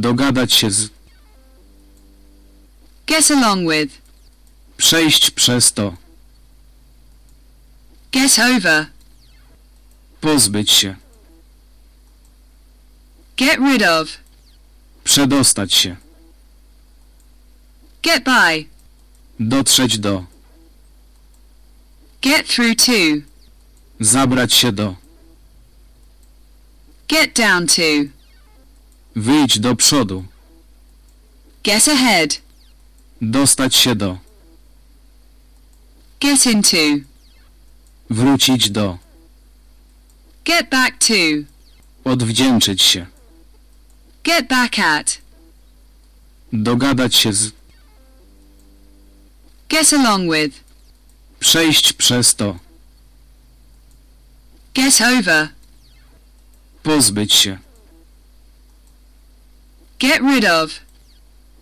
Dogadać się z. Get along with. Przejść przez to. Get over. Pozbyć się. Get rid of. Przedostać się. Get by. Dotrzeć do. Get through to. Zabrać się do. Get down to. Wyjść do przodu. Get ahead. Dostać się do. Get into. Wrócić do. Get back to. Odwdzięczyć się. Get back at. Dogadać się z. Get along with. Przejść przez to. Get over. Pozbyć się. Get rid of.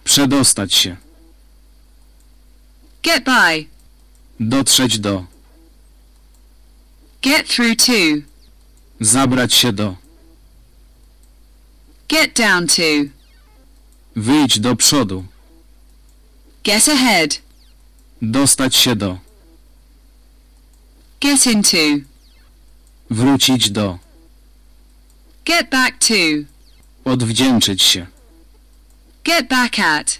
Przedostać się. Get by. Dotrzeć do. Get through to. Zabrać się do. Get down to. Wyjść do przodu. Get ahead. Dostać się do. Get into. Wrócić do. Get back to. Odwdzięczyć się. Get back at.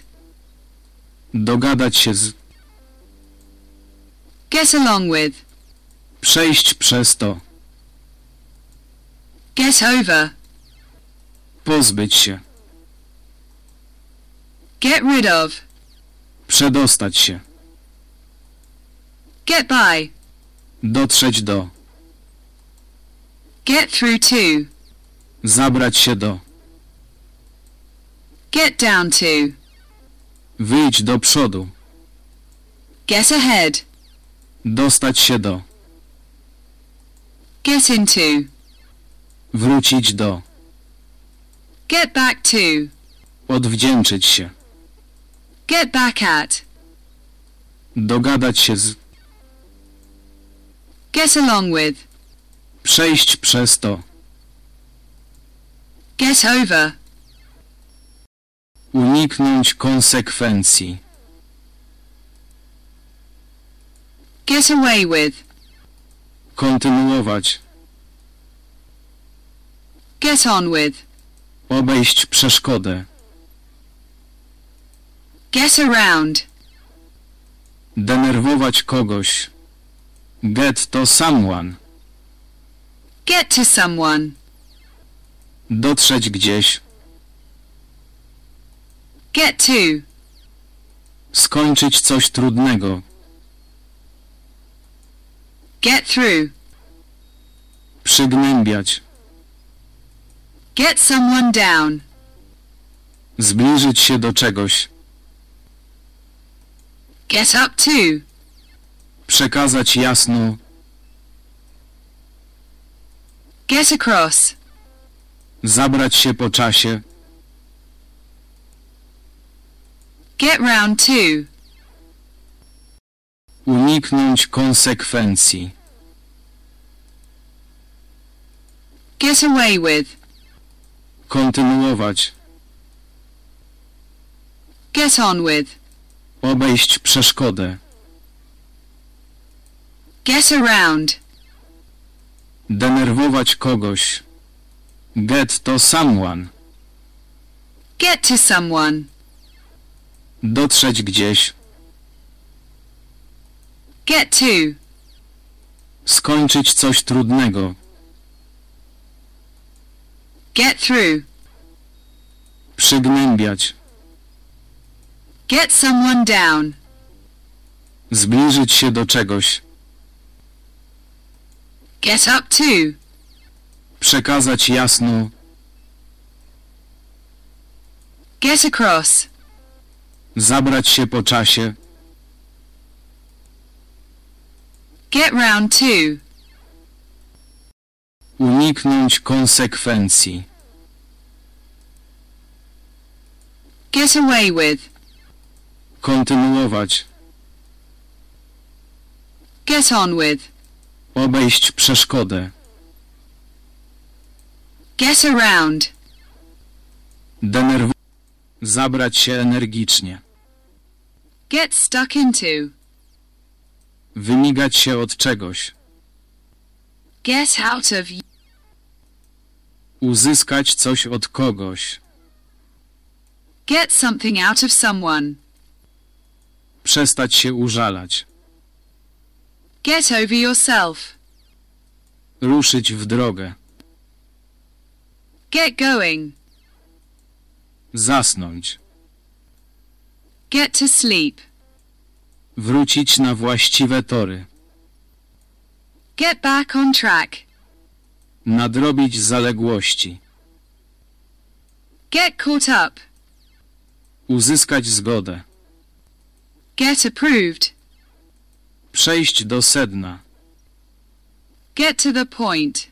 Dogadać się z. Get along with. Przejść przez to. Get over. Pozbyć się. Get rid of. Przedostać się. Get by. Dotrzeć do. Get through to. Zabrać się do. Get down to. Wyjść do przodu. Get ahead. Dostać się do. Get into. Wrócić do. Get back to. Odwdzięczyć się. Get back at. Dogadać się z. Get along with. Przejść przez to. Get over. Uniknąć konsekwencji. Get away with. Kontynuować. Get on with. Obejść przeszkodę. Get around. Denerwować kogoś. Get to someone. Get to someone. Dotrzeć gdzieś. Get to. Skończyć coś trudnego. Get through. Przygnębiać. Get someone down. Zbliżyć się do czegoś. Get up to. Przekazać jasno. Get across. Zabrać się po czasie. Get round to. Uniknąć konsekwencji. Get away with. Kontynuować. Get on with. Obejść przeszkodę. Get around. Denerwować kogoś. Get to someone. Get to someone. Dotrzeć gdzieś. Get to. Skończyć coś trudnego. Get through. Przygnębiać. Get someone down. Zbliżyć się do czegoś. Get up to. Przekazać jasno. Get across. Zabrać się po czasie. Get round to. Uniknąć konsekwencji. Get away with. Kontynuować. Get on with. Obejść przeszkodę. Get around. Denerwować. Zabrać się energicznie. Get stuck into. Wymigać się od czegoś. Get out of. Uzyskać coś od kogoś. Get something out of someone. Przestać się użalać. Get over yourself. Ruszyć w drogę. Get going. Zasnąć. Get to sleep. Wrócić na właściwe tory. Get back on track. Nadrobić zaległości. Get caught up. Uzyskać zgodę. Get approved. Przejść do sedna. Get to the point.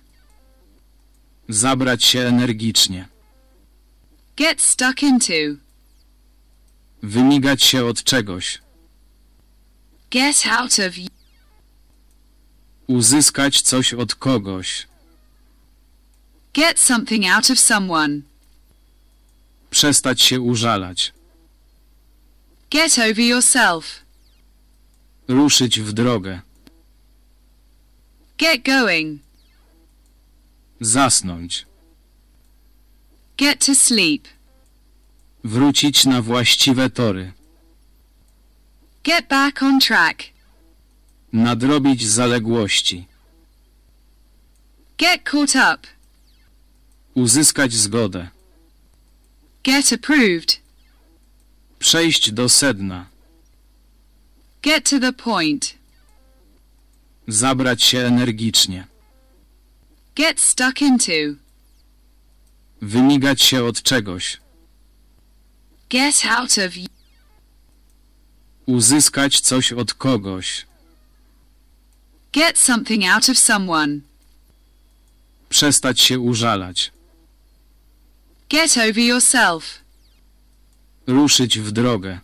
Zabrać się energicznie. Get stuck into. Wymigać się od czegoś. Get out of. Uzyskać coś od kogoś. Get something out of someone. Przestać się użalać. Get over yourself. Ruszyć w drogę. Get going. Zasnąć. Get to sleep. Wrócić na właściwe tory. Get back on track. Nadrobić zaległości. Get caught up. Uzyskać zgodę. Get approved. Przejść do sedna. Get to the point. Zabrać się energicznie. Get stuck into. Wymigać się od czegoś. Get out of. Uzyskać coś od kogoś. Get something out of someone. Przestać się użalać. Get over yourself. Ruszyć w drogę.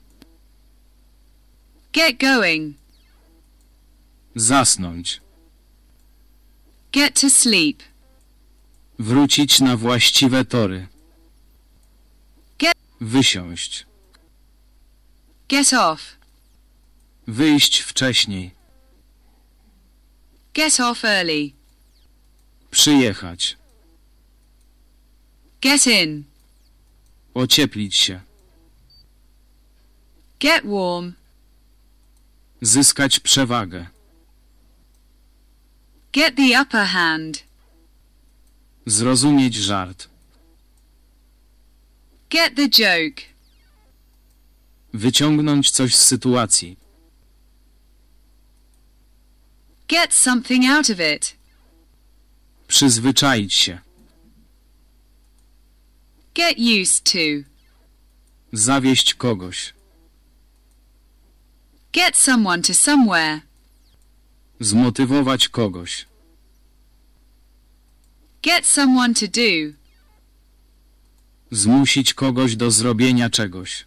Get going. Zasnąć. Get to sleep. Wrócić na właściwe tory. Get- Wysiąść. Get off. Wyjść wcześniej. Get off early. Przyjechać. Get in. Ocieplić się. Get warm. Zyskać przewagę. Get the upper hand. Zrozumieć żart. Get the joke. Wyciągnąć coś z sytuacji. Get something out of it. Przyzwyczaić się. Get used to. Zawieść kogoś. Get someone to somewhere. Zmotywować kogoś. Get someone to do. Zmusić kogoś do zrobienia czegoś.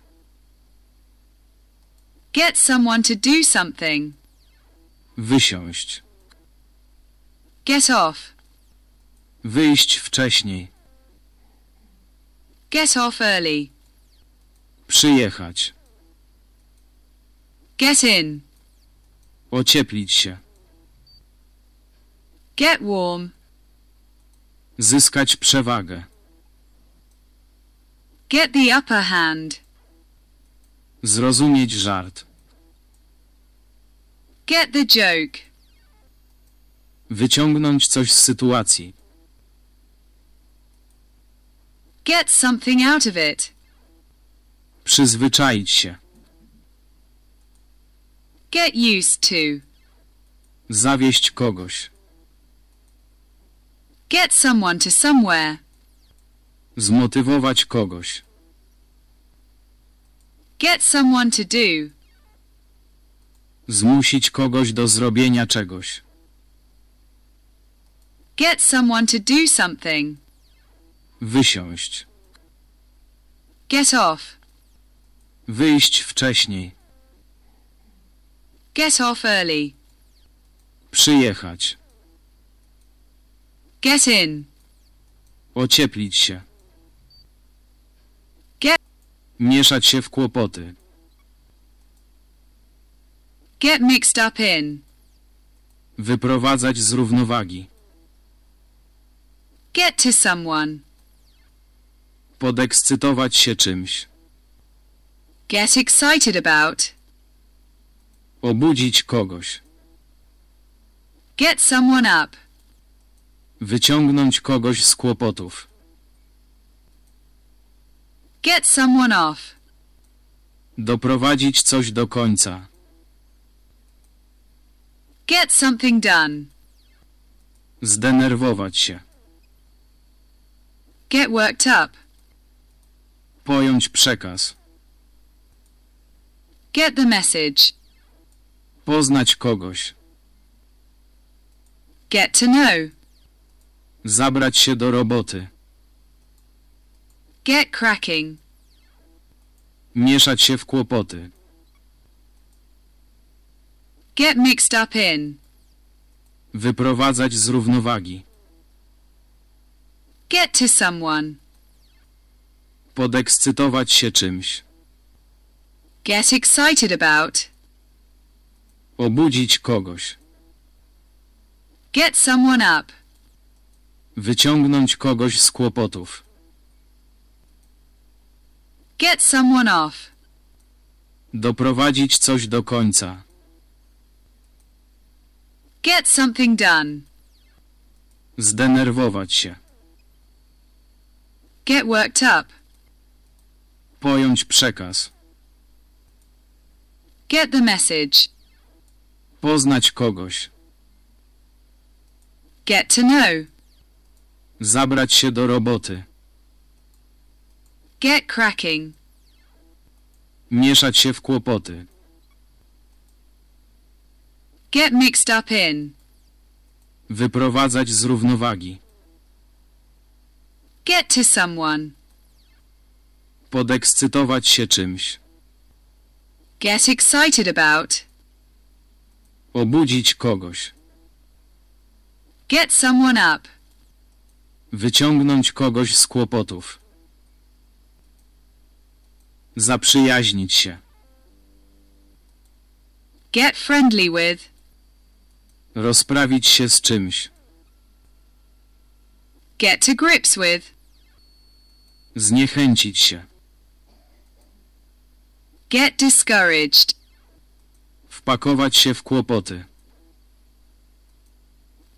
Get someone to do something. Wysiąść. Get off. Wyjść wcześniej. Get off early. Przyjechać. Get in. Ocieplić się. Get warm. Zyskać przewagę. Get the upper hand. Zrozumieć żart. Get the joke. Wyciągnąć coś z sytuacji. Get something out of it. Przyzwyczaić się. Get used to. Zawieść kogoś. Get someone to somewhere. Zmotywować kogoś. Get someone to do. Zmusić kogoś do zrobienia czegoś. Get someone to do something. Wysiąść. Get off. Wyjść wcześniej. Get off early. Przyjechać. Get in. Ocieplić się. Get- Mieszać się w kłopoty. Get mixed up in. Wyprowadzać z równowagi. Get to someone. Podekscytować się czymś. Get excited about. Obudzić kogoś. Get someone up. Wyciągnąć kogoś z kłopotów. Get someone off. Doprowadzić coś do końca. Get something done. Zdenerwować się. Get worked up. Pojąć przekaz. Get the message. Poznać kogoś. Get to know. Zabrać się do roboty. Get cracking. Mieszać się w kłopoty. Get mixed up in. Wyprowadzać z równowagi. Get to someone. Podekscytować się czymś. Get excited about. Obudzić kogoś. Get someone up. Wyciągnąć kogoś z kłopotów. Get someone off. Doprowadzić coś do końca. Get something done. Zdenerwować się. Get worked up. Pojąć przekaz. Get the message. Poznać kogoś. Get to know. Zabrać się do roboty. Get cracking. Mieszać się w kłopoty. Get mixed up in. Wyprowadzać z równowagi. Get to someone. Podekscytować się czymś. Get excited about. Obudzić kogoś. Get someone up. Wyciągnąć kogoś z kłopotów. Zaprzyjaźnić się. Get friendly with. Rozprawić się z czymś. Get to grips with. Zniechęcić się. Get discouraged. Wpakować się w kłopoty.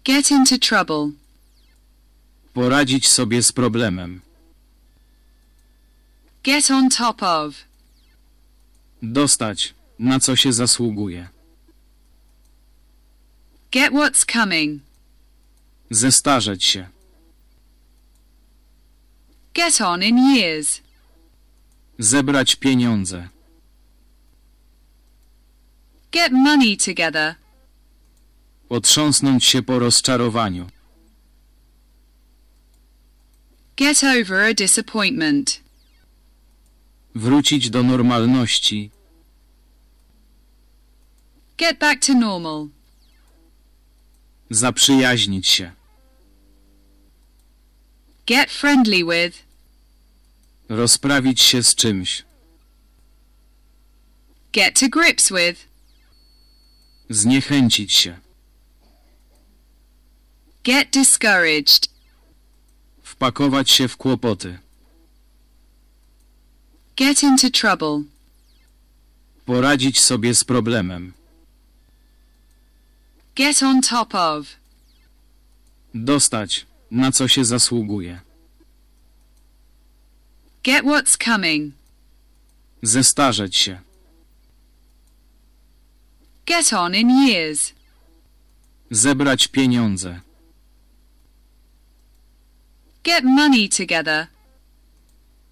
Get into trouble. Poradzić sobie z problemem. Get on top of. Dostać, na co się zasługuje. Get what's coming. Zestarzeć się. Get on in years. Zebrać pieniądze. Get money together. Otrząsnąć się po rozczarowaniu. Get over a disappointment. Wrócić do normalności. Get back to normal. Zaprzyjaźnić się. Get friendly with. Rozprawić się z czymś. Get to grips with. Zniechęcić się. Get discouraged. Wpakować się w kłopoty. Get into trouble. Poradzić sobie z problemem. Get on top of. Dostać, na co się zasługuje. Get what's coming. Zestarzeć się. Get on in years. Zebrać pieniądze. Get money together.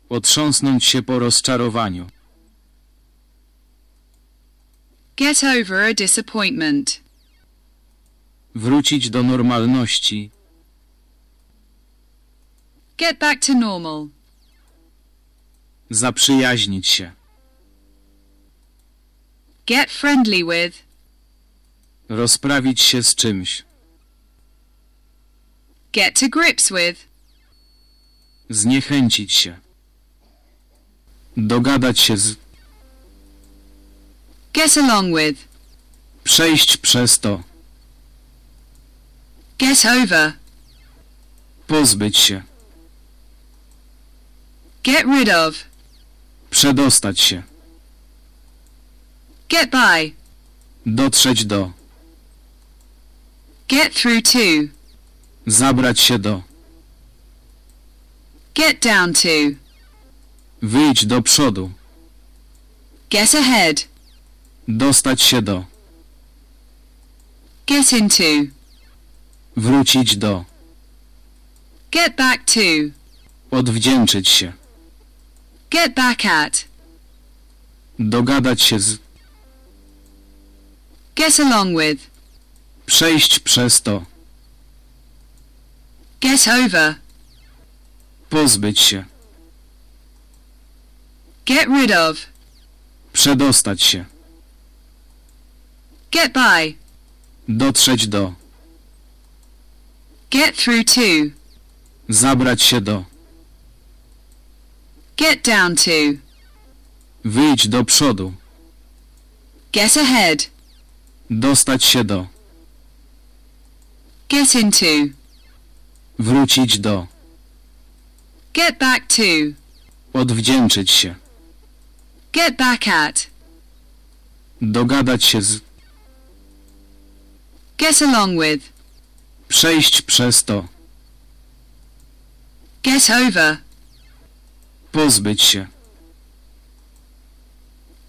Otrząsnąć się po rozczarowaniu. Get over a disappointment. Wrócić do normalności. Get back to normal. Zaprzyjaźnić się. Get friendly with. Rozprawić się z czymś. Get to grips with. Zniechęcić się. Dogadać się z. Get along with. Przejść przez to. Get over. Pozbyć się. Get rid of. Przedostać się. Get by. Dotrzeć do. Get through to. Zabrać się do. Get down to. Wyjść do przodu. Get ahead. Dostać się do. Get into. Wrócić do. Get back to. Odwdzięczyć się. Get back at. Dogadać się z. Get along with. Przejść przez to. Get over. Pozbyć się. Get rid of. Przedostać się. Get by. Dotrzeć do. Get through to. Zabrać się do. Get down to. Wyjść do przodu. Get ahead. Dostać się do. Get into. Wrócić do. Get back to. Odwdzięczyć się. Get back at. Dogadać się z. Get along with. Przejść przez to. Get over. Pozbyć się.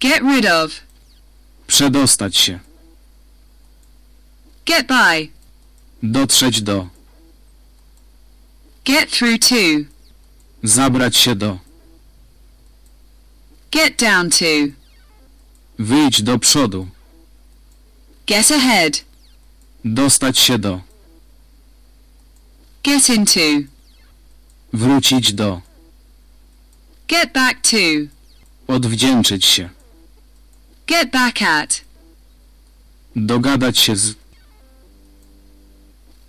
Get rid of. Przedostać się. Get by. Dotrzeć do. Get through to. Zabrać się do. Get down to. Wyjść do przodu. Get ahead. Dostać się do. Get into. Wrócić do. Get back to. Odwdzięczyć się. Get back at. Dogadać się z.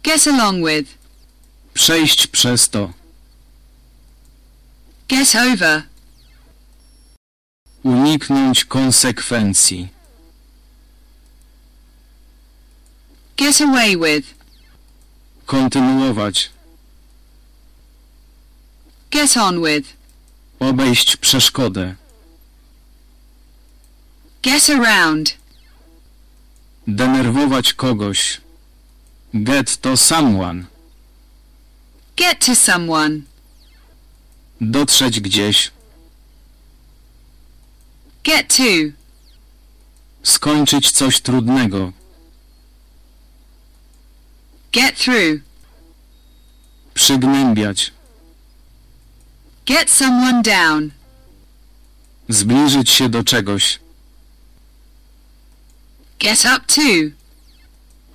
Get along with. Przejść przez to. Get over. Uniknąć konsekwencji. Get away with. Kontynuować. Get on with. Obejść przeszkodę. Get around. Denerwować kogoś. Get to someone. Get to someone. Dotrzeć gdzieś. Get to. Skończyć coś trudnego. Get through. Przygnębiać. Get someone down. Zbliżyć się do czegoś. Get up to.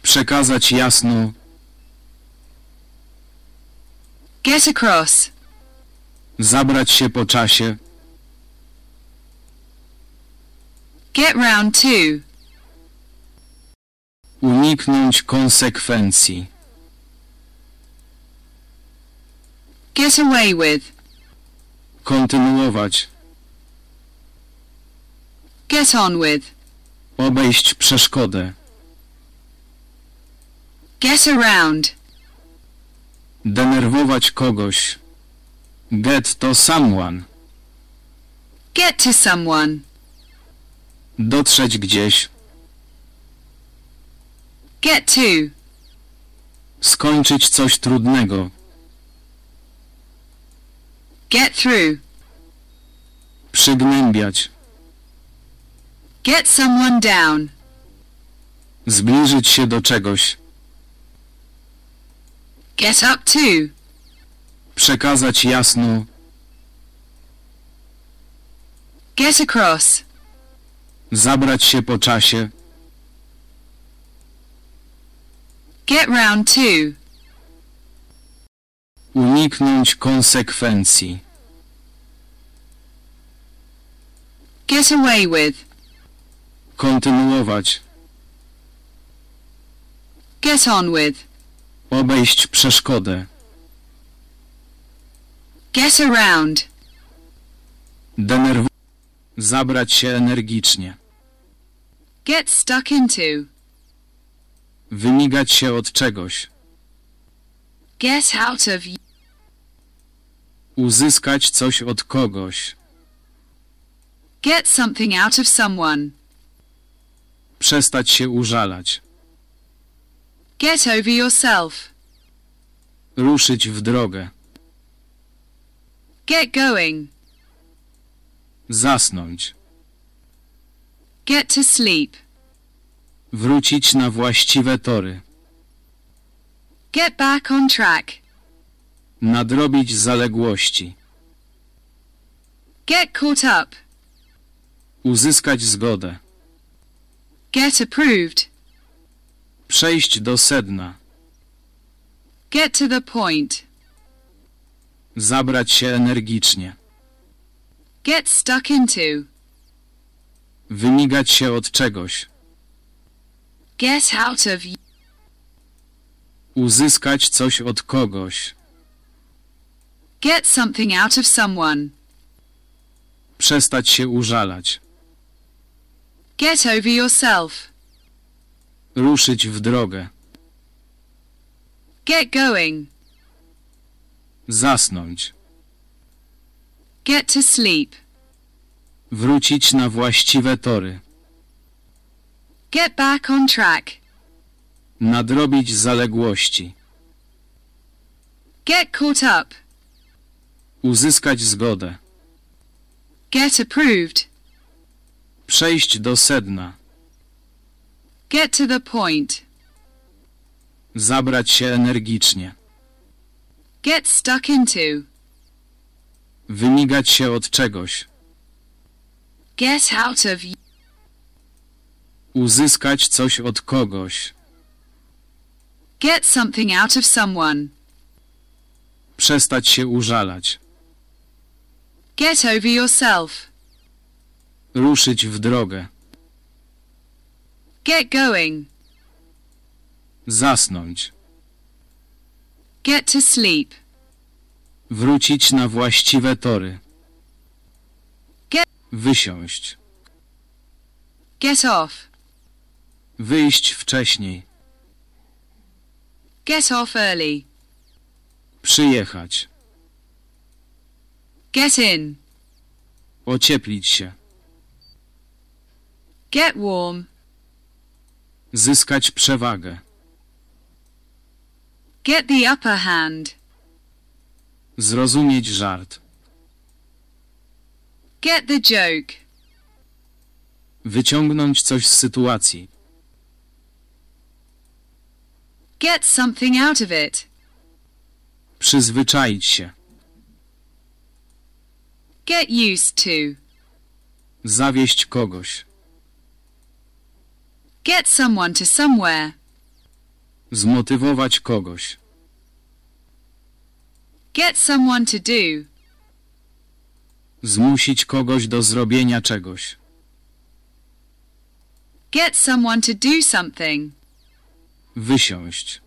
Przekazać jasno. Get across. Zabrać się po czasie. Get round to. Uniknąć konsekwencji. Get away with. Kontynuować. Get on with. Obejść przeszkodę. Get around. Denerwować kogoś. Get to someone. Get to someone. Dotrzeć gdzieś. Get to. Skończyć coś trudnego. Get through. Przygnębiać. Get someone down. Zbliżyć się do czegoś. Get up to. Przekazać jasno. Get across. Zabrać się po czasie. Get round to. Uniknąć konsekwencji. Get away with. Kontynuować. Get on with. Obejść przeszkodę. Get around. Denerw Zabrać się energicznie. Get stuck into. Wymigać się od czegoś. Get out of. Uzyskać coś od kogoś. Get something out of someone. Przestać się użalać. Get over yourself. Ruszyć w drogę. Get going. Zasnąć. Get to sleep. Wrócić na właściwe tory. Get back on track. Nadrobić zaległości. Get caught up. Uzyskać zgodę. Get approved. Przejść do sedna. Get to the point. Zabrać się energicznie. Get stuck into. Wymigać się od czegoś. Get out of. Uzyskać coś od kogoś. Get something out of someone. Przestać się użalać. Get over yourself. Ruszyć w drogę. Get going. Zasnąć. Get to sleep. Wrócić na właściwe tory. Get back on track. Nadrobić zaległości. Get caught up. Uzyskać zgodę. Get approved. Przejść do sedna. Get to the point. Zabrać się energicznie. Get stuck into. Wymigać się od czegoś. Get out of. Uzyskać coś od kogoś. Get something out of someone. Przestać się użalać. Get over yourself. Ruszyć w drogę. Get going. Zasnąć. Get to sleep. Wrócić na właściwe tory. Get- Wysiąść. Get off. Wyjść wcześniej. Get off early. Przyjechać. Get in. Ocieplić się. Get warm. Zyskać przewagę. Get the upper hand. Zrozumieć żart. Get the joke. Wyciągnąć coś z sytuacji. Get something out of it. Przyzwyczaić się. Get used to. Zawieść kogoś. Get someone to somewhere. Zmotywować kogoś. Get someone to do. Zmusić kogoś do zrobienia czegoś. Get someone to do something. Wysiąść.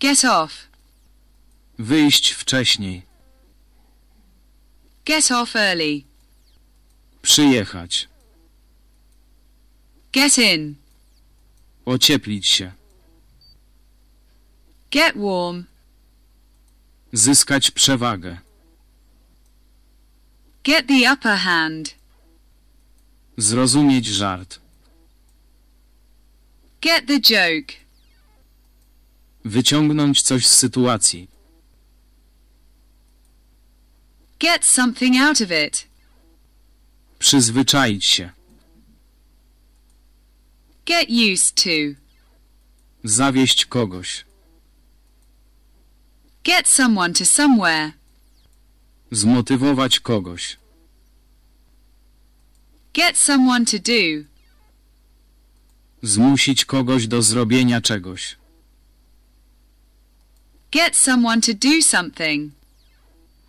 Get off. Wyjść wcześniej. Get off early. Przyjechać. Get in. Ocieplić się. Get warm. Zyskać przewagę. Get the upper hand. Zrozumieć żart. Get the joke. Wyciągnąć coś z sytuacji. Get something out of it. Przyzwyczaić się. Get used to. Zawieść kogoś. Get someone to somewhere. Zmotywować kogoś. Get someone to do. Zmusić kogoś do zrobienia czegoś. Get someone to do something.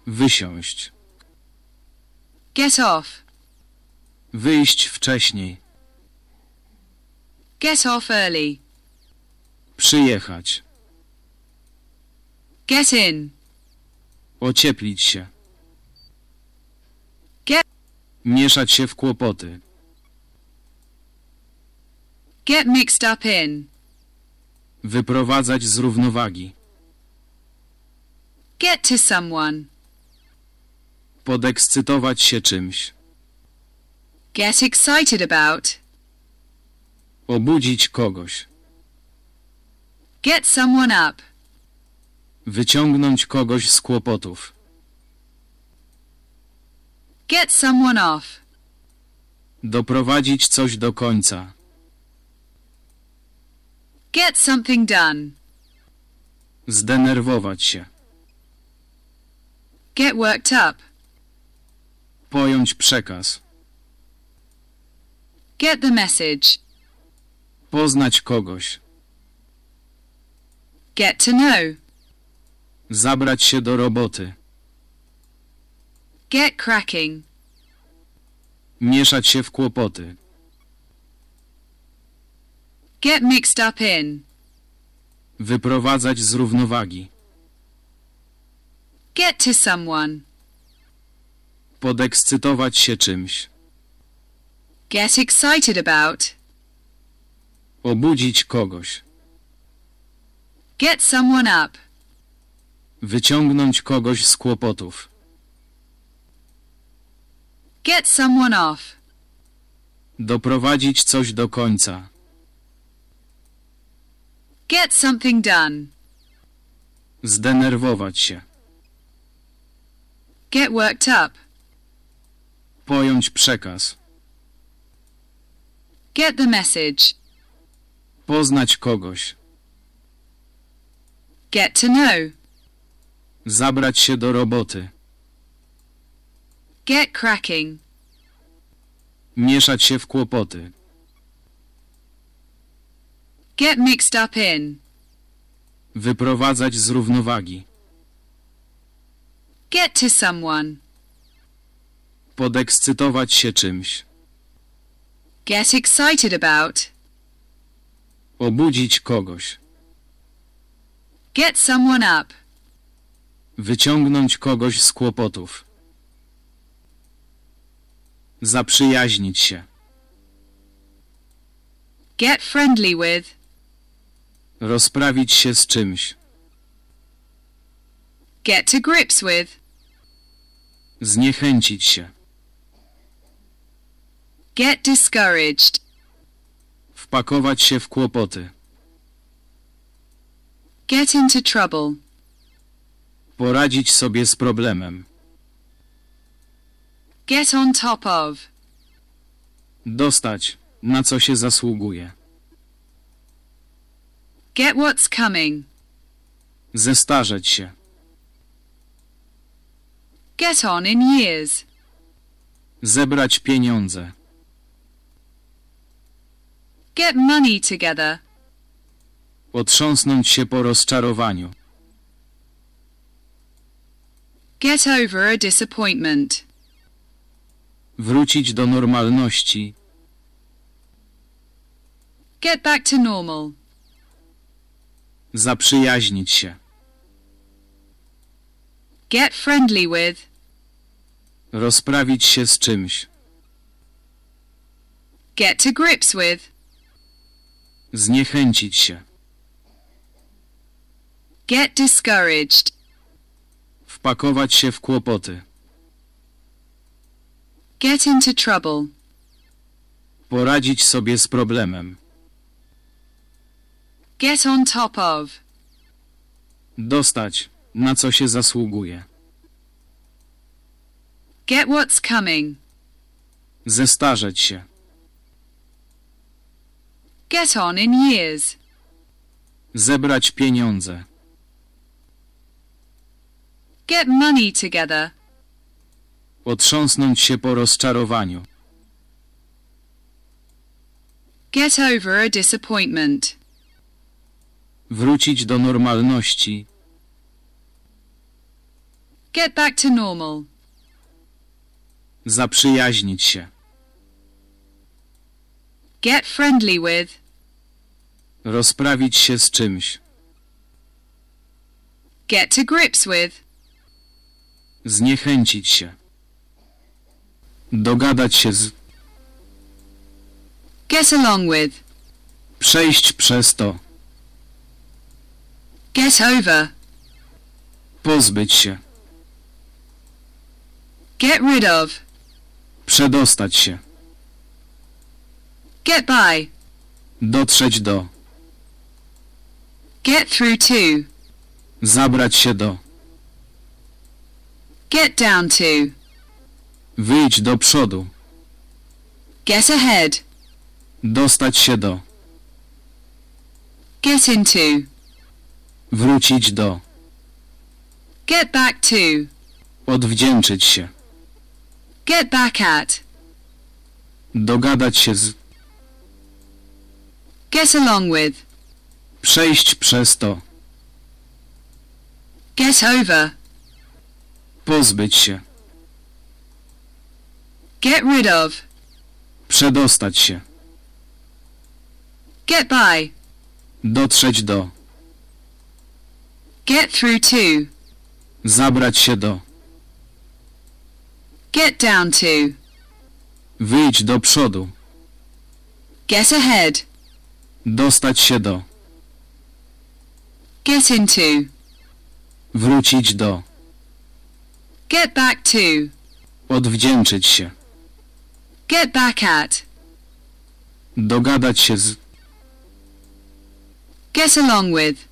Wysiąść. Get off. Wyjść wcześniej. Get off early. Przyjechać. Get in. Ocieplić się. Get- Mieszać się w kłopoty. Get mixed up in. Wyprowadzać z równowagi. Get to someone. Podekscytować się czymś. Get excited about. Obudzić kogoś. Get someone up. Wyciągnąć kogoś z kłopotów. Get someone off. Doprowadzić coś do końca. Get something done. Zdenerwować się. Get worked up. Pojąć przekaz. Get the message. Poznać kogoś. Get to know. Zabrać się do roboty. Get cracking. Mieszać się w kłopoty. Get mixed up in. Wyprowadzać z równowagi. Get to someone. Podekscytować się czymś. Get excited about. Obudzić kogoś. Get someone up. Wyciągnąć kogoś z kłopotów. Get someone off. Doprowadzić coś do końca. Get something done. Zdenerwować się. Get worked up. Pojąć przekaz. Get the message. Poznać kogoś. Get to know. Zabrać się do roboty. Get cracking. Mieszać się w kłopoty. Get mixed up in. Wyprowadzać z równowagi. Get to someone. Podekscytować się czymś. Get excited about. Obudzić kogoś. Get someone up. Wyciągnąć kogoś z kłopotów. Zaprzyjaźnić się. Get friendly with. Rozprawić się z czymś. Get to grips with. Zniechęcić się. Get discouraged. Wpakować się w kłopoty. Get into trouble. Poradzić sobie z problemem. Get on top of. Dostać, na co się zasługuje. Get what's coming. Zestarzeć się. Get on in years. Zebrać pieniądze. Get money together. Otrząsnąć się po rozczarowaniu. Get over a disappointment. Wrócić do normalności. Get back to normal. Zaprzyjaźnić się. Get friendly with. Rozprawić się z czymś. Get to grips with. Zniechęcić się. Get discouraged. Wpakować się w kłopoty. Get into trouble. Poradzić sobie z problemem. Get on top of. Dostać, na co się zasługuje. Get what's coming. Zestarzeć się. Get on in years. Zebrać pieniądze. Get money together. Otrząsnąć się po rozczarowaniu. Get over a disappointment. Wrócić do normalności. Get back to normal. Zaprzyjaźnić się. Get friendly with. Rozprawić się z czymś. Get to grips with. Zniechęcić się. Dogadać się z. Get along with. Przejść przez to. Get over. Pozbyć się. Get rid of. Przedostać się. Get by. Dotrzeć do. Get through to. Zabrać się do. Get down to. Wyjść do przodu. Get ahead. Dostać się do. Get into. Wrócić do. Get back to. Odwdzięczyć się. Get back at. Dogadać się z. Get along with. Przejść przez to. Get over. Pozbyć się. Get rid of. Przedostać się. Get by. Dotrzeć do. Get through to. Zabrać się do. Get down to. Wyjść do przodu. Get ahead. Dostać się do. Get into. Wrócić do. Get back to. Odwdzięczyć się. Get back at. Dogadać się z. Get along with.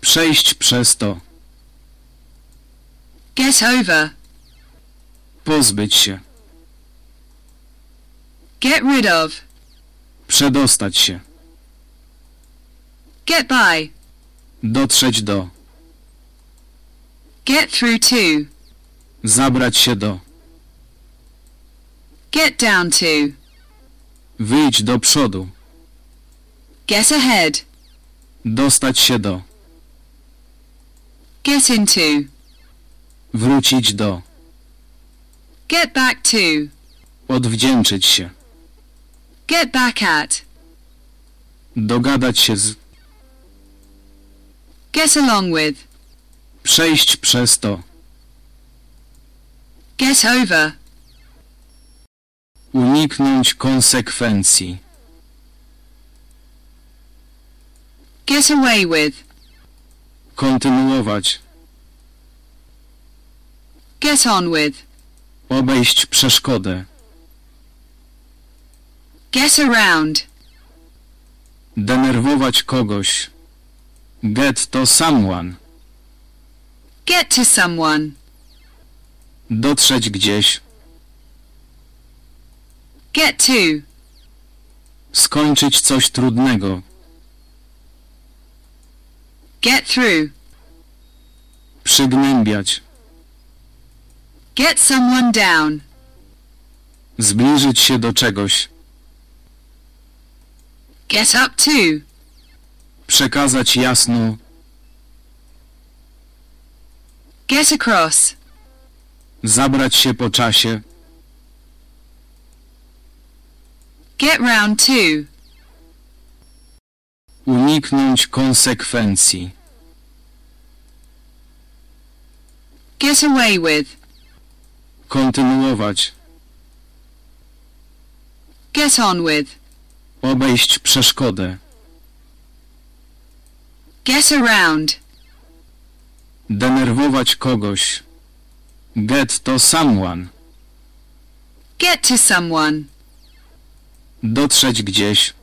Przejść przez to. Get over. Pozbyć się. Get rid of. Przedostać się. Get by. Dotrzeć do. Get through to. Zabrać się do. Get down to. Wyjść do przodu. Get ahead. Dostać się do. Get into. Wrócić do. Get back to. Odwdzięczyć się. Get back at. Dogadać się z. Get along with. Przejść przez to. Get over. Uniknąć konsekwencji. Get away with. Kontynuować. Get on with. Obejść przeszkodę. Get around. Denerwować kogoś. Get to someone. Get to someone. Dotrzeć gdzieś. Get to. Skończyć coś trudnego. Get through. Przygnębiać. Get someone down. Zbliżyć się do czegoś. Get up to. Przekazać jasno. Get across. Zabrać się po czasie. Get round to. Uniknąć konsekwencji. Get away with. Kontynuować. Get on with. Obejść przeszkodę. Get around. Denerwować kogoś. Get to someone. Get to someone. Dotrzeć gdzieś.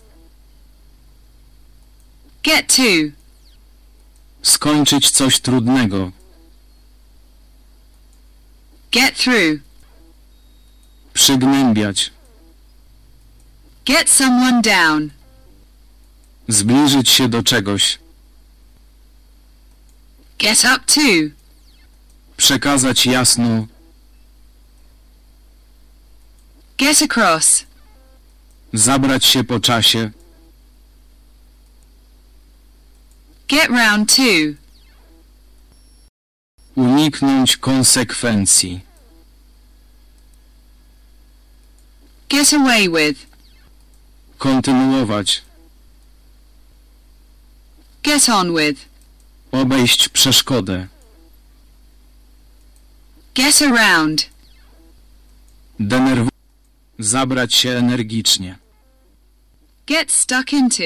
Get to. Skończyć coś trudnego. Get through. Przygnębiać. Get someone down. Zbliżyć się do czegoś. Get up to. Przekazać jasno. Get across. Zabrać się po czasie. Get round to. Uniknąć konsekwencji. Get away with. Kontynuować. Get on with. Obejść przeszkodę. Get around. Denerwować. Zabrać się energicznie. Get stuck into.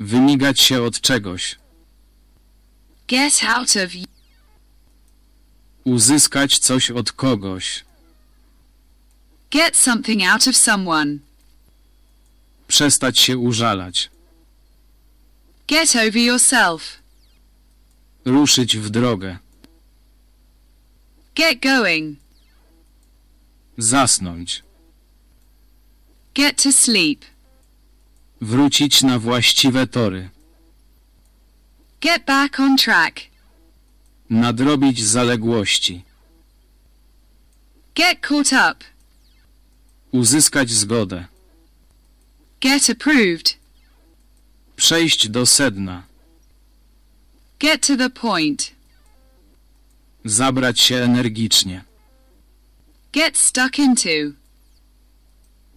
Wymigać się od czegoś. Get out of. Uzyskać coś od kogoś. Get something out of someone. Przestać się użalać. Get over yourself. Ruszyć w drogę. Get going. Zasnąć. Get to sleep. Wrócić na właściwe tory. Get back on track. Nadrobić zaległości. Get caught up. Uzyskać zgodę. Get approved. Przejść do sedna. Get to the point. Zabrać się energicznie. Get stuck into.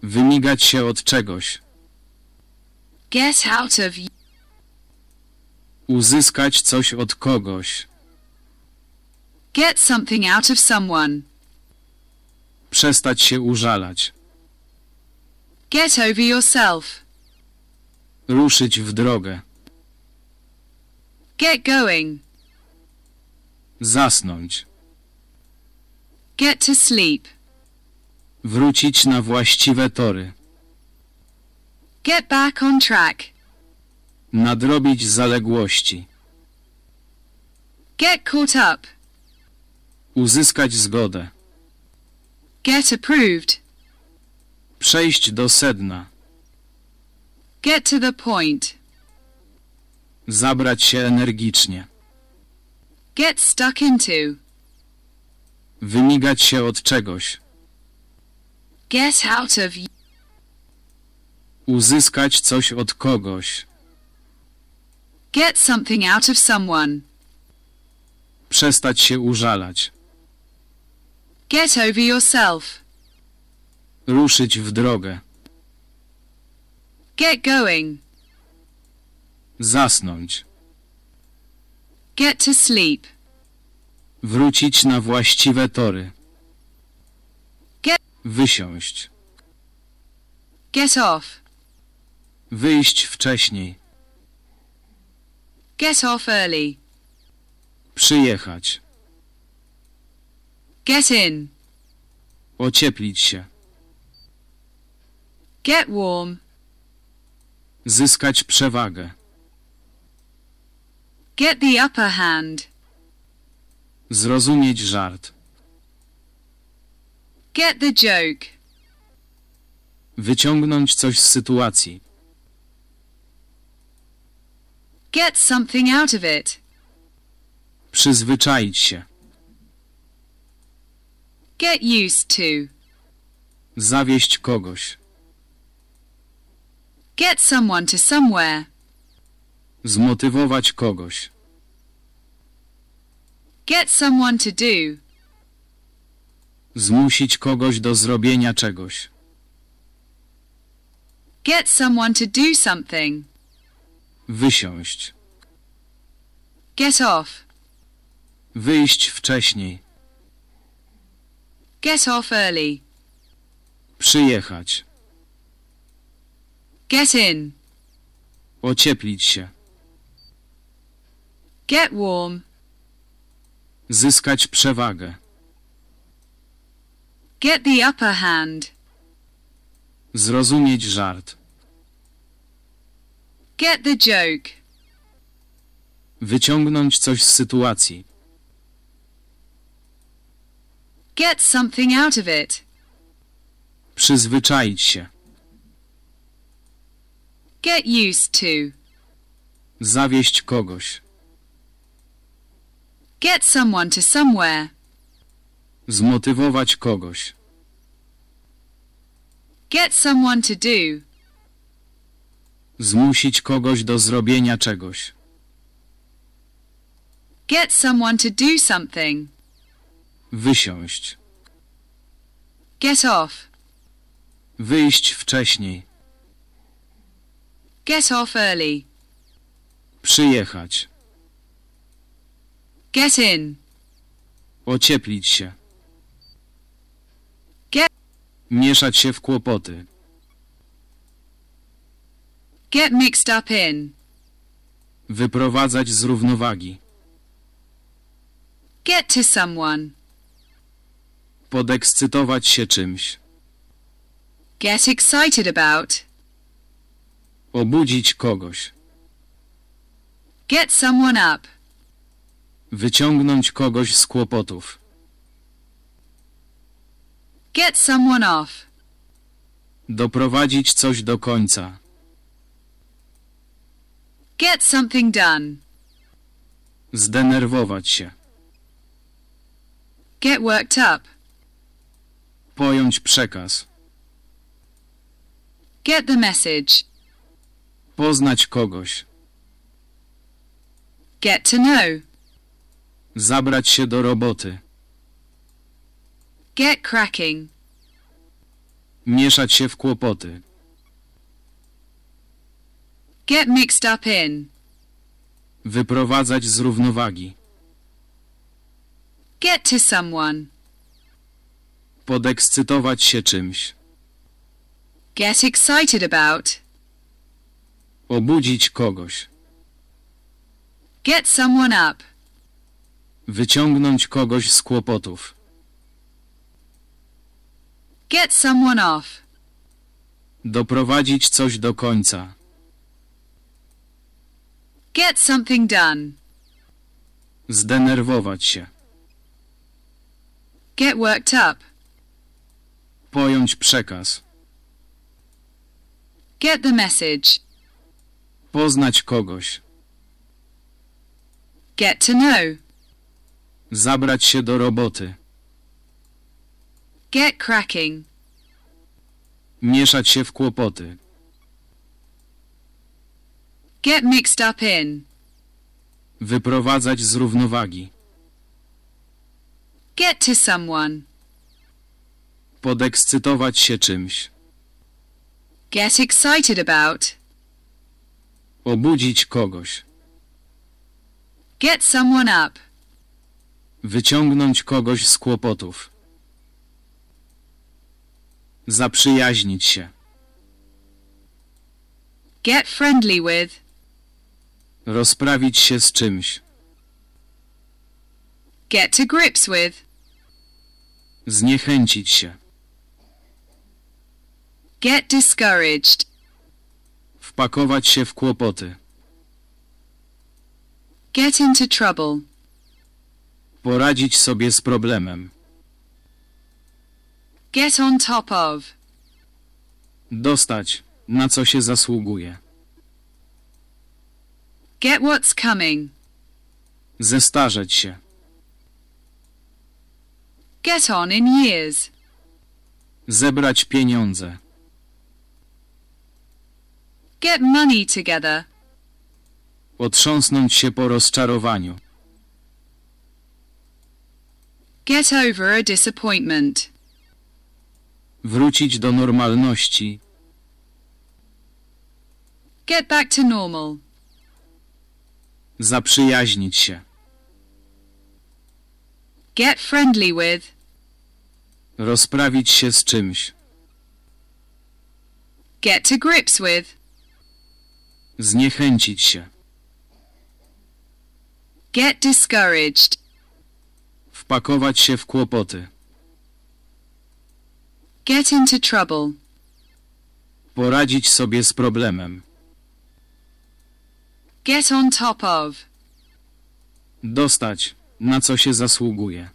Wymigać się od czegoś. Get out of. Uzyskać coś od kogoś. Get something out of someone. Przestać się użalać. Get over yourself. Ruszyć w drogę. Get going. Zasnąć. Get to sleep. Wrócić na właściwe tory. Get back on track. Nadrobić zaległości. Get caught up. Uzyskać zgodę. Get approved. Przejść do sedna. Get to the point. Zabrać się energicznie. Get stuck into. Wymigać się od czegoś. Get out of. Uzyskać coś od kogoś. Get something out of someone. Przestać się użalać. Get over yourself. Ruszyć w drogę. Get going. Zasnąć. Get to sleep. Wrócić na właściwe tory. Get- Wysiąść. Get off. Wyjść wcześniej. Get off early. Przyjechać. Get in. Ocieplić się. Get warm. Zyskać przewagę. Get the upper hand. Zrozumieć żart. Get the joke. Wyciągnąć coś z sytuacji. Get something out of it. Przyzwyczaić się. Get used to. Zawieść kogoś. Get someone to somewhere. Zmotywować kogoś. Get someone to do. Zmusić kogoś do zrobienia czegoś. Get someone to do something. Wysiąść. Get off. Wyjść wcześniej. Get off early. Przyjechać. Get in. Ocieplić się. Get warm. Zyskać przewagę. Get the upper hand. Zrozumieć żart. Get the joke. Wyciągnąć coś z sytuacji. Get something out of it. Przyzwyczaić się. Get used to. Zawieść kogoś. Get someone to somewhere. Zmotywować kogoś. Get someone to do. Zmusić kogoś do zrobienia czegoś. Get someone to do something. Wysiąść. Get off. Wyjść wcześniej. Get off early. Przyjechać. Get in. Ocieplić się. Get- Mieszać się w kłopoty. Get mixed up in. Wyprowadzać z równowagi. Get to someone. Podekscytować się czymś. Get excited about. Obudzić kogoś. Get someone up. Wyciągnąć kogoś z kłopotów. Get someone off. Doprowadzić coś do końca. Get something done. Zdenerwować się. Get worked up. Pojąć przekaz. Get the message. Poznać kogoś. Get to know. Zabrać się do roboty. Get cracking. Mieszać się w kłopoty. Get mixed up in. Wyprowadzać z równowagi. Get to someone. Podekscytować się czymś. Get excited about. Obudzić kogoś. Get someone up. Wyciągnąć kogoś z kłopotów. Get someone off. Doprowadzić coś do końca. Get something done. Zdenerwować się. Get worked up. Pojąć przekaz. Get the message. Poznać kogoś. Get to know. Zabrać się do roboty. Get cracking. Mieszać się w kłopoty. Get mixed up in. Wyprowadzać z równowagi. Get to someone. Podekscytować się czymś. Get excited about. Obudzić kogoś. Get someone up. Wyciągnąć kogoś z kłopotów. Zaprzyjaźnić się. Get friendly with. Rozprawić się z czymś. Get to grips with. Zniechęcić się. Get discouraged. Wpakować się w kłopoty. Get into trouble. Poradzić sobie z problemem. Get on top of. Dostać, na co się zasługuje. Get what's coming. Zestarzeć się. Get on in years. Zebrać pieniądze. Get money together. Otrząsnąć się po rozczarowaniu. Get over a disappointment. Wrócić do normalności. Get back to normal. Zaprzyjaźnić się. Get friendly with. Rozprawić się z czymś. Get to grips with. Zniechęcić się. Get discouraged. Wpakować się w kłopoty. Get into trouble. Poradzić sobie z problemem. Get on top of. Dostać, na co się zasługuje.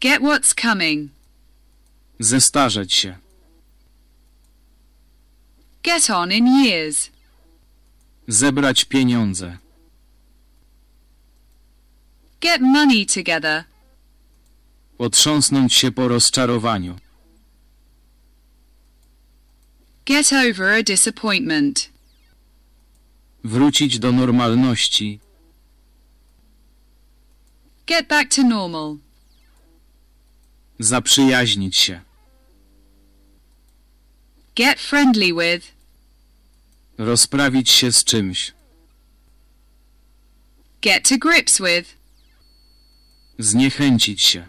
Get what's coming. Zestarzeć się. Get on in years. Zebrać pieniądze. Get money together. Otrząsnąć się po rozczarowaniu. Get over a disappointment. Wrócić do normalności. Get back to normal. Zaprzyjaźnić się. Get friendly with. Rozprawić się z czymś. Get to grips with. Zniechęcić się.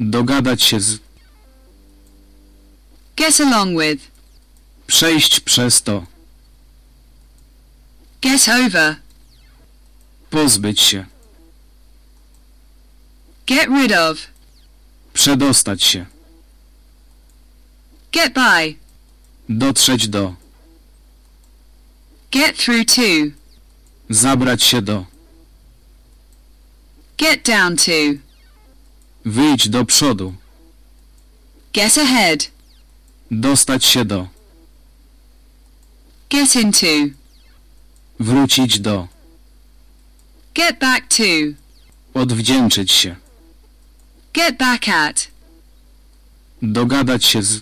Dogadać się z. Get along with. Przejść przez to. Get over. Pozbyć się. Get rid of. Przedostać się. Get by. Dotrzeć do. Get through to. Zabrać się do. Get down to. Wyjść do przodu. Get ahead. Dostać się do. Get into. Wrócić do. Get back to. Odwdzięczyć się. Get back at. Dogadać się z.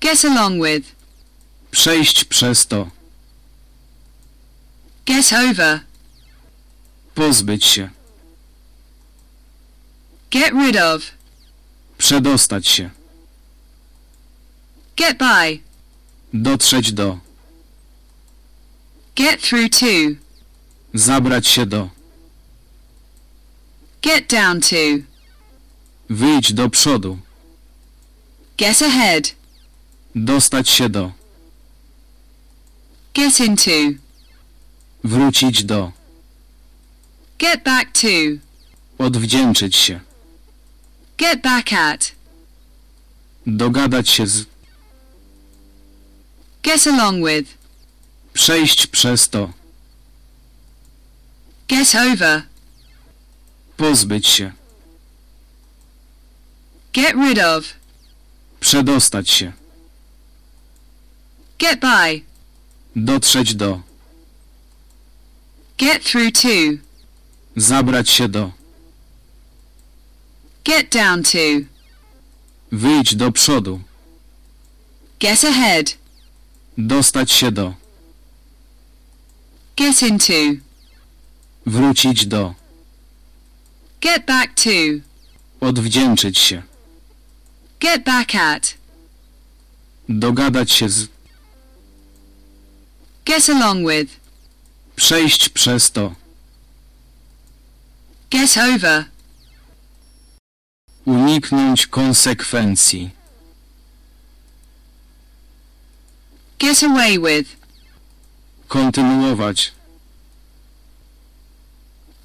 Get along with. Przejść przez to. Get over. Pozbyć się. Get rid of. Przedostać się. Get by. Dotrzeć do. Get through to. Zabrać się do. Get down to. Wyjść do przodu. Get ahead. Dostać się do. Get into. Wrócić do. Get back to. Odwdzięczyć się. Get back at. Dogadać się z. Get along with. Przejść przez to. Get over. Pozbyć się. Get rid of. Przedostać się. Get by. Dotrzeć do. Get through to. Zabrać się do. Get down to. Wyjść do przodu. Get ahead. Dostać się do. Get into. Wrócić do. Get back to. Odwdzięczyć się. Get back at. Dogadać się z. Get along with. Przejść przez to. Get over. Uniknąć konsekwencji. Get away with. Kontynuować.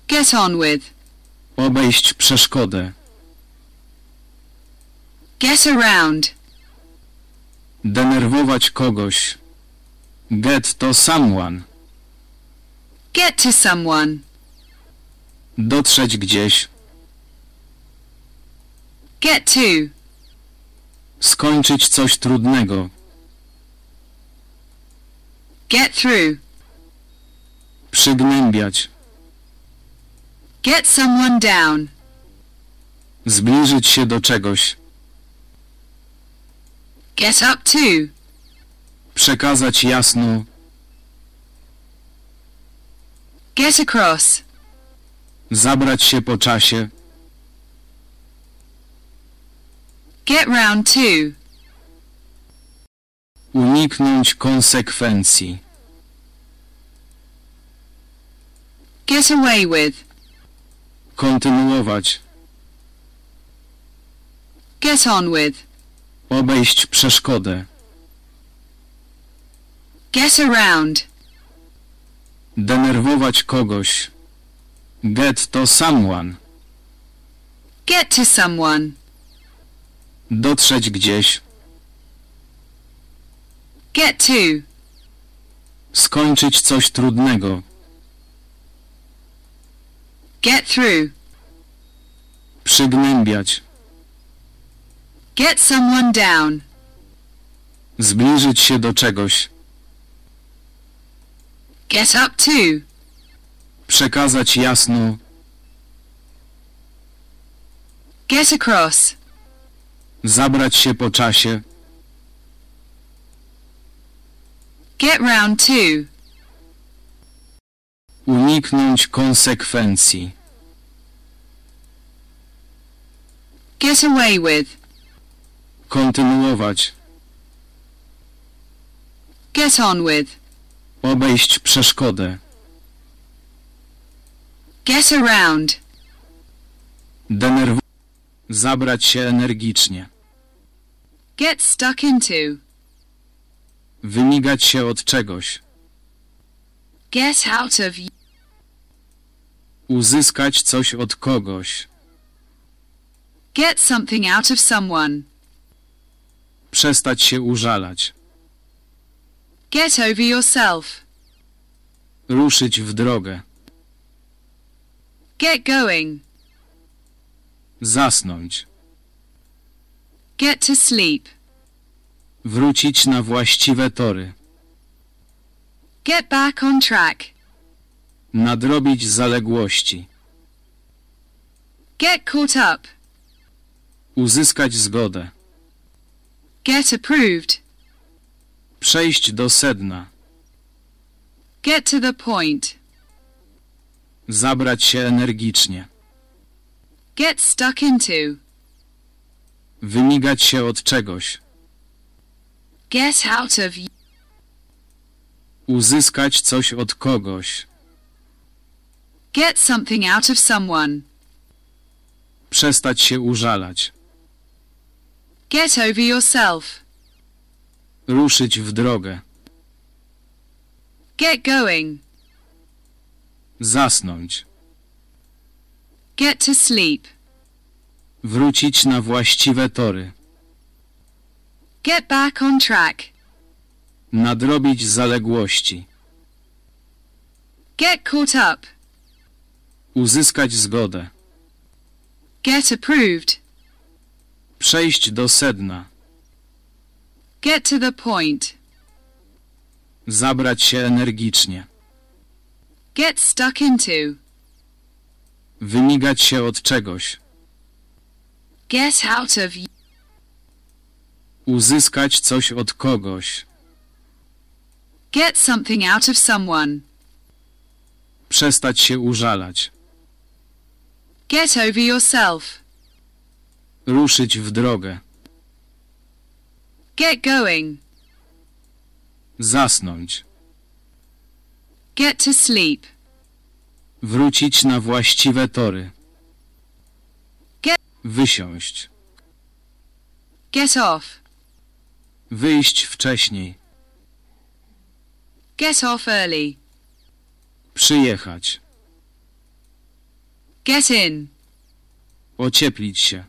Get on with. Obejść przeszkodę. Get around. Denerwować kogoś. Get to someone. Get to someone. Dotrzeć gdzieś. Get to. Skończyć coś trudnego. Get through. Przygnębiać. Get someone down. Zbliżyć się do czegoś. Get up to. Przekazać jasno. Get across. Zabrać się po czasie. Get round to. Uniknąć konsekwencji. Get away with. Kontynuować. Get on with. Obejść przeszkodę. Get around. Denerwować kogoś. Get to someone. Get to someone. Dotrzeć gdzieś. Get to. Skończyć coś trudnego. Get through. Przygnębiać. Get someone down. Zbliżyć się do czegoś. Get up to. Przekazać jasno. Get across. Zabrać się po czasie. Get round to. Uniknąć konsekwencji. Get away with. Kontynuować. Get on with. Obejść przeszkodę. Get around. Denerwować. Zabrać się energicznie. Get stuck into. Wymigać się od czegoś. Get out of. Uzyskać coś od kogoś. Get something out of someone. Przestać się użalać. Get over yourself. Ruszyć w drogę. Get going. Zasnąć. Get to sleep. Wrócić na właściwe tory. Get back on track. Nadrobić zaległości. Get caught up. Uzyskać zgodę. Get approved. Przejść do sedna. Get to the point. Zabrać się energicznie. Get stuck into. Wymigać się od czegoś. Get out of. Uzyskać coś od kogoś. Get something out of someone. Przestać się użalać. Get over yourself. Ruszyć w drogę. Get going. Zasnąć. Get to sleep. Wrócić na właściwe tory. Get back on track. Nadrobić zaległości. Get caught up. Uzyskać zgodę. Get approved. Przejść do sedna. Get to the point. Zabrać się energicznie. Get stuck into. Wymigać się od czegoś. Get out of. Uzyskać coś od kogoś. Get something out of someone. Przestać się użalać. Get over yourself. Ruszyć w drogę. Get going. Zasnąć. Get to sleep. Wrócić na właściwe tory. Get- Wysiąść. Get off. Wyjść wcześniej. Get off early. Przyjechać. Get in. Ocieplić się.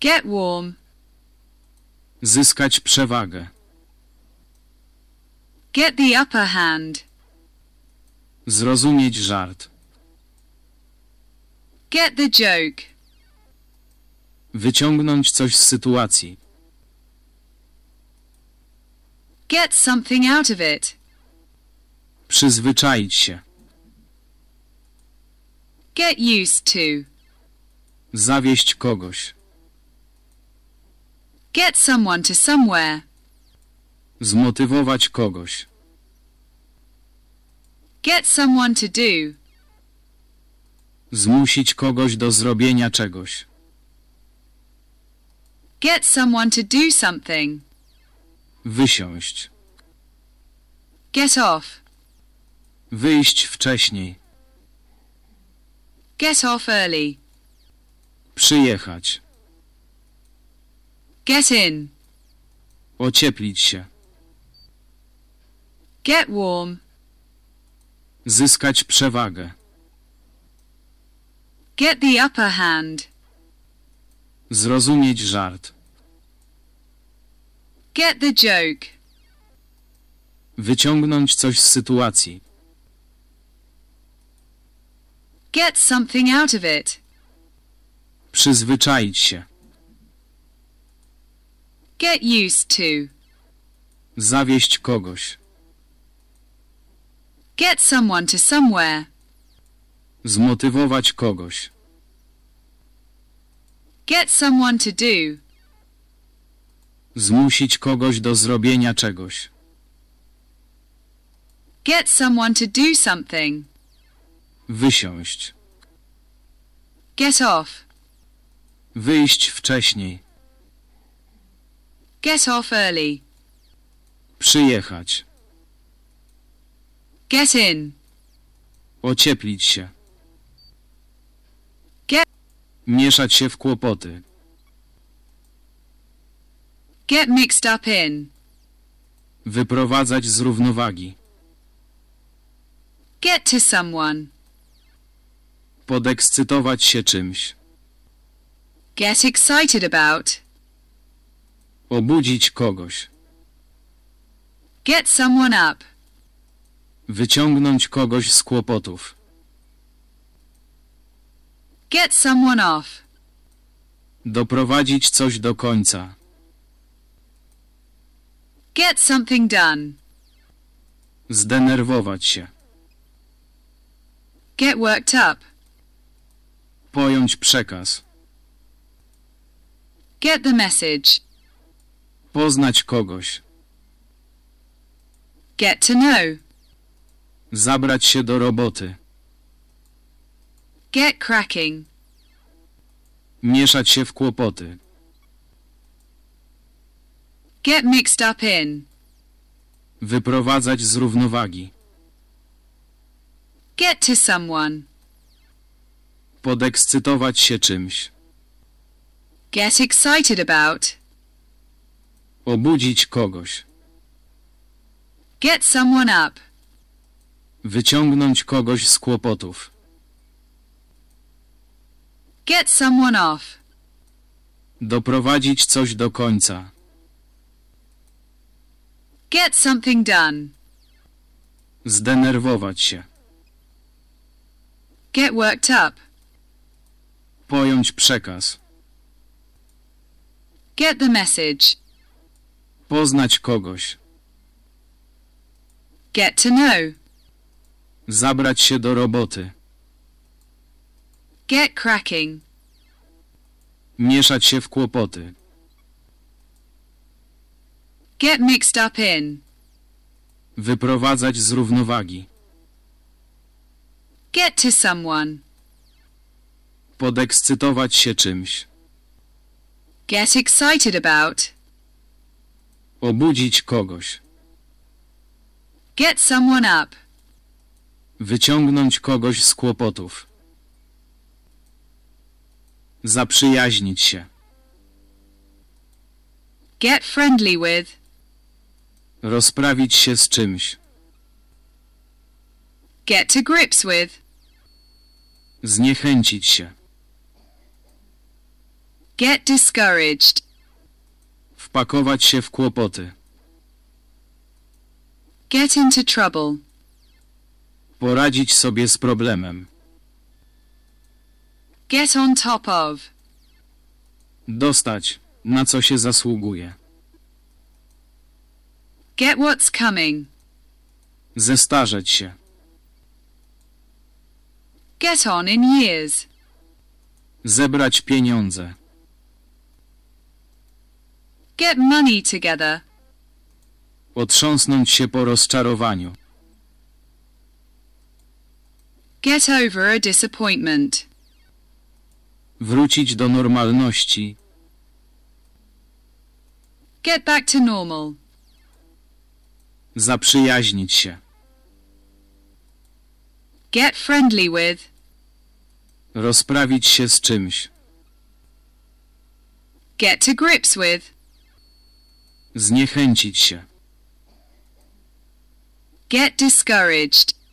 Get warm. Zyskać przewagę. Get the upper hand. Zrozumieć żart. Get the joke. Wyciągnąć coś z sytuacji. Get something out of it. Przyzwyczaić się. Get used to. Zawieść kogoś. Get someone to somewhere. Zmotywować kogoś. Get someone to do. Zmusić kogoś do zrobienia czegoś. Get someone to do something. Wysiąść. Get off. Wyjść wcześniej. Get off early. Przyjechać. Get in. Ocieplić się. Get warm. Zyskać przewagę. Get the upper hand. Zrozumieć żart. Get the joke. Wyciągnąć coś z sytuacji. Get something out of it. Przyzwyczaić się. Get used to. Zawieść kogoś. Get someone to somewhere. Zmotywować kogoś. Get someone to do. Zmusić kogoś do zrobienia czegoś. Get someone to do something. Wysiąść. Get off. Wyjść wcześniej. Get off early. Przyjechać. Get in. Ocieplić się. Get- Mieszać się w kłopoty. Get mixed up in. Wyprowadzać z równowagi. Get to someone. Podekscytować się czymś. Get excited about. Obudzić kogoś. Get someone up. Wyciągnąć kogoś z kłopotów. Get someone off. Doprowadzić coś do końca. Get something done. Zdenerwować się. Get worked up. Pojąć przekaz. Get the message. Poznać kogoś. Get to know. Zabrać się do roboty. Get cracking. Mieszać się w kłopoty. Get mixed up in. Wyprowadzać z równowagi. Get to someone. Podekscytować się czymś. Get excited about. Obudzić kogoś. Get someone up. Wyciągnąć kogoś z kłopotów. Get someone off. Doprowadzić coś do końca. Get something done. Zdenerwować się. Get worked up. Pojąć przekaz. Get the message. Poznać kogoś. Get to know. Zabrać się do roboty. Get cracking. Mieszać się w kłopoty. Get mixed up in. Wyprowadzać z równowagi. Get to someone. Podekscytować się czymś. Get excited about. Obudzić kogoś. Get someone up. Wyciągnąć kogoś z kłopotów. Zaprzyjaźnić się. Get friendly with. Rozprawić się z czymś. Get to grips with. Zniechęcić się. Get discouraged. Wpakować się w kłopoty. Get into trouble. Poradzić sobie z problemem. Get on top of. Dostać, na co się zasługuje. Get what's coming. Zestarzeć się. Get on in years. Zebrać pieniądze. Get money together. Otrząsnąć się po rozczarowaniu. Get over a disappointment. Wrócić do normalności. Get back to normal. Zaprzyjaźnić się. Get friendly with. Rozprawić się z czymś. Get to grips with. Zniechęcić się. Get discouraged.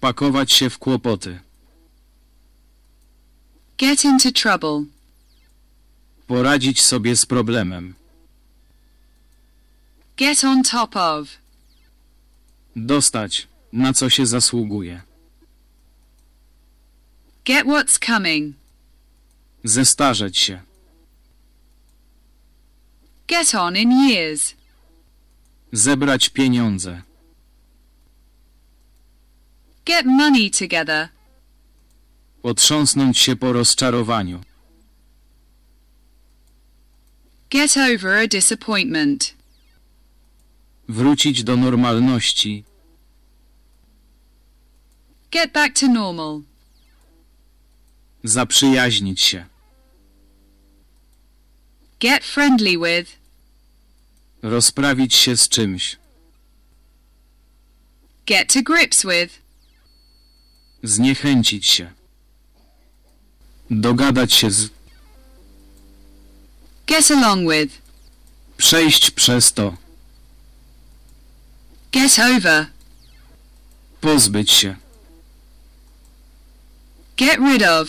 Wpakować się w kłopoty. Get into trouble. Poradzić sobie z problemem. Get on top of. Dostać, na co się zasługuje. Get what's coming. Zestarzeć się. Get on in years. Zebrać pieniądze. Get money together. Otrząsnąć się po rozczarowaniu. Get over a disappointment. Wrócić do normalności. Get back to normal. Zaprzyjaźnić się. Get friendly with. Rozprawić się z czymś. Get to grips with. Zniechęcić się. Dogadać się z. Get along with. Przejść przez to. Get over. Pozbyć się. Get rid of.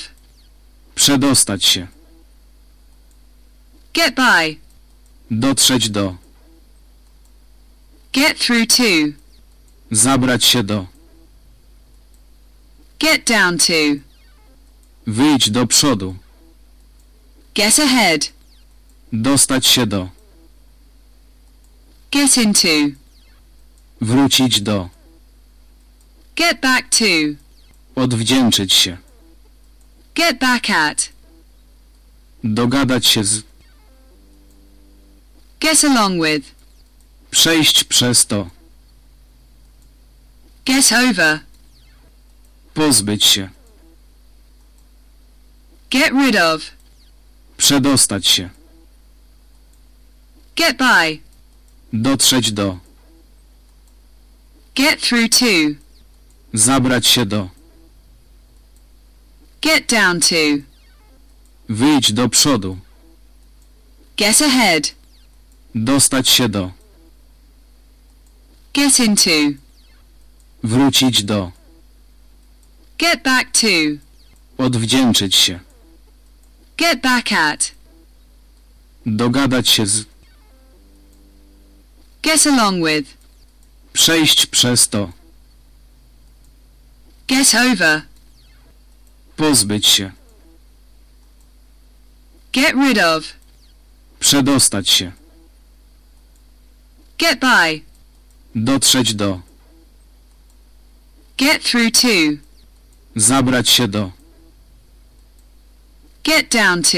Przedostać się. Get by. Dotrzeć do. Get through to. Zabrać się do. Get down to. Wyjść do przodu. Get ahead. Dostać się do. Get into. Wrócić do. Get back to. Odwdzięczyć się. Get back at. Dogadać się z. Get along with. Przejść przez to. Get over. Pozbyć się. Get rid of. Przedostać się. Get by. Dotrzeć do. Get through to. Zabrać się do. Get down to. Wyjść do przodu. Get ahead. Dostać się do. Get into. Wrócić do. Get back to. Odwdzięczyć się. Get back at. Dogadać się z. Get along with. Przejść przez to. Get over. Pozbyć się. Get rid of. Przedostać się. Get by. Dotrzeć do. Get through to. Zabrać się do. Get down to.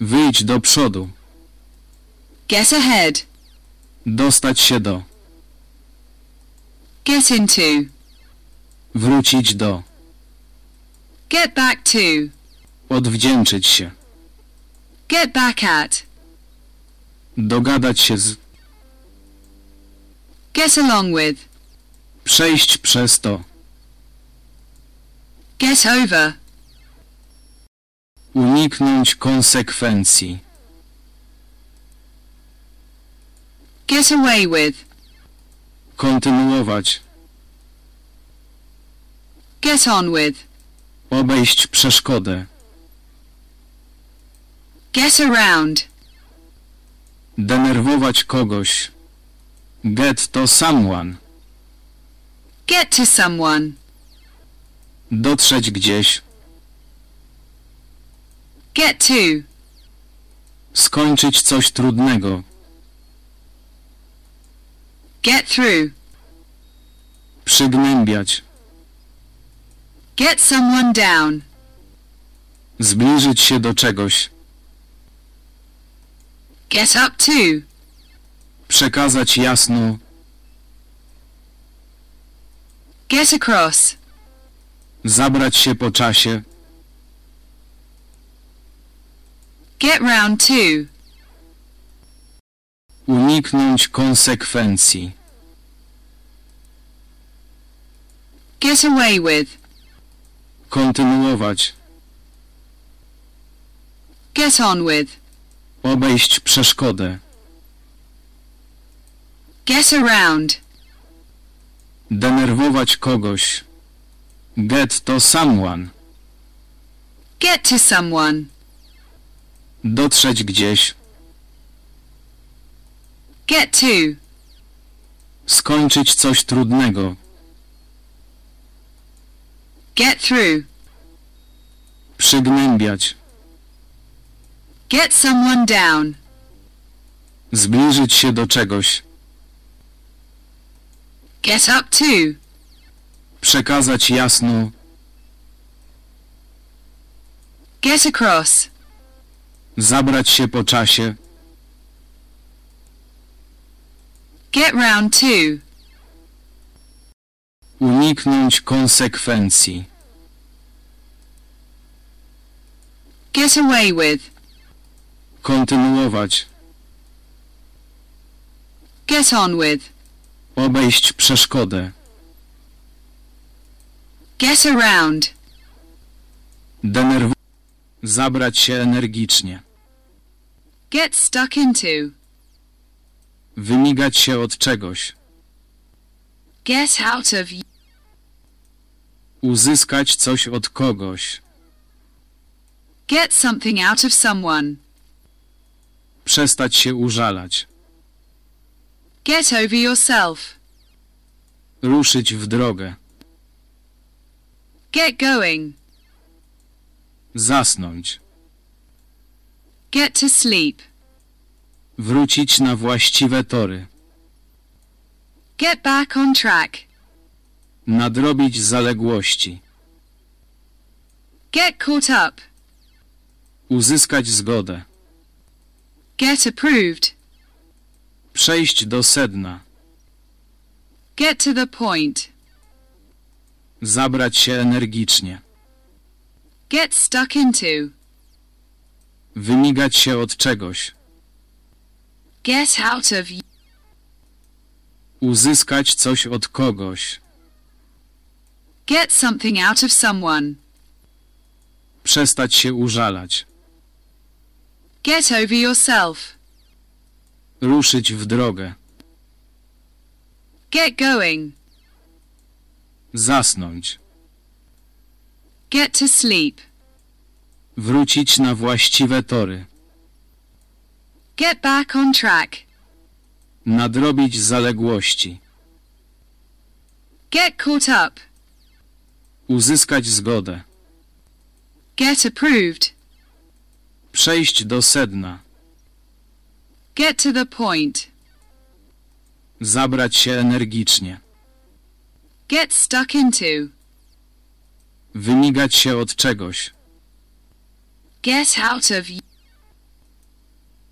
Wyjść do przodu. Get ahead. Dostać się do. Get into. Wrócić do. Get back to. Odwdzięczyć się. Get back at. Dogadać się z. Get along with. Przejść przez to. Get over. Uniknąć konsekwencji. Get away with. Kontynuować. Get on with. Obejść przeszkodę. Get around. Denerwować kogoś. Get to someone. Get to someone. Dotrzeć gdzieś. Get to. Skończyć coś trudnego. Get through. Przygnębiać. Get someone down. Zbliżyć się do czegoś. Get up to. Przekazać jasno. Get across. Zabrać się po czasie. Get round to. Uniknąć konsekwencji. Get away with. Kontynuować. Get on with. Obejść przeszkodę. Get around. Denerwować kogoś. Get to someone. Get to someone. Dotrzeć gdzieś. Get to. Skończyć coś trudnego. Get through. Przygnębiać. Get someone down. Zbliżyć się do czegoś. Get up to. Przekazać jasno. Get across. Zabrać się po czasie. Get round to. Uniknąć konsekwencji. Get away with. Kontynuować. Get on with. Obejść przeszkodę. Get around. Denerwować. Zabrać się energicznie. Get stuck into. Wymigać się od czegoś. Get out of. Uzyskać coś od kogoś. Get something out of someone. Przestać się użalać. Get over yourself. Ruszyć w drogę. Get going. Zasnąć. Get to sleep. Wrócić na właściwe tory. Get back on track. Nadrobić zaległości. Get caught up. Uzyskać zgodę. Get approved. Przejść do sedna. Get to the point. Zabrać się energicznie. Get stuck into. Wymigać się od czegoś. Get out of. Uzyskać coś od kogoś. Get something out of someone. Przestać się użalać. Get over yourself. Ruszyć w drogę. Get going. Zasnąć. Get to sleep. Wrócić na właściwe tory. Get back on track. Nadrobić zaległości. Get caught up. Uzyskać zgodę. Get approved. Przejść do sedna. Get to the point. Zabrać się energicznie. Get stuck into. Wymigać się od czegoś. Get out of.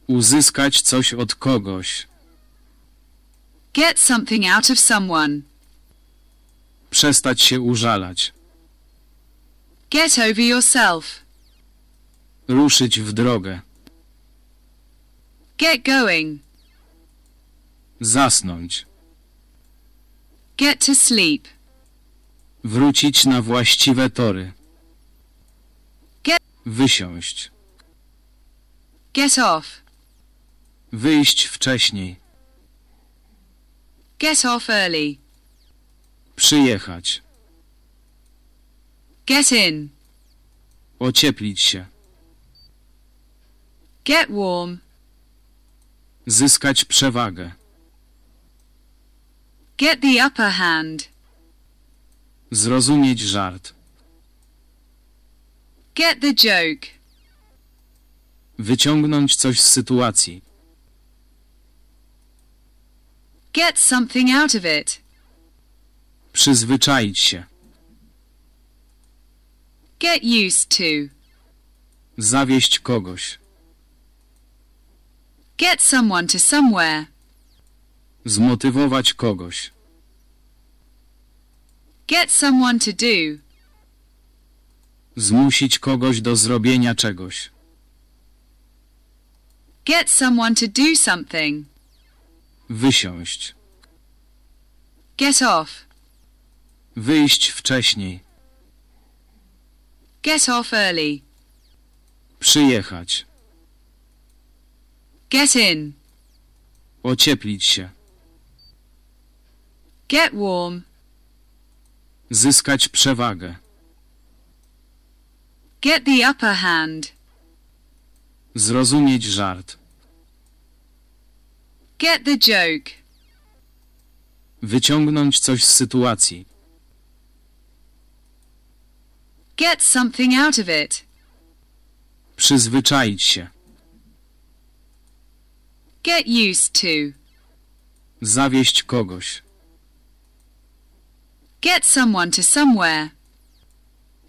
Uzyskać coś od kogoś. Get something out of someone. Przestać się użalać. Get over yourself. Ruszyć w drogę. Get going. Zasnąć. Get to sleep. Wrócić na właściwe tory. Get- Wysiąść. Get off. Wyjść wcześniej. Get off early. Przyjechać. Get in. Ocieplić się. Get warm. Zyskać przewagę. Get the upper hand. Zrozumieć żart. Get the joke. Wyciągnąć coś z sytuacji. Get something out of it. Przyzwyczaić się. Get used to. Zawieść kogoś. Get someone to somewhere. Zmotywować kogoś. Get someone to do. Zmusić kogoś do zrobienia czegoś. Get someone to do something. Wysiąść. Get off. Wyjść wcześniej. Get off early. Przyjechać. Get in. Ocieplić się. Get warm. Zyskać przewagę. Get the upper hand. Zrozumieć żart. Get the joke. Wyciągnąć coś z sytuacji. Get something out of it. Przyzwyczaić się. Get used to. Zawieść kogoś. Get someone to somewhere.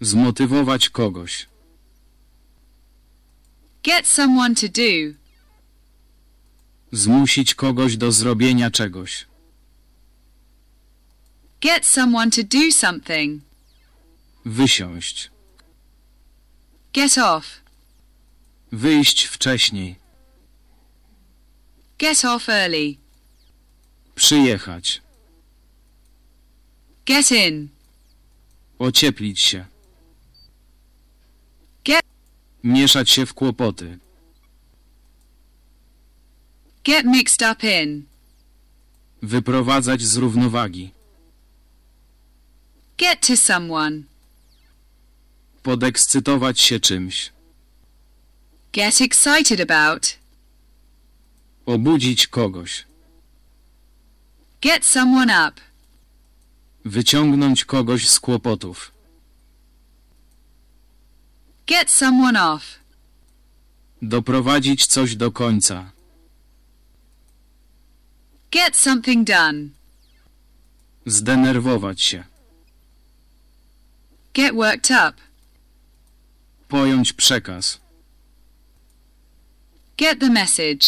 Zmotywować kogoś. Get someone to do. Zmusić kogoś do zrobienia czegoś. Get someone to do something. Wysiąść. Get off. Wyjść wcześniej. Get off early. Przyjechać. Get in. Ocieplić się. Mieszać się w kłopoty. Get mixed up in. Wyprowadzać z równowagi. Get to someone. Podekscytować się czymś. Get excited about. Obudzić kogoś. Get someone up. Wyciągnąć kogoś z kłopotów. Get someone off. Doprowadzić coś do końca. Get something done. Zdenerwować się. Get worked up. Pojąć przekaz. Get the message.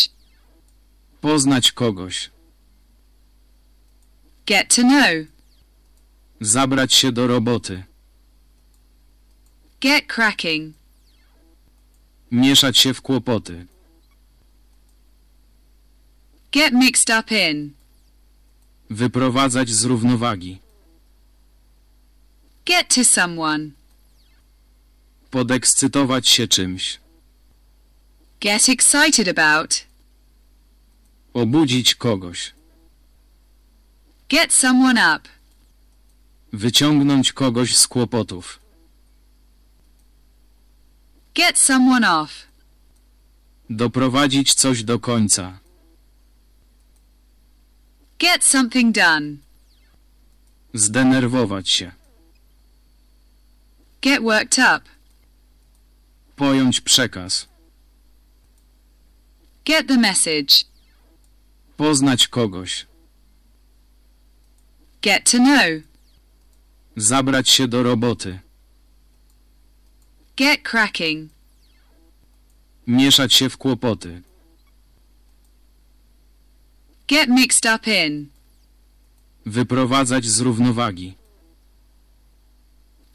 Poznać kogoś. Get to know. Zabrać się do roboty. Get cracking. Mieszać się w kłopoty. Get mixed up in. Wyprowadzać z równowagi. Get to someone. Podekscytować się czymś. Get excited about. Obudzić kogoś. Get someone up. Wyciągnąć kogoś z kłopotów. Get someone off. Doprowadzić coś do końca. Get something done. Zdenerwować się. Get worked up. Pojąć przekaz. Get the message. Poznać kogoś. Get to know. Zabrać się do roboty. Get cracking. Mieszać się w kłopoty. Get mixed up in. Wyprowadzać z równowagi.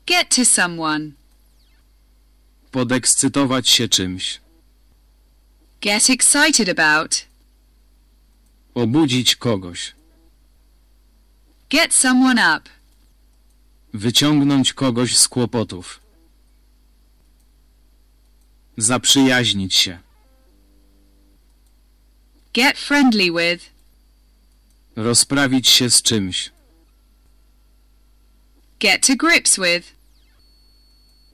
Get to someone. Podekscytować się czymś. Get excited about. Obudzić kogoś. Get someone up. Wyciągnąć kogoś z kłopotów. Zaprzyjaźnić się. Get friendly with. Rozprawić się z czymś. Get to grips with.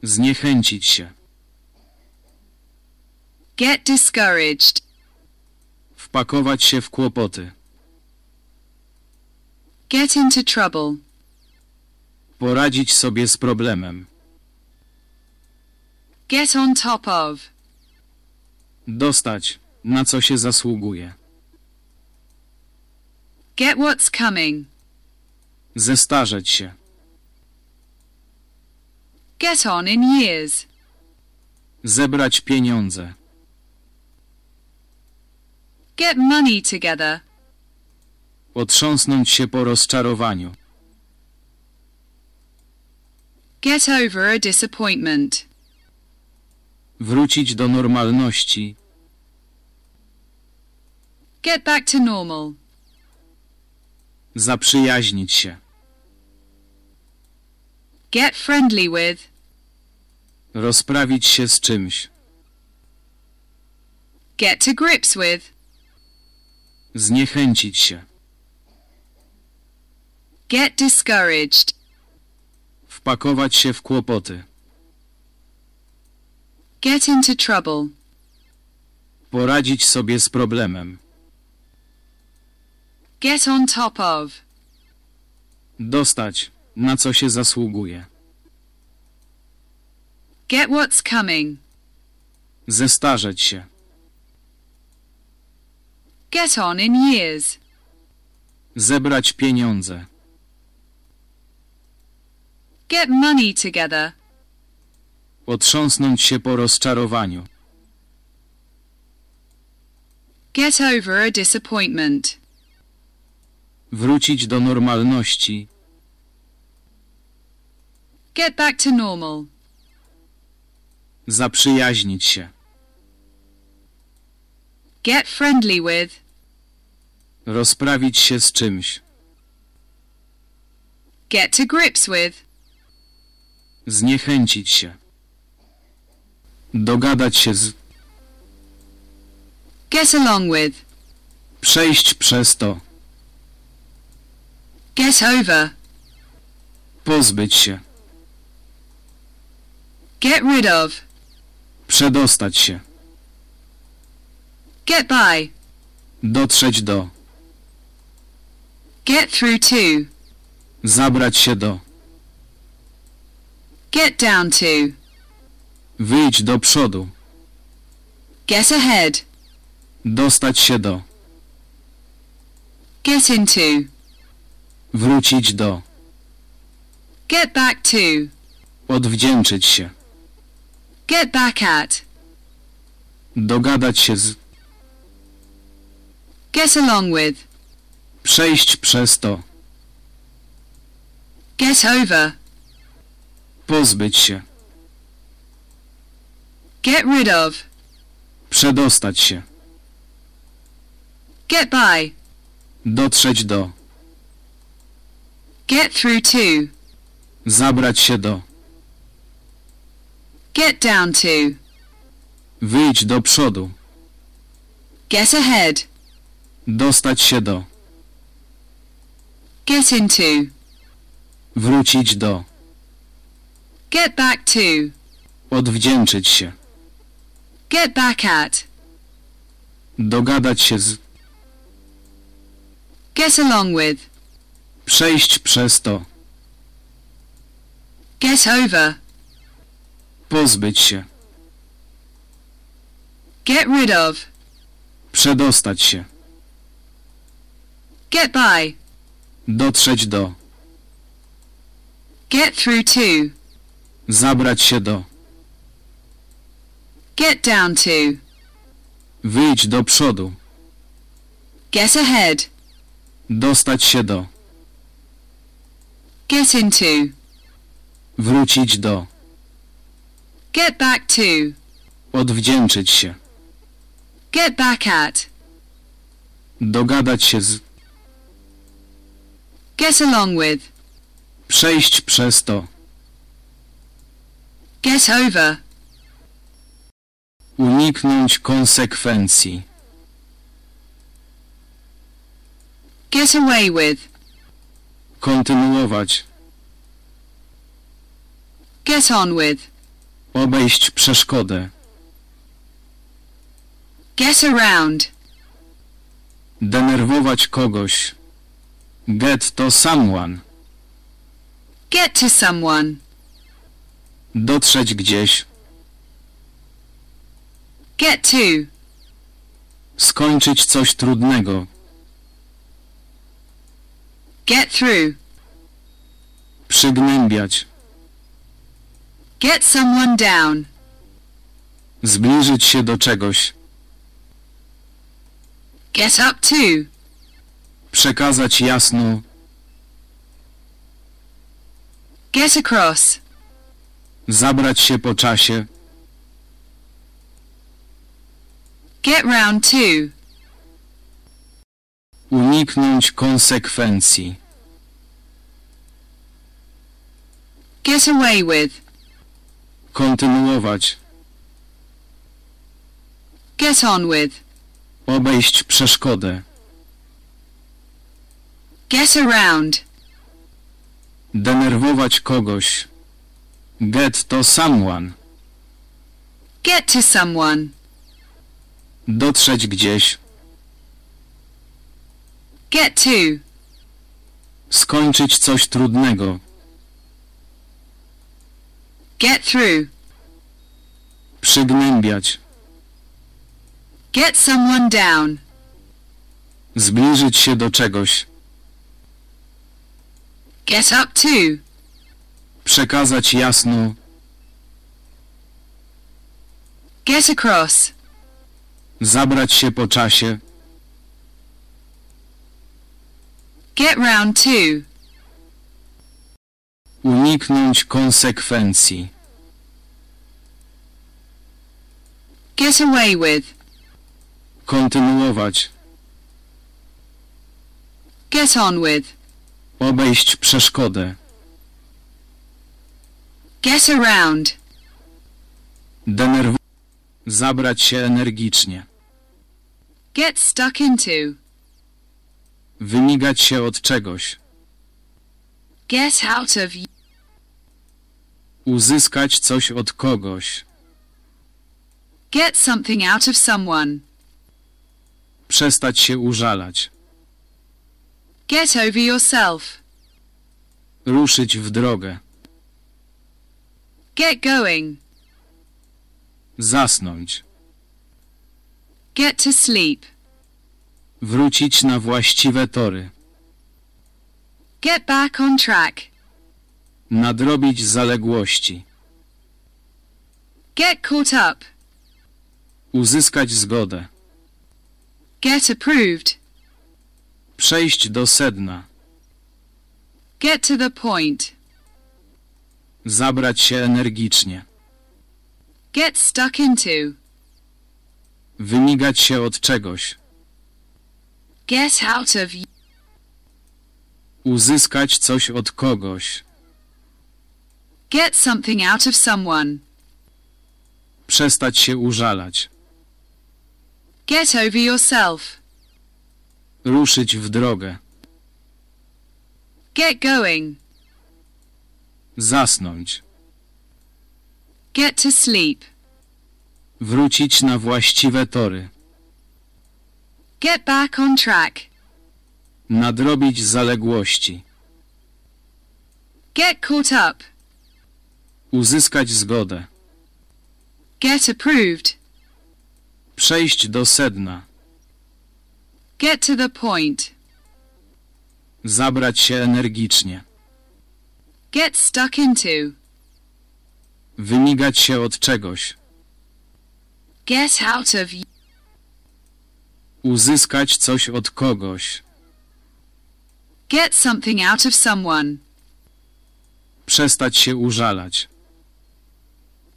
Zniechęcić się. Get discouraged. Wpakować się w kłopoty. Get into trouble. Poradzić sobie z problemem. Get on top of. Dostać, na co się zasługuje. Get what's coming. Zestarzeć się. Get on in years. Zebrać pieniądze. Get money together. Otrząsnąć się po rozczarowaniu. Get over a disappointment. Wrócić do normalności. Get back to normal. Zaprzyjaźnić się. Get friendly with. Rozprawić się z czymś. Get to grips with. Zniechęcić się. Get discouraged. Wpakować się w kłopoty. Get into trouble. Poradzić sobie z problemem. Get on top of. Dostać, na co się zasługuje. Get what's coming. Zestarzeć się. Get on in years. Zebrać pieniądze. Get money together. Otrząsnąć się po rozczarowaniu. Get over a disappointment. Wrócić do normalności. Get back to normal. Zaprzyjaźnić się. Get friendly with. Rozprawić się z czymś. Get to grips with. Zniechęcić się. Dogadać się z. Get along with. Przejść przez to. Get over. Pozbyć się. Get rid of. Przedostać się. Get by. Dotrzeć do. Get through to. Zabrać się do. Get down to. Wyjść do przodu. Get ahead. Dostać się do. Get into. Wrócić do. Get back to. Odwdzięczyć się. Get back at. Dogadać się z. Get along with. Przejść przez to. Get over. Pozbyć się. Get rid of. Przedostać się. Get by. Dotrzeć do. Get through to. Zabrać się do. Get down to. Wyjść do przodu. Get ahead. Dostać się do. Get into. Wrócić do. Get back to. Odwdzięczyć się. Get back at. Dogadać się z. Get along with. Przejść przez to. Get over. Pozbyć się. Get rid of. Przedostać się. Get by. Dotrzeć do. Get through to. Zabrać się do. Get down to. Wyjść do przodu. Get ahead. Dostać się do. Get into. Wrócić do. Get back to. Odwdzięczyć się. Get back at. Dogadać się z. Get along with. Przejść przez to. Get over. Uniknąć konsekwencji. Get away with. Kontynuować. Get on with. Obejść przeszkodę. Get around. Denerwować kogoś. Get to someone. Get to someone. Dotrzeć gdzieś. Get to. Skończyć coś trudnego. Get through. Przygnębiać. Get someone down. Zbliżyć się do czegoś. Get up to. Przekazać jasno. Get across. Zabrać się po czasie. Get round to. Uniknąć konsekwencji. Get away with. Kontynuować. Get on with. Obejść przeszkodę. Get around. Denerwować kogoś. Get to someone. Get to someone. Dotrzeć gdzieś. Get to. Skończyć coś trudnego. Get through. Przygnębiać. Get someone down. Zbliżyć się do czegoś. Get up to. Przekazać jasno. Get across. Zabrać się po czasie. Get round to. Uniknąć konsekwencji. Get away with. Kontynuować. Get on with. Obejść przeszkodę. Get around. Denerwować. Zabrać się energicznie. Get stuck into. Wymigać się od czegoś. Get out of. Uzyskać coś od kogoś. Get something out of someone. Przestać się użalać. Get over yourself. Ruszyć w drogę. Get going. Zasnąć. Get to sleep. Wrócić na właściwe tory. Get back on track. Nadrobić zaległości. Get caught up. Uzyskać zgodę. Get approved. Przejść do sedna. Get to the point. Zabrać się energicznie. Get stuck into. Wymigać się od czegoś. Get out of. Uzyskać coś od kogoś. Get something out of someone. Przestać się użalać. Get over yourself. Ruszyć w drogę. Get going. Zasnąć. Get to sleep. Wrócić na właściwe tory. Get back on track. Nadrobić zaległości. Get caught up. Uzyskać zgodę. Get approved. Przejść do sedna. Get to the point. Zabrać się energicznie. Get stuck into. Wymigać się od czegoś. Get out of. Uzyskać coś od kogoś. Get something out of someone. Przestać się użalać.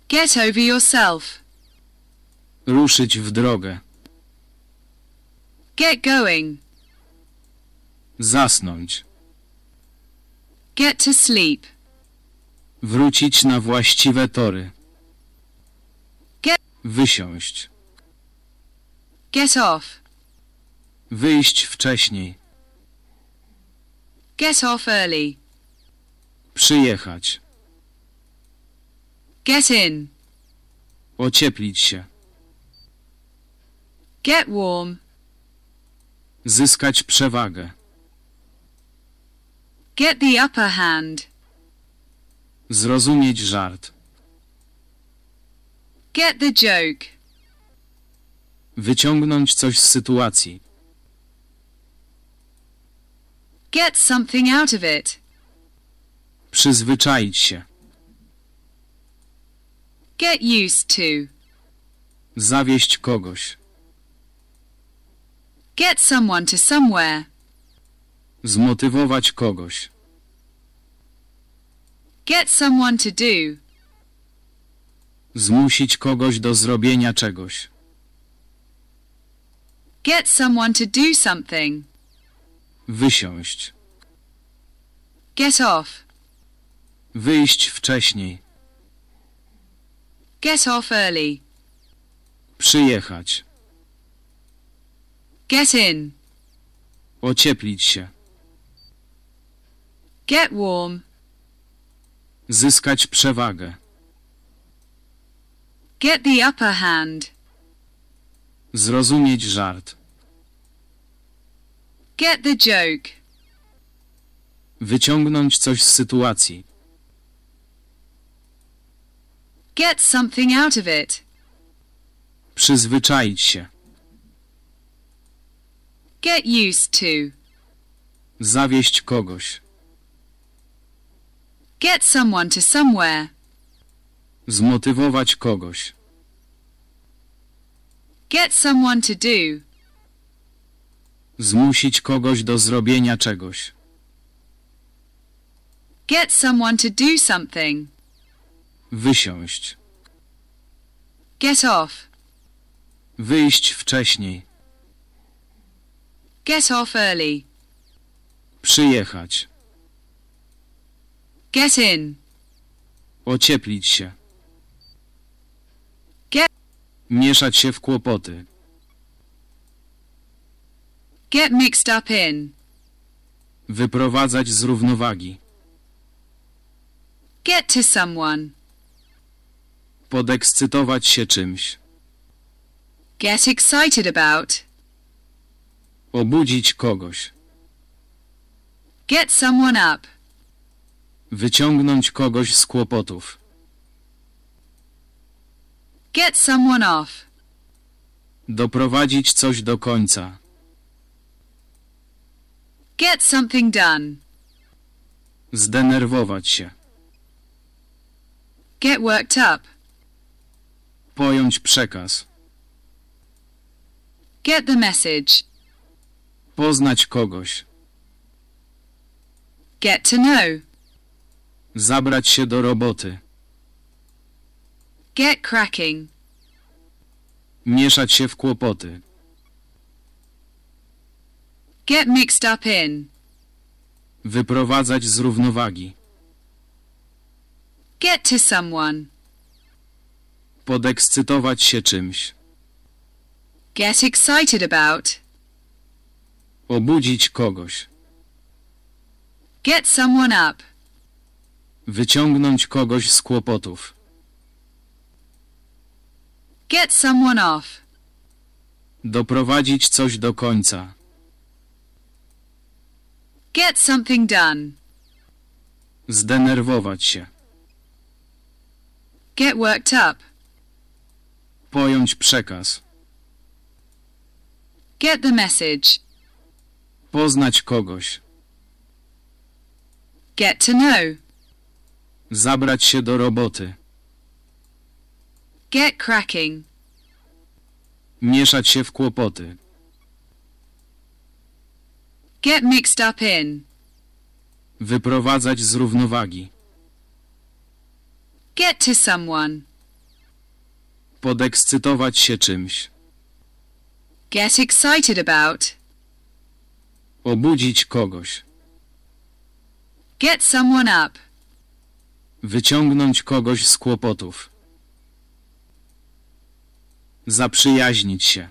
Get over yourself. Ruszyć w drogę. Get going. Zasnąć. Get to sleep. Wrócić na właściwe tory. Get- Wysiąść. Get off. Wyjść wcześniej. Get off early. Przyjechać. Get in. Ocieplić się. Get warm. Zyskać przewagę. Get the upper hand. Zrozumieć żart. Get the joke. Wyciągnąć coś z sytuacji. Get something out of it. Przyzwyczaić się. Get used to. Zawieść kogoś. Get someone to somewhere. Zmotywować kogoś. Get someone to do. Zmusić kogoś do zrobienia czegoś. Get someone to do something. Wysiąść. Get off. Wyjść wcześniej. Get off early. Przyjechać. Get in. Ocieplić się. Get warm. Zyskać przewagę. Get the upper hand. Zrozumieć żart. Get the joke. Wyciągnąć coś z sytuacji. Get something out of it. Przyzwyczaić się. Get used to. Zawieść kogoś. Get someone to somewhere. Zmotywować kogoś. Get someone to do. Zmusić kogoś do zrobienia czegoś. Get someone to do something. Wysiąść. Get off. Wyjść wcześniej. Get off early. Przyjechać. Get in. Ocieplić się. Get- Mieszać się w kłopoty. Get mixed up in. Wyprowadzać z równowagi. Get to someone. Podekscytować się czymś. Get excited about. Obudzić kogoś. Get someone up. Wyciągnąć kogoś z kłopotów. Get someone off. Doprowadzić coś do końca. Get something done. Zdenerwować się. Get worked up. Pojąć przekaz. Get the message. Poznać kogoś. Get to know. Zabrać się do roboty. Get cracking. Mieszać się w kłopoty. Get mixed up in. Wyprowadzać z równowagi. Get to someone. Podekscytować się czymś. Get excited about. Obudzić kogoś. Get someone up. Wyciągnąć kogoś z kłopotów. Get someone off. Doprowadzić coś do końca. Get something done. Zdenerwować się. Get worked up. Pojąć przekaz. Get the message. Poznać kogoś. Get to know. Zabrać się do roboty. Get cracking. Mieszać się w kłopoty. Get mixed up in. Wyprowadzać z równowagi. Get to someone. Podekscytować się czymś. Get excited about. Obudzić kogoś. Get someone up. Wyciągnąć kogoś z kłopotów. Zaprzyjaźnić się.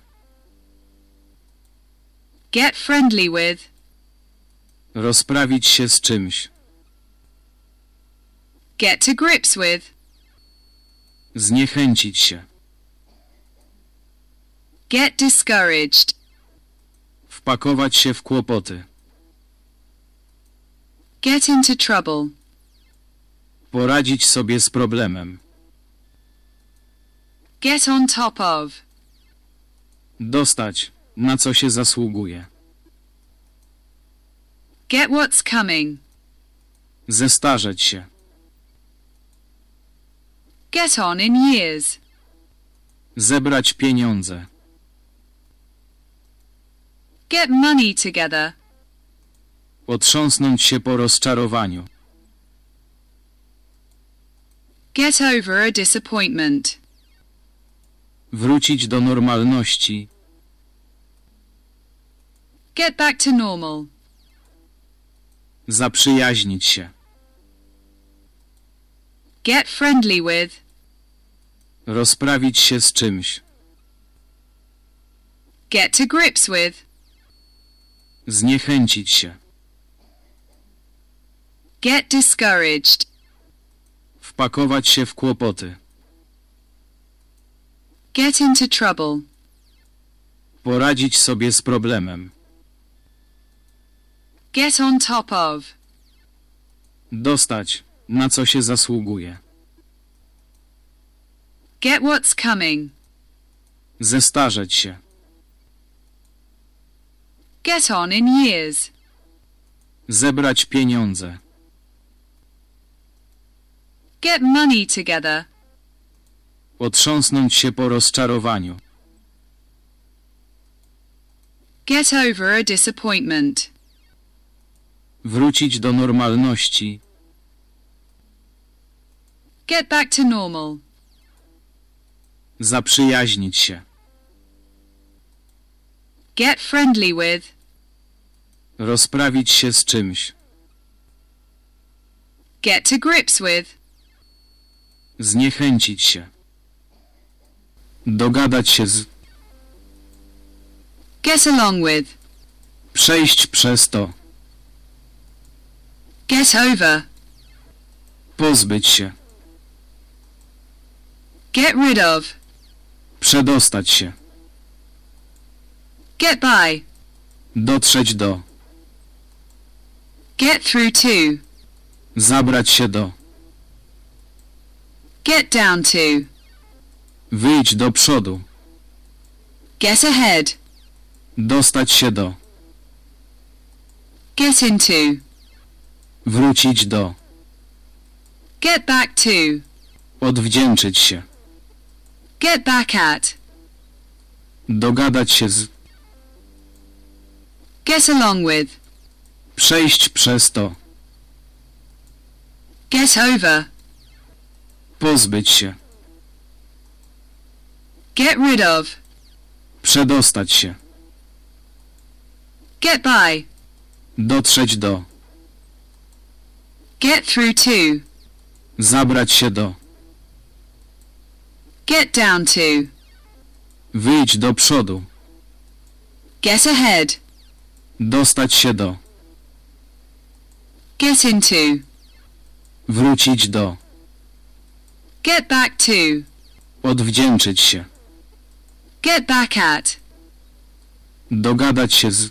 Get friendly with. Rozprawić się z czymś. Get to grips with. Zniechęcić się. Get discouraged. Wpakować się w kłopoty. Get into trouble. Poradzić sobie z problemem. Get on top of. Dostać, na co się zasługuje. Get what's coming. Zestarzeć się. Get on in years. Zebrać pieniądze. Get money together. Otrząsnąć się po rozczarowaniu. Get over a disappointment. Wrócić do normalności. Get back to normal. Zaprzyjaźnić się. Get friendly with. Rozprawić się z czymś. Get to grips with. Zniechęcić się. Get discouraged. Wpakować się w kłopoty. Get into trouble. Poradzić sobie z problemem. Get on top of. Dostać, na co się zasługuje. Get what's coming. Zestarzeć się. Get on in years. Zebrać pieniądze. Get money together. Otrząsnąć się po rozczarowaniu. Get over a disappointment. Wrócić do normalności. Get back to normal. Zaprzyjaźnić się. Get friendly with. Rozprawić się z czymś. Get to grips with. Zniechęcić się. Dogadać się z. Get along with. Przejść przez to. Get over. Pozbyć się. Get rid of. Przedostać się. Get by. Dotrzeć do. Get through to. Zabrać się do. Get down to. Wyjść do przodu. Get ahead. Dostać się do. Get into. Wrócić do. Get back to. Odwdzięczyć się. Get back at. Dogadać się z. Get along with. Przejść przez to. Get over. Pozbyć się. Get rid of. Przedostać się. Get by. Dotrzeć do. Get through to. Zabrać się do. Get down to. Wyjść do przodu. Get ahead. Dostać się do. Get into. Wrócić do. Get back to. Odwdzięczyć się. Get back at. Dogadać się z.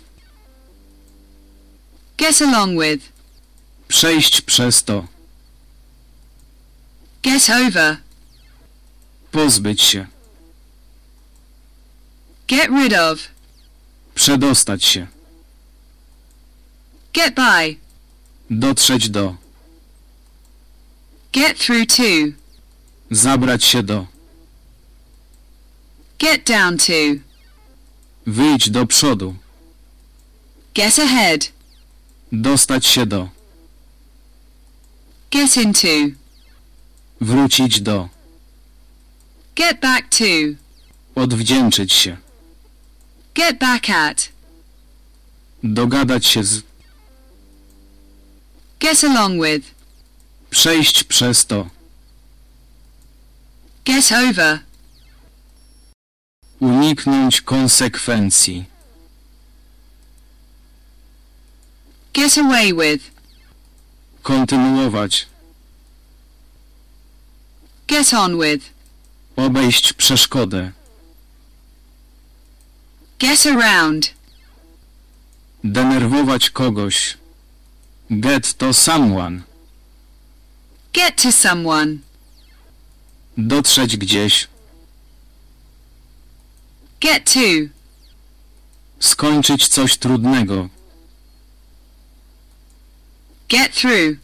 Get along with. Przejść przez to. Get over. Pozbyć się. Get rid of. Przedostać się. Get by. Dotrzeć do. Get through to. Zabrać się do. Get down to. Wyjść do przodu. Get ahead. Dostać się do. Get into. Wrócić do. Get back to. Odwdzięczyć się. Get back at. Dogadać się z. Get along with. Przejść przez to. Get over. Uniknąć konsekwencji. Get away with. Kontynuować. Get on with. Obejść przeszkodę. Get around. Denerwować kogoś. Get to someone. Get to someone. Dotrzeć gdzieś. Get to. Skończyć coś trudnego. Get through.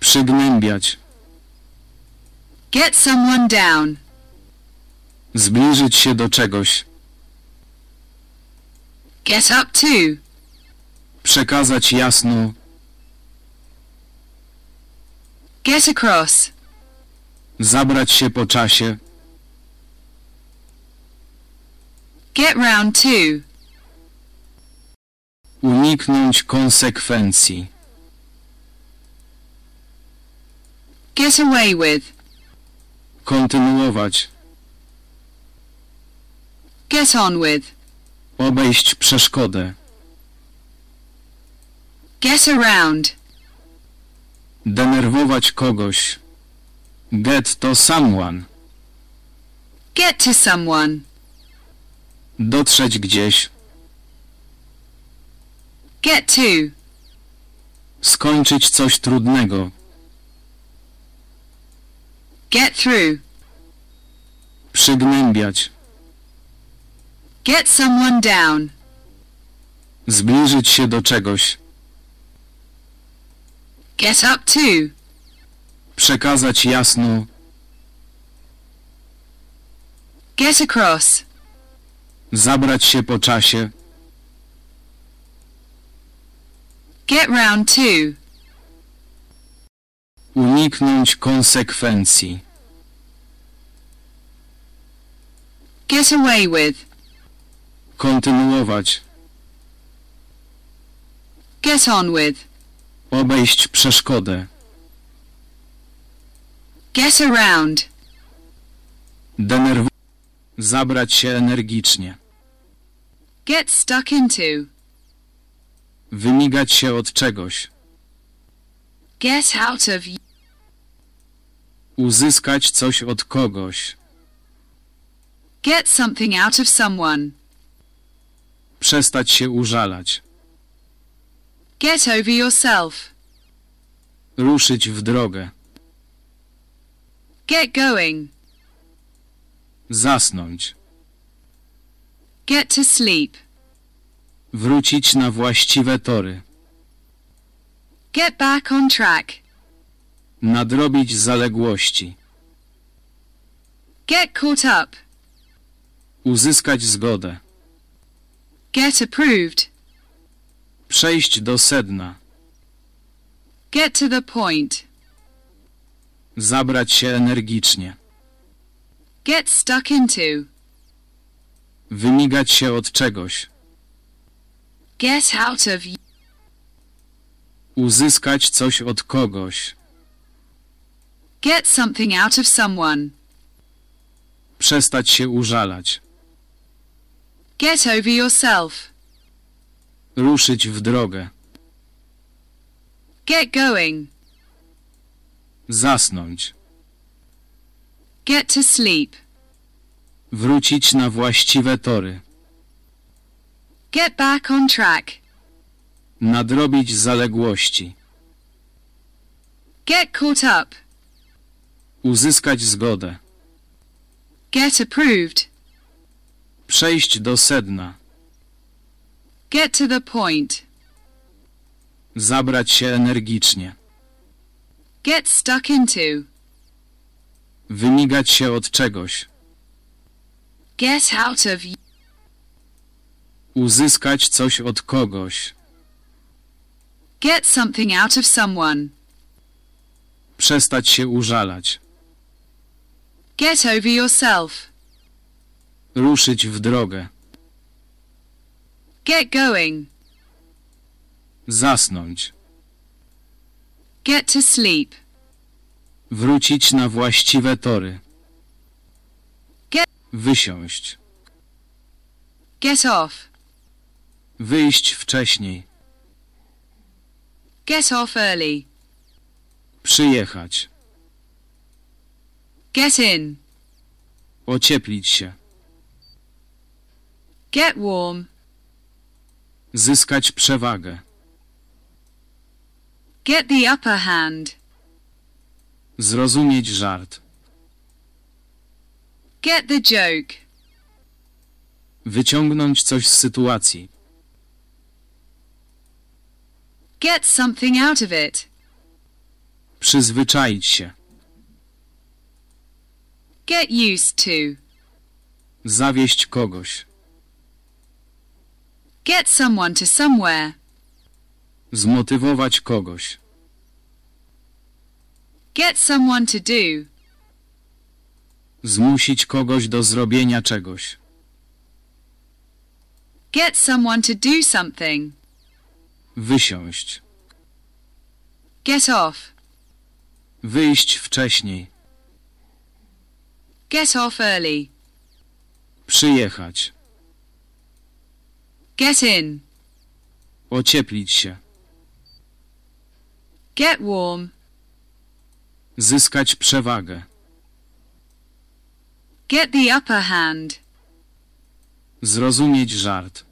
Przygnębiać. Get someone down. Zbliżyć się do czegoś. Get up to. Przekazać jasno. Get across. Zabrać się po czasie. Get round to. Uniknąć konsekwencji. Get away with. Kontynuować. Get on with. Obejść przeszkodę. Get around. Denerwować kogoś. Get to someone. Get to someone. Dotrzeć gdzieś. Get to. Skończyć coś trudnego. Get through. Przygnębiać. Get someone down. Zbliżyć się do czegoś. Get up to. Przekazać jasno. Get across. Zabrać się po czasie. Get round to. Uniknąć konsekwencji. Get away with. Kontynuować. Get on with. Obejść przeszkodę. Get around. Denerwować. Zabrać się energicznie. Get stuck into. Wymigać się od czegoś. Get out of. Uzyskać coś od kogoś. Get something out of someone. Przestać się użalać. Get over yourself. Ruszyć w drogę. Get going. Zasnąć. Get to sleep. Wrócić na właściwe tory. Get back on track. Nadrobić zaległości. Get caught up. Uzyskać zgodę. Get approved. Przejść do sedna. Get to the point. Zabrać się energicznie. Get stuck into. Wymigać się od czegoś. Get out of. Uzyskać coś od kogoś. Get something out of someone. Przestać się użalać. Get over yourself. Ruszyć w drogę. Get going. Zasnąć. Get to sleep. Wrócić na właściwe tory. Get back on track. Nadrobić zaległości. Get caught up. Uzyskać zgodę. Get approved. Przejść do sedna. Get to the point. Zabrać się energicznie. Get stuck into. Wymigać się od czegoś. Get out of. Uzyskać coś od kogoś. Get something out of someone. Przestać się użalać. Get over yourself. Ruszyć w drogę. Get going. Zasnąć. Get to sleep. Wrócić na właściwe tory. Get- Wysiąść. Get off. Wyjść wcześniej. Get off early. Przyjechać. Get in. Ocieplić się. Get warm. Zyskać przewagę. Get the upper hand. Zrozumieć żart. Get the joke. Wyciągnąć coś z sytuacji. Get something out of it. Przyzwyczaić się. Get used to. Zawieść kogoś. Get someone to somewhere. Zmotywować kogoś. Get someone to do. Zmusić kogoś do zrobienia czegoś. Get someone to do something. Wysiąść. Get off. Wyjść wcześniej. Get off early. Przyjechać. Get in. Ocieplić się. Get warm. Zyskać przewagę. Get the upper hand. Zrozumieć żart.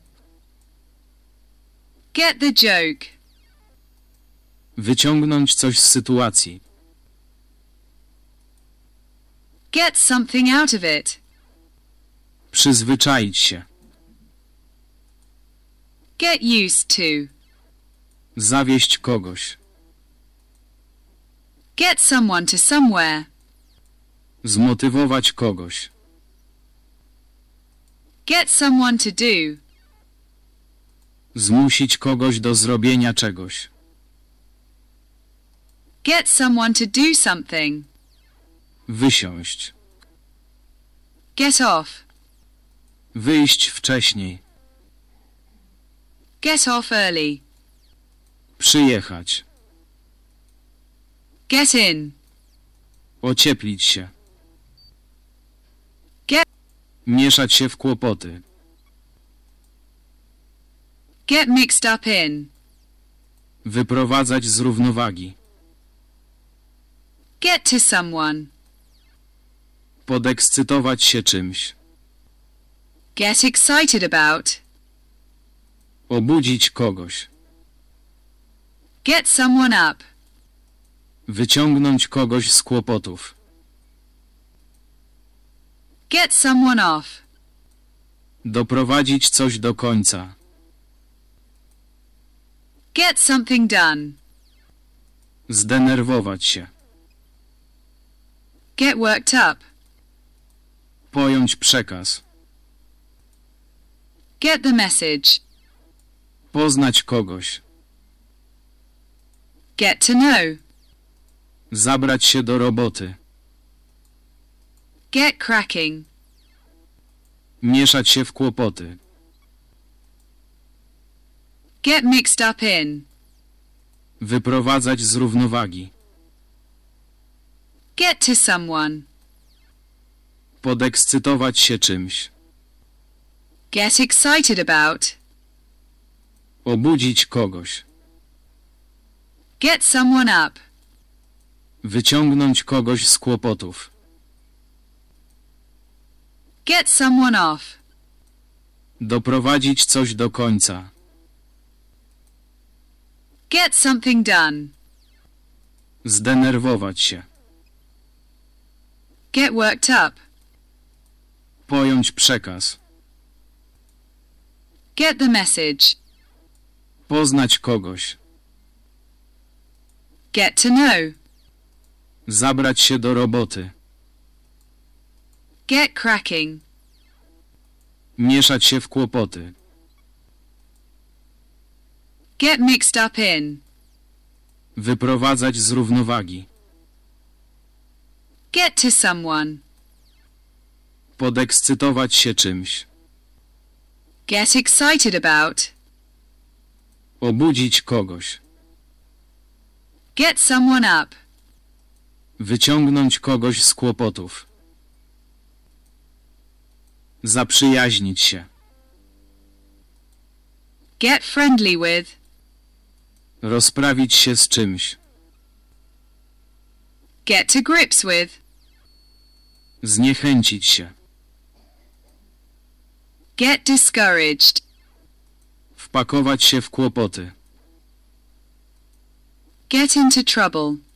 Get the joke. Wyciągnąć coś z sytuacji. Get something out of it. Przyzwyczaić się. Get used to. Zawieść kogoś. Get someone to somewhere. Zmotywować kogoś. Get someone to do. Zmusić kogoś do zrobienia czegoś. Get someone to do something. Wysiąść. Get off. Wyjść wcześniej. Get off early. Przyjechać. Get in. Ocieplić się. Get- Mieszać się w kłopoty. Get mixed up in. Wyprowadzać z równowagi. Get to someone. Podekscytować się czymś. Get excited about. Obudzić kogoś. Get someone up. Wyciągnąć kogoś z kłopotów. Get someone off. Doprowadzić coś do końca. Get something done. Zdenerwować się. Get worked up. Pojąć przekaz. Get the message. Poznać kogoś. Get to know. Zabrać się do roboty. Get cracking. Mieszać się w kłopoty. Get mixed up in. Wyprowadzać z równowagi. Get to someone. Podekscytować się czymś. Get excited about. Obudzić kogoś. Get someone up. Wyciągnąć kogoś z kłopotów. Get someone off. Doprowadzić coś do końca. Get something done. Zdenerwować się. Get worked up. Pojąć przekaz. Get the message. Poznać kogoś. Get to know. Zabrać się do roboty. Get cracking. Mieszać się w kłopoty. Get mixed up in. Wyprowadzać z równowagi. Get to someone. Podekscytować się czymś. Get excited about. Obudzić kogoś. Get someone up. Wyciągnąć kogoś z kłopotów. Zaprzyjaźnić się. Get friendly with. Rozprawić się z czymś. Get to grips with. Zniechęcić się. Get discouraged. Wpakować się w kłopoty. Get into trouble.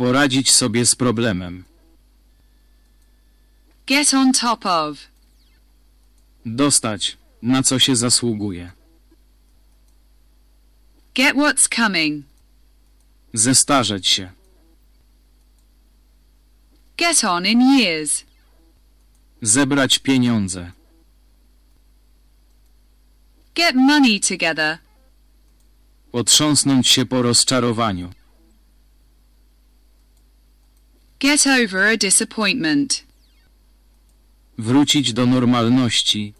Poradzić sobie z problemem. Get on top of. Dostać, na co się zasługuje. Get what's coming. Zestarzeć się. Get on in years. Zebrać pieniądze. Get money together. Otrząsnąć się po rozczarowaniu. Get over a disappointment. Wrócić do normalności.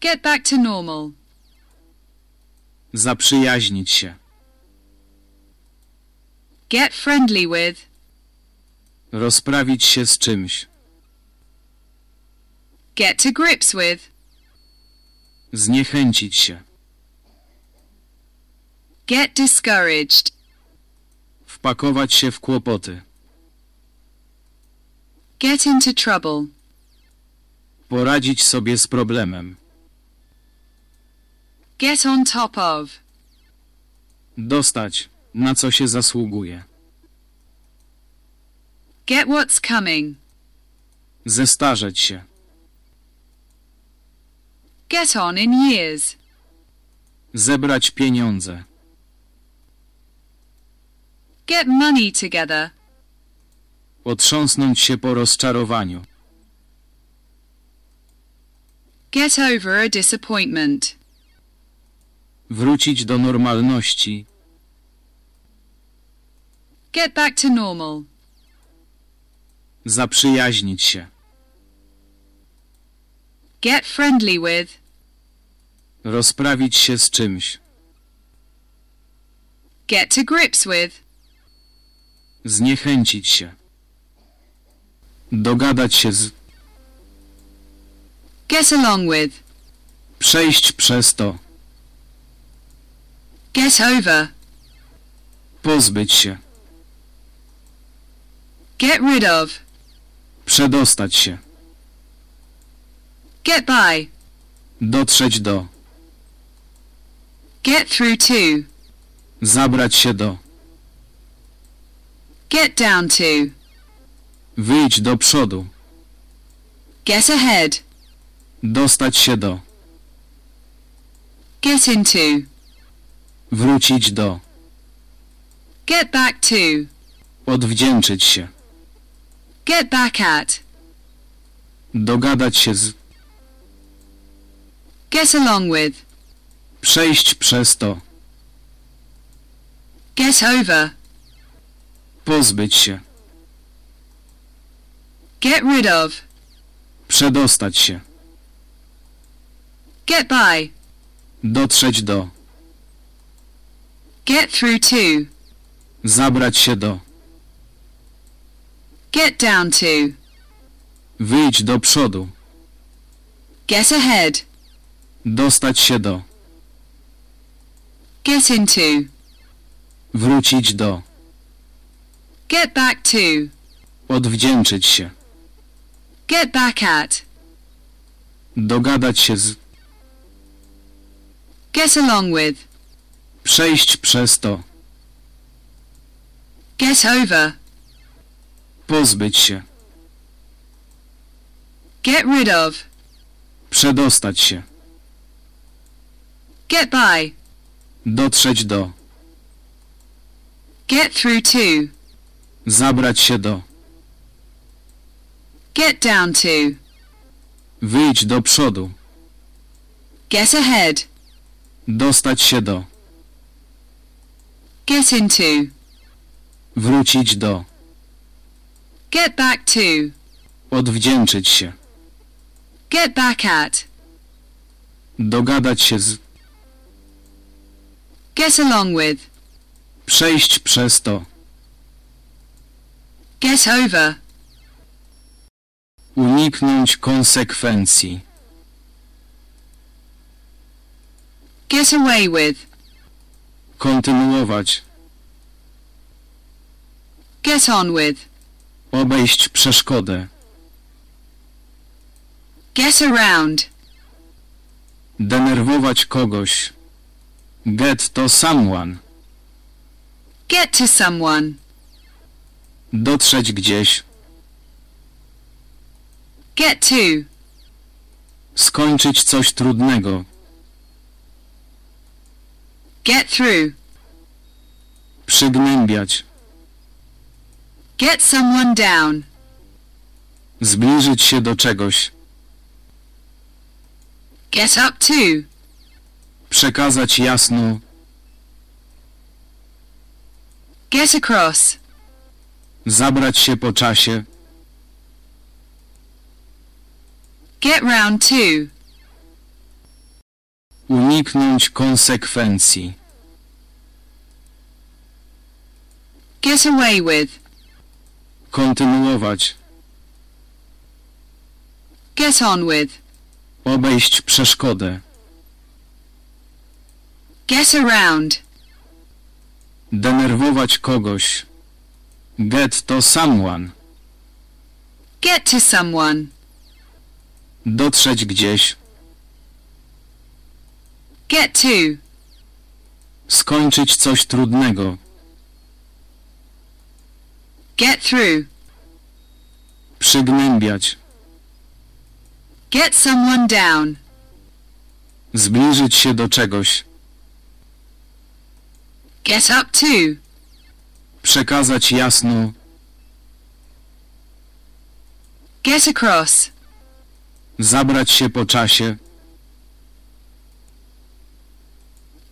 Get back to normal. Zaprzyjaźnić się. Get friendly with. Rozprawić się z czymś. Get to grips with. Zniechęcić się. Get discouraged. Wpakować się w kłopoty. Get into trouble. Poradzić sobie z problemem. Get on top of. Dostać, na co się zasługuje. Get what's coming. Zestarzeć się. Get on in years. Zebrać pieniądze. Get money together. Otrząsnąć się po rozczarowaniu. Get over a disappointment. Wrócić do normalności. Get back to normal. Zaprzyjaźnić się. Get friendly with. Rozprawić się z czymś. Get to grips with. Zniechęcić się. Dogadać się z. Get along with. Przejść przez to. Get over. Pozbyć się. Get rid of. Przedostać się. Get by. Dotrzeć do. Get through to. Zabrać się do. Get down to. Wyjść do przodu. Get ahead. Dostać się do. Get into. Wrócić do. Get back to. Odwdzięczyć się. Get back at. Dogadać się z. Get along with. Przejść przez to. Get over. Pozbyć się. Get rid of. Przedostać się. Get by. Dotrzeć do. Get through to. Zabrać się do. Get down to. Wyjść do przodu. Get ahead. Dostać się do. Get into. Wrócić do. Get back to. Odwdzięczyć się. Get back at. Dogadać się z. Get along with. Przejść przez to. Get over. Pozbyć się. Get rid of. Przedostać się. Get by. Dotrzeć do. Get through to. Zabrać się do. Get down to. Wyjść do przodu. Get ahead. Dostać się do. Get into. Wrócić do. Get back to. Odwdzięczyć się. Get back at. Dogadać się z. Get along with. Przejść przez to. Get over. Uniknąć konsekwencji. Get away with. Kontynuować. Get on with. Obejść przeszkodę. Get around. Denerwować kogoś. Get to someone. Get to someone. Dotrzeć gdzieś. Get to. Skończyć coś trudnego. Get through. Przygnębiać. Get someone down. Zbliżyć się do czegoś. Get up to. Przekazać jasno. Get across. Zabrać się po czasie. Get round to. Uniknąć konsekwencji. Get away with. Kontynuować. Get on with. Obejść przeszkodę. Get around. Denerwować kogoś. Get to someone. Get to someone. Dotrzeć gdzieś. Get to. Skończyć coś trudnego. Get through. Przygnębiać. Get someone down. Zbliżyć się do czegoś. Get up to. Przekazać jasno. Get across. Zabrać się po czasie.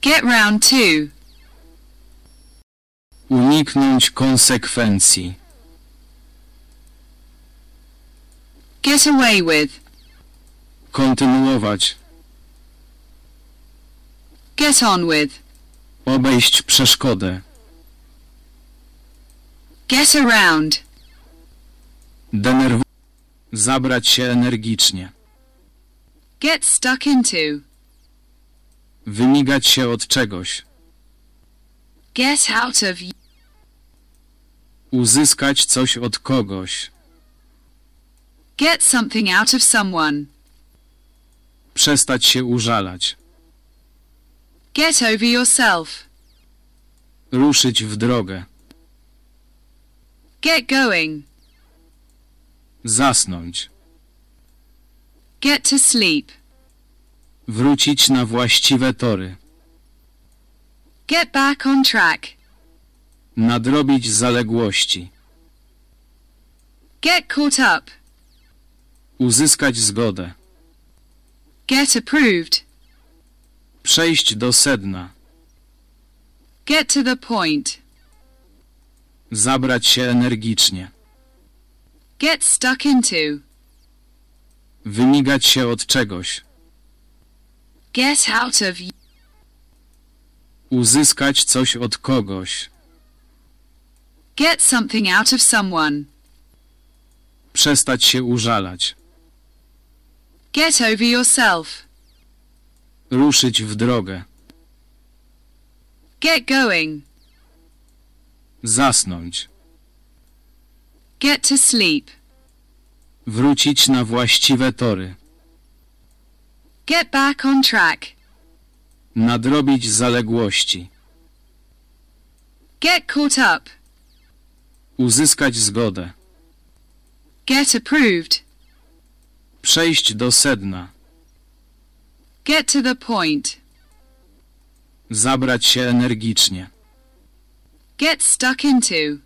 Get round to. Uniknąć konsekwencji. Get away with. Kontynuować. Get on with. Obejść przeszkodę. Get around. Denerwować. Zabrać się energicznie. Get stuck into. Wymigać się od czegoś. Get out of. Uzyskać coś od kogoś. Get something out of someone. Przestać się użalać. Get over yourself. Ruszyć w drogę. Get going. Zasnąć. Get to sleep. Wrócić na właściwe tory. Get back on track. Nadrobić zaległości. Get caught up. Uzyskać zgodę. Get approved. Przejść do sedna. Get to the point. Zabrać się energicznie. Get stuck into. Wymigać się od czegoś. Get out of. Uzyskać coś od kogoś. Get something out of someone. Przestać się użalać. Get over yourself. Ruszyć w drogę. Get going. Zasnąć. Get to sleep. Wrócić na właściwe tory. Get back on track. Nadrobić zaległości. Get caught up. Uzyskać zgodę. Get approved. Przejść do sedna. Get to the point. Zabrać się energicznie. Get stuck into.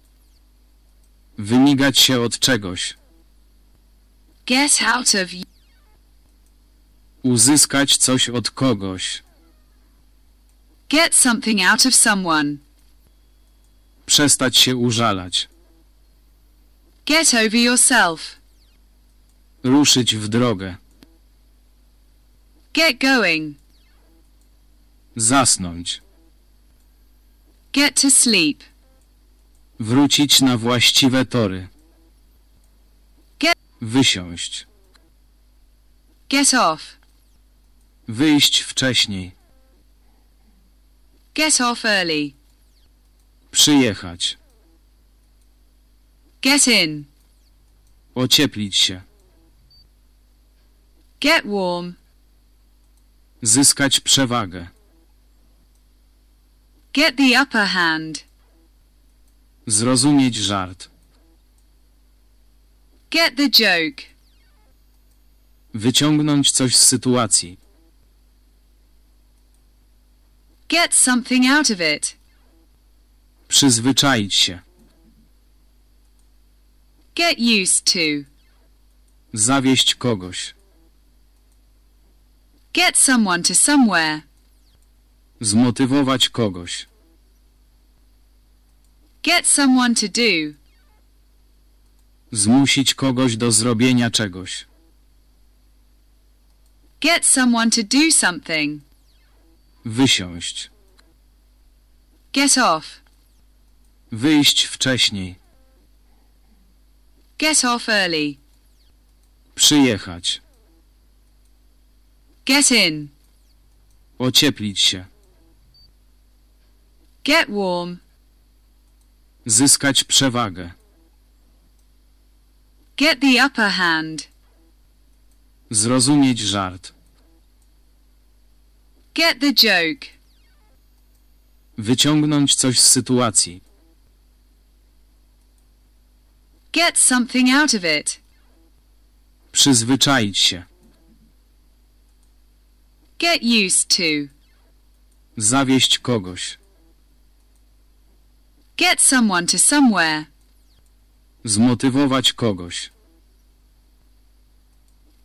Wymigać się od czegoś. Get out of. Uzyskać coś od kogoś. Get something out of someone. Przestać się użalać. Get over yourself. Ruszyć w drogę. Get going. Zasnąć. Get to sleep. Wrócić na właściwe tory. Get- Wysiąść. Get off. Wyjść wcześniej. Get off early. Przyjechać. Get in. Ocieplić się. Get warm. Zyskać przewagę. Get the upper hand. Zrozumieć żart. Get the joke. Wyciągnąć coś z sytuacji. Get something out of it. Przyzwyczaić się. Get used to. Zawieść kogoś. Get someone to somewhere. Zmotywować kogoś. Get someone to do. Zmusić kogoś do zrobienia czegoś. Get someone to do something. Wysiąść. Get off. Wyjść wcześniej. Get off early. Przyjechać. Get in. Ocieplić się. Get warm. Zyskać przewagę. Get the upper hand. Zrozumieć żart. Get the joke. Wyciągnąć coś z sytuacji. Get something out of it. Przyzwyczaić się. Get used to. Zawieść kogoś. Get someone to somewhere. Zmotywować kogoś.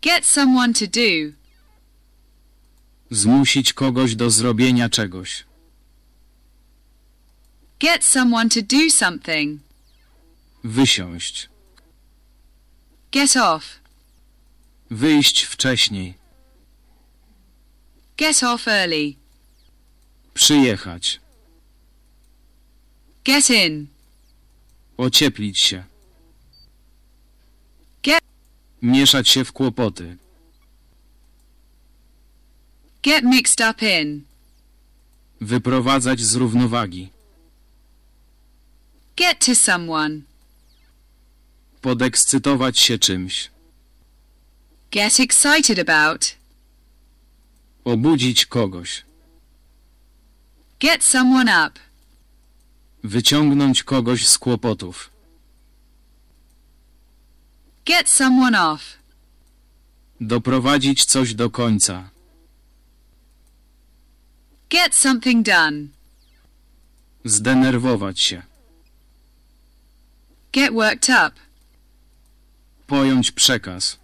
Get someone to do. Zmusić kogoś do zrobienia czegoś. Get someone to do something. Wysiąść. Get off. Wyjść wcześniej. Get off early. Przyjechać. Get in. Ocieplić się. Get- Mieszać się w kłopoty. Get mixed up in. Wyprowadzać z równowagi. Get to someone. Podekscytować się czymś. Get excited about. Obudzić kogoś. Get someone up. Wyciągnąć kogoś z kłopotów. Get someone off. Doprowadzić coś do końca. Get something done. Zdenerwować się. Get worked up. Pojąć przekaz.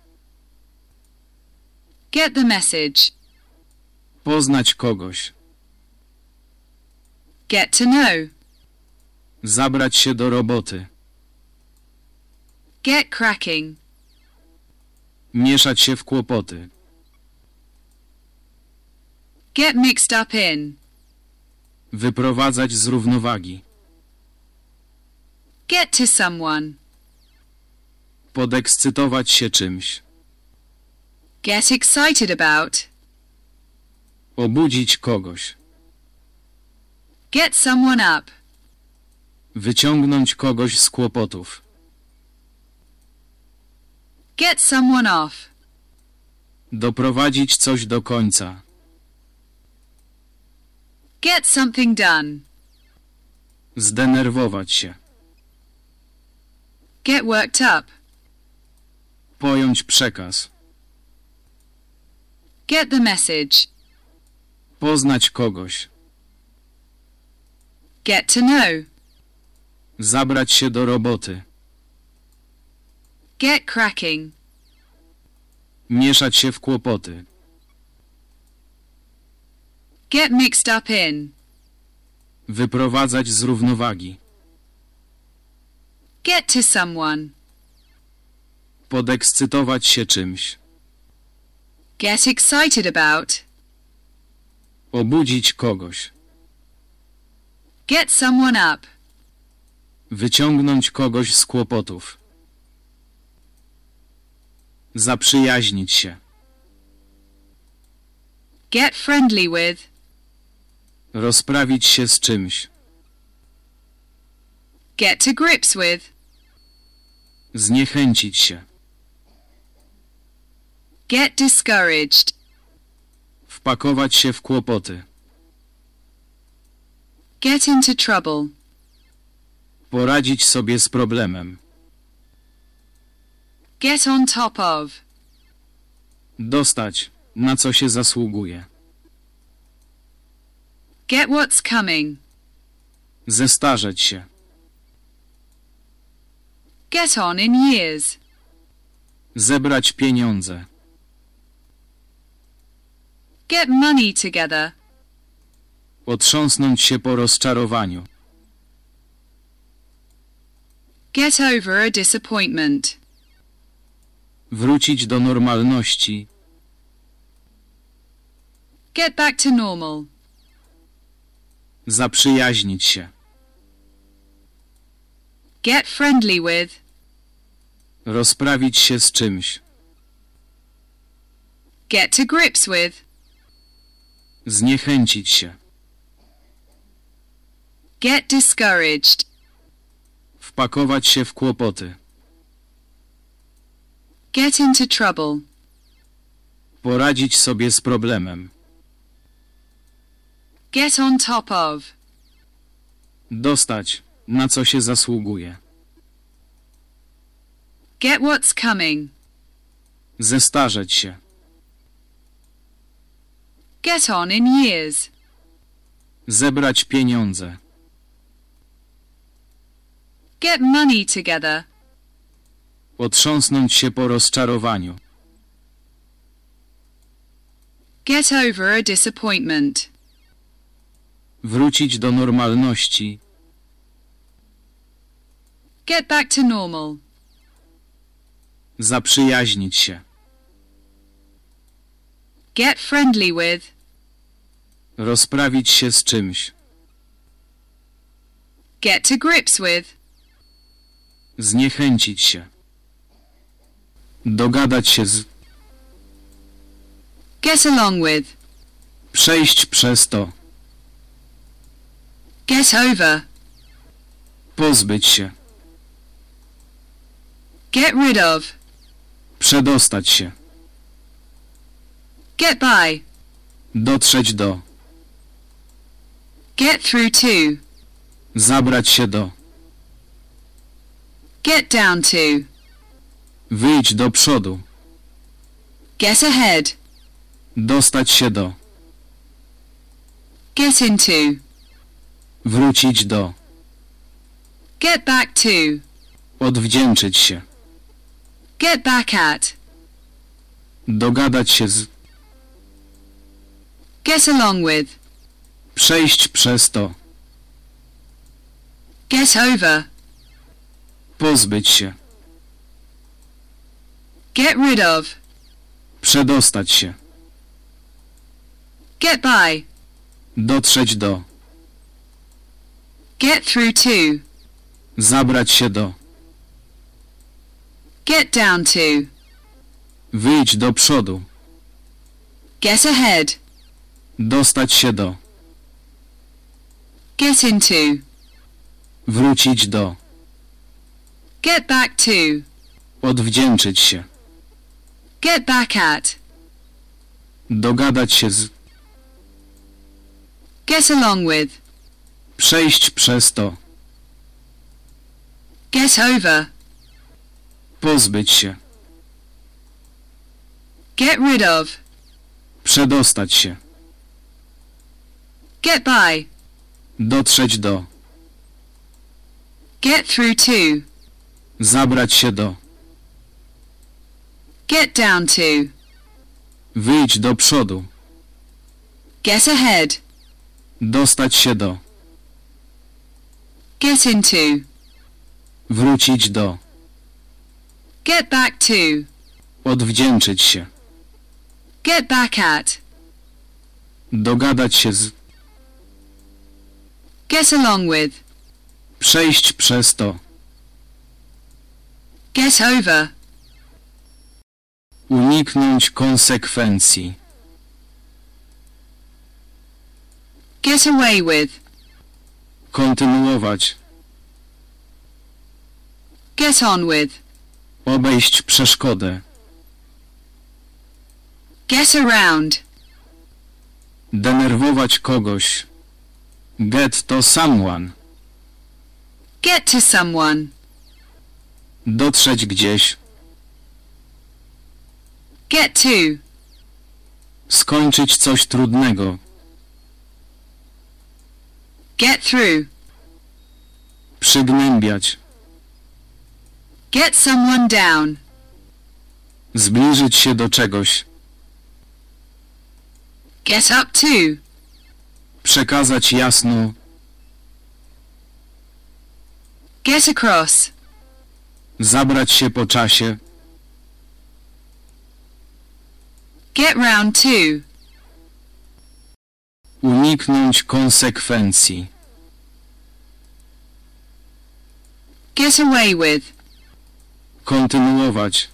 Get the message. Poznać kogoś. Get to know. Zabrać się do roboty. Get cracking. Mieszać się w kłopoty. Get mixed up in. Wyprowadzać z równowagi. Get to someone. Podekscytować się czymś. Get excited about. Obudzić kogoś. Get someone up. Wyciągnąć kogoś z kłopotów. Get someone off. Doprowadzić coś do końca. Get something done. Zdenerwować się. Get worked up. Pojąć przekaz. Get the message. Poznać kogoś. Get to know. Zabrać się do roboty. Get cracking. Mieszać się w kłopoty. Get mixed up in. Wyprowadzać z równowagi. Get to someone. Podekscytować się czymś. Get excited about. Obudzić kogoś. Get someone up. Wyciągnąć kogoś z kłopotów. Zaprzyjaźnić się. Get friendly with. Rozprawić się z czymś. Get to grips with. Zniechęcić się. Get discouraged. Wpakować się w kłopoty. Get into trouble. Poradzić sobie z problemem. Get on top of. Dostać, na co się zasługuje. Get what's coming. Zestarzeć się. Get on in years. Zebrać pieniądze. Get money together. Otrząsnąć się po rozczarowaniu. Get over a disappointment. Wrócić do normalności. Get back to normal. Zaprzyjaźnić się. Get friendly with. Rozprawić się z czymś. Get to grips with. Zniechęcić się. Get discouraged. Wpakować się w kłopoty. Get into trouble. Poradzić sobie z problemem. Get on top of. Dostać, na co się zasługuje. Get what's coming. Zestarzeć się. Get on in years. Zebrać pieniądze. Get money together. Otrząsnąć się po rozczarowaniu. Get over a disappointment. Wrócić do normalności. Get back to normal. Zaprzyjaźnić się. Get friendly with. Rozprawić się z czymś. Get to grips with. Zniechęcić się. Dogadać się z. Get along with. Przejść przez to. Get over. Pozbyć się. Get rid of. Przedostać się. Get by. Dotrzeć do. Get through to. Zabrać się do. Get down to. Wyjść do przodu. Get ahead. Dostać się do. Get into. Wrócić do. Get back to. Odwdzięczyć się. Get back at. Dogadać się z. Get along with. Przejść przez to. Get over. Pozbyć się. Get rid of. Przedostać się. Get by. Dotrzeć do. Get through to. Zabrać się do. Get down to. Wyjść do przodu. Get ahead. Dostać się do. Get into. Wrócić do. Get back to. Odwdzięczyć się. Get back at. Dogadać się z. Get along with. Przejść przez to. Get over. Pozbyć się. Get rid of. Przedostać się. Get by. Dotrzeć do. Get through to. Zabrać się do. Get down to. Wyjść do przodu. Get ahead. Dostać się do. Get into. Wrócić do. Get back to. Odwdzięczyć się. Get back at. Dogadać się z. Get along with. Przejść przez to. Get over. Uniknąć konsekwencji. Get away with. Kontynuować. Get on with. Obejść przeszkodę. Get around. Denerwować kogoś. Get to someone. Get to someone. Dotrzeć gdzieś. Get to. Skończyć coś trudnego. Get through. Przygnębiać. Get someone down. Zbliżyć się do czegoś. Get up to. Przekazać jasno. Get across. Zabrać się po czasie. Get round to. Uniknąć konsekwencji. Get away with. Kontynuować.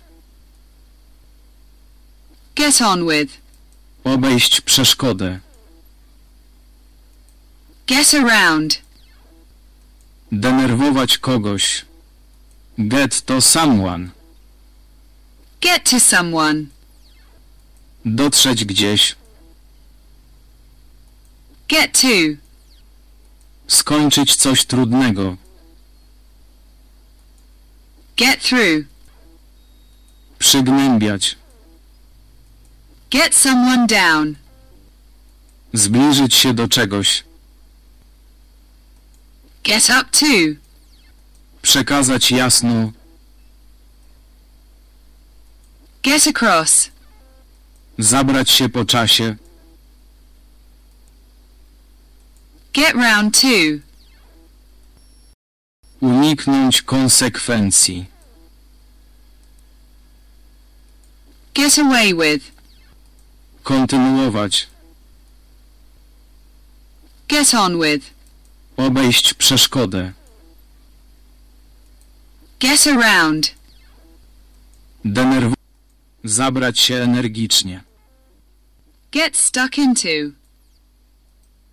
Get on with. Obejść przeszkodę. Get around. Denerwować kogoś. Get to someone. Get to someone. Dotrzeć gdzieś. Get to. Skończyć coś trudnego. Get through. Przygnębiać. Get someone down. Zbliżyć się do czegoś. Get up to. Przekazać jasno. Get across. Zabrać się po czasie. Get round to. Uniknąć konsekwencji. Get away with. Kontynuować. Get on with. Obejść przeszkodę. Get around. Denerwować. Zabrać się energicznie. Get stuck into.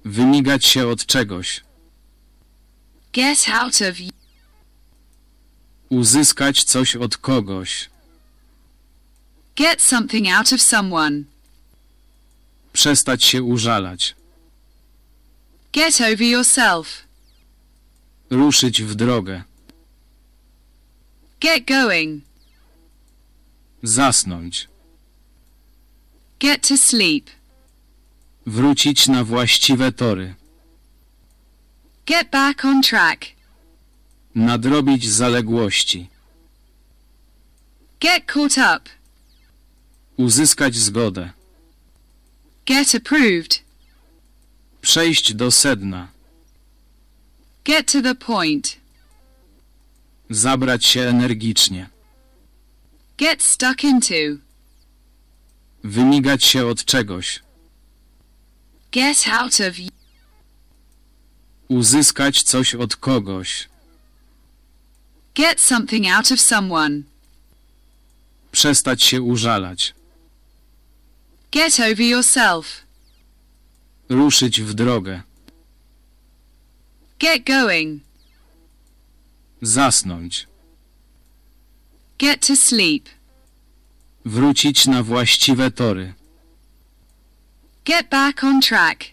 Wymigać się od czegoś. Get out of. Uzyskać coś od kogoś. Get something out of someone. Przestać się użalać. Get over yourself. Ruszyć w drogę. Get going. Zasnąć. Get to sleep. Wrócić na właściwe tory. Get back on track. Nadrobić zaległości. Get caught up. Uzyskać zgodę. Get approved. Przejść do sedna. Get to the point. Zabrać się energicznie. Get stuck into. Wymigać się od czegoś. Get out of. Uzyskać coś od kogoś. Get something out of someone. Przestać się użalać. Get over yourself. Ruszyć w drogę. Get going. Zasnąć. Get to sleep. Wrócić na właściwe tory. Get back on track.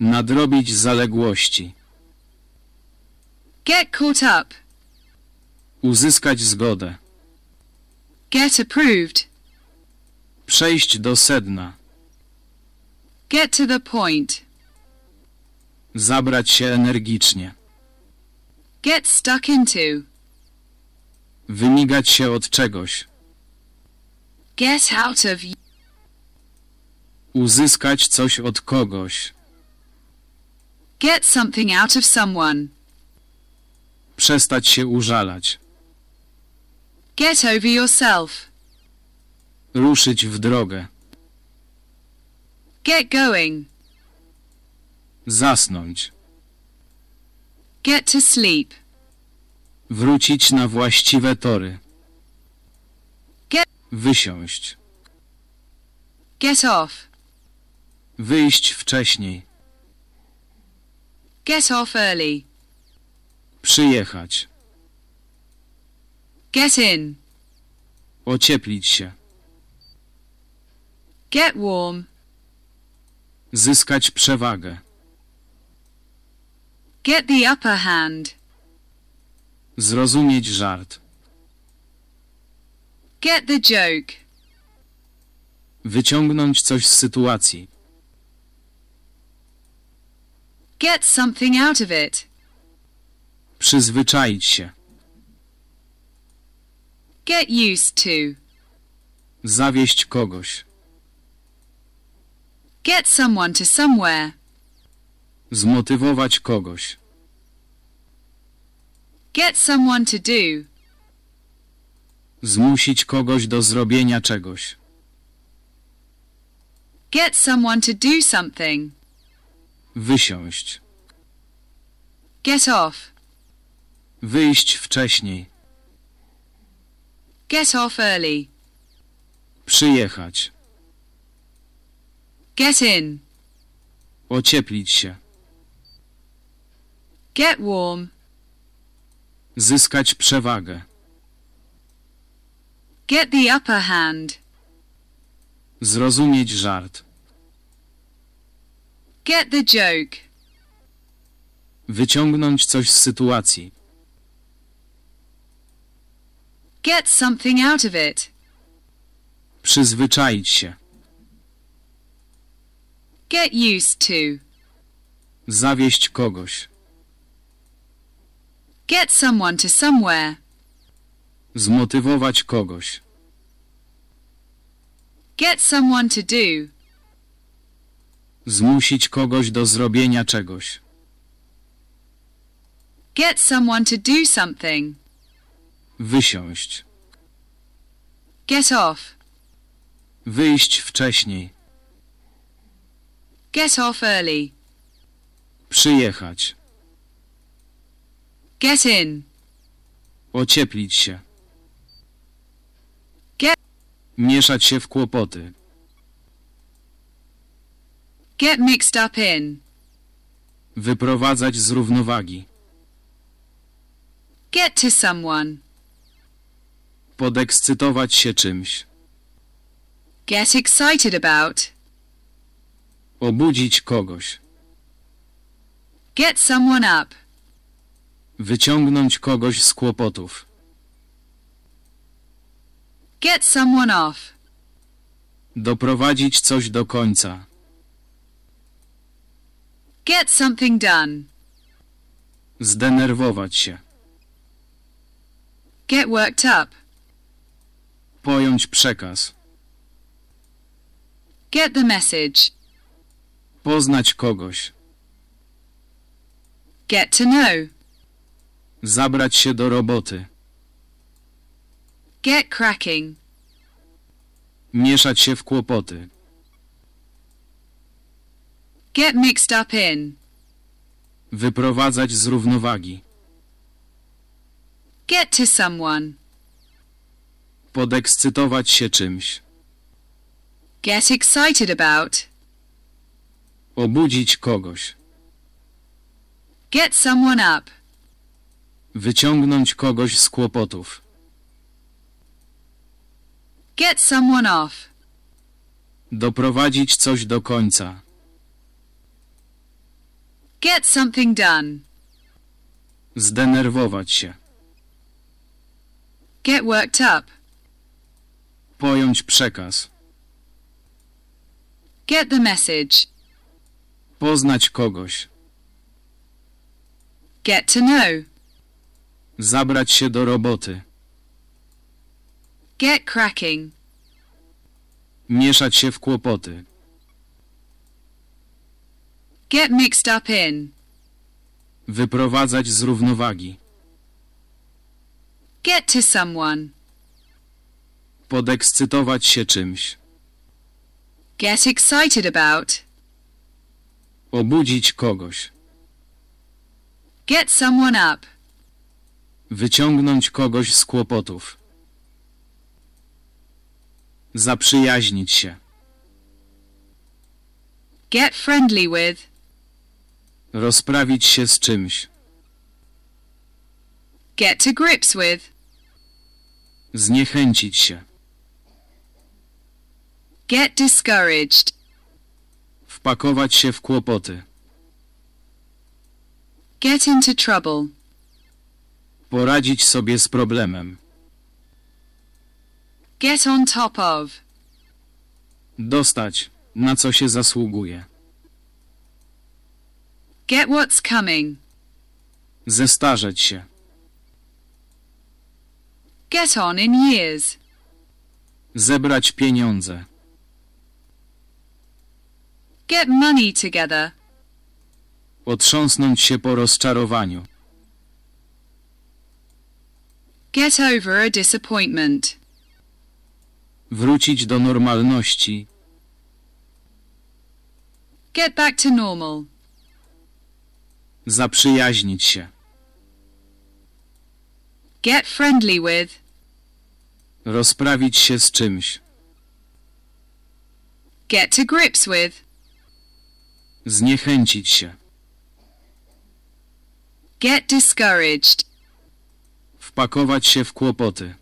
Nadrobić zaległości. Get caught up. Uzyskać zgodę. Get approved. Przejść do sedna. Get to the point. Zabrać się energicznie. Get stuck into. Wymigać się od czegoś. Get out of. Uzyskać coś od kogoś. Get something out of someone. Przestać się użalać. Get over yourself. Ruszyć w drogę. Get going. Zasnąć. Get to sleep. Wrócić na właściwe tory. Get- Wysiąść. Get off. Wyjść wcześniej. Get off early. Przyjechać. Get in. Ocieplić się. Get warm. Zyskać przewagę. Get the upper hand. Zrozumieć żart. Get the joke. Wyciągnąć coś z sytuacji. Get something out of it. Przyzwyczaić się. Get used to. Zawieść kogoś. Get someone to somewhere. Zmotywować kogoś. Get someone to do. Zmusić kogoś do zrobienia czegoś. Get someone to do something. Wysiąść. Get off. Wyjść wcześniej. Get off early. Przyjechać. Get in. Ocieplić się. Get warm. Zyskać przewagę. Get the upper hand. Zrozumieć żart. Get the joke. Wyciągnąć coś z sytuacji. Get something out of it. Przyzwyczaić się. Get used to. Zawieść kogoś. Get someone to somewhere. Zmotywować kogoś. Get someone to do. Zmusić kogoś do zrobienia czegoś. Get someone to do something. Wysiąść. Get off. Wyjść wcześniej. Get off early. Przyjechać. Get in. Ocieplić się. Get- Mieszać się w kłopoty. Get mixed up in. Wyprowadzać z równowagi. Get to someone. Podekscytować się czymś. Get excited about. Obudzić kogoś. Get someone up. Wyciągnąć kogoś z kłopotów. Get someone off. Doprowadzić coś do końca. Get something done. Zdenerwować się. Get worked up. Pojąć przekaz. Get the message. Poznać kogoś. Get to know. Zabrać się do roboty. Get cracking. Mieszać się w kłopoty. Get mixed up in. Wyprowadzać z równowagi. Get to someone. Podekscytować się czymś. Get excited about. Obudzić kogoś. Get someone up. Wyciągnąć kogoś z kłopotów. Get someone off. Doprowadzić coś do końca. Get something done. Zdenerwować się. Get worked up. Pojąć przekaz. Get the message. Poznać kogoś. Get to know. Zabrać się do roboty. Get cracking. Mieszać się w kłopoty. Get mixed up in. Wyprowadzać z równowagi. Get to someone. Podekscytować się czymś. Get excited about. Obudzić kogoś. Get someone up. Wyciągnąć kogoś z kłopotów. Zaprzyjaźnić się. Get friendly with. Rozprawić się z czymś. Get to grips with. Zniechęcić się. Get discouraged. Wpakować się w kłopoty. Get into trouble. Poradzić sobie z problemem. Get on top of. Dostać, na co się zasługuje. Get what's coming. Zestarzeć się. Get on in years. Zebrać pieniądze. Get money together. Otrząsnąć się po rozczarowaniu. Get over a disappointment. Wrócić do normalności. Get back to normal. Zaprzyjaźnić się. Get friendly with. Rozprawić się z czymś. Get to grips with. Zniechęcić się. Get discouraged. Wpakować się w kłopoty.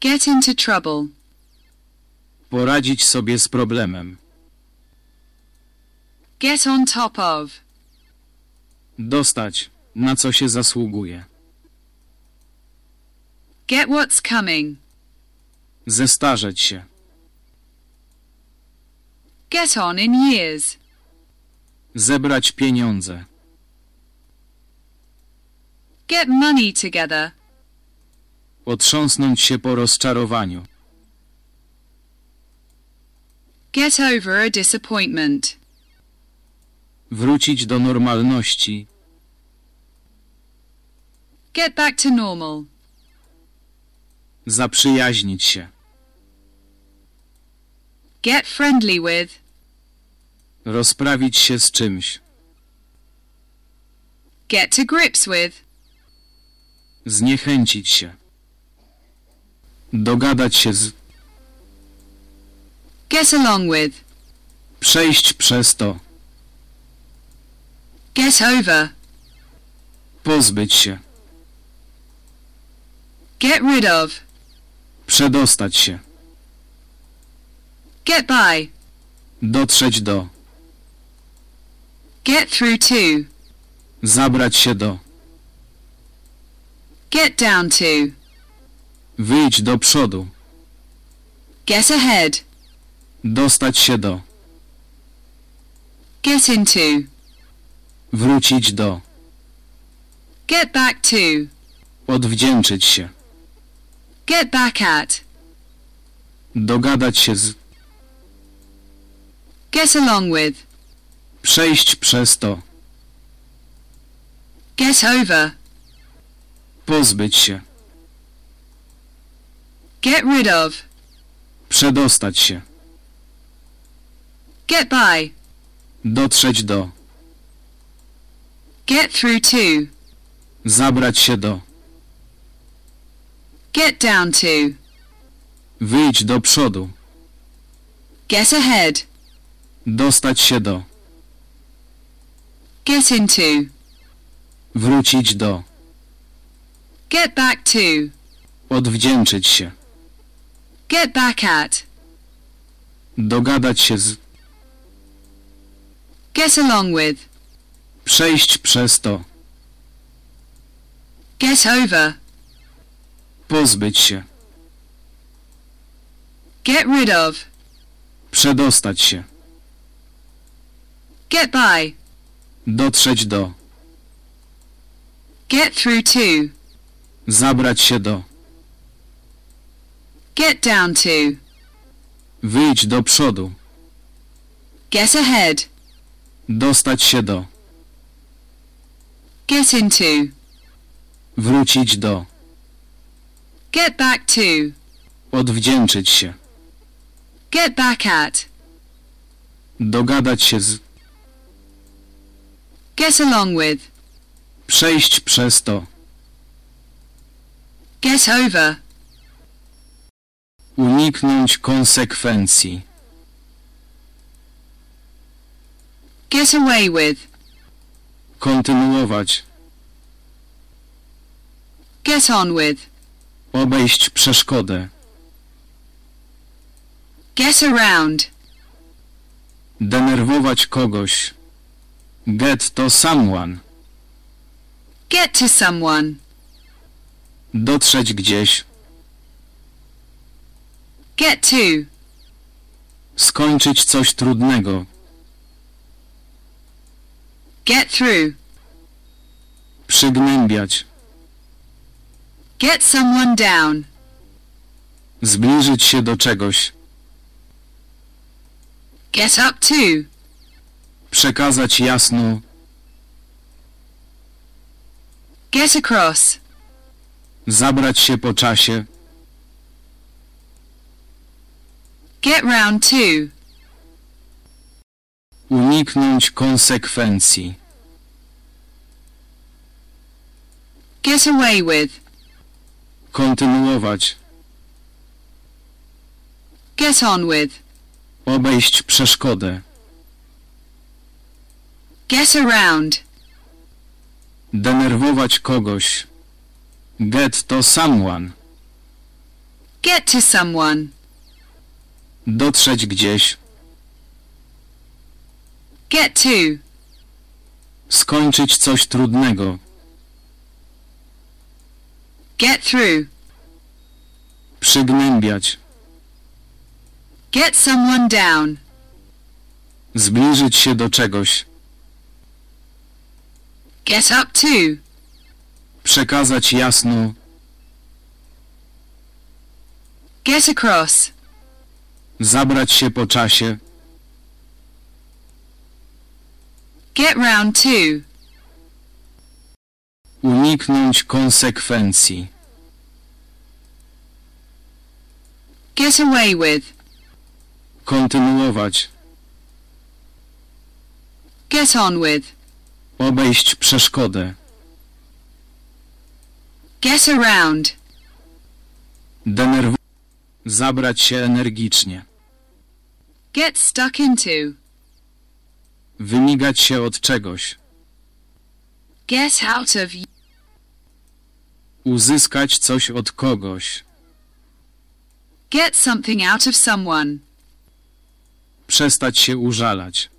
Get into trouble. Poradzić sobie z problemem. Get on top of. Dostać, na co się zasługuje. Get what's coming. Zestarzeć się. Get on in years. Zebrać pieniądze. Get money together. Otrząsnąć się po rozczarowaniu. Get over a disappointment. Wrócić do normalności. Get back to normal. Zaprzyjaźnić się. Get friendly with. Rozprawić się z czymś. Get to grips with. Zniechęcić się. Dogadać się z. Get along with. Przejść przez to. Get over. Pozbyć się. Get rid of. Przedostać się. Get by. Dotrzeć do. Get through to. Zabrać się do. Get down to. Wyjść do przodu. Get ahead. Dostać się do. Get into. Wrócić do. Get back to. Odwdzięczyć się. Get back at. Dogadać się z. Get along with. Przejść przez to. Get over. Pozbyć się. Get rid of. Przedostać się. Get by. Dotrzeć do. Get through to. Zabrać się do. Get down to. Wyjść do przodu. Get ahead. Dostać się do. Get into. Wrócić do. Get back to. Odwdzięczyć się. Get back at. Dogadać się z. Get along with. Przejść przez to. Get over. Pozbyć się. Get rid of. Przedostać się. Get by. Dotrzeć do. Get through to. Zabrać się do. Get down to. Wyjść do przodu. Get ahead. Dostać się do. Get into. Wrócić do. Get back to. Odwdzięczyć się. Get back at. Dogadać się z. Get along with. Przejść przez to. Get over. Uniknąć konsekwencji. Get away with. Kontynuować. Get on with. Obejść przeszkodę. Get around. Denerwować kogoś. Get to someone. Get to someone. Dotrzeć gdzieś. Get to. Skończyć coś trudnego. Get through. Przygnębiać. Get someone down. Zbliżyć się do czegoś. Get up to. Przekazać jasno. Get across. Zabrać się po czasie. Get round to. Uniknąć konsekwencji. Get away with. Kontynuować. Get on with. Obejść przeszkodę. Get around. Denerwować kogoś. Get to someone. Get to someone. Dotrzeć gdzieś. Get to. Skończyć coś trudnego. Get through. Przygnębiać. Get someone down. Zbliżyć się do czegoś. Get up to. Przekazać jasno. Get across. Zabrać się po czasie. Get round to. Uniknąć konsekwencji. Get away with. Kontynuować. Get on with. Obejść przeszkodę. Get around. Denerwować. Zabrać się energicznie. Get stuck into. Wymigać się od czegoś. Get out of. Uzyskać coś od kogoś. Get something out of someone. Przestać się użalać.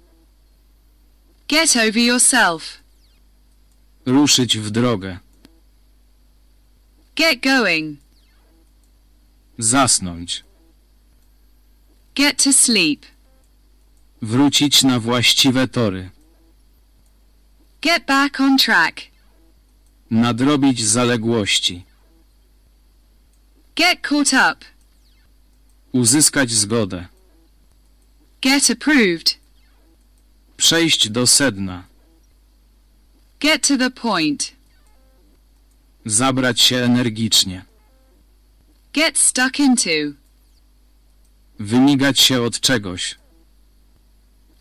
Get over yourself. Ruszyć w drogę. Get going. Zasnąć. Get to sleep. Wrócić na właściwe tory. Get back on track. Nadrobić zaległości. Get caught up. Uzyskać zgodę. Get approved. Przejść do sedna. Get to the point. Zabrać się energicznie. Get stuck into. Wymigać się od czegoś.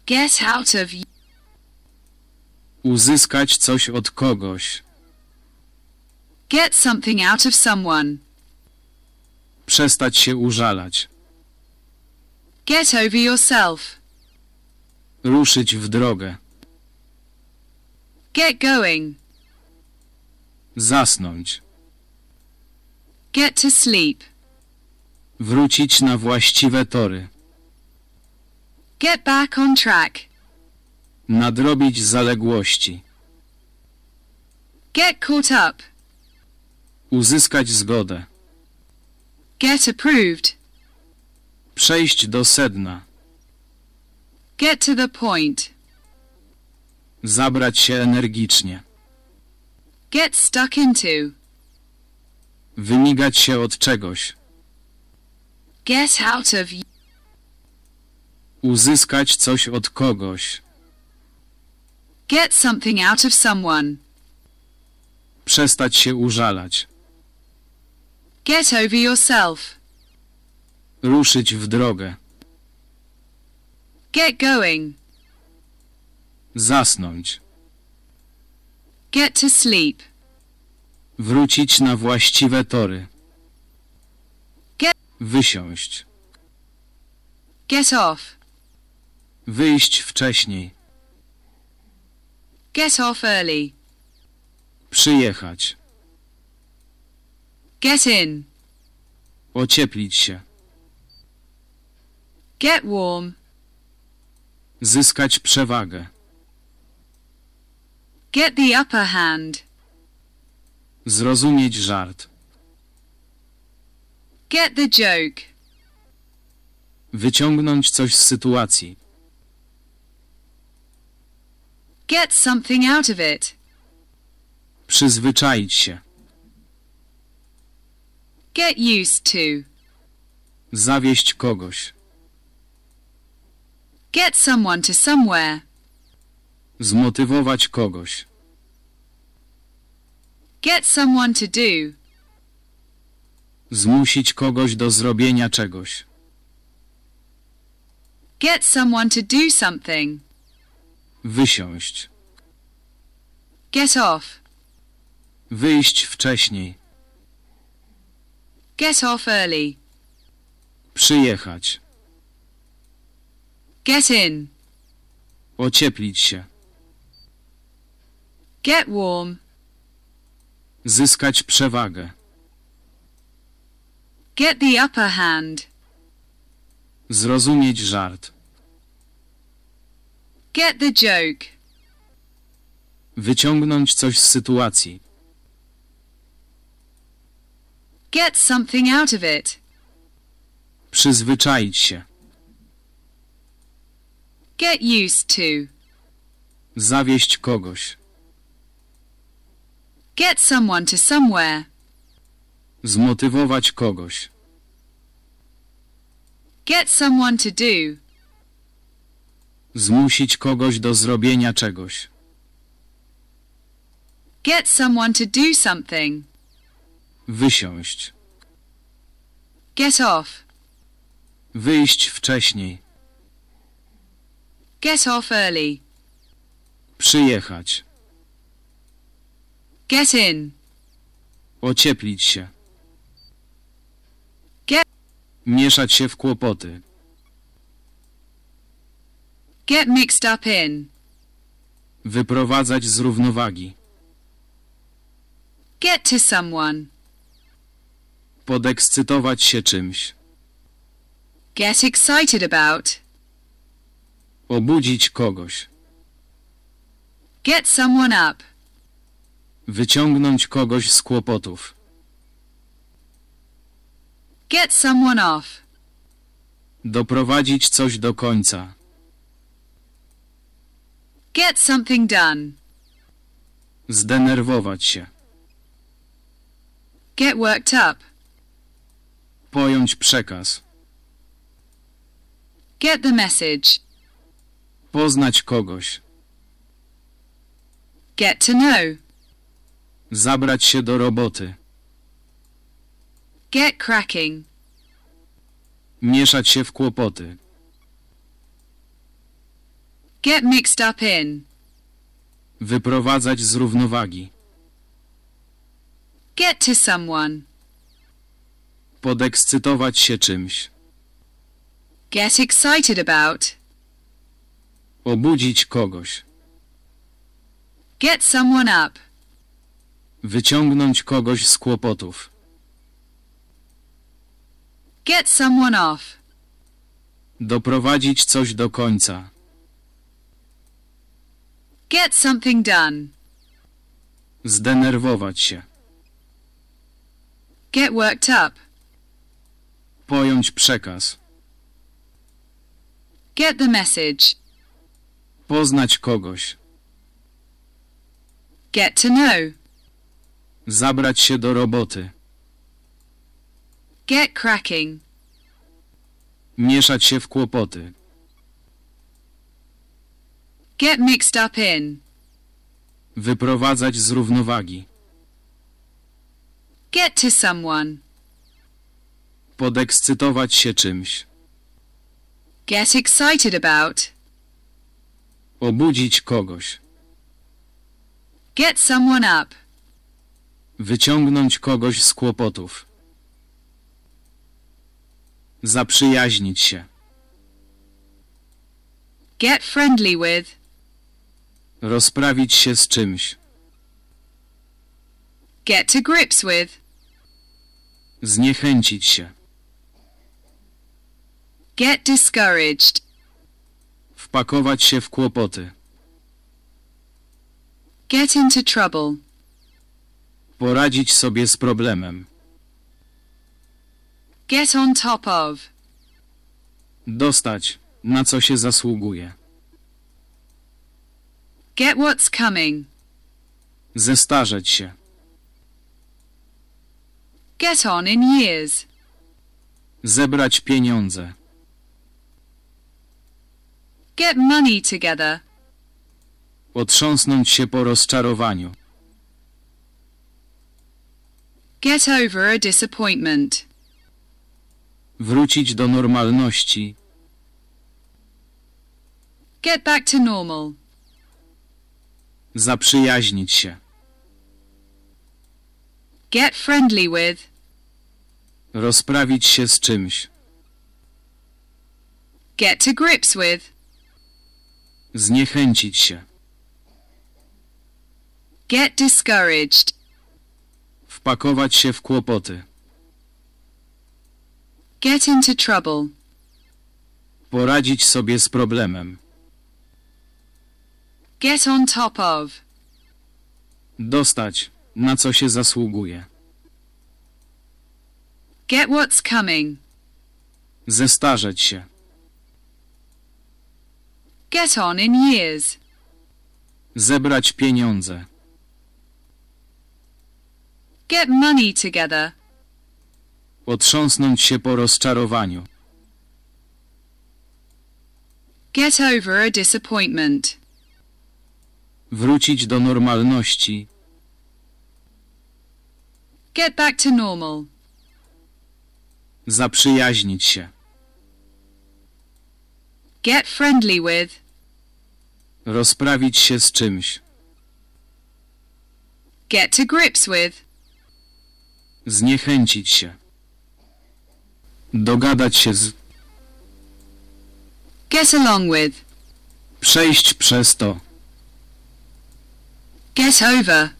Get out of. Uzyskać coś od kogoś. Get something out of someone. Przestać się użalać. Get over yourself. Ruszyć w drogę. Get going. Zasnąć. Get to sleep. Wrócić na właściwe tory. Get back on track. Nadrobić zaległości. Get caught up. Uzyskać zgodę. Get approved. Przejść do sedna. Get to the point. Zabrać się energicznie. Get stuck into. Wymigać się od czegoś. Get out of. Uzyskać coś od kogoś. Get something out of someone. Przestać się użalać. Get over yourself. Ruszyć w drogę. Get going. Zasnąć. Get to sleep. Wrócić na właściwe tory. Get- Wysiąść. Get off. Wyjść wcześniej. Get off early. Przyjechać. Get in. Ocieplić się. Get warm. Zyskać przewagę. Get the upper hand. Zrozumieć żart. Get the joke. Wyciągnąć coś z sytuacji. Get something out of it. Przyzwyczaić się. Get used to. Zawieść kogoś. Get someone to somewhere. Zmotywować kogoś. Get someone to do. Zmusić kogoś do zrobienia czegoś. Get someone to do something. Wysiąść. Get off. Wyjść wcześniej. Get off early. Przyjechać. Get in. Ocieplić się. Get warm. Zyskać przewagę. Get the upper hand. Zrozumieć żart. Get the joke. Wyciągnąć coś z sytuacji. Get something out of it. Przyzwyczaić się. Get used to. Zawieść kogoś. Get someone to somewhere. Zmotywować kogoś. Get someone to do. Zmusić kogoś do zrobienia czegoś. Get someone to do something. Wysiąść. Get off. Wyjść wcześniej. Get off early. Przyjechać. Get in. Ocieplić się. Get- Mieszać się w kłopoty. Get mixed up in. Wyprowadzać z równowagi. Get to someone. Podekscytować się czymś. Get excited about. Obudzić kogoś. Get someone up. Wyciągnąć kogoś z kłopotów. Get someone off. Doprowadzić coś do końca. Get something done. Zdenerwować się. Get worked up. Pojąć przekaz. Get the message. Poznać kogoś. Get to know. Zabrać się do roboty. Get cracking. Mieszać się w kłopoty. Get mixed up in. Wyprowadzać z równowagi. Get to someone. Podekscytować się czymś. Get excited about. Obudzić kogoś. Get someone up. Wyciągnąć kogoś z kłopotów. Get someone off. Doprowadzić coś do końca. Get something done. Zdenerwować się. Get worked up. Pojąć przekaz. Get the message. Poznać kogoś. Get to know. Zabrać się do roboty. Get cracking. Mieszać się w kłopoty. Get mixed up in. Wyprowadzać z równowagi. Get to someone. Podekscytować się czymś. Get excited about. Obudzić kogoś. Get someone up. Wyciągnąć kogoś z kłopotów. Zaprzyjaźnić się. Get friendly with. Rozprawić się z czymś. Get to grips with. Zniechęcić się. Get discouraged. Wpakować się w kłopoty. Get into trouble. Poradzić sobie z problemem. Get on top of. Dostać, na co się zasługuje. Get what's coming. Zestarzeć się. Get on in years. Zebrać pieniądze. Get money together. Otrząsnąć się po rozczarowaniu. Get over a disappointment. Wrócić do normalności. Get back to normal. Zaprzyjaźnić się. Get friendly with. Rozprawić się z czymś. Get to grips with. Zniechęcić się. Get discouraged. Wpakować się w kłopoty. Get into trouble. Poradzić sobie z problemem. Get on top of. Dostać, na co się zasługuje. Get what's coming. Zestarzeć się. Get on in years. Zebrać pieniądze. Get money together. Otrząsnąć się po rozczarowaniu. Get over a disappointment. Wrócić do normalności. Get back to normal. Zaprzyjaźnić się. Get friendly with. Rozprawić się z czymś. Get to grips with. Zniechęcić się. Dogadać się z. Get along with. Przejść przez to. Get over.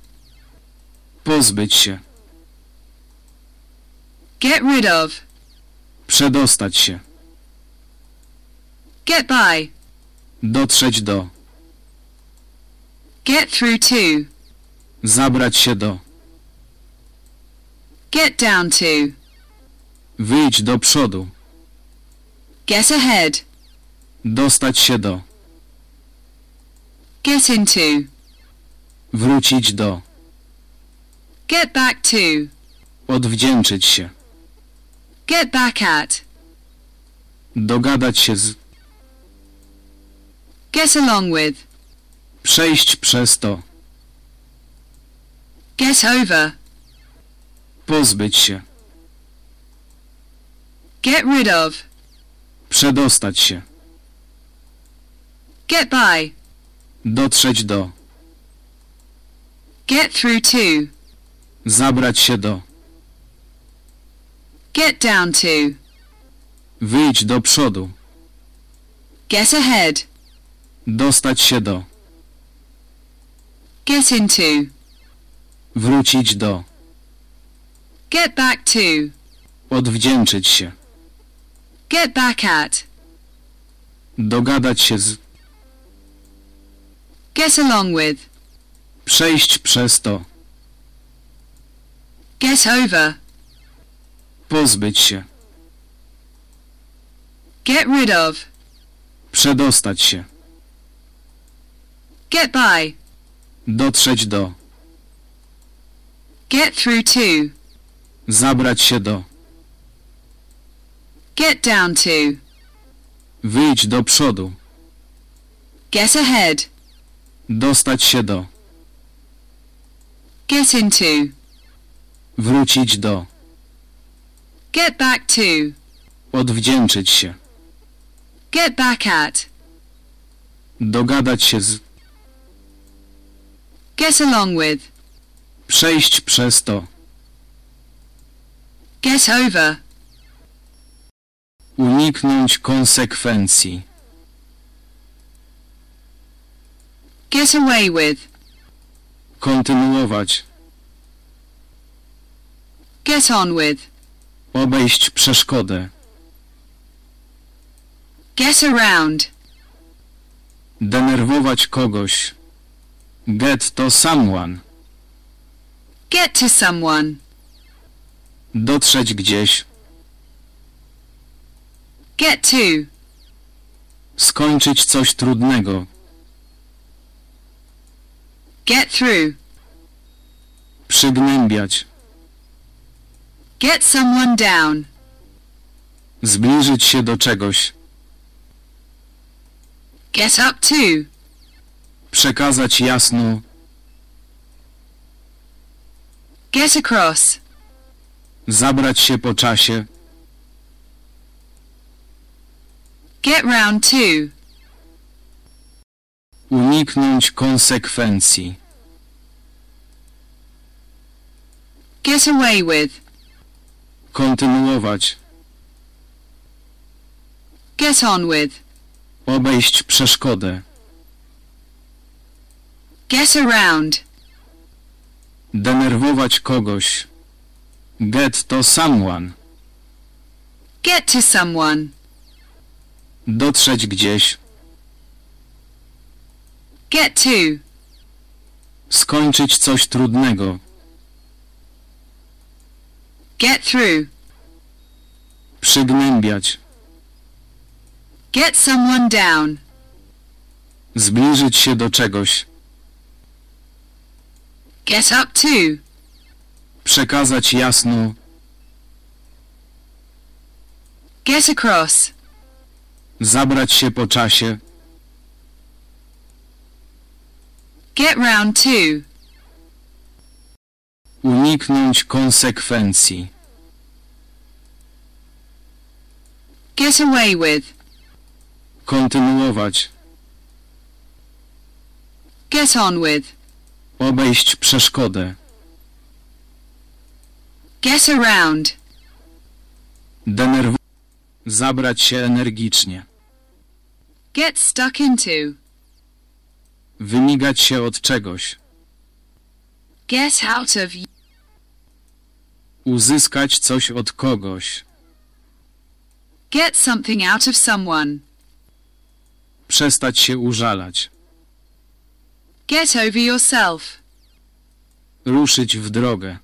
Pozbyć się. Get rid of. Przedostać się. Get by. Dotrzeć do. Get through to. Zabrać się do. Get down to. Wyjść do przodu. Get ahead. Dostać się do. Get into. Wrócić do. Get back to. Odwdzięczyć się. Get back at. Dogadać się z. Get along with. Przejść przez to. Get over. Pozbyć się. Get rid of. Przedostać się. Get by. Dotrzeć do. Get through to. Zabrać się do. Get down to. Wyjść do przodu. Get ahead. Dostać się do. Get into. Wrócić do. Get back to. Odwdzięczyć się. Get back at. Dogadać się z. Get along with. Przejść przez to. Get over. Pozbyć się. Get rid of. Przedostać się. Get by. Dotrzeć do. Get through to. Zabrać się do. Get down to. Wyjść do przodu. Get ahead. Dostać się do. Get into. Wrócić do. Get back to. Odwdzięczyć się. Get back at. Dogadać się z. Get along with. Przejść przez to. Get over. Uniknąć konsekwencji. Get away with. Kontynuować. Get on with. Obejść przeszkodę. Get around. Denerwować kogoś. Get to someone. Get to someone. Dotrzeć gdzieś. Get to. Skończyć coś trudnego. Get through. Przygnębiać. Get someone down. Zbliżyć się do czegoś. Get up to. Przekazać jasno. Get across. Zabrać się po czasie. Get round to. Uniknąć konsekwencji. Get away with. Kontynuować. Get on with. Obejść przeszkodę. Get around. Denerwować kogoś. Get to someone. Get to someone. Dotrzeć gdzieś. Get to. Skończyć coś trudnego. Get through. Przygnębiać. Get someone down. Zbliżyć się do czegoś. Get up to. Przekazać jasno. Get across. Zabrać się po czasie. Get round to. Uniknąć konsekwencji. Get away with. Kontynuować. Get on with. Obejść przeszkodę. Get around. Denerwować. Zabrać się energicznie. Get stuck into. Wymigać się od czegoś. Get out of. Uzyskać coś od kogoś. Get something out of someone. Przestać się użalać. Get over yourself. Ruszyć w drogę.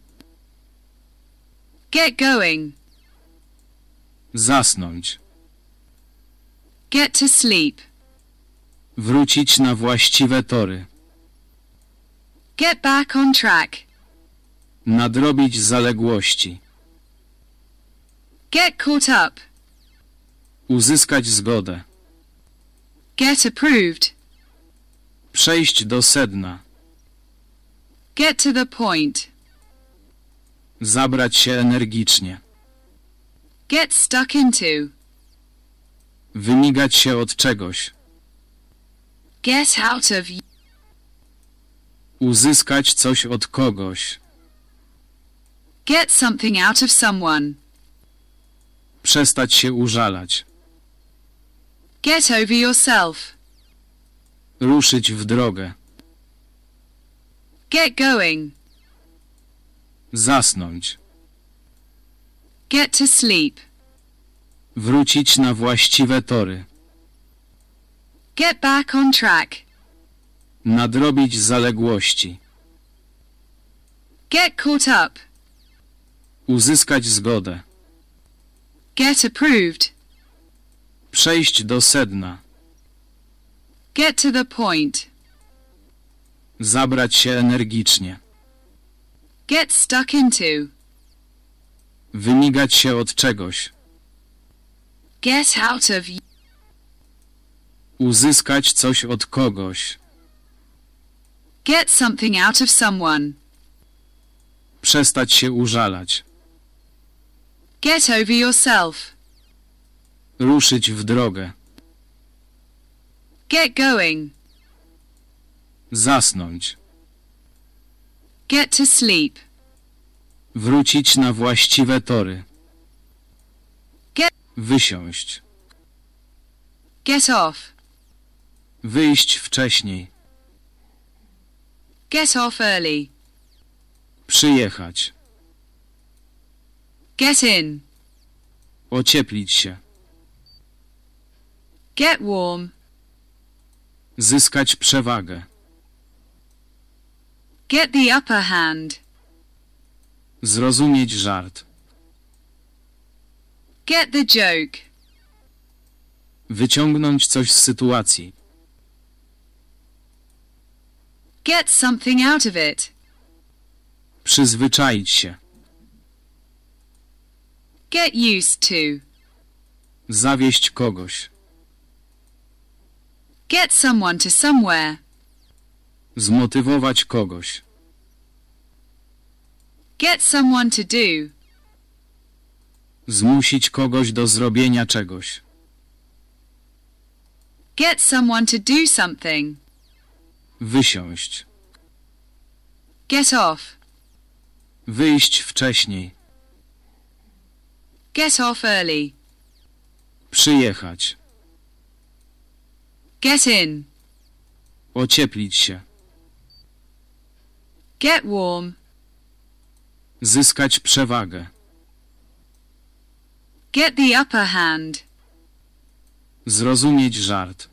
Get going. Zasnąć. Get to sleep. Wrócić na właściwe tory. Get back on track. Nadrobić zaległości. Get caught up. Uzyskać zgodę. Get approved. Przejść do sedna. Get to the point. Zabrać się energicznie. Get stuck into. Wymigać się od czegoś. Get out of. Uzyskać coś od kogoś. Get something out of someone. Przestać się użalać. Get over yourself. Ruszyć w drogę. Get going. Zasnąć. Get to sleep. Wrócić na właściwe tory. Get back on track. Nadrobić zaległości. Get caught up. Uzyskać zgodę. Get approved. Przejść do sedna. Get to the point. Zabrać się energicznie. Get stuck into. Wymigać się od czegoś. Get out of. Uzyskać coś od kogoś. Get something out of someone. Przestać się użalać. Get over yourself. Ruszyć w drogę. Get going. Zasnąć. Get to sleep. Wrócić na właściwe tory. Get- Wysiąść. Get off. Wyjść wcześniej. Get off early. Przyjechać. Get in. Ocieplić się. Get warm. Zyskać przewagę. Get the upper hand. Zrozumieć żart. Get the joke. Wyciągnąć coś z sytuacji. Get something out of it. Przyzwyczaić się. Get used to. Zawieść kogoś. Get someone to somewhere. Zmotywować kogoś. Get someone to do. Zmusić kogoś do zrobienia czegoś. Get someone to do something. Wysiąść. Get off. Wyjść wcześniej. Get off early. Przyjechać. Get in. Ocieplić się. Get warm. Zyskać przewagę. Get the upper hand. Zrozumieć żart.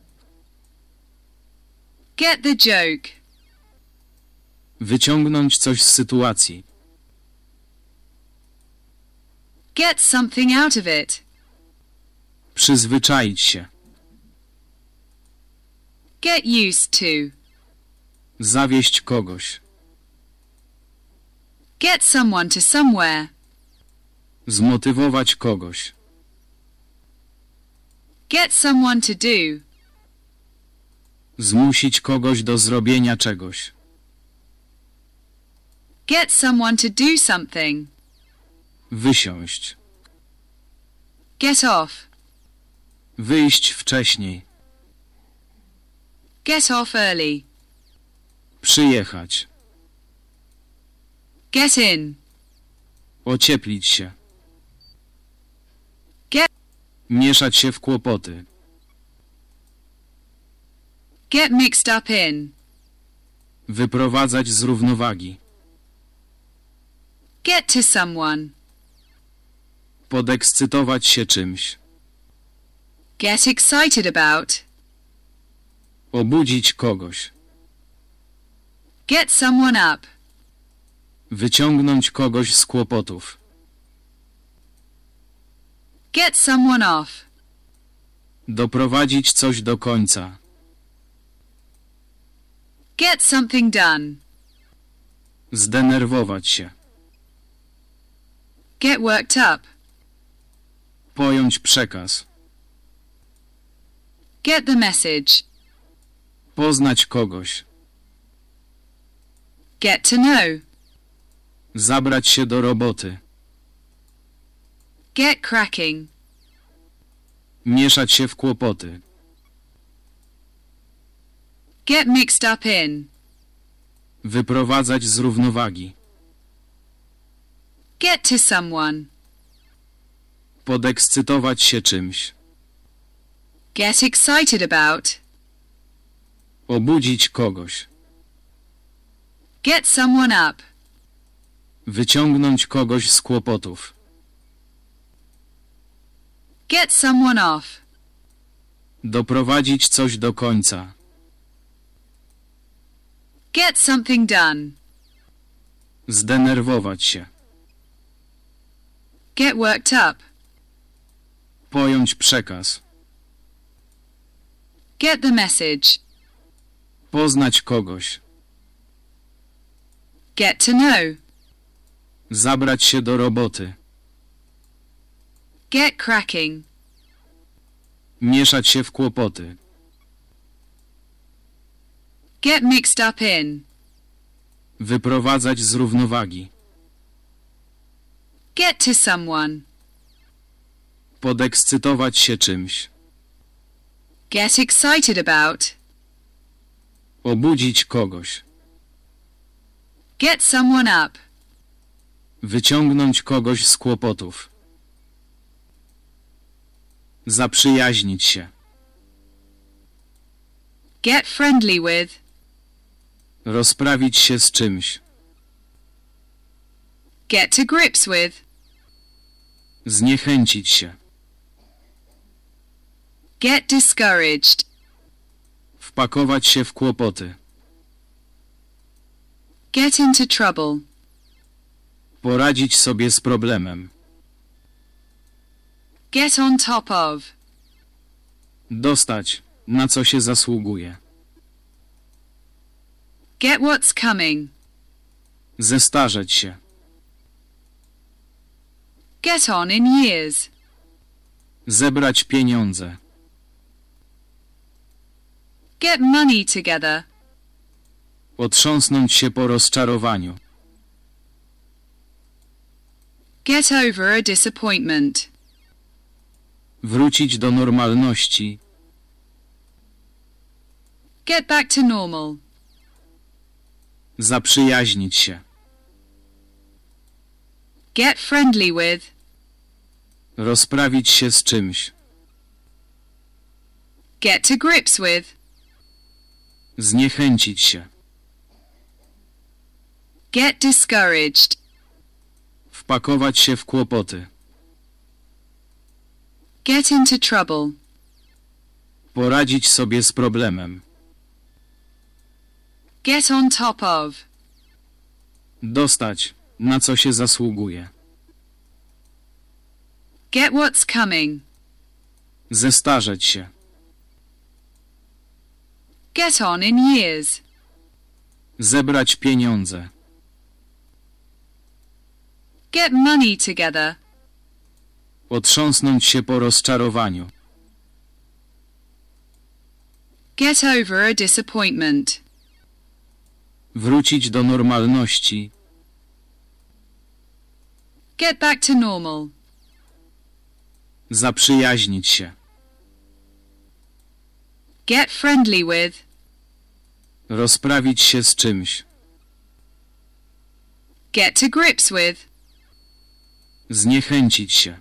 Get the joke. Wyciągnąć coś z sytuacji. Get something out of it. Przyzwyczaić się. Get used to. Zawieść kogoś. Get someone to somewhere. Zmotywować kogoś. Get someone to do. Zmusić kogoś do zrobienia czegoś. Get someone to do something. Wysiąść. Get off. Wyjść wcześniej. Get off early. Przyjechać. Get in. Ocieplić się. Get- Mieszać się w kłopoty. Get mixed up in. Wyprowadzać z równowagi. Get to someone. Podekscytować się czymś. Get excited about. Obudzić kogoś. Get someone up. Wyciągnąć kogoś z kłopotów. Get someone off. Doprowadzić coś do końca. Get something done. Zdenerwować się. Get worked up. Pojąć przekaz. Get the message. Poznać kogoś. Get to know. Zabrać się do roboty. Get cracking. Mieszać się w kłopoty. Get mixed up in. Wyprowadzać z równowagi. Get to someone. Podekscytować się czymś. Get excited about. Obudzić kogoś. Get someone up. Wyciągnąć kogoś z kłopotów. Get someone off. Doprowadzić coś do końca. Get something done. Zdenerwować się. Get worked up. Pojąć przekaz. Get the message. Poznać kogoś. Get to know. Zabrać się do roboty. Get cracking. Mieszać się w kłopoty. Get mixed up in. Wyprowadzać z równowagi. Get to someone. Podekscytować się czymś. Get excited about. Obudzić kogoś. Get someone up. Wyciągnąć kogoś z kłopotów. Zaprzyjaźnić się. Get friendly with. Rozprawić się z czymś. Get to grips with. Zniechęcić się. Get discouraged. Wpakować się w kłopoty. Get into trouble. Poradzić sobie z problemem. Get on top of. Dostać, na co się zasługuje. Get what's coming. Zestarzeć się. Get on in years. Zebrać pieniądze. Get money together. Otrząsnąć się po rozczarowaniu. Get over a disappointment. Wrócić do normalności. Get back to normal. Zaprzyjaźnić się. Get friendly with. Rozprawić się z czymś. Get to grips with. Zniechęcić się. Get discouraged. Wpakować się w kłopoty. Get into trouble. Poradzić sobie z problemem. Get on top of. Dostać, na co się zasługuje. Get what's coming. Zestarzeć się. Get on in years. Zebrać pieniądze. Get money together. Otrząsnąć się po rozczarowaniu. Get over a disappointment. Wrócić do normalności. Get back to normal. Zaprzyjaźnić się. Get friendly with. Rozprawić się z czymś. Get to grips with. Zniechęcić się.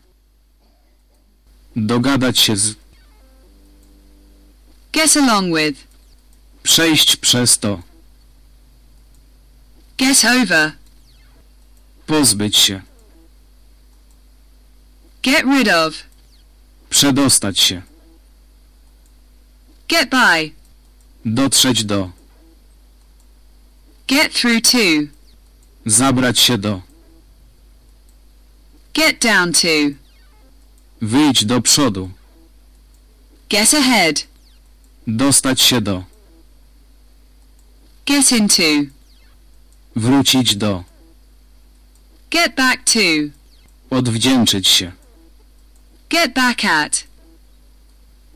Dogadać się z. Get along with. Przejść przez to. Get over. Pozbyć się. Get rid of. Przedostać się. Get by. Dotrzeć do. Get through to. Zabrać się do. Get down to. Wyjść do przodu. Get ahead. Dostać się do. Get into. Wrócić do. Get back to. Odwdzięczyć się. Get back at.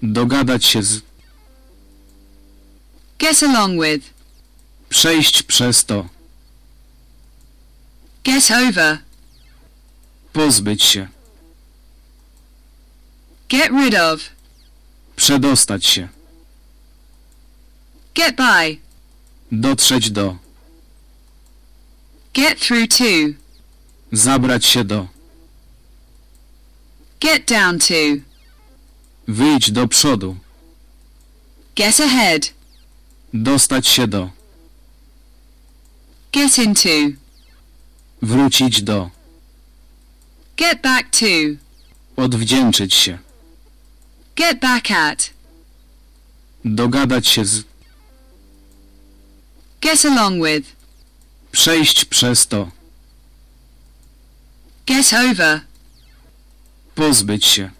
Dogadać się z. Get along with. Przejść przez to. Get over. Pozbyć się. Get rid of. Przedostać się. Get by. Dotrzeć do. Get through to. Zabrać się do. Get down to. Wyjść do przodu. Get ahead. Dostać się do. Get into. Wrócić do. Get back to. Odwdzięczyć się. Get back at. Dogadać się z. Get along with. Przejść przez to. Get over. Pozbyć się.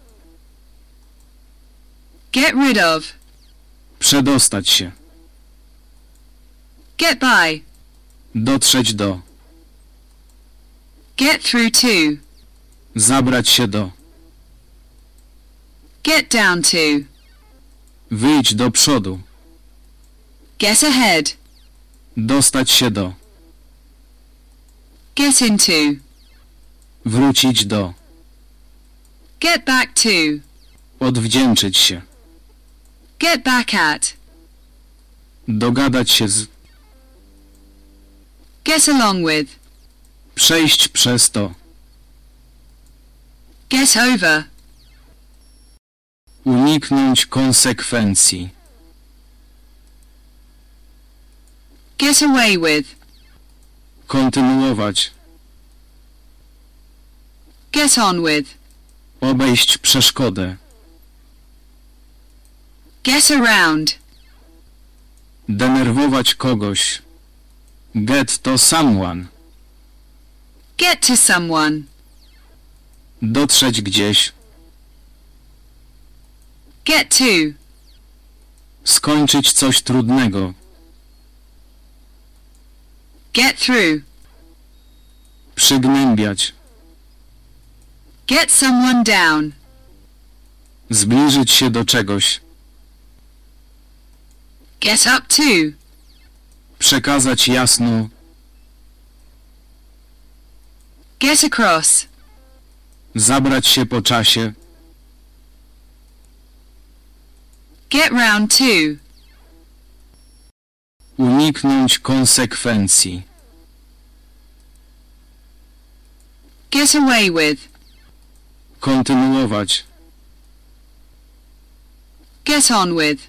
Get rid of. Przedostać się. Get by. Dotrzeć do. Get through to. Zabrać się do. Get down to. Wyjść do przodu. Get ahead. Dostać się do. Get into. Wrócić do. Get back to. Odwdzięczyć się. Get back at. Dogadać się z. Get along with. Przejść przez to. Get over. Uniknąć konsekwencji. Get away with. Kontynuować. Get on with. Obejść przeszkodę. Get around. Denerwować kogoś. Get to someone. Get to someone. Dotrzeć gdzieś. Get to. Skończyć coś trudnego. Get through. Przygnębiać. Get someone down. Zbliżyć się do czegoś. Get up to. Przekazać jasno. Get across. Zabrać się po czasie. Get round to. Uniknąć konsekwencji. Get away with. Kontynuować. Get on with.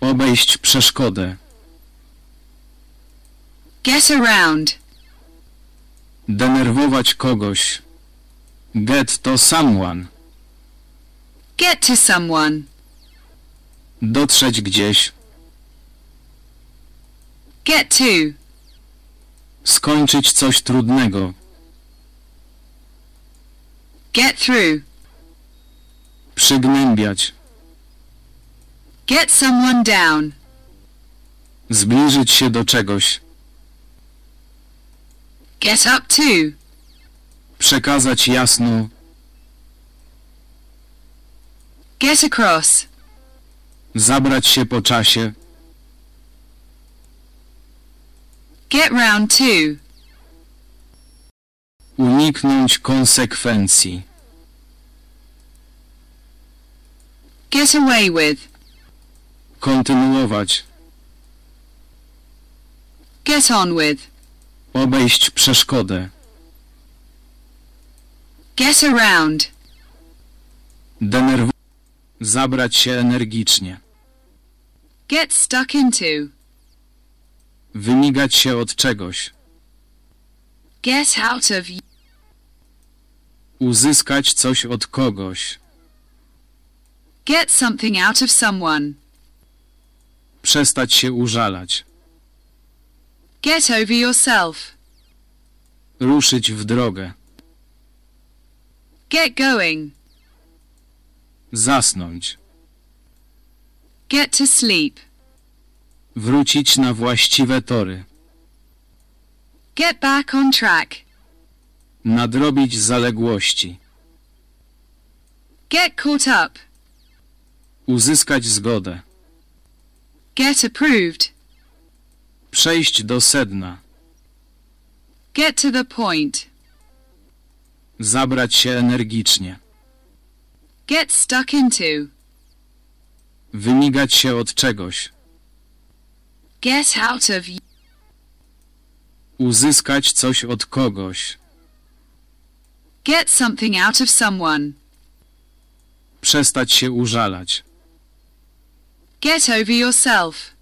Obejść przeszkodę. Get around. Denerwować kogoś. Get to someone. Get to someone. Dotrzeć gdzieś. Get to. Skończyć coś trudnego. Get through. Przygnębiać. Get someone down. Zbliżyć się do czegoś. Get up to. Przekazać jasno. Get across. Zabrać się po czasie. Get round to. Uniknąć konsekwencji. Get away with. Kontynuować. Get on with. Obejść przeszkodę. Get around. Denerwować. Zabrać się energicznie. Get stuck into. Wymigać się od czegoś. Get out of. Uzyskać coś od kogoś. Get something out of someone. Przestać się użalać. Get over yourself. Ruszyć w drogę. Get going. Zasnąć. Get to sleep. Wrócić na właściwe tory. Get back on track. Nadrobić zaległości. Get caught up. Uzyskać zgodę. Get approved. Przejść do sedna. Get to the point. Zabrać się energicznie. Get stuck into. Wymigać się od czegoś. Get out of. Uzyskać coś od kogoś. Get something out of someone. Przestać się użalać. Get over yourself.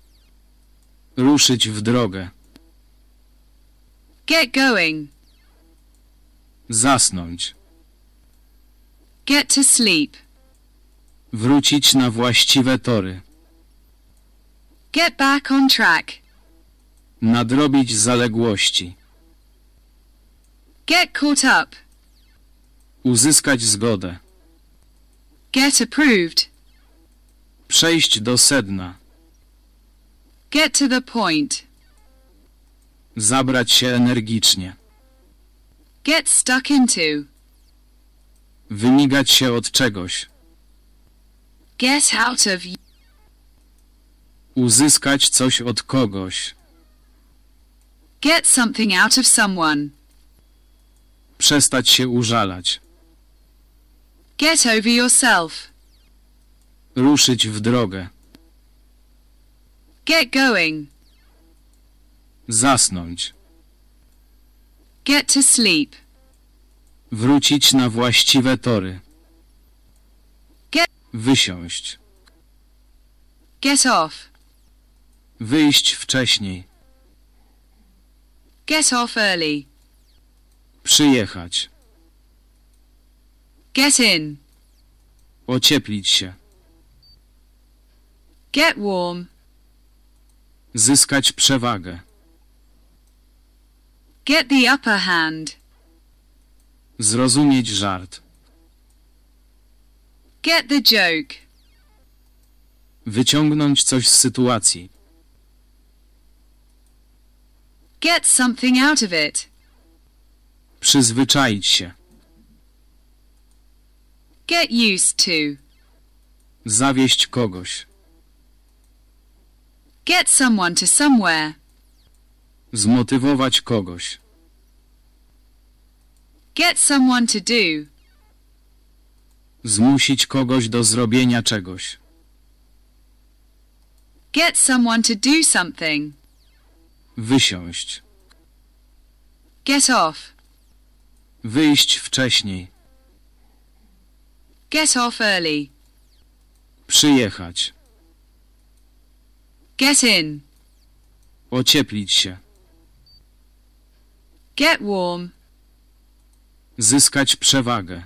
Ruszyć w drogę. Get going. Zasnąć. Get to sleep. Wrócić na właściwe tory. Get back on track. Nadrobić zaległości. Get caught up. Uzyskać zgodę. Get approved. Przejść do sedna. Get to the point. Zabrać się energicznie. Get stuck into. Wymigać się od czegoś. Get out of. Uzyskać coś od kogoś. Get something out of someone. Przestać się użalać. Get over yourself. Ruszyć w drogę. Get going. Zasnąć. Get to sleep. Wrócić na właściwe tory. Get- Wysiąść. Get off. Wyjść wcześniej. Get off early. Przyjechać. Get in. Ocieplić się. Get warm. Zyskać przewagę. Get the upper hand. Zrozumieć żart. Get the joke. Wyciągnąć coś z sytuacji. Get something out of it. Przyzwyczaić się. Get used to. Zawieść kogoś. Get someone to somewhere. Zmotywować kogoś. Get someone to do. Zmusić kogoś do zrobienia czegoś. Get someone to do something. Wysiąść. Get off. Wyjść wcześniej. Get off early. Przyjechać. Get in. Ocieplić się. Get warm. Zyskać przewagę.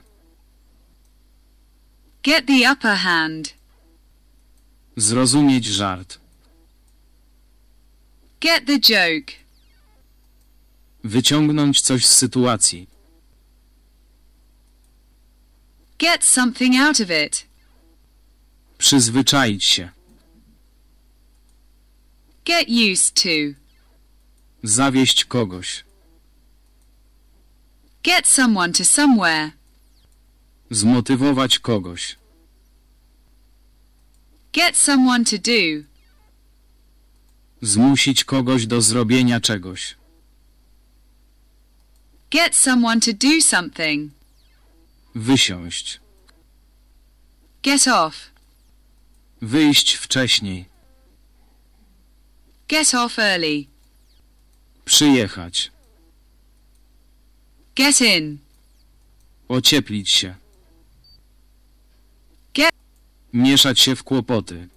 Get the upper hand. Zrozumieć żart. Get the joke. Wyciągnąć coś z sytuacji. Get something out of it. Przyzwyczaić się. Get used to. Zawieść kogoś. Get someone to somewhere. Zmotywować kogoś. Get someone to do. Zmusić kogoś do zrobienia czegoś. Get someone to do something. Wysiąść. Get off. Wyjść wcześniej. Get off early. Przyjechać. Get in. Ocieplić się. Get- Mieszać się w kłopoty.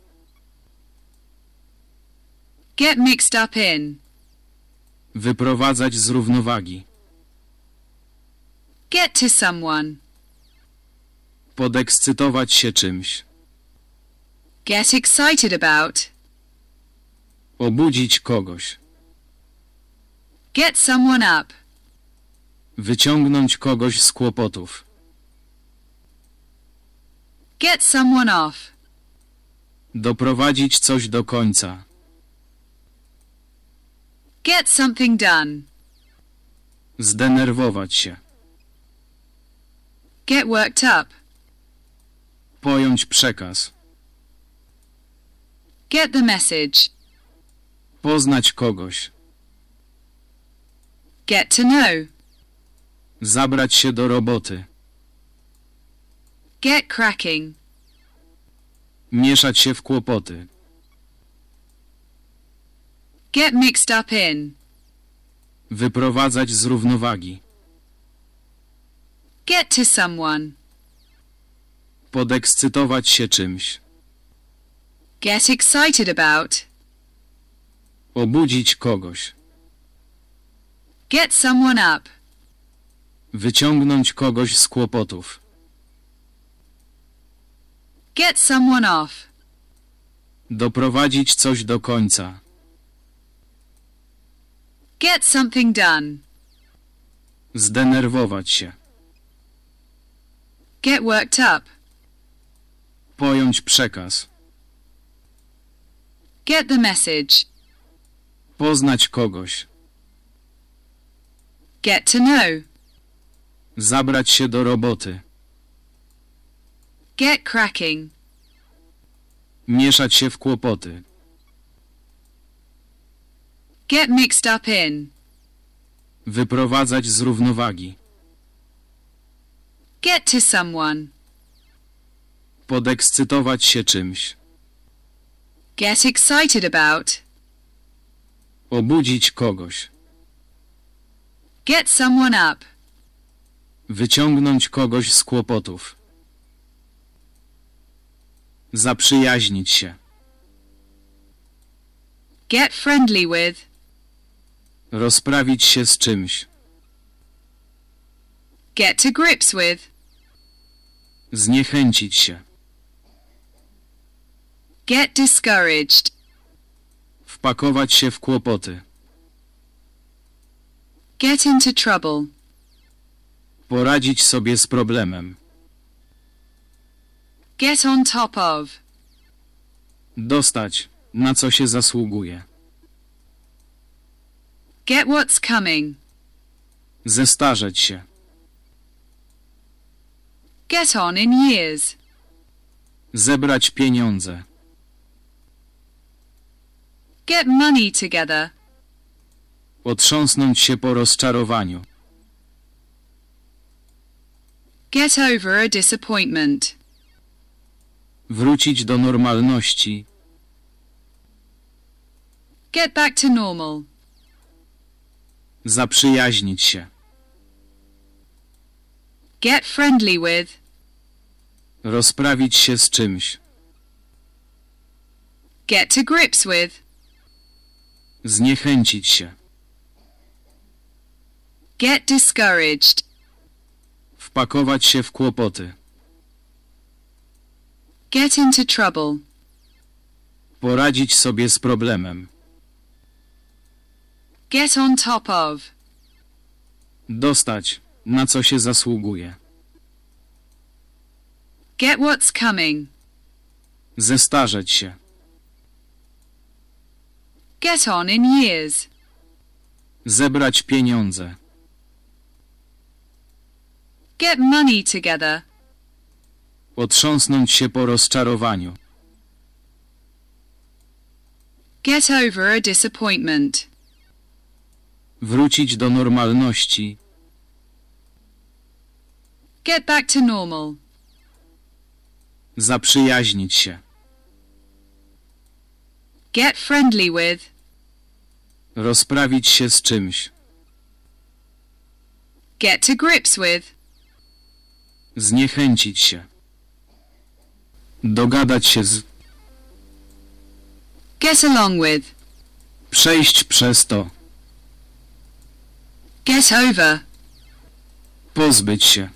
Get mixed up in. Wyprowadzać z równowagi. Get to someone. Podekscytować się czymś. Get excited about. Obudzić kogoś. Get someone up. Wyciągnąć kogoś z kłopotów. Get someone off. Doprowadzić coś do końca. Get something done. Zdenerwować się. Get worked up. Pojąć przekaz. Get the message. Poznać kogoś. Get to know. Zabrać się do roboty. Get cracking. Mieszać się w kłopoty. Get mixed up in. Wyprowadzać z równowagi. Get to someone. Podekscytować się czymś. Get excited about. Obudzić kogoś. Get someone up. Wyciągnąć kogoś z kłopotów. Get someone off. Doprowadzić coś do końca. Get something done. Zdenerwować się. Get worked up. Pojąć przekaz. Get the message. Poznać kogoś. Get to know. Zabrać się do roboty. Get cracking. Mieszać się w kłopoty. Get mixed up in. Wyprowadzać z równowagi. Get to someone. Podekscytować się czymś. Get excited about. Obudzić kogoś. Get someone up. Wyciągnąć kogoś z kłopotów. Zaprzyjaźnić się. Get friendly with. Rozprawić się z czymś. Get to grips with. Zniechęcić się. Get discouraged. Wpakować się w kłopoty. Get into trouble. Poradzić sobie z problemem. Get on top of. Dostać, na co się zasługuje. Get what's coming. Zestarzeć się. Get on in years. Zebrać pieniądze. Get money together. Otrząsnąć się po rozczarowaniu. Get over a disappointment. Wrócić do normalności. Get back to normal. Zaprzyjaźnić się. Get friendly with. Rozprawić się z czymś. Get to grips with. Zniechęcić się. Get discouraged. Wpakować się w kłopoty. Get into trouble. Poradzić sobie z problemem. Get on top of. Dostać, na co się zasługuje. Get what's coming. Zestarzeć się. Get on in years. Zebrać pieniądze. Get money together. Otrząsnąć się po rozczarowaniu. Get over a disappointment. Wrócić do normalności. Get back to normal. Zaprzyjaźnić się. Get friendly with. Rozprawić się z czymś. Get to grips with. Zniechęcić się. Dogadać się z. Get along with. Przejść przez to. Get over. Pozbyć się.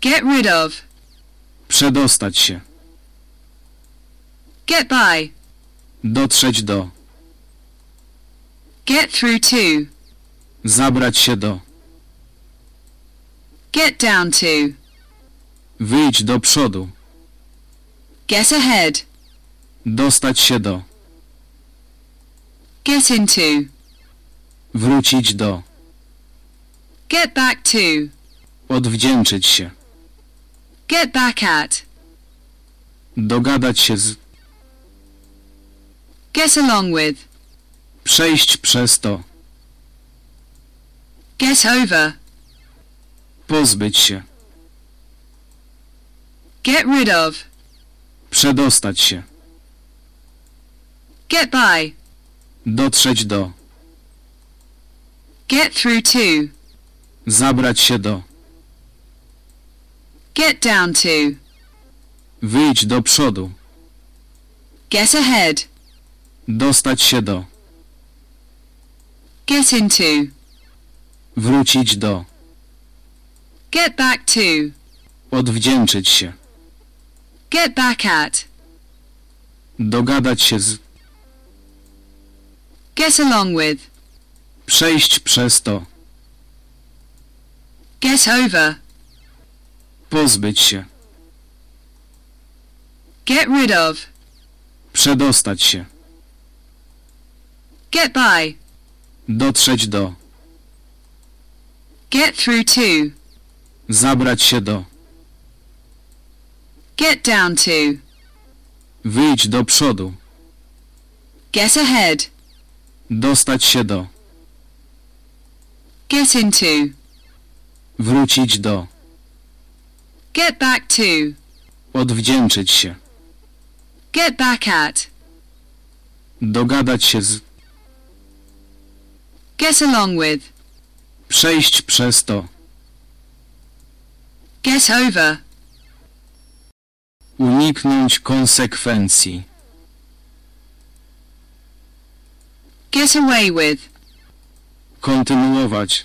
Get rid of. Przedostać się. Get by. Dotrzeć do. Get through to. Zabrać się do. Get down to. Wyjść do przodu. Get ahead. Dostać się do. Get into. Wrócić do. Get back to. Odwdzięczyć się. Get back at. Dogadać się z. Get along with. Przejść przez to. Get over. Pozbyć się. Get rid of. Przedostać się. Get by. Dotrzeć do. Get through to. Zabrać się do. Get down to. Wyjść do przodu. Get ahead. Dostać się do. Get into. Wrócić do. Get back to. Odwdzięczyć się. Get back at. Dogadać się z. Get along with. Przejść przez to. Get over. Pozbyć się. Get rid of. Przedostać się. Get by. Dotrzeć do. Get through to. Zabrać się do. Get down to. Wyjść do przodu. Get ahead. Dostać się do. Get into. Wrócić do. Get back to. Odwdzięczyć się. Get back at. Dogadać się z. Get along with. Przejść przez to. Get over. Uniknąć konsekwencji. Get away with. Kontynuować.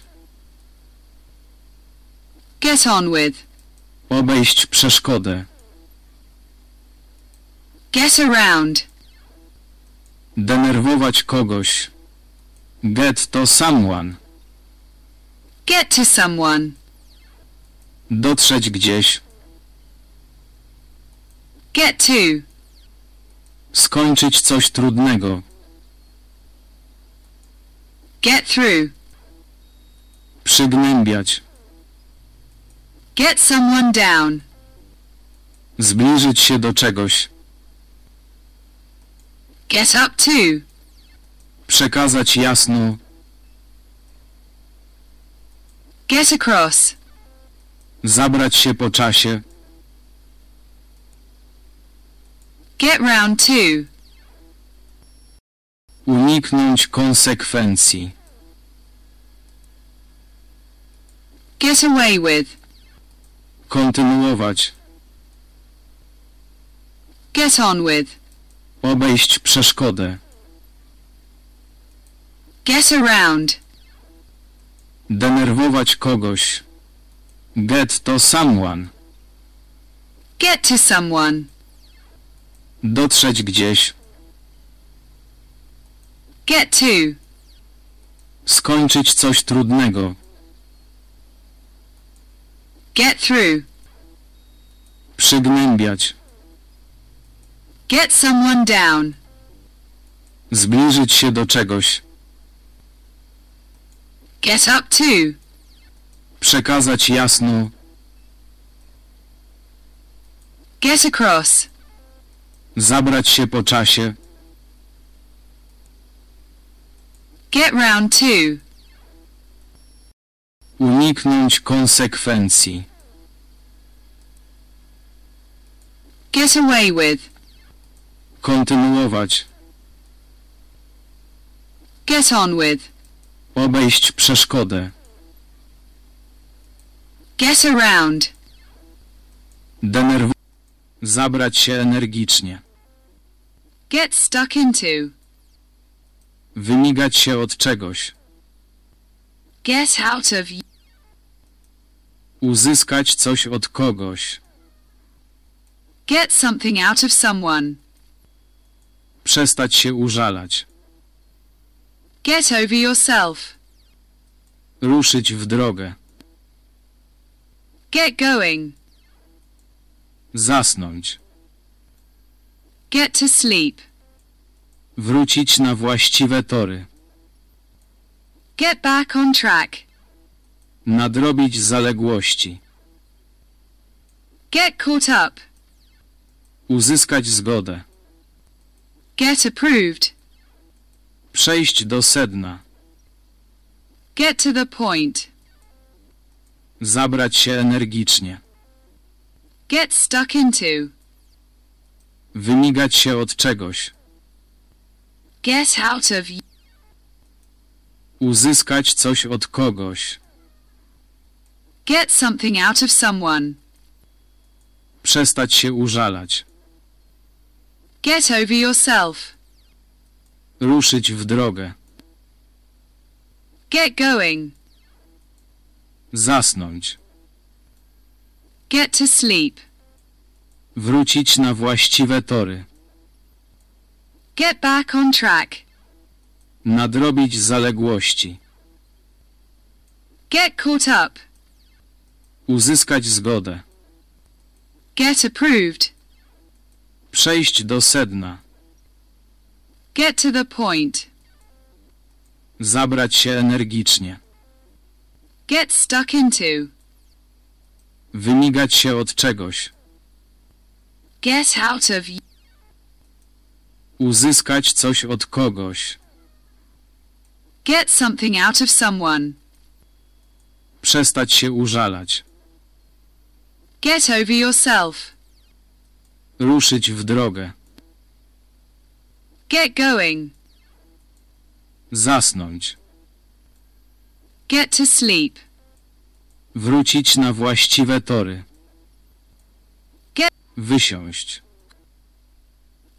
Get on with. Obejść przeszkodę. Get around. Denerwować kogoś. Get to someone. Get to someone. Dotrzeć gdzieś. Get to. Skończyć coś trudnego. Get through. Przygnębiać. Get someone down. Zbliżyć się do czegoś. Get up to. Przekazać jasno. Get across. Zabrać się po czasie. Get round to. Uniknąć konsekwencji. Get away with. Kontynuować. Get on with. Obejść przeszkodę. Get around. Denerwować kogoś. Get to someone. Get to someone. Dotrzeć gdzieś. Get to. Skończyć coś trudnego. Get through. Przygnębiać. Get someone down. Zbliżyć się do czegoś. Get up to. Przekazać jasno. Get across. Zabrać się po czasie. Get round to. Uniknąć konsekwencji. Get away with. Kontynuować. Get on with. Obejść przeszkodę. Get around. Denerwować. Zabrać się energicznie. Get stuck into. Wymigać się od czegoś. Get out of. Uzyskać coś od kogoś. Get something out of someone. Przestać się użalać. Get over yourself. Ruszyć w drogę. Get going. Zasnąć. Get to sleep. Wrócić na właściwe tory. Get back on track. Nadrobić zaległości. Get caught up. Uzyskać zgodę. Get approved. Przejść do sedna. Get to the point. Zabrać się energicznie. Get stuck into. Wymigać się od czegoś. Get out of. Uzyskać coś od kogoś. Get something out of someone. Przestać się użalać. Get over yourself. Ruszyć w drogę. Get going. Zasnąć. Get to sleep. Wrócić na właściwe tory. Get back on track. Nadrobić zaległości. Get caught up. Uzyskać zgodę. Get approved. Przejść do sedna. Get to the point. Zabrać się energicznie. Get stuck into. Wymigać się od czegoś. Get out of. Uzyskać coś od kogoś. Get something out of someone. Przestać się użalać. Get over yourself. Ruszyć w drogę. Get going. Zasnąć. Get to sleep. Wrócić na właściwe tory. Get- Wysiąść.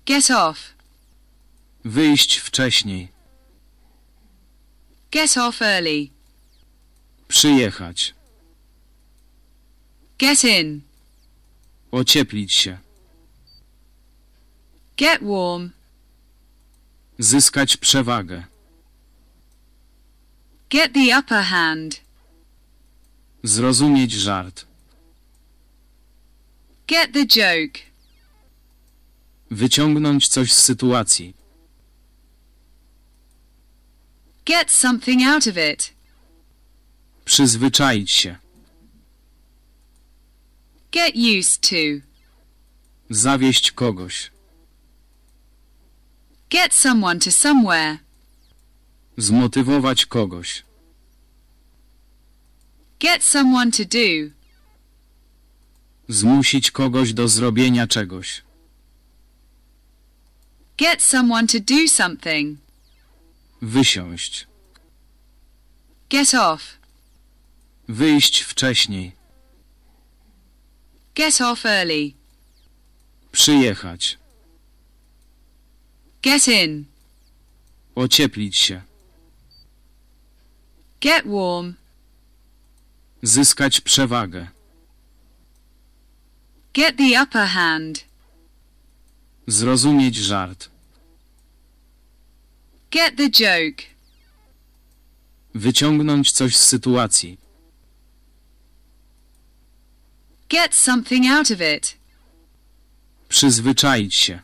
Get off. Wyjść wcześniej. Get off early. Przyjechać. Get in. Ocieplić się. Get warm. Zyskać przewagę. Get the upper hand. Zrozumieć żart. Get the joke. Wyciągnąć coś z sytuacji. Get something out of it. Przyzwyczaić się. Get used to. Zawieść kogoś. Get someone to somewhere. Zmotywować kogoś. Get someone to do. Zmusić kogoś do zrobienia czegoś. Get someone to do something. Wysiąść. Get off. Wyjść wcześniej. Get off early. Przyjechać. Get in. Ocieplić się. Get warm. Zyskać przewagę. Get the upper hand. Zrozumieć żart. Get the joke. Wyciągnąć coś z sytuacji. Get something out of it. Przyzwyczaić się.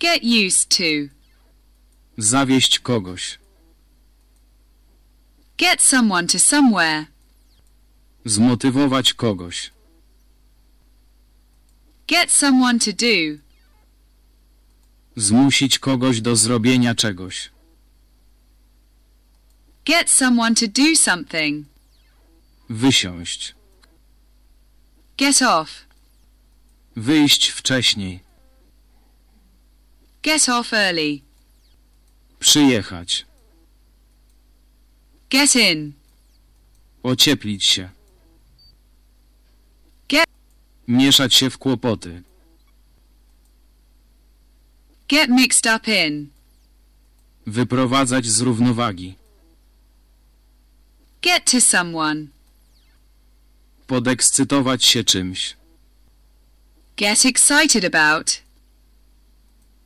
Get used to. Zawieść kogoś. Get someone to somewhere. Zmotywować kogoś. Get someone to do. Zmusić kogoś do zrobienia czegoś. Get someone to do something. Wysiąść. Get off. Wyjść wcześniej. Get off early. Przyjechać. Get in. Ocieplić się. Get- Mieszać się w kłopoty. Get mixed up in. Wyprowadzać z równowagi. Get to someone. Podekscytować się czymś. Get excited about.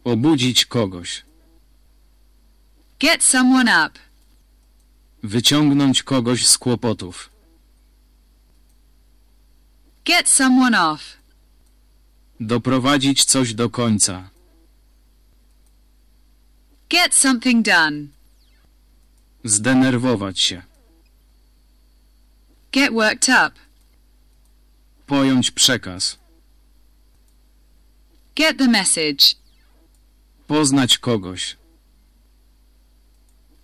Obudzić kogoś. Get someone up. Wyciągnąć kogoś z kłopotów. Get someone off. Doprowadzić coś do końca. Get something done. Zdenerwować się. Get worked up. Pojąć przekaz. Get the message. Poznać kogoś.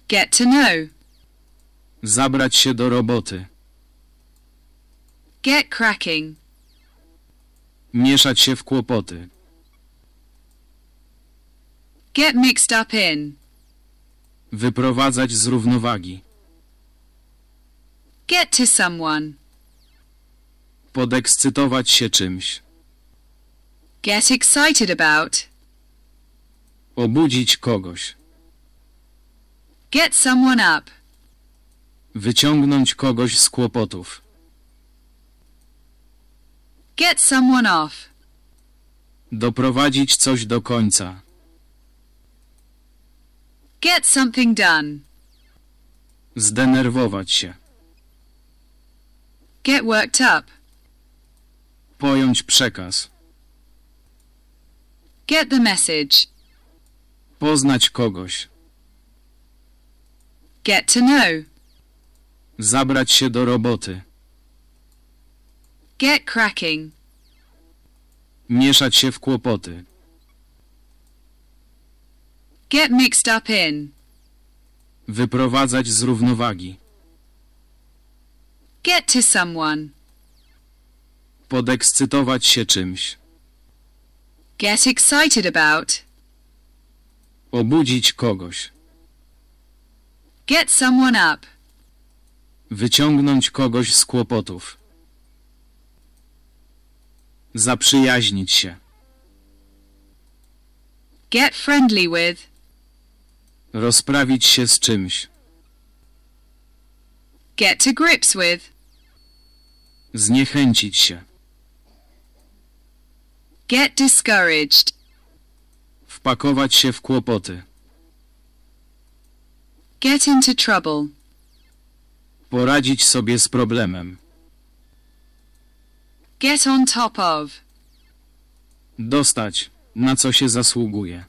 Get to know. Zabrać się do roboty. Get cracking. Mieszać się w kłopoty. Get mixed up in. Wyprowadzać z równowagi. Get to someone. Podekscytować się czymś. Get excited about. Obudzić kogoś. Get someone up. Wyciągnąć kogoś z kłopotów. Get someone off. Doprowadzić coś do końca. Get something done. Zdenerwować się. Get worked up. Pojąć przekaz. Get the message. Poznać kogoś. Get to know. Zabrać się do roboty. Get cracking. Mieszać się w kłopoty. Get mixed up in. Wyprowadzać z równowagi. Get to someone. Podekscytować się czymś. Get excited about. Obudzić kogoś. Get someone up. Wyciągnąć kogoś z kłopotów. Zaprzyjaźnić się. Get friendly with. Rozprawić się z czymś. Get to grips with. Zniechęcić się. Get discouraged. Wpakować się w kłopoty. Get into trouble. Poradzić sobie z problemem. Get on top of. Dostać, na co się zasługuje.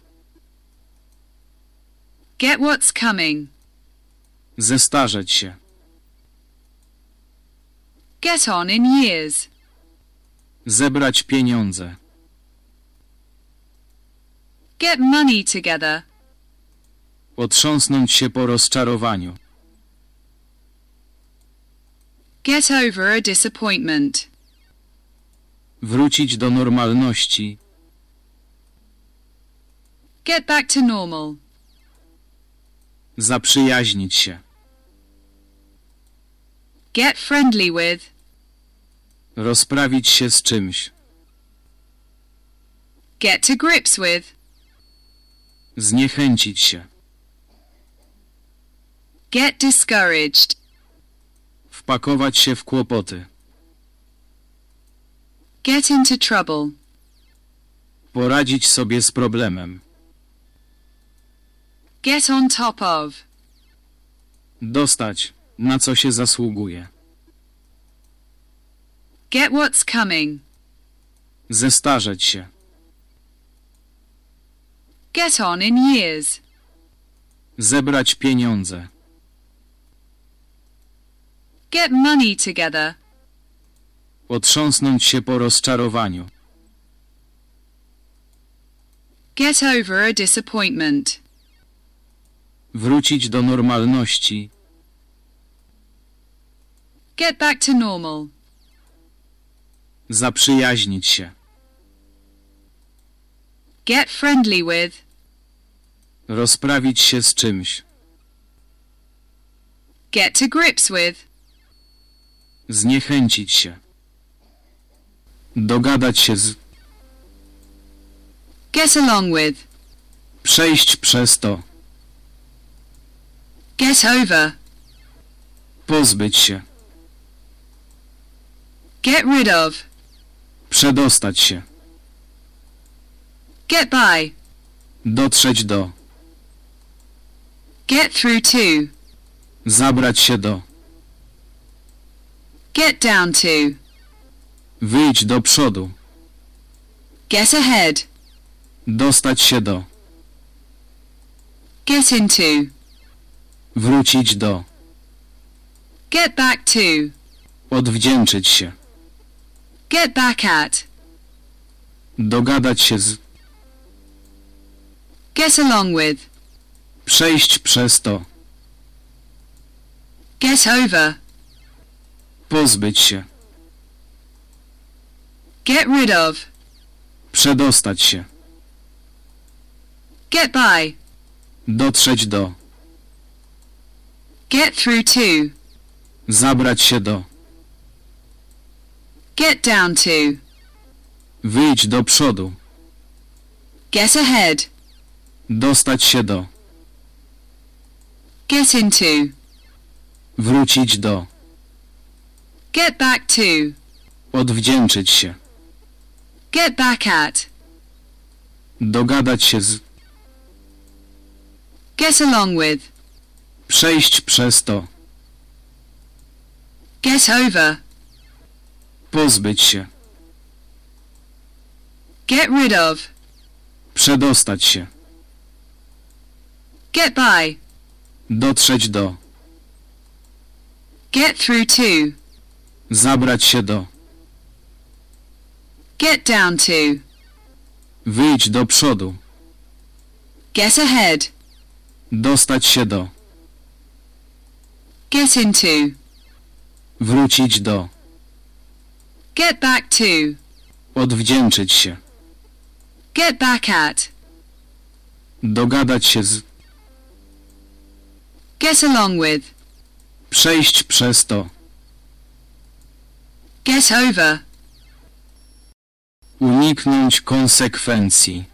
Get what's coming. Zestarzeć się. Get on in years. Zebrać pieniądze. Get money together. Otrząsnąć się po rozczarowaniu. Get over a disappointment. Wrócić do normalności. Get back to normal. Zaprzyjaźnić się. Get friendly with. Rozprawić się z czymś. Get to grips with. Zniechęcić się. Get discouraged. Wpakować się w kłopoty. Get into trouble. Poradzić sobie z problemem. Get on top of. Dostać, na co się zasługuje. Get what's coming. Zestarzeć się. Get on in years. Zebrać pieniądze. Get money together. Otrząsnąć się po rozczarowaniu. Get over a disappointment. Wrócić do normalności. Get back to normal. Zaprzyjaźnić się. Get friendly with. Rozprawić się z czymś. Get to grips with. Zniechęcić się. Dogadać się z. Get along with. Przejść przez to. Get over. Pozbyć się. Get rid of. Przedostać się. Get by. Dotrzeć do. Get through to. Zabrać się do. Get down to. Wyjść do przodu. Get ahead. Dostać się do. Get into. Wrócić do. Get back to. Odwdzięczyć się. Get back at. Dogadać się z. Get along with. Przejść przez to. Get over. Pozbyć się. Get rid of. Przedostać się. Get by. Dotrzeć do. Get through to. Zabrać się do. Get down to. Wyjść do przodu. Get ahead. Dostać się do. Get into. Wrócić do. Get back to. Odwdzięczyć się. Get back at. Dogadać się z. Get along with. Przejść przez to. Get over. Pozbyć się. Get rid of. Przedostać się. Get by. Dotrzeć do. Get through to. Zabrać się do. Get down to. Wyjść do przodu. Get ahead. Dostać się do. Get into. Wrócić do. Get back to. Odwdzięczyć się. Get back at. Dogadać się z. Get along with. Przejść przez to. Get over. Uniknąć konsekwencji.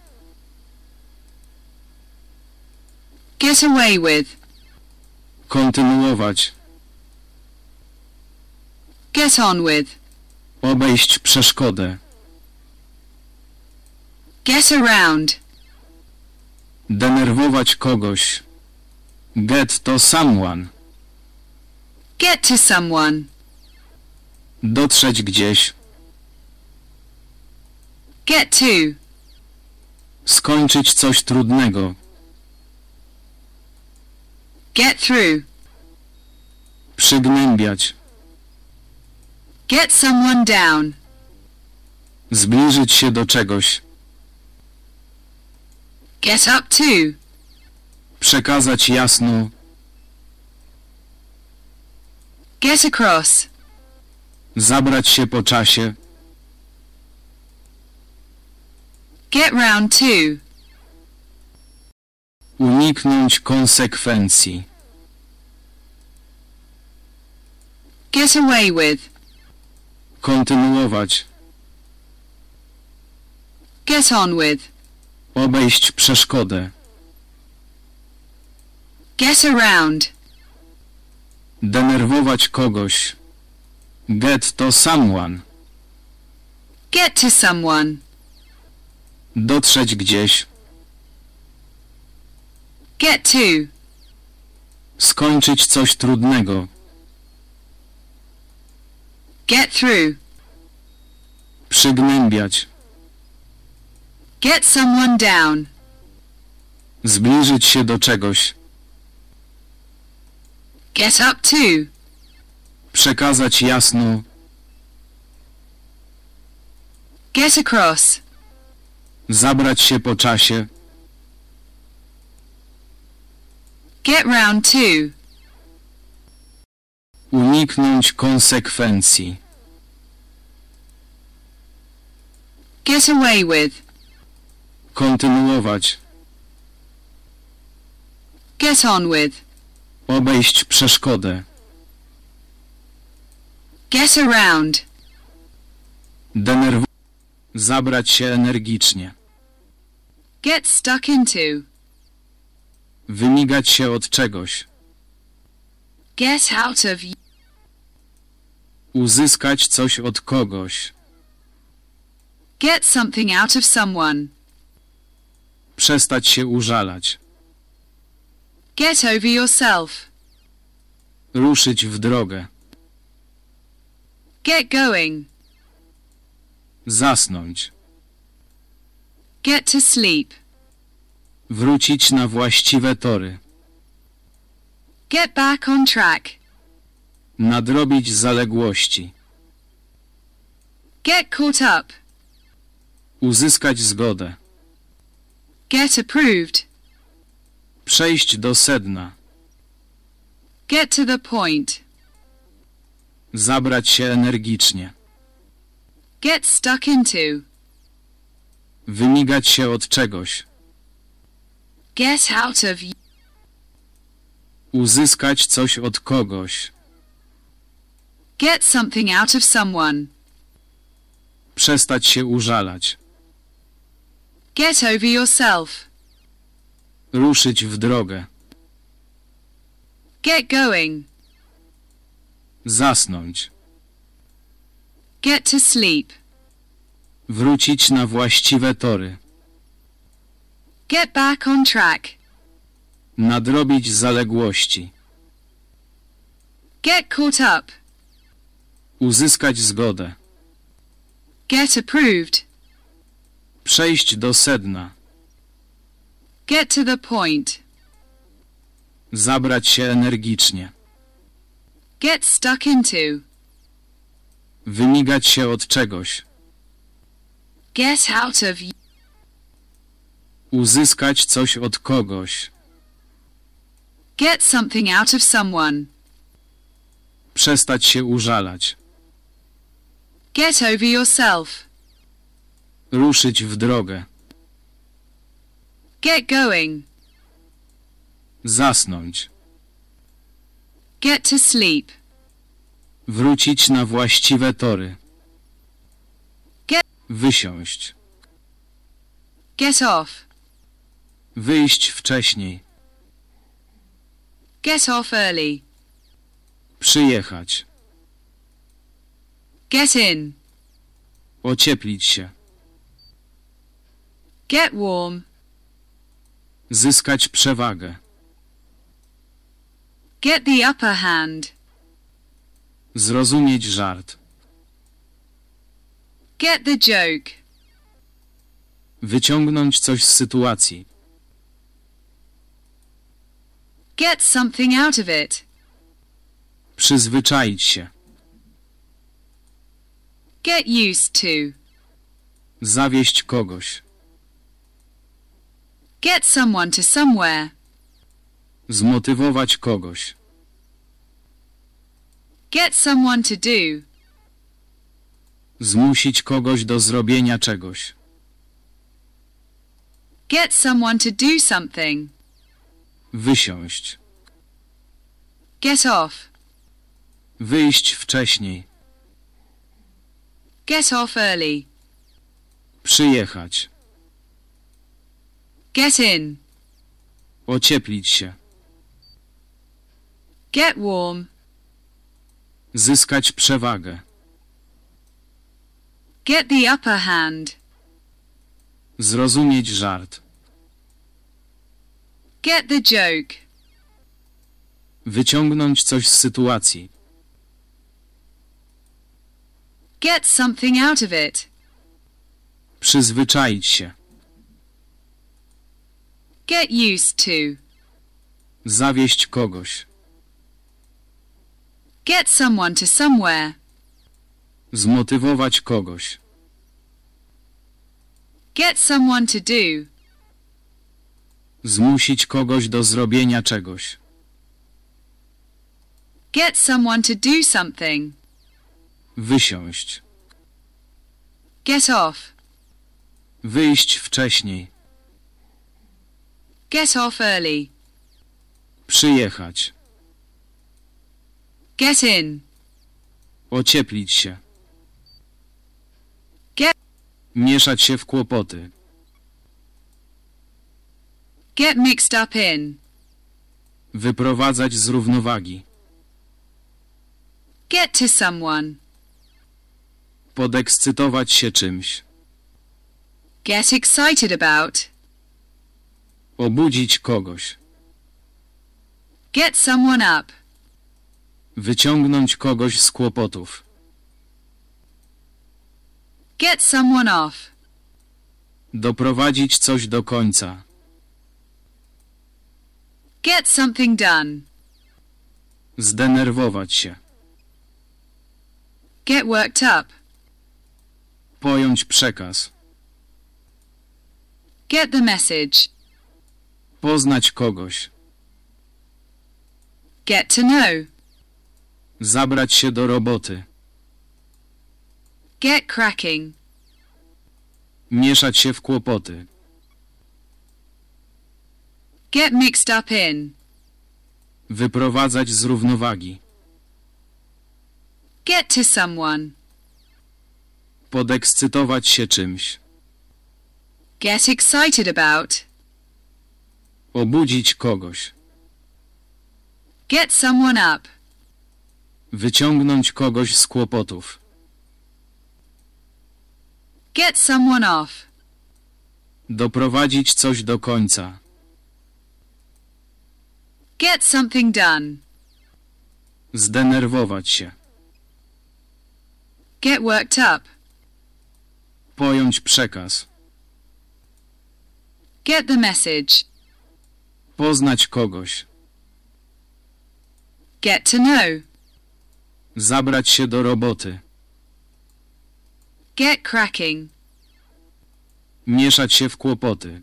Get away with. Kontynuować. Get on with. Obejść przeszkodę. Get around. Denerwować kogoś. Get to someone. Get to someone. Dotrzeć gdzieś. Get to. Skończyć coś trudnego. Get through. Przygnębiać. Get someone down. Zbliżyć się do czegoś. Get up to. Przekazać jasno. Get across. Zabrać się po czasie. Get round to. Uniknąć konsekwencji. Get away with. Kontynuować. Get on with. Obejść przeszkodę. Get around. Denerwować kogoś. Get to someone. Get to someone. Dotrzeć gdzieś. Get to. Skończyć coś trudnego. Get through. Przygnębiać. Get someone down. Zbliżyć się do czegoś. Get up to. Przekazać jasno. Get across. Zabrać się po czasie. Get round to. Uniknąć konsekwencji. Get away with. Kontynuować. Get on with. Obejść przeszkodę. Get around. Denerwować. Zabrać się energicznie. Get stuck into. Wymigać się od czegoś. Get out of. y- Uzyskać coś od kogoś. Get something out of someone. Przestać się użalać. Get over yourself. Ruszyć w drogę. Get going. Zasnąć. Get to sleep. Wrócić na właściwe tory. Get back on track. Nadrobić zaległości. Get caught up. Uzyskać zgodę. Get approved. Przejść do sedna. Get to the point. Zabrać się energicznie. Get stuck into. Wymigać się od czegoś. Get out of. y- Uzyskać coś od kogoś. Get something out of someone. Przestać się użalać. Get over yourself. Ruszyć w drogę. Get going. Zasnąć. Get to sleep. Wrócić na właściwe tory. Get back on track. Nadrobić zaległości. Get caught up. Uzyskać zgodę. Get approved. Przejść do sedna. Get to the point. Zabrać się energicznie. Get stuck into. Wymigać się od czegoś. Get out of. y- Uzyskać coś od kogoś. Get something out of someone. Przestać się użalać. Get over yourself. Ruszyć w drogę. Get going. Zasnąć. Get to sleep. Wrócić na właściwe tory. Get- Wysiąść. Get off. Wyjść wcześniej. Get off early. Przyjechać. Get in. Ocieplić się. Get warm. Zyskać przewagę. Get the upper hand. Zrozumieć żart. Get the joke. Wyciągnąć coś z sytuacji. Get something out of it. Przyzwyczaić się. Get used to. Zawieść kogoś. Get someone to somewhere. Zmotywować kogoś. Get someone to do. Zmusić kogoś do zrobienia czegoś. Get someone to do something. Wysiąść. Get off. Wyjść wcześniej. Get off early. Przyjechać. Get in. Ocieplić się. Get warm. Zyskać przewagę. Get the upper hand. Zrozumieć żart. Get the joke. Wyciągnąć coś z sytuacji. Get something out of it. Przyzwyczaić się. Get used to. Zawieść kogoś. Get someone to somewhere. Zmotywować kogoś. Get someone to do. Zmusić kogoś do zrobienia czegoś. Get someone to do something. Wysiąść. Get off. Wyjść wcześniej. Get off early. Przyjechać. Get in. Ocieplić się. Get- Mieszać się w kłopoty. Get mixed up in. Wyprowadzać z równowagi. Get to someone. Podekscytować się czymś. Get excited about. Obudzić kogoś. Get someone up. Wyciągnąć kogoś z kłopotów. Get someone off. Doprowadzić coś do końca. Get something done. Zdenerwować się. Get worked up. Pojąć przekaz. Get the message. Poznać kogoś. Get to know. Zabrać się do roboty. Get cracking. Mieszać się w kłopoty. Get mixed up in. Wyprowadzać z równowagi. Get to someone. Podekscytować się czymś. Get excited about. Obudzić kogoś. Get someone up. Wyciągnąć kogoś z kłopotów. Get someone off. Doprowadzić coś do końca. Get something done. Zdenerwować się. Get worked up. Pojąć przekaz. Get the message. Poznać kogoś. Get to know. Zabrać się do roboty. Get cracking. Mieszać się w kłopoty.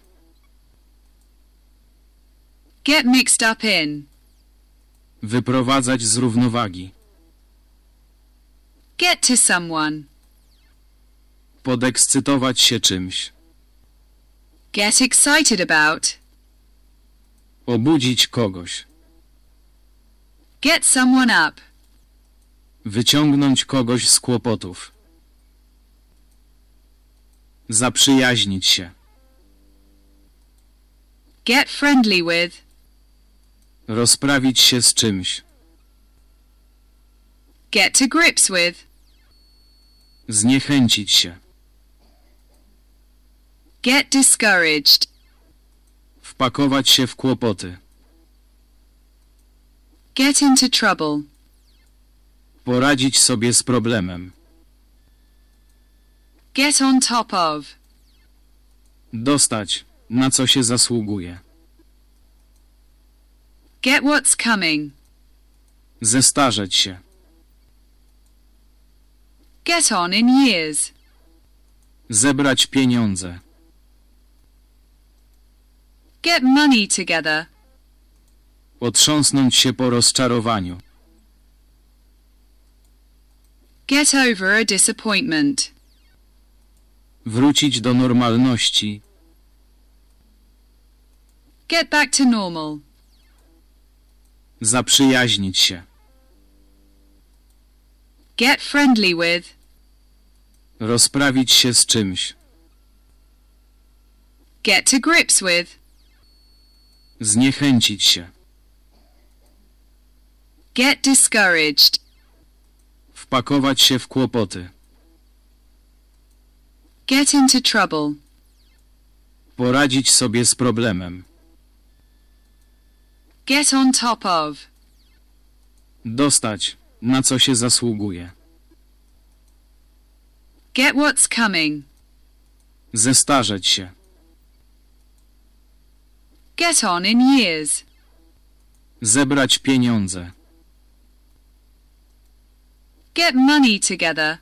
Get mixed up in. Wyprowadzać z równowagi. Get to someone. Podekscytować się czymś. Get excited about. Obudzić kogoś. Get someone up. Wyciągnąć kogoś z kłopotów. Zaprzyjaźnić się. Get friendly with. Rozprawić się z czymś. Get to grips with. Zniechęcić się. Get discouraged. Wpakować się w kłopoty. Get into trouble. Poradzić sobie z problemem. Get on top of. Dostać, na co się zasługuje. Get what's coming. Zestarzeć się. Get on in years. Zebrać pieniądze. Get money together. Otrząsnąć się po rozczarowaniu. Get over a disappointment. Wrócić do normalności. Get back to normal. Zaprzyjaźnić się. Get friendly with. Rozprawić się z czymś. Get to grips with. Zniechęcić się. Get discouraged. Wpakować się w kłopoty. Get into trouble. Poradzić sobie z problemem. Get on top of. Dostać, na co się zasługuje. Get what's coming. Zestarzeć się. Get on in years. Zebrać pieniądze. Get money together.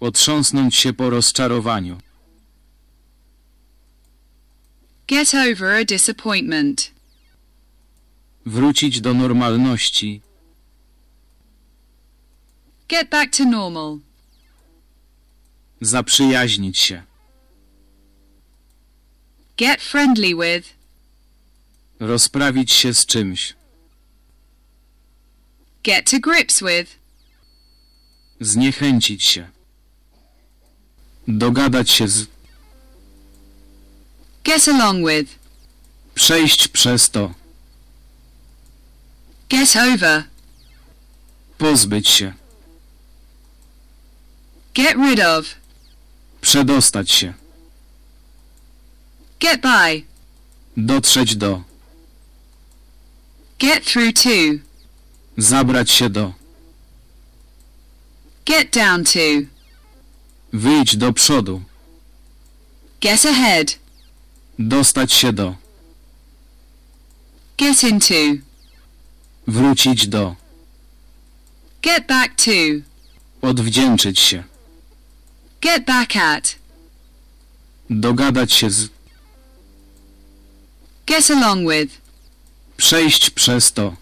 Otrząsnąć się po rozczarowaniu. Get over a disappointment. Wrócić do normalności. Get back to normal. Zaprzyjaźnić się. Get friendly with. Rozprawić się z czymś. Get to grips with. Zniechęcić się. Dogadać się z. Get along with. Przejść przez to. Get over. Pozbyć się. Get rid of. Przedostać się. Get by. Dotrzeć do. Get through to. Zabrać się do. Get down to. Wyjść do przodu. Get ahead. Dostać się do. Get into. Wrócić do. Get back to. Odwdzięczyć się. Get back at. Dogadać się z. Get along with. Przejść przez to.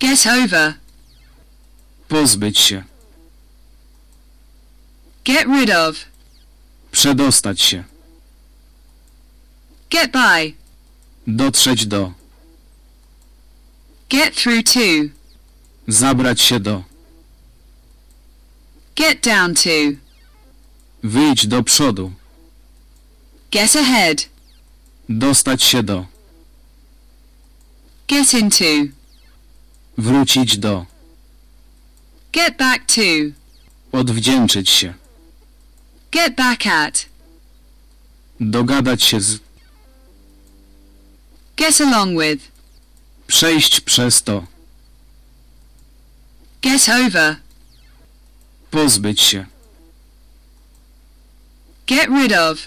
Get over. Pozbyć się. Get rid of. Przedostać się. Get by. Dotrzeć do. Get through to. Zabrać się do. Get down to. Wyjść do przodu. Get ahead. Dostać się do. Get into. Wrócić do. Get back to. Odwdzięczyć się. Get back at. Dogadać się z. Get along with. Przejść przez to. Get over. Pozbyć się. Get rid of.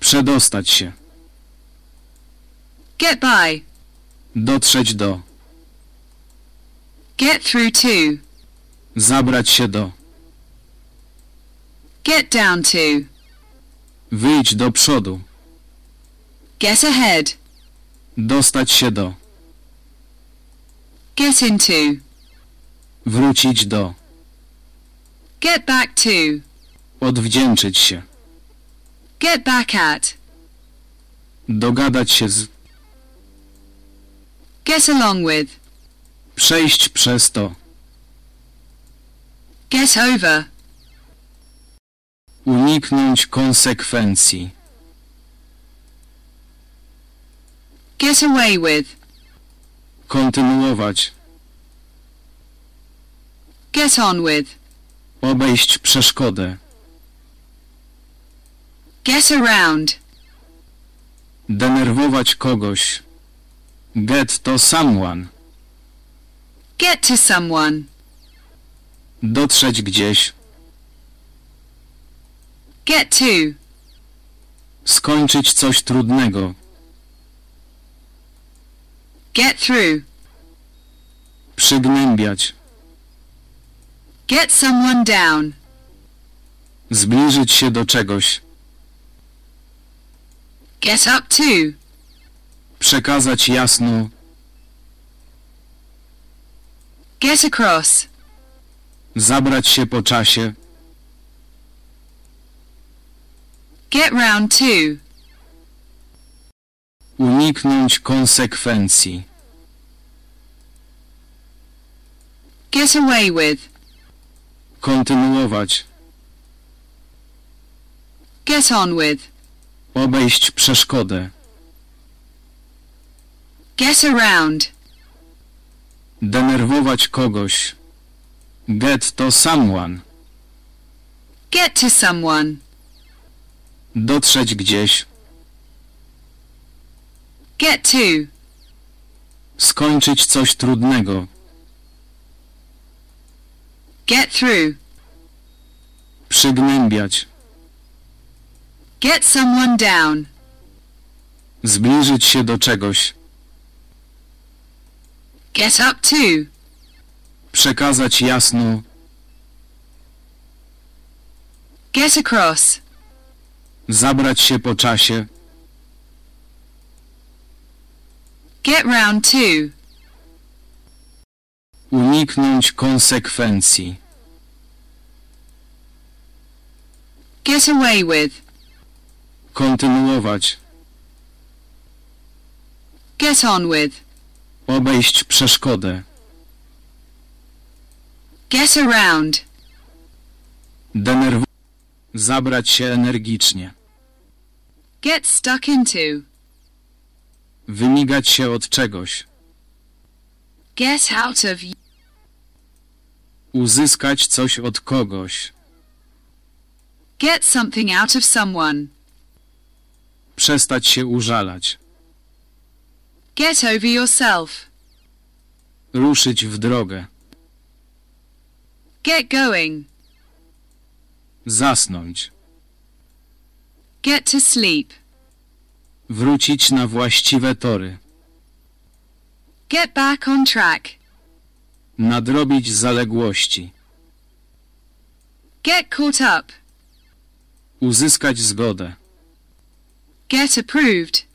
Przedostać się. Get by. Dotrzeć do. Get through to. Zabrać się do. Get down to. Wyjść do przodu. Get ahead. Dostać się do. Get into. Wrócić do. Get back to. Odwdzięczyć się. Get back at. Dogadać się z. Get along with. Przejść przez to. Get over. Uniknąć konsekwencji. Get away with. Kontynuować. Get on with. Obejść przeszkodę. Get around. Denerwować kogoś. Get to someone. Get to someone. Dotrzeć gdzieś. Get to. Skończyć coś trudnego. Get through. Przygnębiać. Get someone down. Zbliżyć się do czegoś. Get up to. Przekazać jasno. Get across. Zabrać się po czasie. Get round to. Uniknąć konsekwencji. Get away with. Kontynuować. Get on with. Obejść przeszkodę. Get around. Denerwować kogoś. Get to someone. Get to someone. Dotrzeć gdzieś. Get to. Skończyć coś trudnego. Get through. Przygnębiać. Get someone down. Zbliżyć się do czegoś. Get up to. Przekazać jasno. Get across. Zabrać się po czasie. Get round to. Uniknąć konsekwencji. Get away with. Kontynuować. Get on with. Obejść przeszkodę. Get around. Denerwować. Zabrać się energicznie. Get stuck into. Wymigać się od czegoś. Get out of. Uzyskać coś od kogoś. Get something out of someone. Przestać się użalać. Get over yourself. Ruszyć w drogę. Get going. Zasnąć. Get to sleep. Wrócić na właściwe tory. Get back on track. Nadrobić zaległości. Get caught up. Uzyskać zgodę. Get approved.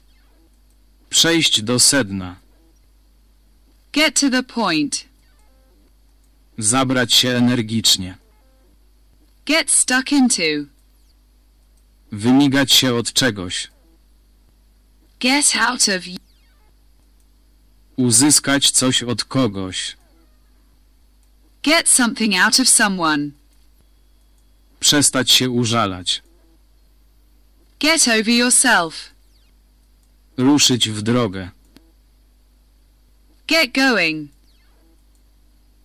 Przejść do sedna. Get to the point. Zabrać się energicznie. Get stuck into. Wymigać się od czegoś. Get out of. Uzyskać coś od kogoś. Get something out of someone. Przestać się użalać. Get over yourself. Ruszyć w drogę. Get going.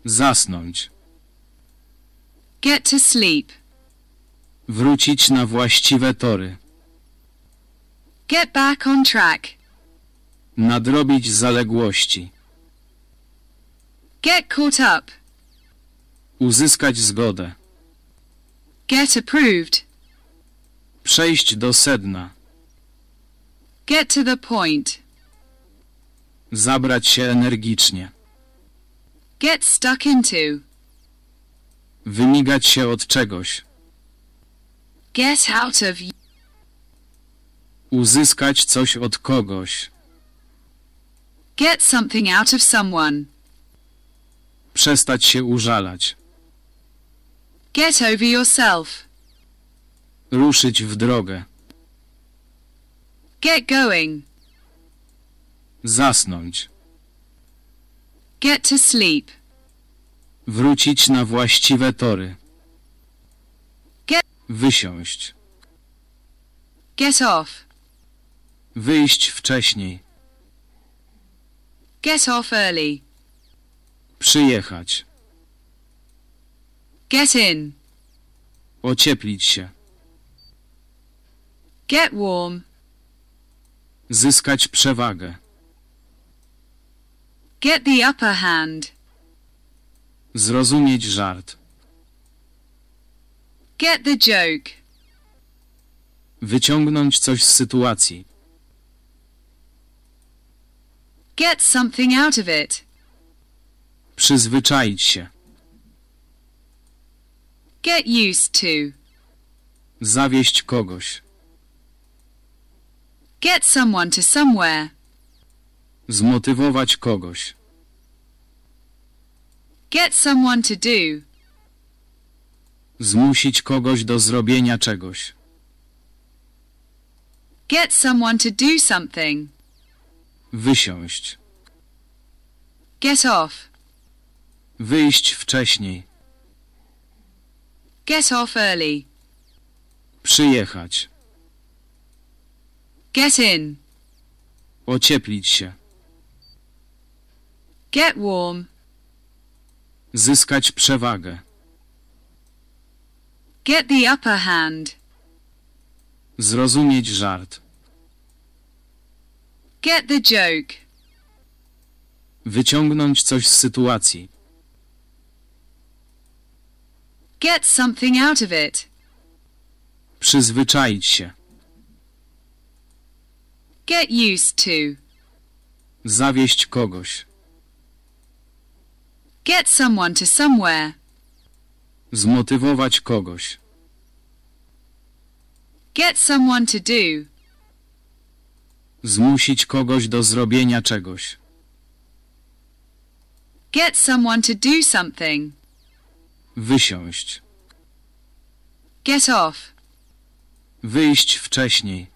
Zasnąć. Get to sleep. Wrócić na właściwe tory. Get back on track. Nadrobić zaległości. Get caught up. Uzyskać zgodę. Get approved. Przejść do sedna. Get to the point. Zabrać się energicznie. Get stuck into. Wymigać się od czegoś. Get out of. Uzyskać coś od kogoś. Get something out of someone. Przestać się użalać. Get over yourself. Ruszyć w drogę. Get going. Zasnąć. Get to sleep. Wrócić na właściwe tory. Get- Wysiąść. Get off. Wyjść wcześniej. Get off early. Przyjechać. Get in. Ocieplić się. Get warm. Zyskać przewagę. Get the upper hand. Zrozumieć żart. Get the joke. Wyciągnąć coś z sytuacji. Get something out of it. Przyzwyczaić się. Get used to. Zawieść kogoś. Get someone to somewhere. Zmotywować kogoś. Get someone to do. Zmusić kogoś do zrobienia czegoś. Get someone to do something. Wysiąść. Get off. Wyjść wcześniej. Get off early. Przyjechać. Get in. Ocieplić się. Get warm. Zyskać przewagę. Get the upper hand. Zrozumieć żart. Get the joke. Wyciągnąć coś z sytuacji. Get something out of it. Przyzwyczaić się. Get used to. Zawieść kogoś. Get someone to somewhere. Zmotywować kogoś. Get someone to do. Zmusić kogoś do zrobienia czegoś. Get someone to do something. Wysiąść. Get off. Wyjść wcześniej.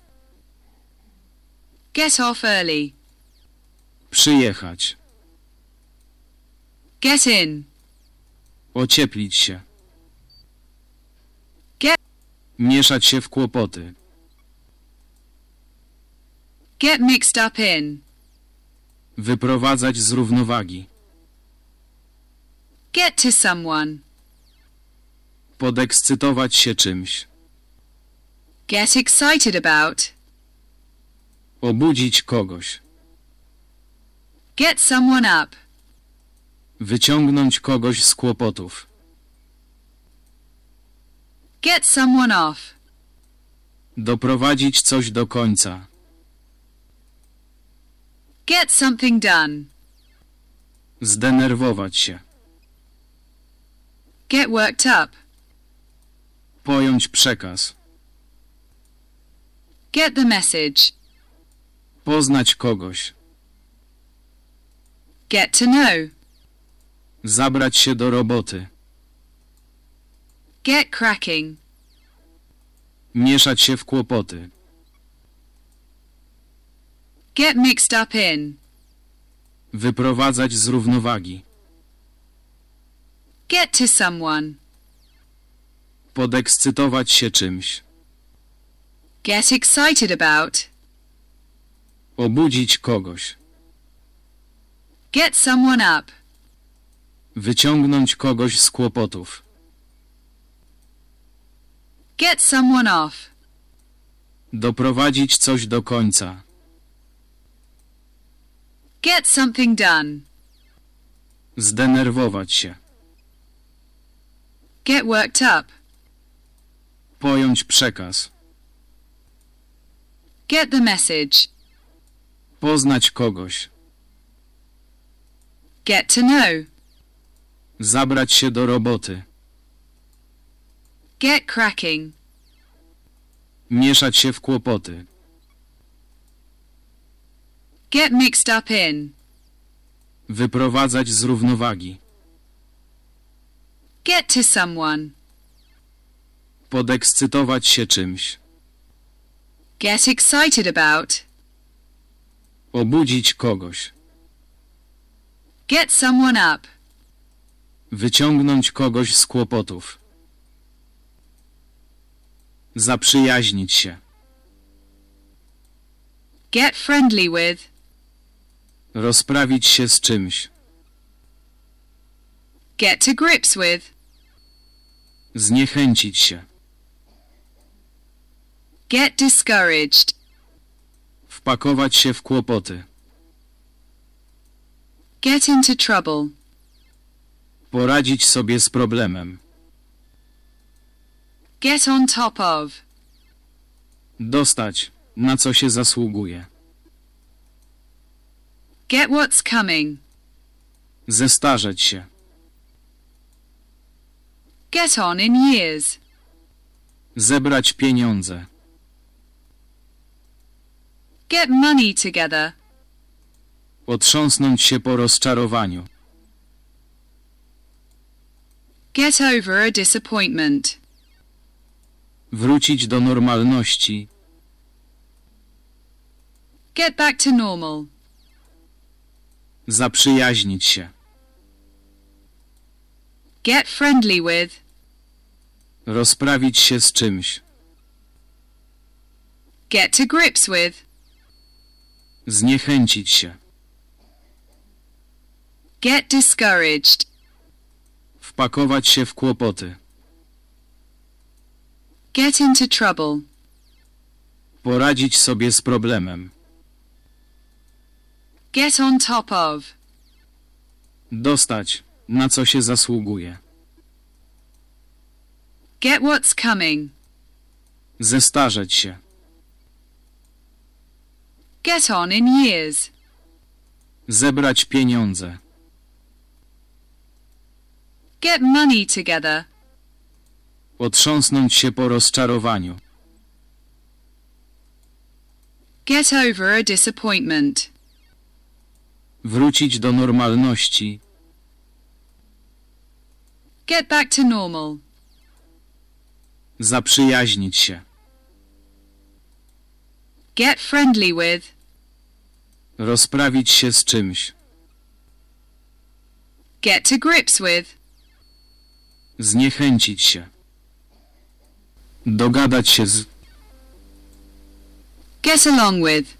Get off early. Przyjechać. Get in. Ocieplić się. Get- Mieszać się w kłopoty. Get mixed up in. Wyprowadzać z równowagi. Get to someone. Podekscytować się czymś. Get excited about. Obudzić kogoś. Get someone up. Wyciągnąć kogoś z kłopotów. Get someone off. Doprowadzić coś do końca. Get something done. Zdenerwować się. Get worked up. Pojąć przekaz. Get the message. Poznać kogoś. Get to know. Zabrać się do roboty. Get cracking. Mieszać się w kłopoty. Get mixed up in. Wyprowadzać z równowagi. Get to someone. Podekscytować się czymś. Get excited about. Obudzić kogoś. Get someone up. Wyciągnąć kogoś z kłopotów. Get someone off. Doprowadzić coś do końca. Get something done. Zdenerwować się. Get worked up. Pojąć przekaz. Get the message. Poznać kogoś. Get to know. Zabrać się do roboty. Get cracking. Mieszać się w kłopoty. Get mixed up in. Wyprowadzać z równowagi. Get to someone. Podekscytować się czymś. Get excited about. Obudzić kogoś. Get someone up. Wyciągnąć kogoś z kłopotów. Zaprzyjaźnić się. Get friendly with. Rozprawić się z czymś. Get to grips with. Zniechęcić się. Get discouraged. Wpakować się w kłopoty. Get into trouble. Poradzić sobie z problemem. Get on top of. Dostać, na co się zasługuje. Get what's coming. Zestarzeć się. Get on in years. Zebrać pieniądze. Get money together. Otrząsnąć się po rozczarowaniu. Get over a disappointment. Wrócić do normalności. Get back to normal. Zaprzyjaźnić się. Get friendly with. Rozprawić się z czymś. Get to grips with. Zniechęcić się. Get discouraged. Wpakować się w kłopoty. Get into trouble. Poradzić sobie z problemem. Get on top of. Dostać, na co się zasługuje. Get what's coming. Zestarzeć się. Get on in years. Zebrać pieniądze. Get money together. Otrząsnąć się po rozczarowaniu. Get over a disappointment. Wrócić do normalności. Get back to normal. Zaprzyjaźnić się. Get friendly with. Rozprawić się z czymś. Get to grips with. Zniechęcić się. Dogadać się z. Get along with.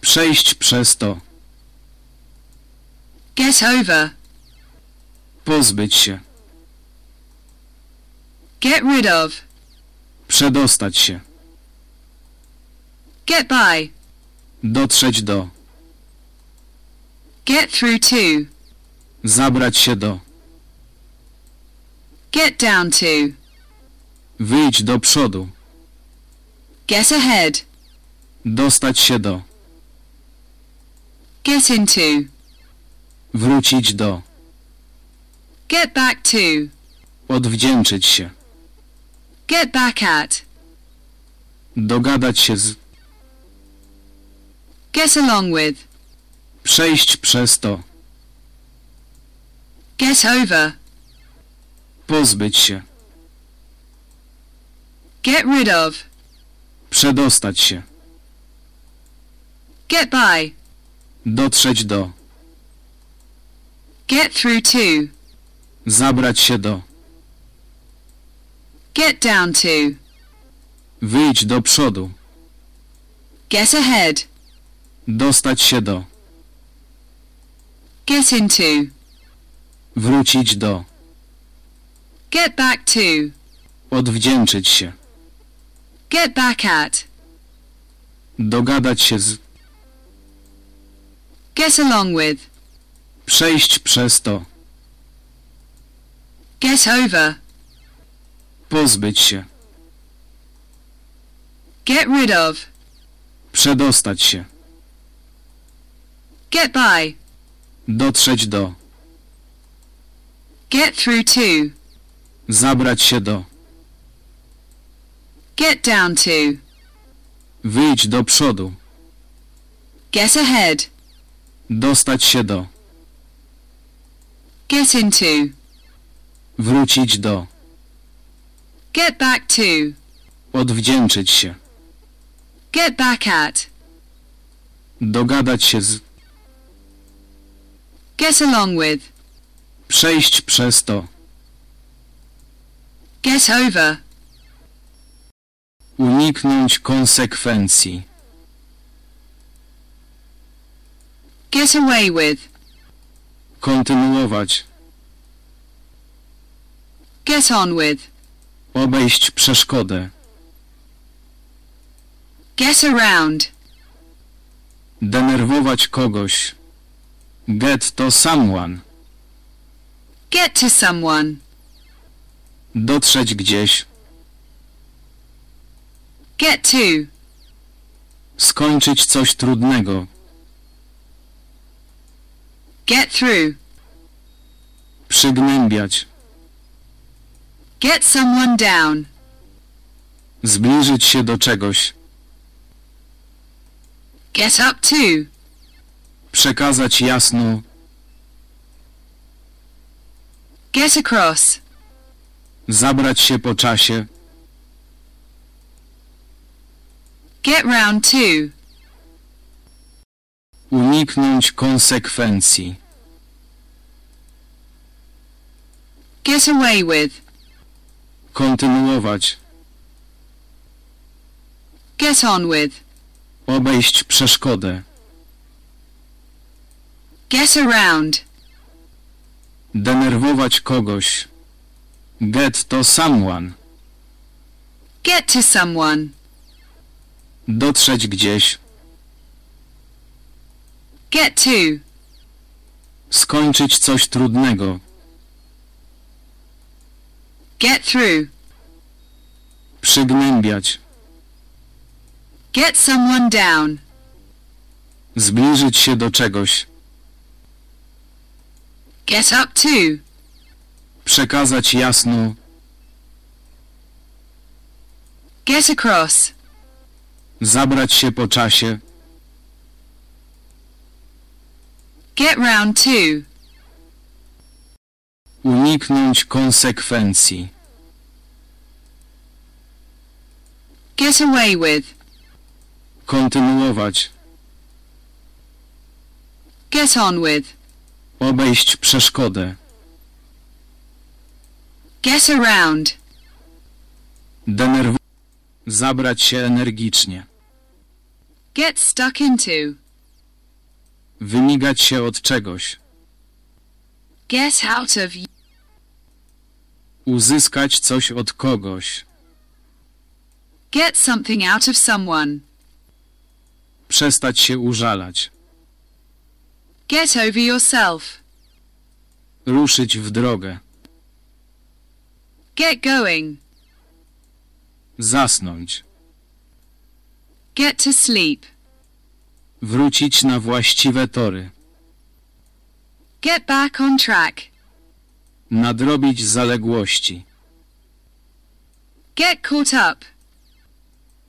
Przejść przez to. Get over. Pozbyć się. Get rid of. Przedostać się. Get by. Dotrzeć do. Get through to. Zabrać się do. Get down to. Wyjść do przodu. Get ahead. Dostać się do. Get into. Wrócić do. Get back to. Odwdzięczyć się. Get back at. Dogadać się z. Get along with. Przejść przez to. Get over. Pozbyć się. Get rid of. Przedostać się. Get by. Dotrzeć do. Get through to. Zabrać się do. Get down to. Wyjść do przodu. Get ahead. Dostać się do. Get into. Wrócić do. Get back to. Odwdzięczyć się. Get back at. Dogadać się z. Get along with. Przejść przez to. Get over. Pozbyć się. Get rid of. Przedostać się. Get by. Dotrzeć do. Get through to. Zabrać się do. Get down to. Wyjść do przodu. Get ahead. Dostać się do. Get into. Wrócić do. Get back to. Odwdzięczyć się. Get back at. Dogadać się z. Get along with. Przejść przez to. Get over. Uniknąć konsekwencji. Get away with. Kontynuować. Get on with. Obejść przeszkodę. Get around. Denerwować kogoś. Get to someone. Get to someone. Dotrzeć gdzieś. Get to. Skończyć coś trudnego. Get through. Przygnębiać. Get someone down. Zbliżyć się do czegoś. Get up to. Przekazać jasno. Get across. Zabrać się po czasie. Get round to. Uniknąć konsekwencji. Get away with. Kontynuować. Get on with. Obejść przeszkodę. Get around. Denerwować kogoś. Get to someone. Get to someone. Dotrzeć gdzieś. Get to. Skończyć coś trudnego. Get through. Przygnębiać. Get someone down. Zbliżyć się do czegoś. Get up to. Przekazać jasno. Get across. Zabrać się po czasie. Get round to. Uniknąć konsekwencji. Get away with. Kontynuować. Get on with. Obejść przeszkodę. Get around. Denerw... Zabrać się energicznie. Get stuck into. Wymigać się od czegoś. Get out of. Uzyskać coś od kogoś. Get something out of someone. Przestać się użalać. Get over yourself. Ruszyć w drogę. Get going. Zasnąć. Get to sleep. Wrócić na właściwe tory. Get back on track. Nadrobić zaległości. Get caught up.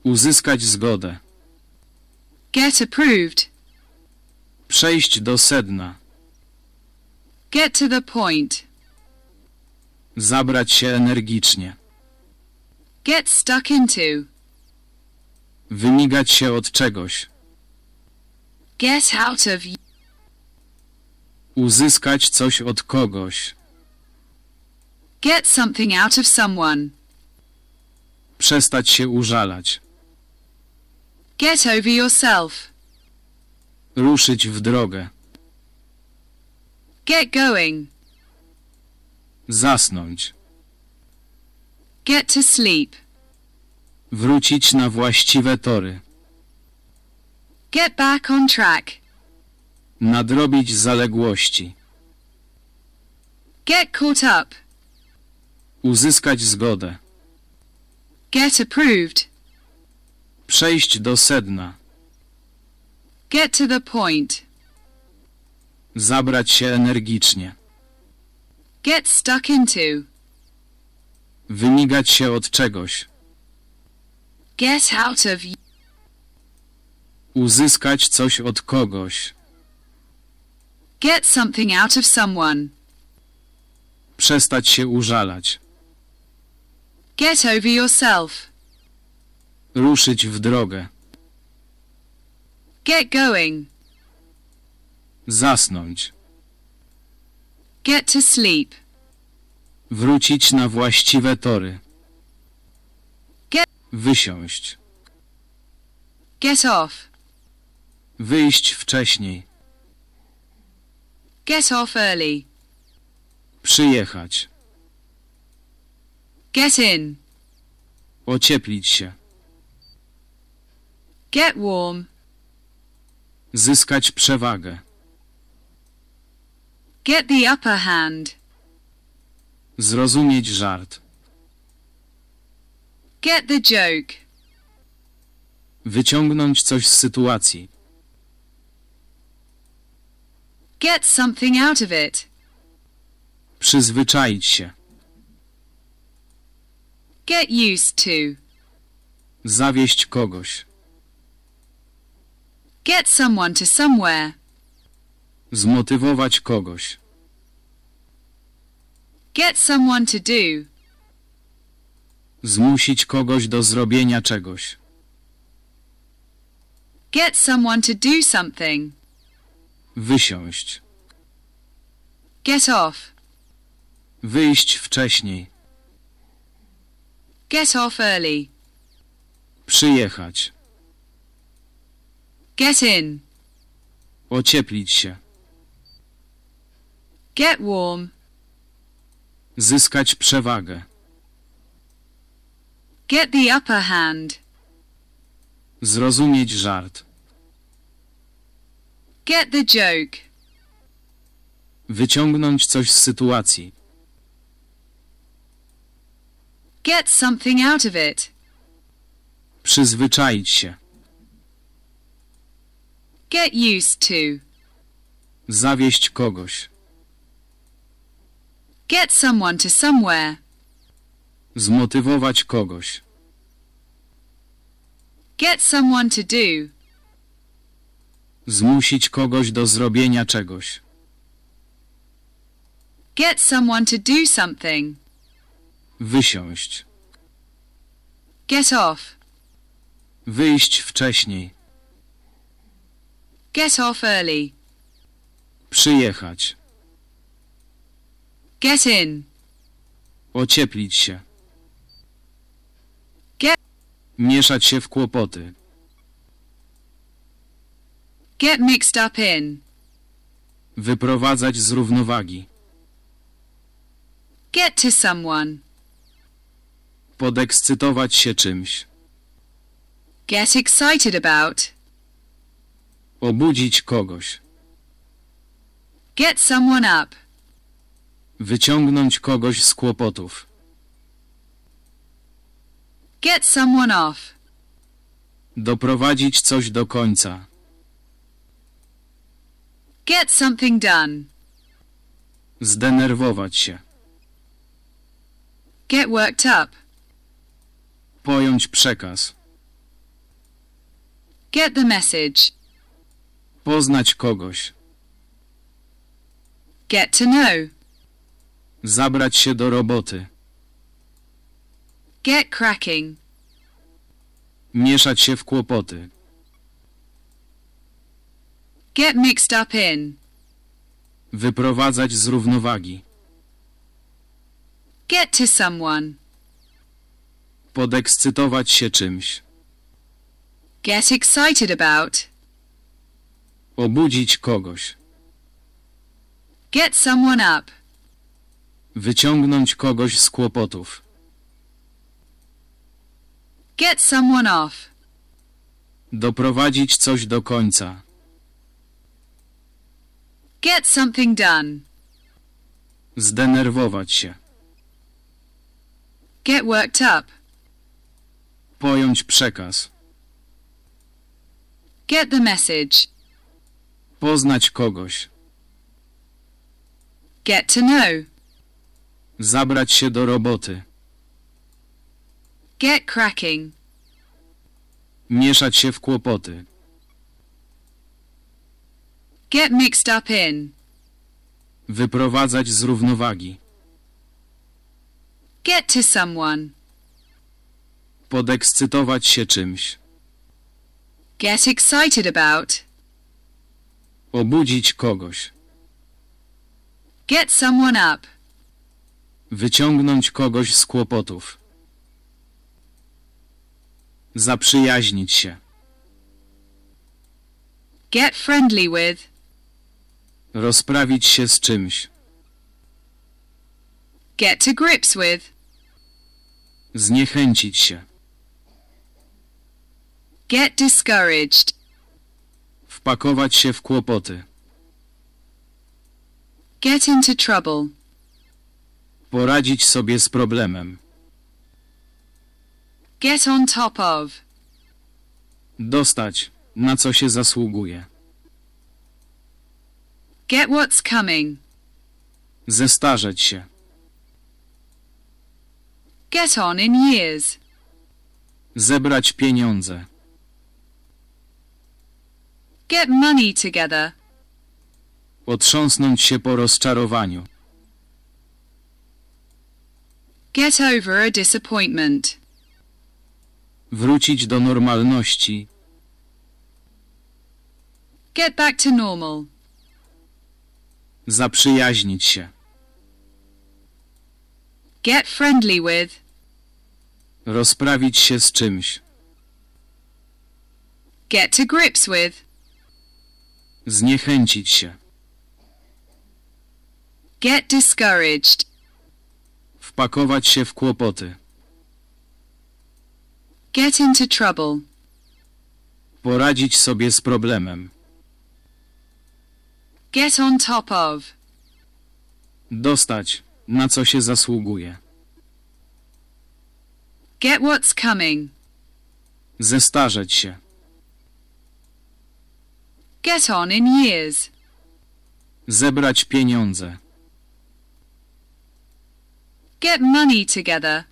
Uzyskać zgodę. Get approved. Przejść do sedna. Get to the point. Zabrać się energicznie. Get stuck into. Wymigać się od czegoś. Get out of. Uzyskać coś od kogoś. Get something out of someone. Przestać się użalać. Get over yourself. Ruszyć w drogę. Get going. Zasnąć. Get to sleep. Wrócić na właściwe tory. Get back on track. Nadrobić zaległości. Get caught up. Uzyskać zgodę. Get approved. Przejść do sedna. Get to the point. Zabrać się energicznie. Get stuck into. Wymigać się od czegoś. Get out of. Uzyskać coś od kogoś. Get something out of someone. Przestać się użalać. Get over yourself. Ruszyć w drogę. Get going. Zasnąć. Get to sleep. Wrócić na właściwe tory. Get- Wysiąść. Get off. Wyjść wcześniej. Get off early. Przyjechać. Get in. Ocieplić się. Get warm. Zyskać przewagę. Get the upper hand. Zrozumieć żart. Get the joke. Wyciągnąć coś z sytuacji. Get something out of it. Przyzwyczaić się. Get used to. Zawieść kogoś. Get someone to somewhere. Zmotywować kogoś. Get someone to do. Zmusić kogoś do zrobienia czegoś. Get someone to do something. Wysiąść. Get off. Wyjść wcześniej. Get off early. Przyjechać. Get in. Ocieplić się. Get warm. Zyskać przewagę. Get the upper hand. Zrozumieć żart. Get the joke. Wyciągnąć coś z sytuacji. Get something out of it. Przyzwyczaić się. Get used to. Zawieść kogoś. Get someone to somewhere. Zmotywować kogoś. Get someone to do. Zmusić kogoś do zrobienia czegoś. Get someone to do something. Wysiąść. Get off. Wyjść wcześniej. Get off early. Przyjechać. Get in. Ocieplić się. Mieszać się w kłopoty. Get mixed up in. Wyprowadzać z równowagi. Get to someone. Podekscytować się czymś. Get excited about. Obudzić kogoś. Get someone up. Wyciągnąć kogoś z kłopotów. Get someone off. Doprowadzić coś do końca. Get something done. Zdenerwować się. Get worked up. Pojąć przekaz. Get the message. Poznać kogoś. Get to know. Zabrać się do roboty. Get cracking. Mieszać się w kłopoty. Get mixed up in. Wyprowadzać z równowagi. Get to someone. Podekscytować się czymś. Get excited about. Obudzić kogoś. Get someone up. Wyciągnąć kogoś z kłopotów. Get someone off. Doprowadzić coś do końca. Get something done. Zdenerwować się. Get worked up. Pojąć przekaz. Get the message. Poznać kogoś. Get to know. Zabrać się do roboty. Get cracking. Mieszać się w kłopoty. Get mixed up in. Wyprowadzać z równowagi. Get to someone. Podekscytować się czymś. Get excited about. Obudzić kogoś. Get someone up. Wyciągnąć kogoś z kłopotów. Zaprzyjaźnić się. Get friendly with. Rozprawić się z czymś. Get to grips with. Zniechęcić się. Get discouraged. Wpakować się w kłopoty. Get into trouble. Poradzić sobie z problemem. Get on top of. Dostać, na co się zasługuje. Get what's coming. Zestarzeć się. Get on in years. Zebrać pieniądze. Get money together. Otrząsnąć się po rozczarowaniu. Get over a disappointment. Wrócić do normalności. Get back to normal. Zaprzyjaźnić się. Get friendly with. Rozprawić się z czymś. Get to grips with. Zniechęcić się. Get discouraged. Wpakować się w kłopoty. Get into trouble. Poradzić sobie z problemem. Get on top of. Dostać, na co się zasługuje. Get what's coming. Zestarzeć się. Get on in years. Zebrać pieniądze. Get money together.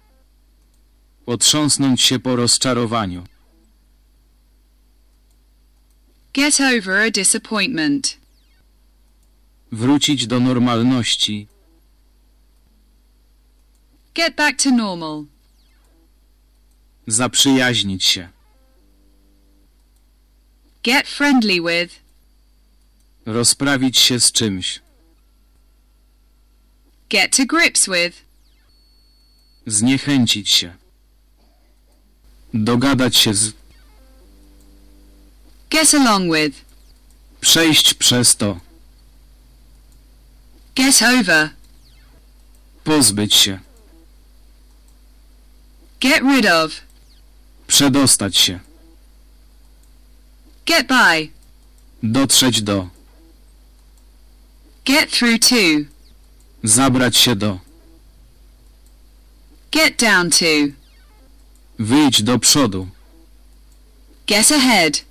Otrząsnąć się po rozczarowaniu. Get over a disappointment. Wrócić do normalności. Get back to normal. Zaprzyjaźnić się. Get friendly with. Rozprawić się z czymś. Get to grips with. Zniechęcić się. Dogadać się z. Get along with. Przejść przez to. Get over. Pozbyć się. Get rid of. Przedostać się. Get by. Dotrzeć do. Get through to. Zabrać się do. Get down to. Wyjść do przodu. Get ahead.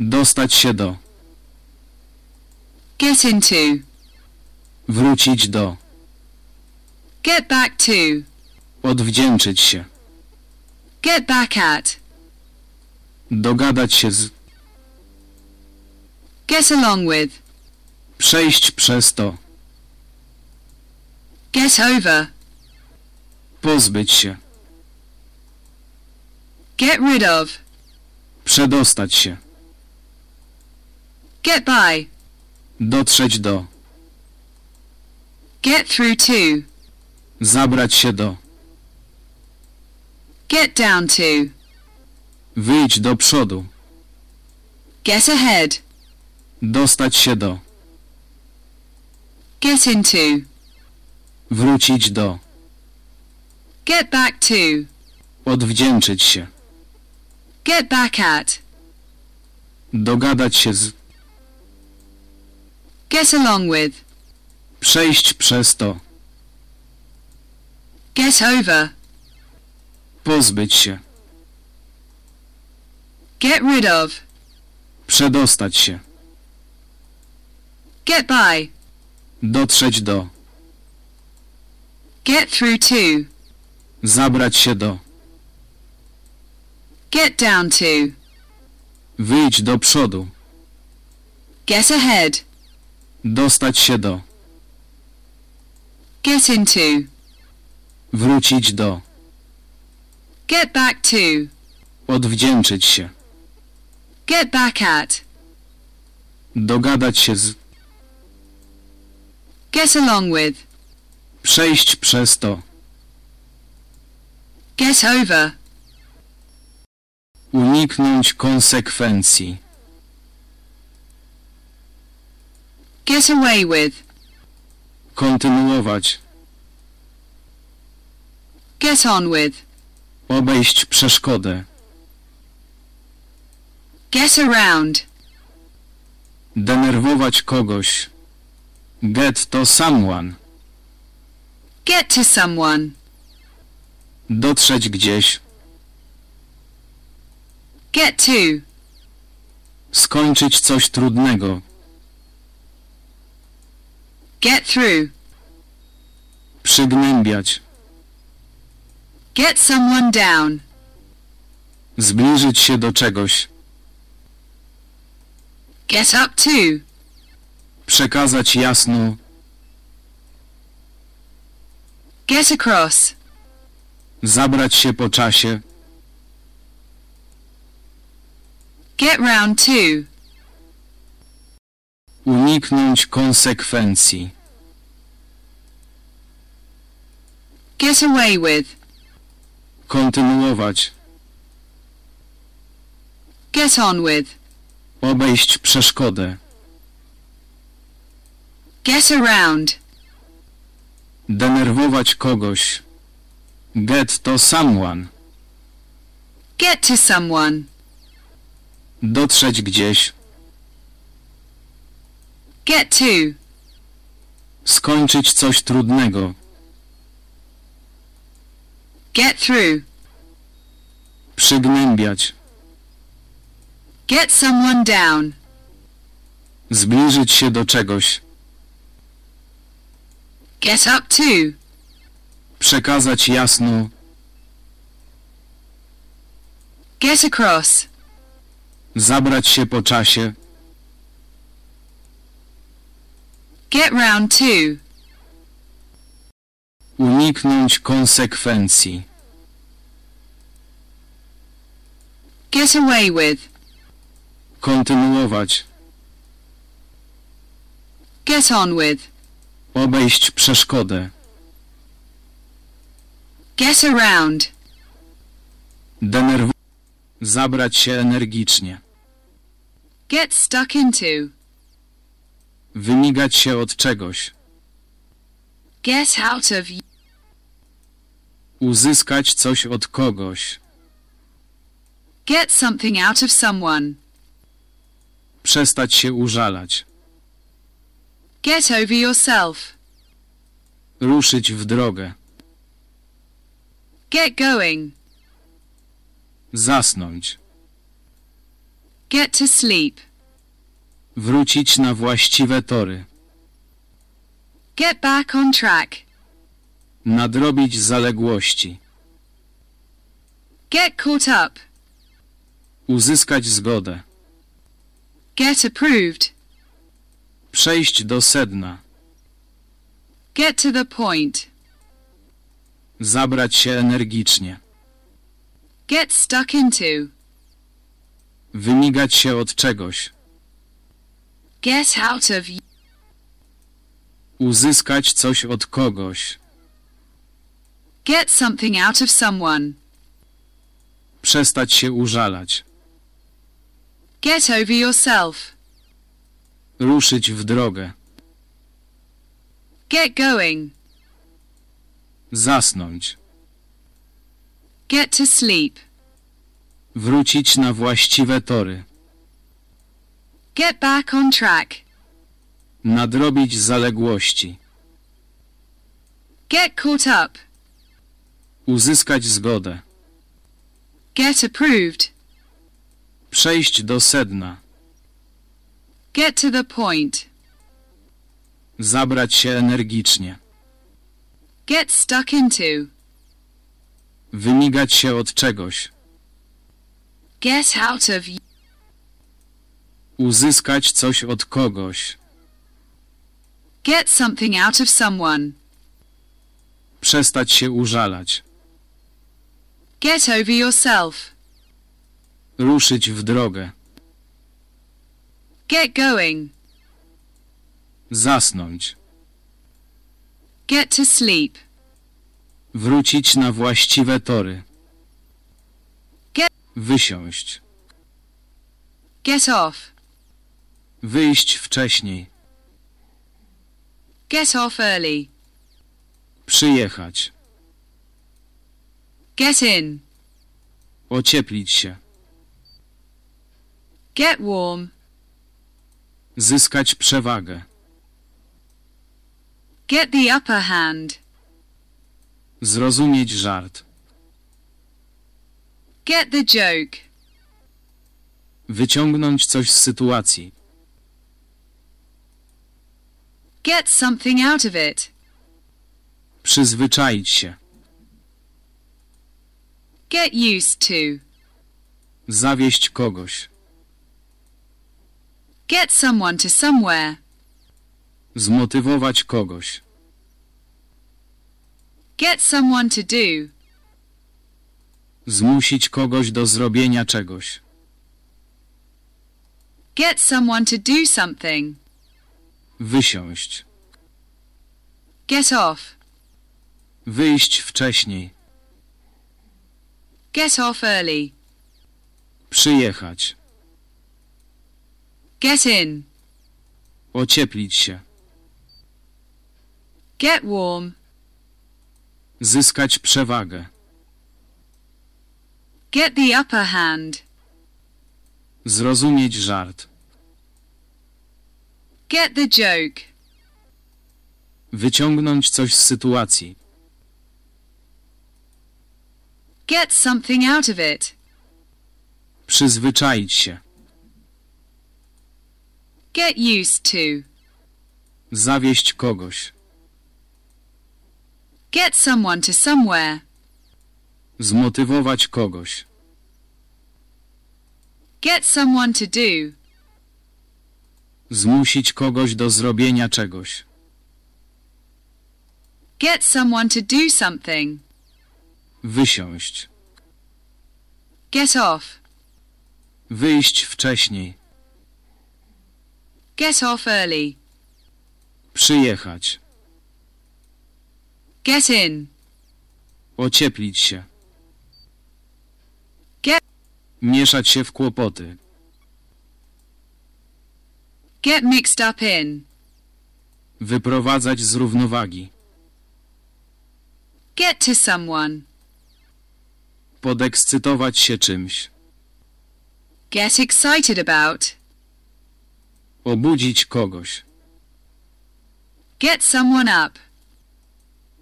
Dostać się do. Get into. Wrócić do. Get back to. Odwdzięczyć się. Get back at. Dogadać się z. Get along with. Przejść przez to. Get over. Pozbyć się. Get rid of. Przedostać się. Get by. Dotrzeć do. Get through to. Zabrać się do. Get down to. Wyjść do przodu. Get ahead. Dostać się do. Get into. Wrócić do. Get back to. Odwdzięczyć się. Get back at. Dogadać się z. Get along with. Przejść przez to. Get over. Pozbyć się. Get rid of. Przedostać się. Get by. Dotrzeć do. Get through to. Zabrać się do. Get down to. Wyjść do przodu. Get ahead. Dostać się do. Get into. Wrócić do. Get back to. Odwdzięczyć się. Get back at. Dogadać się z. Get along with. Przejść przez to. Get over. Uniknąć konsekwencji. Get away with. Kontynuować. Get on with. Obejść przeszkodę. Get around. Denerwować kogoś. Get to someone. Get to someone. Dotrzeć gdzieś. Get to. Skończyć coś trudnego. Get through. Przygnębiać. Get someone down. Zbliżyć się do czegoś. Get up to. Przekazać jasno. Get across. Zabrać się po czasie. Get round to. Uniknąć konsekwencji. Get away with. Kontynuować. Get on with. Obejść przeszkodę. Get around. Denerwować kogoś. Get to someone. Get to someone. Dotrzeć gdzieś. Get to. Skończyć coś trudnego. Get through. Przygnębiać. Get someone down. Zbliżyć się do czegoś. Get up to. Przekazać jasno. Get across. Zabrać się po czasie. Get round to. Uniknąć konsekwencji. Get away with. Kontynuować. Get on with. Obejść przeszkodę. Get around. Denerw Zabrać się energicznie. Get stuck into. Wymigać się od czegoś. Get out of. Uzyskać coś od kogoś. Get something out of someone. Przestać się użalać. Get over yourself. Ruszyć w drogę. Get going. Zasnąć. Get to sleep. Wrócić na właściwe tory. Get back on track. Nadrobić zaległości. Get caught up. Uzyskać zgodę. Get approved. Przejść do sedna. Get to the point. Zabrać się energicznie. Get stuck into. Wymigać się od czegoś. Get out of. Uzyskać coś od kogoś. Get something out of someone. Przestać się użalać. Get over yourself. Ruszyć w drogę. Get going. Zasnąć. Get to sleep. Wrócić na właściwe tory. Get back on track. Nadrobić zaległości. Get caught up. Uzyskać zgodę. Get approved. Przejść do sedna. Get to the point. Zabrać się energicznie. Get stuck into. Wymigać się od czegoś. Get out of. Uzyskać coś od kogoś. Get something out of someone. Przestać się użalać. Get over yourself. Ruszyć w drogę. Get going. Zasnąć. Get to sleep. Wrócić na właściwe tory. Get- Wysiąść. Get off. Wyjść wcześniej. Get off early. Przyjechać. Get in. Ocieplić się. Get warm. Zyskać przewagę. Get the upper hand. Zrozumieć żart. Get the joke. Wyciągnąć coś z sytuacji. Get something out of it. Przyzwyczaić się. Get used to. Zawieść kogoś. Get someone to somewhere. Zmotywować kogoś. Get someone to do. Zmusić kogoś do zrobienia czegoś. Get someone to do something. Wysiąść. Get off. Wyjść wcześniej. Get off early. Przyjechać. Get in. Ocieplić się. Get warm. Zyskać przewagę. Get the upper hand. Zrozumieć żart. Get the joke. Wyciągnąć coś z sytuacji. Get something out of it. Przyzwyczaić się. Get used to. Zawieść kogoś. Get someone to somewhere. Zmotywować kogoś. Get someone to do. Zmusić kogoś do zrobienia czegoś. Get someone to do something. Wysiąść. Get off. Wyjść wcześniej. Get off early. Przyjechać. Get in. Ocieplić się. Get- Mieszać się w kłopoty. Get mixed up in. Wyprowadzać z równowagi. Get to someone. Podekscytować się czymś. Get excited about. Obudzić kogoś. Get someone up.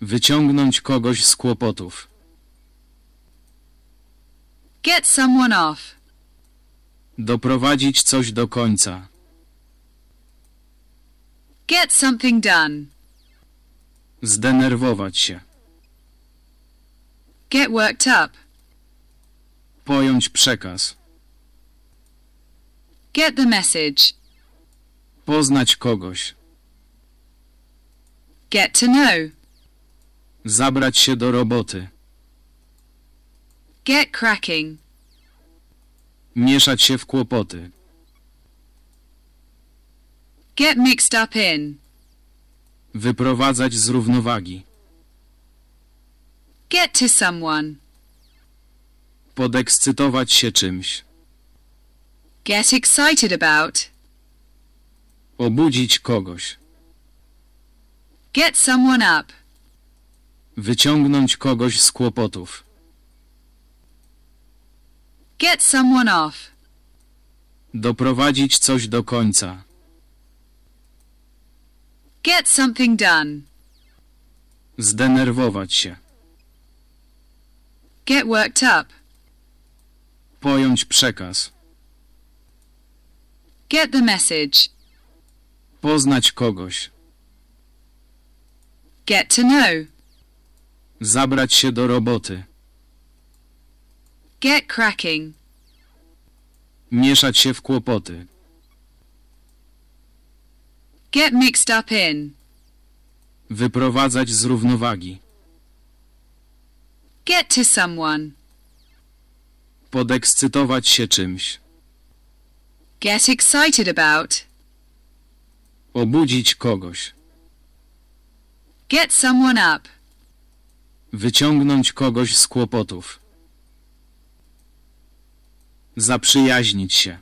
Wyciągnąć kogoś z kłopotów. Get someone off. Doprowadzić coś do końca. Get something done. Zdenerwować się. Get worked up. Pojąć przekaz. Get the message. Poznać kogoś. Get to know. Zabrać się do roboty. Get cracking. Mieszać się w kłopoty. Get mixed up in. Wyprowadzać z równowagi. Get to someone. Podekscytować się czymś. Get excited about. Obudzić kogoś. Get someone up. Wyciągnąć kogoś z kłopotów. Get someone off. Doprowadzić coś do końca. Get something done. Zdenerwować się. Get worked up. Pojąć przekaz. Get the message. Poznać kogoś. Get to know. Zabrać się do roboty. Get cracking. Mieszać się w kłopoty. Get mixed up in. Wyprowadzać z równowagi. Get to someone. Podekscytować się czymś. Get excited about. Obudzić kogoś. Get someone up. Wyciągnąć kogoś z kłopotów. Zaprzyjaźnić się.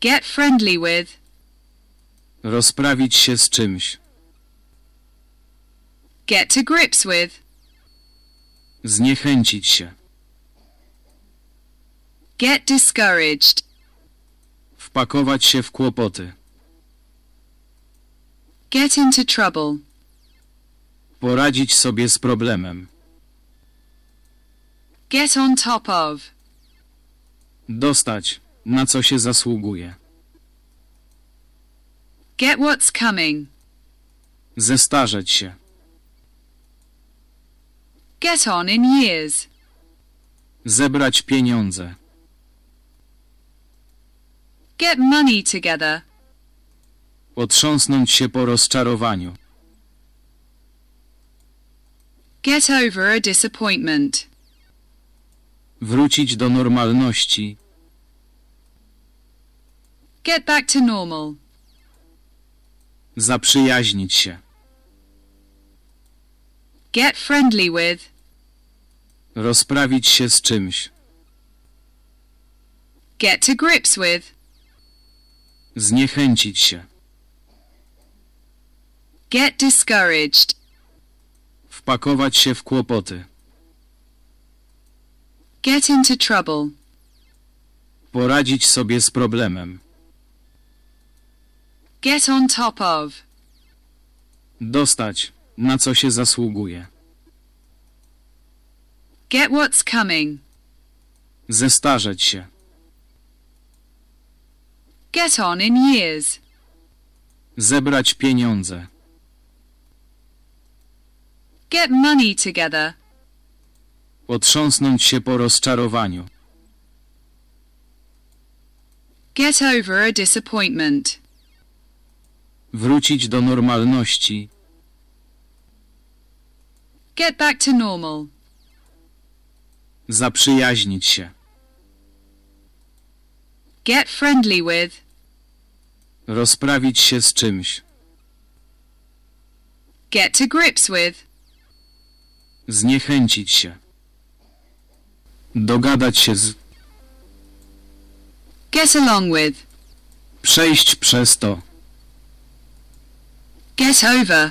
Get friendly with. Rozprawić się z czymś. Get to grips with. Zniechęcić się. Get discouraged. Wpakować się w kłopoty. Get into trouble. Poradzić sobie z problemem. Get on top of. Dostać, na co się zasługuje. Get what's coming. Zestarzeć się. Get on in years. Zebrać pieniądze. Get money together. Otrząsnąć się po rozczarowaniu. Get over a disappointment. Wrócić do normalności. Get back to normal. Zaprzyjaźnić się. Get friendly with. Rozprawić się z czymś. Get to grips with. Zniechęcić się. Get discouraged. Wpakować się w kłopoty. Get into trouble. Poradzić sobie z problemem. Get on top of. Dostać, na co się zasługuje. Get what's coming. Zestarzeć się. Get on in years. Zebrać pieniądze. Get money together. Otrząsnąć się po rozczarowaniu. Get over a disappointment. Wrócić do normalności. Get back to normal. Zaprzyjaźnić się. Get friendly with. Rozprawić się z czymś. Get to grips with. Zniechęcić się. Dogadać się z. Get along with. Przejść przez to. Get over.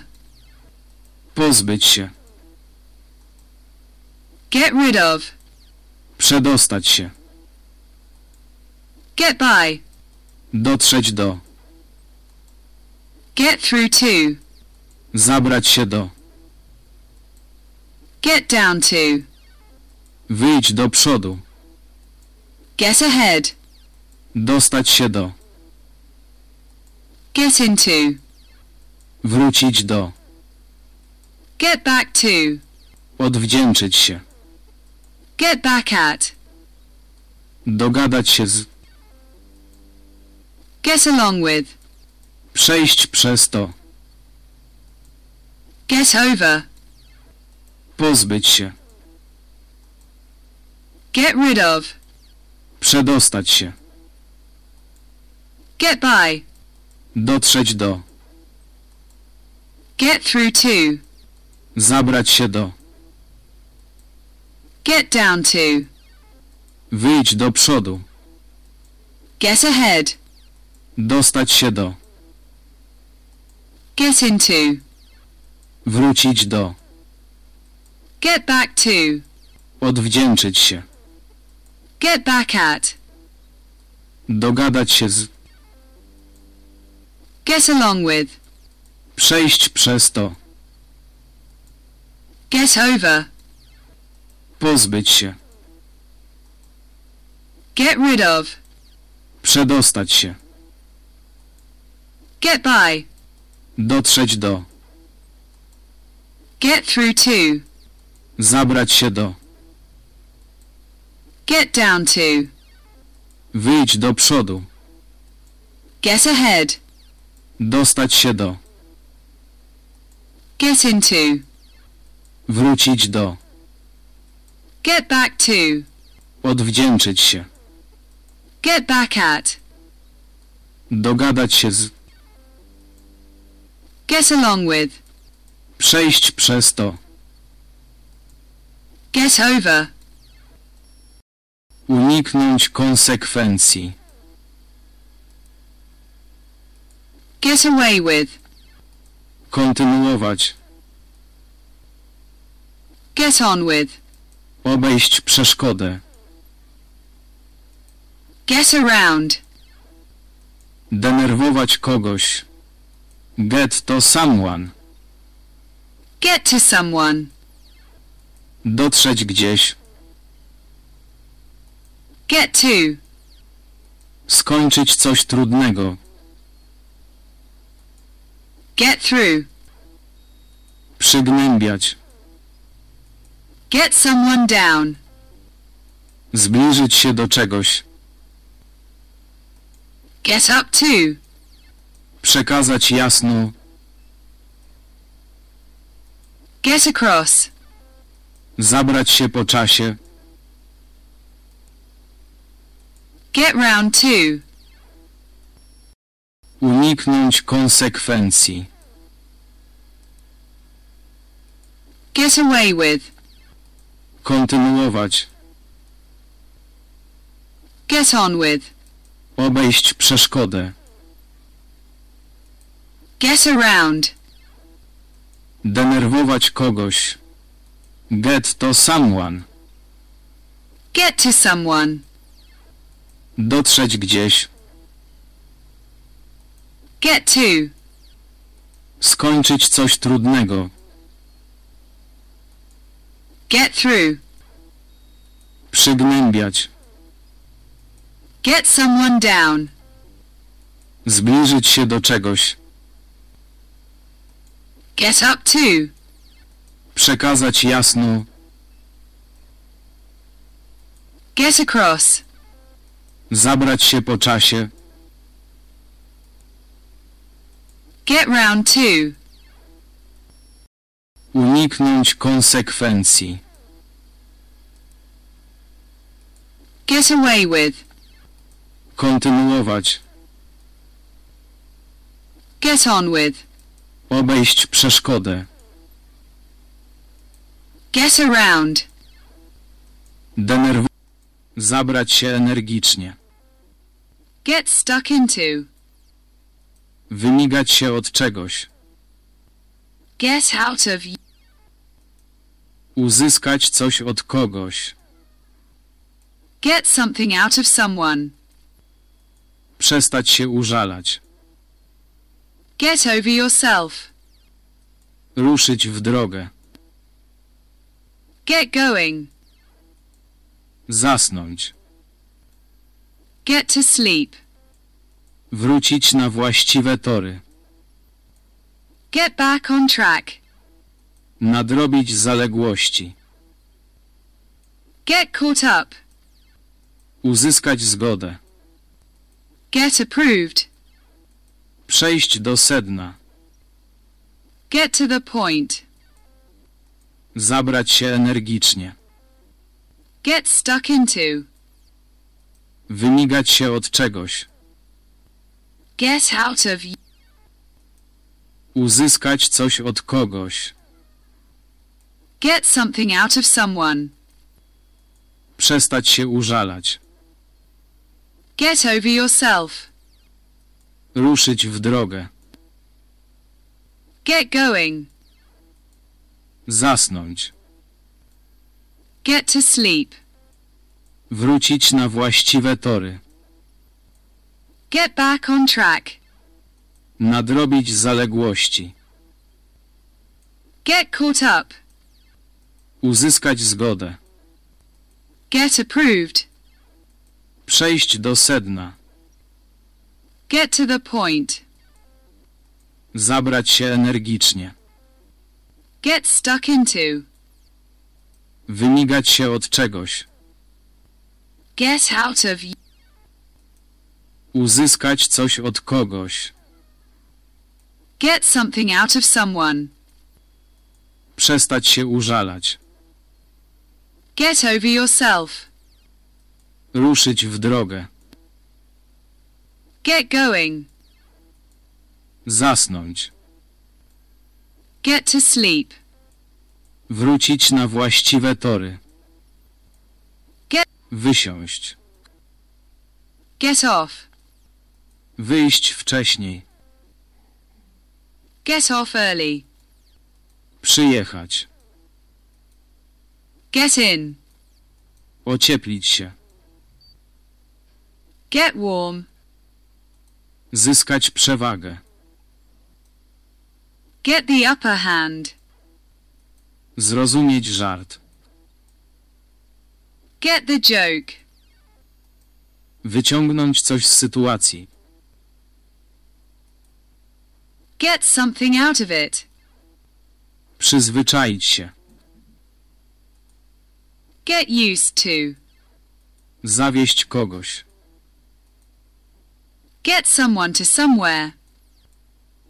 Pozbyć się. Get rid of. Przedostać się. Get by. Dotrzeć do. Get through to. Zabrać się do. Get down to. Wyjść do przodu. Get ahead. Dostać się do. Get into. Wrócić do. Get back to. Odwdzięczyć się. Get back at. Dogadać się z. Get along with. Przejść przez to. Get over. Pozbyć się. Get rid of. Przedostać się. Get by. Dotrzeć do. Get through to. Zabrać się do. Get down to. Wyjść do przodu. Get ahead. Dostać się do. Get into. Wrócić do. Get back to. Odwdzięczyć się. Get back at. Dogadać się z. Get along with. Przejść przez to. Get over. Pozbyć się. Get rid of. Przedostać się. Get by. Dotrzeć do. Get through to. Zabrać się do. Get down to. Wyjść do przodu. Get ahead. Dostać się do. Get into. Wrócić do. Get back to. Odwdzięczyć się. Get back at. Dogadać się z. Get along with. Przejść przez to. Get over. Uniknąć konsekwencji. Get away with. Kontynuować. Get on with. Obejść przeszkodę. Get around. Denerwować kogoś. Get to someone. Get to someone. Dotrzeć gdzieś. Get to. Skończyć coś trudnego. Get through. Przygnębiać. Get someone down. Zbliżyć się do czegoś. Get up to. Przekazać jasno. Get across. Zabrać się po czasie. Get round to. Uniknąć konsekwencji. Get away with. Kontynuować. Get on with. Obejść przeszkodę. Get around. Denerwować kogoś. Get to someone. Get to someone. Dotrzeć gdzieś. Get to. Skończyć coś trudnego. Get through. Przygnębiać. Get someone down. Zbliżyć się do czegoś. Get up to. Przekazać jasno. Get across. Zabrać się po czasie. Get round to. Uniknąć konsekwencji. Get away with. Kontynuować. Get on with. Obejść przeszkodę. Get around. Denerw Zabrać się energicznie. Get stuck into. Wymigać się od czegoś. Get out of. Uzyskać coś od kogoś. Get something out of someone. Przestać się użalać. Get over yourself. Ruszyć w drogę. Get going. Zasnąć. Get to sleep. Wrócić na właściwe tory. Get back on track. Nadrobić zaległości. Get caught up. Uzyskać zgodę. Get approved. Przejść do sedna. Get to the point. Zabrać się energicznie. Get stuck into. Wymigać się od czegoś. Get out of. Uzyskać coś od kogoś. Get something out of someone. Przestać się użalać. Get over yourself. Ruszyć w drogę. Get going. Zasnąć. Get to sleep. Wrócić na właściwe tory. Get back on track. Nadrobić zaległości. Get caught up. Uzyskać zgodę. Get approved. Przejść do sedna. Get to the point. Zabrać się energicznie. Get stuck into. Wymigać się od czegoś. Get out of. Uzyskać coś od kogoś. Get something out of someone. Przestać się użalać. Get over yourself. Ruszyć w drogę. Get going. Zasnąć. Get to sleep. Wrócić na właściwe tory. Get- Wysiąść. Get off. Wyjść wcześniej. Get off early. Przyjechać. Get in. Ocieplić się. Get warm. Zyskać przewagę. Get the upper hand. Zrozumieć żart. Get the joke. Wyciągnąć coś z sytuacji. Get something out of it. Przyzwyczaić się. Get used to. Zawieść kogoś. Get someone to somewhere.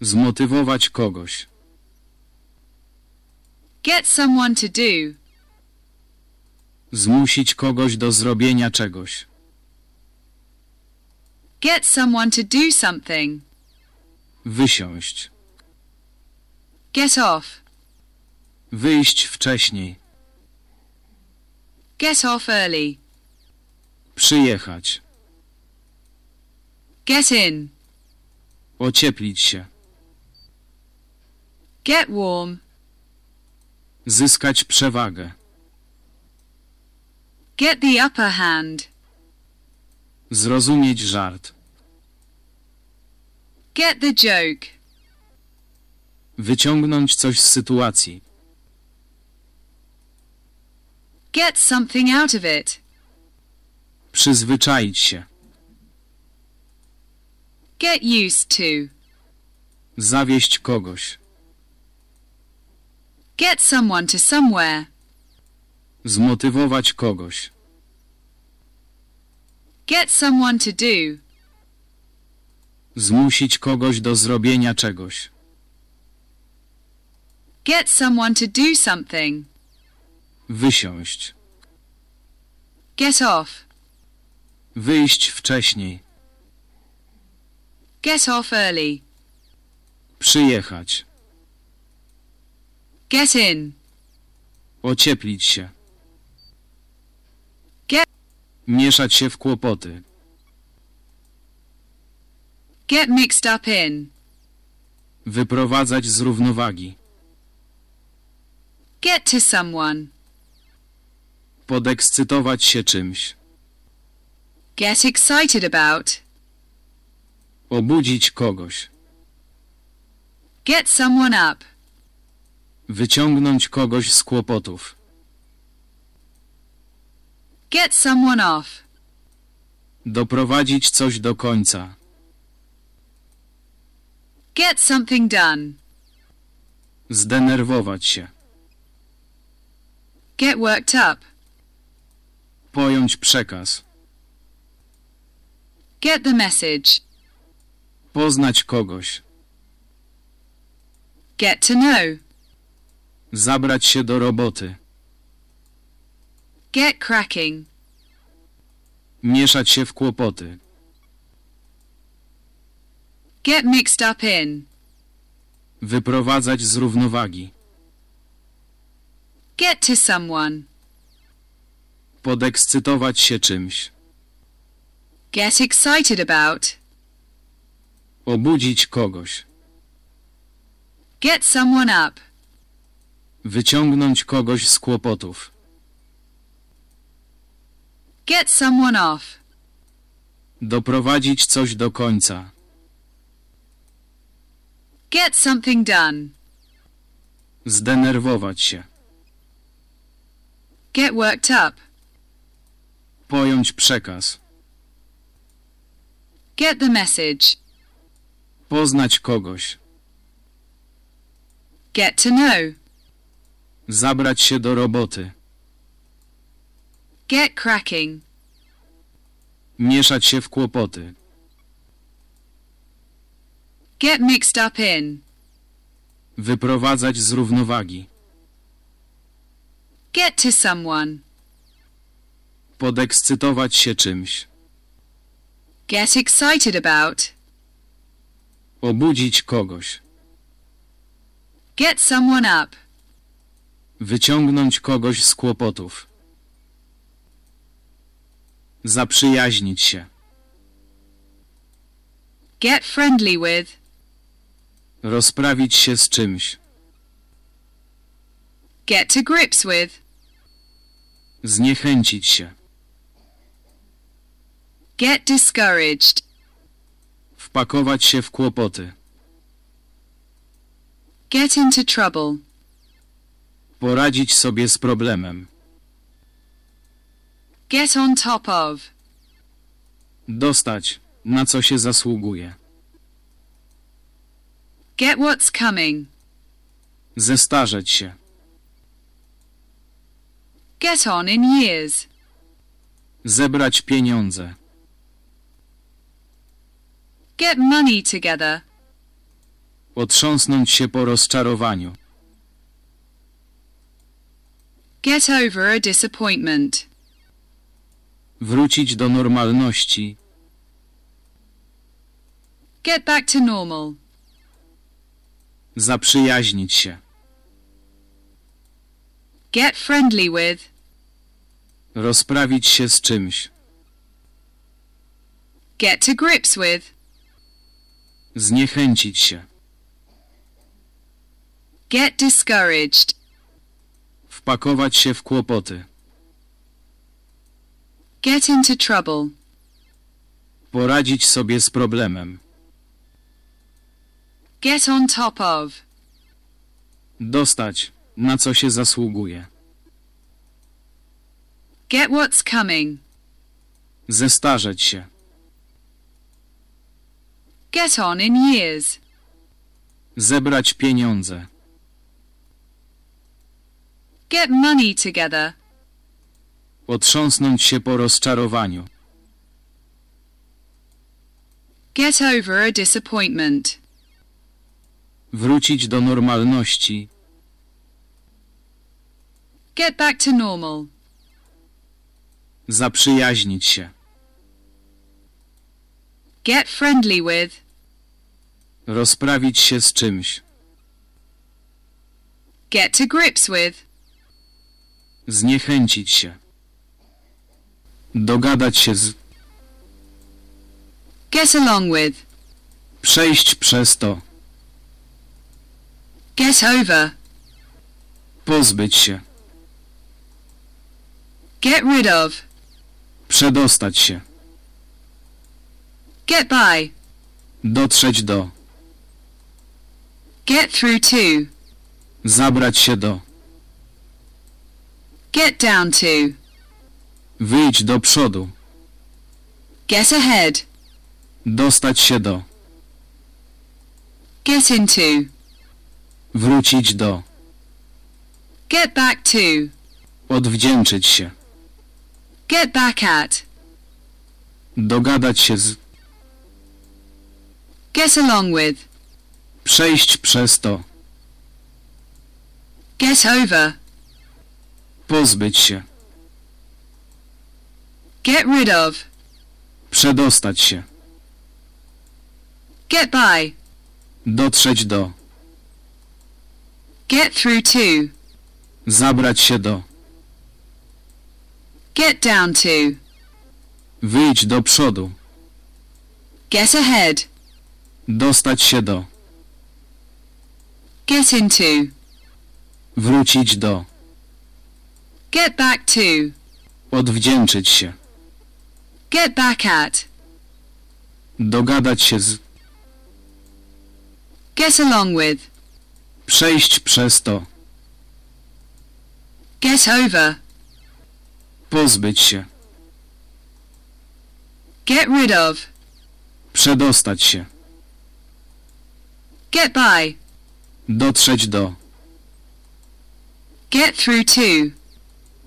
Zmotywować kogoś. Get someone to do. Zmusić kogoś do zrobienia czegoś. Get someone to do something. Wysiąść. Get off. Wyjść wcześniej. Get off early. Przyjechać. Get in. Ocieplić się. Get warm. Zyskać przewagę. Get the upper hand. Zrozumieć żart. Get the joke. Wyciągnąć coś z sytuacji. Get something out of it. Przyzwyczaić się. Get used to. Zawieść kogoś. Get someone to somewhere. Zmotywować kogoś. Get someone to do. Zmusić kogoś do zrobienia czegoś. Get someone to do something. Wysiąść. Get off. Wyjść wcześniej. Get off early. Przyjechać. Get in. Ocieplić się. Get- Mieszać się w kłopoty. Get mixed up in. Wyprowadzać z równowagi. Get to someone. Podekscytować się czymś. Get excited about. Obudzić kogoś. Get someone up. Wyciągnąć kogoś z kłopotów. Get someone off. Doprowadzić coś do końca. Get something done. Zdenerwować się. Get worked up. Pojąć przekaz. Get the message. Poznać kogoś. Get to know. Zabrać się do roboty. Get cracking. Mieszać się w kłopoty. Get mixed up in. Wyprowadzać z równowagi. Get to someone. Podekscytować się czymś. Get excited about. Obudzić kogoś. Get someone up. Wyciągnąć kogoś z kłopotów. Get someone off. Doprowadzić coś do końca. Get something done. Zdenerwować się. Get worked up. Pojąć przekaz. Get the message. Poznać kogoś. Get to know. Zabrać się do roboty. Get cracking. Mieszać się w kłopoty. Get mixed up in. Wyprowadzać z równowagi. Get to someone. Podekscytować się czymś. Get excited about. Obudzić kogoś. Get someone up. Wyciągnąć kogoś z kłopotów. Zaprzyjaźnić się. Get friendly with. Rozprawić się z czymś. Get to grips with. Zniechęcić się. Get discouraged. Wpakować się w kłopoty. Get into trouble. Poradzić sobie z problemem. Get on top of. Dostać, na co się zasługuje. Get what's coming. Zestarzeć się. Get on in years. Zebrać pieniądze. Get money together. Otrząsnąć się po rozczarowaniu. Get over a disappointment. Wrócić do normalności. Get back to normal. Zaprzyjaźnić się. Get friendly with. Rozprawić się z czymś. Get to grips with. Zniechęcić się. Get discouraged. Wpakować się w kłopoty. Get into trouble. Poradzić sobie z problemem. Get on top of. Dostać, na co się zasługuje. Get what's coming. Zestarzeć się. Get on in years. Zebrać pieniądze. Get money together. Otrząsnąć się po rozczarowaniu. Get over a disappointment. Wrócić do normalności. Get back to normal. Zaprzyjaźnić się. Get friendly with. Rozprawić się z czymś. Get to grips with. Zniechęcić się. Dogadać się z. Get along with. Przejść przez to. Get over. Pozbyć się. Get rid of. Przedostać się. Get by. Dotrzeć do. Get through to. Zabrać się do. Get down to. Wyjść do przodu. Get ahead. Dostać się do. Get into. Wrócić do. Get back to. Odwdzięczyć się. Get back at. Dogadać się z. Get along with. Przejść przez to. Get over. Pozbyć się. Get rid of. Przedostać się. Get by. Dotrzeć do. Get through to. Zabrać się do. Get down to. Wyjść do przodu. Get ahead. Dostać się do. Get into. Wrócić do. Get back to. Odwdzięczyć się. Get back at. Dogadać się z. Get along with. Przejść przez to. Get over. Pozbyć się. Get rid of. Przedostać się. Get by. Dotrzeć do. Get through to.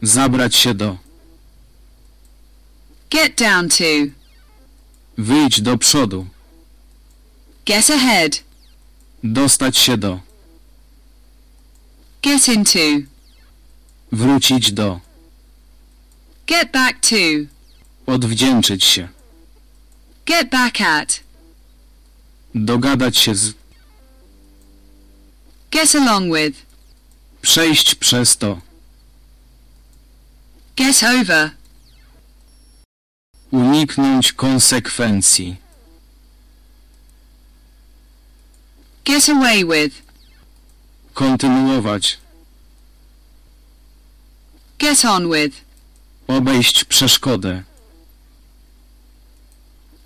Zabrać się do. Get down to. Wyjść do przodu. Get ahead. Dostać się do. Get into. Wrócić do. Get back to. Odwdzięczyć się. Get back at. Dogadać się z. Get along with. Przejść przez to. Get over. Uniknąć konsekwencji. Get away with. Kontynuować. Get on with. Obejść przeszkodę.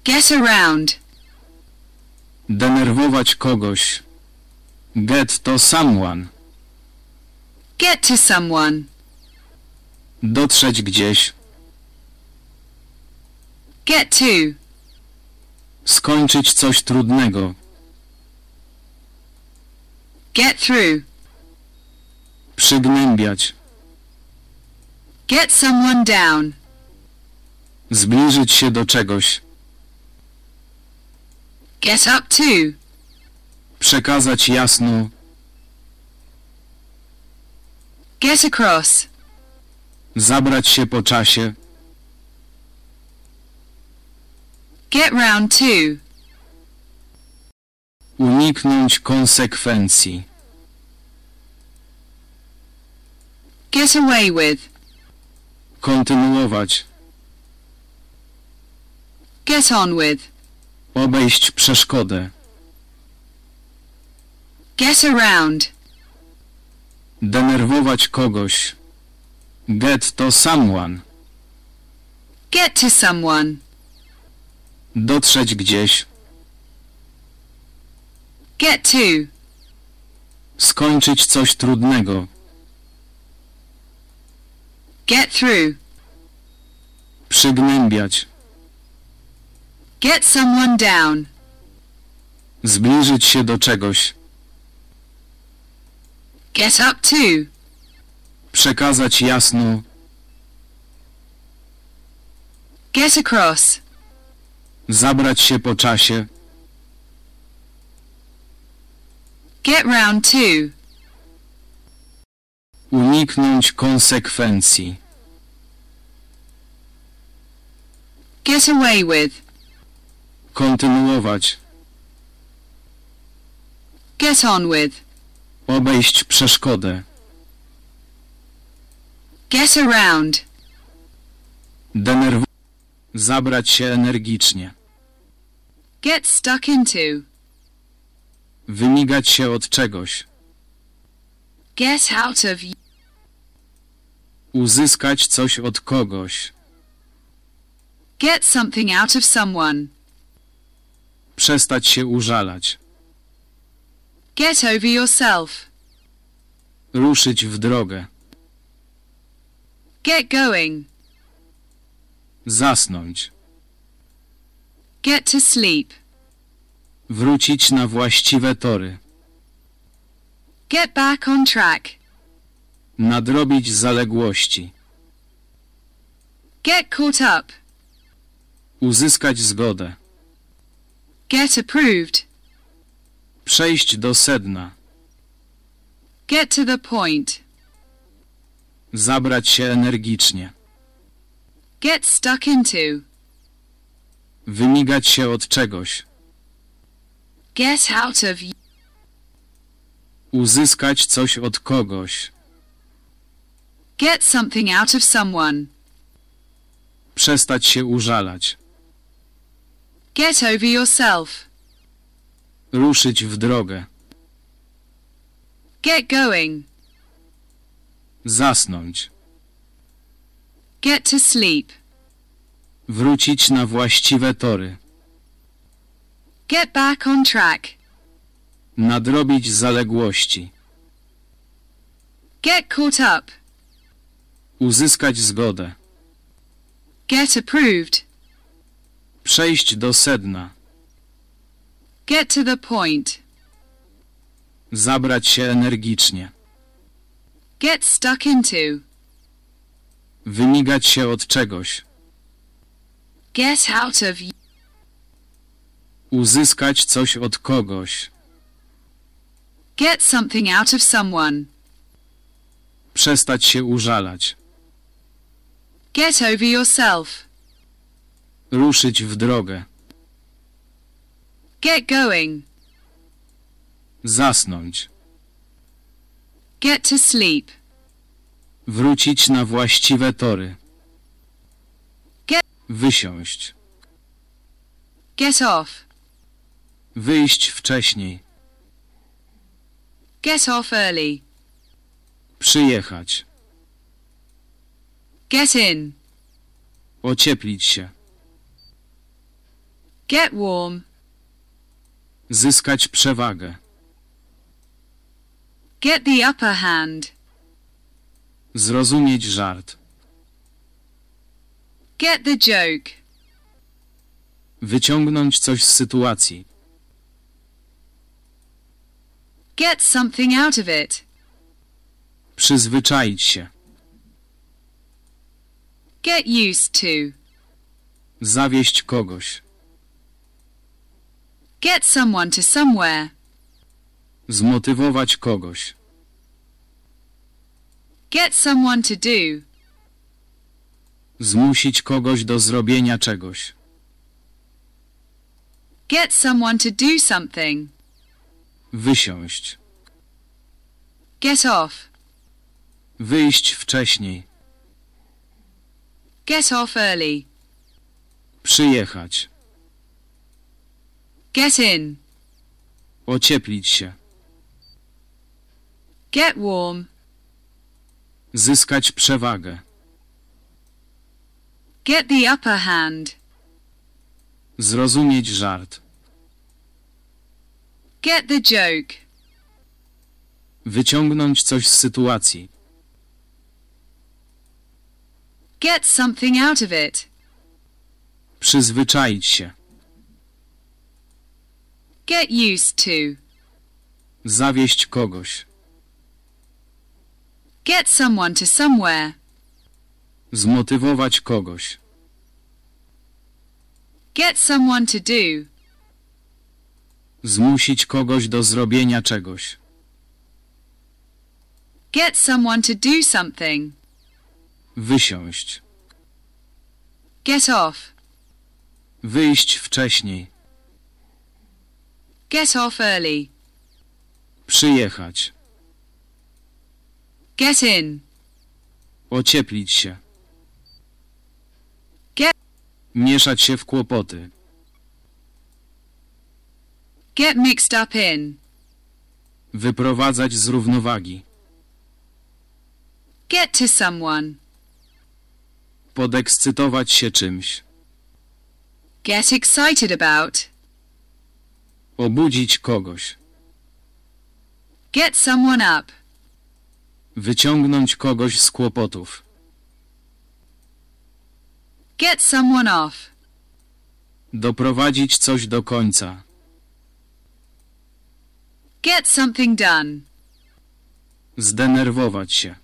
Get around. Denerwować kogoś. Get to someone. Get to someone. Dotrzeć gdzieś. Get to. Skończyć coś trudnego. Get through. Przygnębiać. Get someone down. Zbliżyć się do czegoś. Get up to. Przekazać jasno. Get across. Zabrać się po czasie. Get round to. Uniknąć konsekwencji. Get away with. Kontynuować. Get on with. Obejść przeszkodę. Get around. Denerwować kogoś. Get to someone. Get to someone. Dotrzeć gdzieś. Get to. Skończyć coś trudnego. Get through. Przygnębiać. Get someone down. Zbliżyć się do czegoś. Get up to. Przekazać jasno. Get across. Zabrać się po czasie. Get round to. Uniknąć konsekwencji. Get away with. Kontynuować. Get on with. Obejść przeszkodę. Get around. Denerwować. Zabrać się energicznie. Get stuck into. Wymigać się od czegoś. Get out of. Uzyskać coś od kogoś. Get something out of someone. Przestać się użalać. Get over yourself. Ruszyć w drogę. Get going. Zasnąć. Get to sleep. Wrócić na właściwe tory. Get back on track. Nadrobić zaległości. Get caught up. Uzyskać zgodę. Get approved. Przejść do sedna. Get to the point. Zabrać się energicznie. Get stuck into. Wymigać się od czegoś. Get out of. Uzyskać coś od kogoś. Get something out of someone. Przestać się użalać. Get over yourself. Ruszyć w drogę. Get going. Zasnąć. Get to sleep. Wrócić na właściwe tory. Get back on track. Nadrobić zaległości. Get caught up. Uzyskać zgodę. Get approved. Przejść do sedna. Get to the point. Zabrać się energicznie. Get stuck into. Wymigać się od czegoś. Get out of. Uzyskać coś od kogoś. Get something out of someone. Przestać się użalać. Get over yourself. Ruszyć w drogę. Get going. Zasnąć. Get to sleep. Wrócić na właściwe tory. Get- Wysiąść. Get off. Wyjść wcześniej. Get off early. Przyjechać. Get in. Ocieplić się. Get warm. Zyskać przewagę. Get the upper hand. Zrozumieć żart. Get the joke. Wyciągnąć coś z sytuacji. Get something out of it. Przyzwyczaić się. Get used to. Zawieść kogoś. Get someone to somewhere. Zmotywować kogoś. Get someone to do. Zmusić kogoś do zrobienia czegoś. Get someone to do something. Wysiąść. Get off. Wyjść wcześniej. Get off early. Przyjechać. Get in. Ocieplić się. Get warm. Zyskać przewagę. Get the upper hand. Zrozumieć żart. Get the joke. Wyciągnąć coś z sytuacji. Get something out of it. Przyzwyczaić się. Get used to. Zawieść kogoś. Get someone to somewhere. Zmotywować kogoś. Get someone to do. Zmusić kogoś do zrobienia czegoś. Get someone to do something. Wysiąść. Get off. Wyjść wcześniej. Get off early. Przyjechać. Get in. Ocieplić się. Get- Mieszać się w kłopoty. Get mixed up in. Wyprowadzać z równowagi. Get to someone. Podekscytować się czymś. Get excited about. Obudzić kogoś. Get someone up. Wyciągnąć kogoś z kłopotów. Get someone off. Doprowadzić coś do końca. Get something done. Zdenerwować się.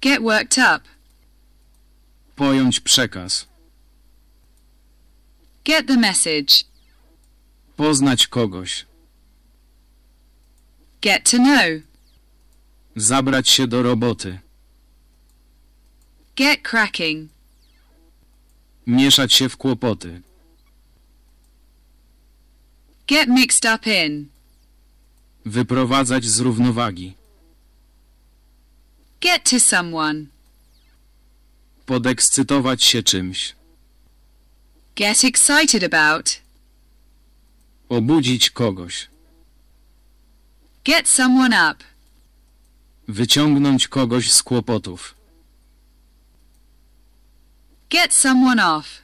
Get worked up. Pojąć przekaz. Get the message. Poznać kogoś. Get to know. Zabrać się do roboty. Get cracking. Mieszać się w kłopoty. Get mixed up in. Wyprowadzać z równowagi. Get to someone. Podekscytować się czymś. Get excited about. Obudzić kogoś. Get someone up. Wyciągnąć kogoś z kłopotów. Get someone off.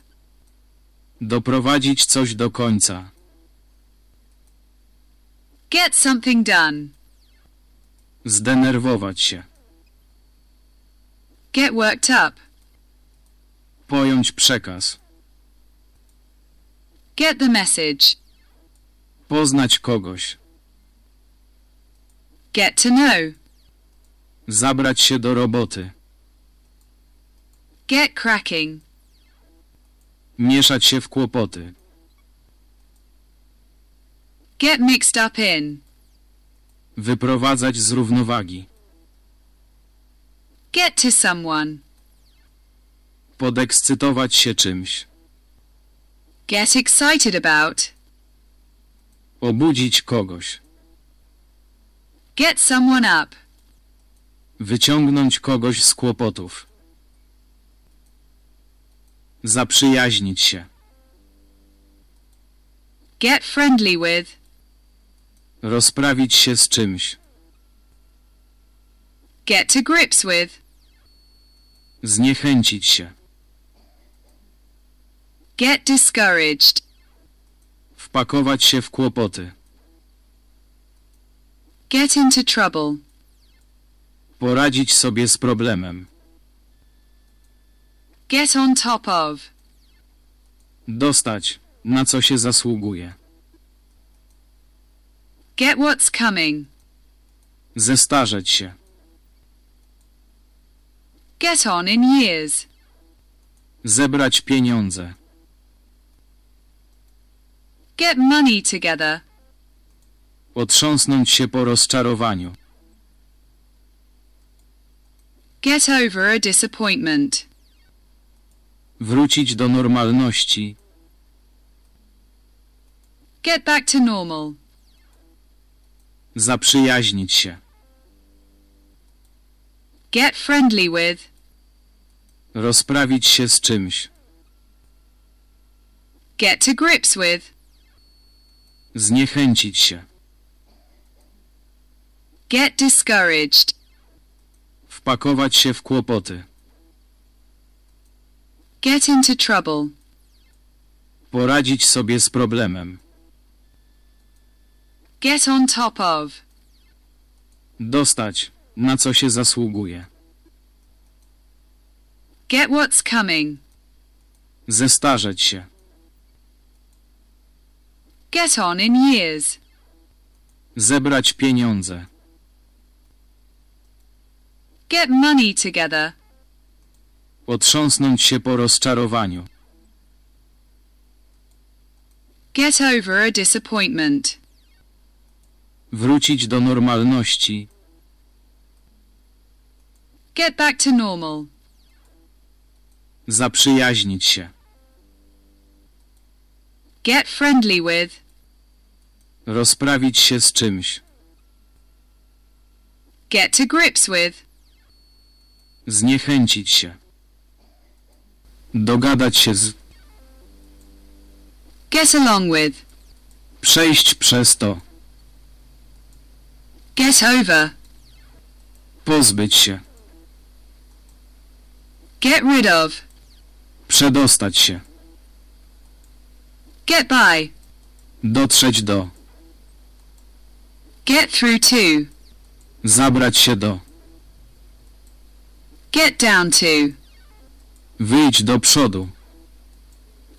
Doprowadzić coś do końca. Get something done. Zdenerwować się. Get worked up. Pojąć przekaz. Get the message. Poznać kogoś. Get to know. Zabrać się do roboty. Get cracking. Mieszać się w kłopoty. Get mixed up in. Wyprowadzać z równowagi. Get to someone. Podekscytować się czymś. Get excited about. Obudzić kogoś. Get someone up. Wyciągnąć kogoś z kłopotów. Zaprzyjaźnić się. Get friendly with. Rozprawić się z czymś. Get to grips with. Zniechęcić się. Get discouraged. Wpakować się w kłopoty. Get into trouble. Poradzić sobie z problemem. Get on top of. Dostać, na co się zasługuje. Get what's coming. Zestarzeć się. Get on in years. Zebrać pieniądze. Get money together. Otrząsnąć się po rozczarowaniu. Get over a disappointment. Wrócić do normalności. Get back to normal. Zaprzyjaźnić się. Get friendly with. Rozprawić się z czymś. Get to grips with. Zniechęcić się. Get discouraged. Wpakować się w kłopoty. Get into trouble. Poradzić sobie z problemem. Get on top of. Dostać, na co się zasługuje. Get what's coming. Zestarzeć się. Get on in years. Zebrać pieniądze. Get money together. Otrząsnąć się po rozczarowaniu. Get over a disappointment. Wrócić do normalności. Get back to normal. Zaprzyjaźnić się. Get friendly with. Rozprawić się z czymś. Get to grips with. Zniechęcić się. Dogadać się z. Get along with. Przejść przez to. Get over. Pozbyć się. Get rid of. Przedostać się. Get by. Dotrzeć do. Get through to. Zabrać się do. Get down to. Wyjść do przodu.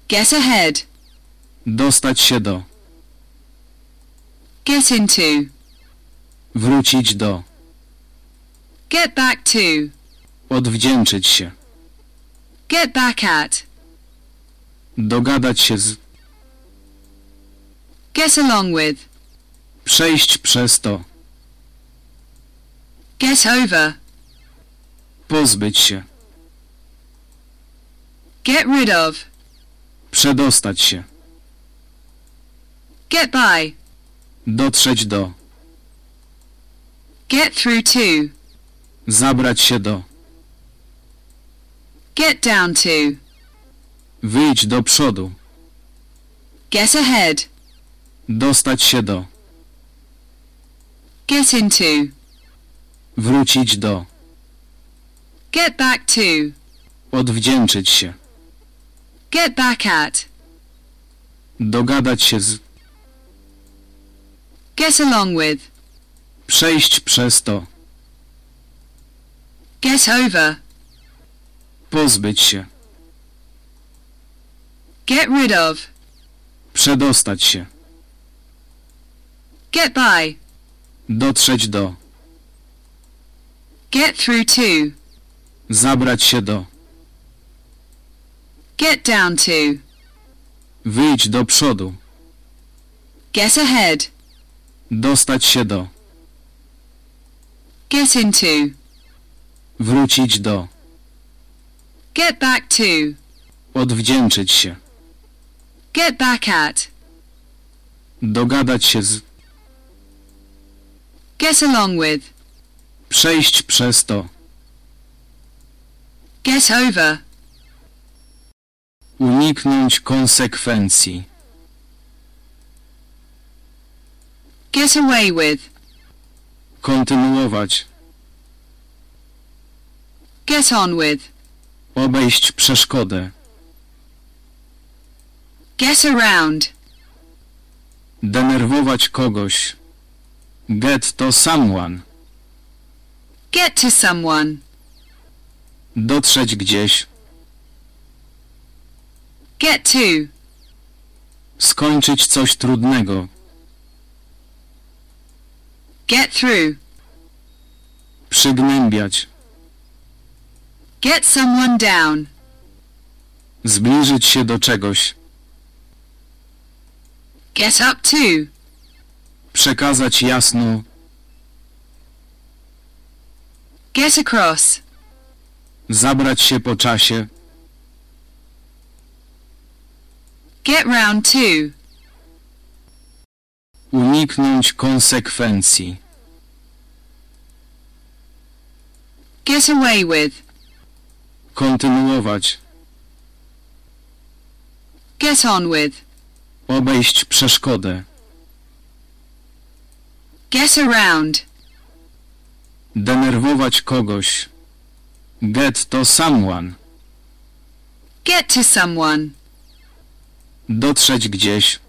Get ahead. Dostać się do. Get into. Wrócić do. Get back to. Odwdzięczyć się. Get back at. Dogadać się z. Get along with. Przejść przez to. Get over. Pozbyć się. Get rid of. Przedostać się. Get by. Dotrzeć do. Get through to. Zabrać się do. Get down to. Wyjść do przodu. Get ahead. Dostać się do. Get into. Wrócić do. Get back to. Odwdzięczyć się. Get back at. Dogadać się z. Get along with. Przejść przez to. Get over. Pozbyć się. Get rid of. Przedostać się. Get by. Dotrzeć do. Get through to. Zabrać się do. Get down to. Wyjść do przodu. Get ahead. Dostać się do. Get into. Wrócić do. Get back to. Odwdzięczyć się. Get back at. Dogadać się z. Get along with. Przejść przez to. Get over. Uniknąć konsekwencji. Get away with. Kontynuować. Get on with. Obejść przeszkodę. Get around. Denerwować kogoś. Get to someone. Get to someone. Dotrzeć gdzieś. Get to. Skończyć coś trudnego. Get through. Przygnębiać. Get someone down. Zbliżyć się do czegoś. Get up to. Przekazać jasno. Get across. Zabrać się po czasie. Get round to. Uniknąć konsekwencji. Get away with. Kontynuować. Get on with. Obejść przeszkodę. Get around. Denerwować kogoś. Get to someone. Get to someone. Dotrzeć gdzieś.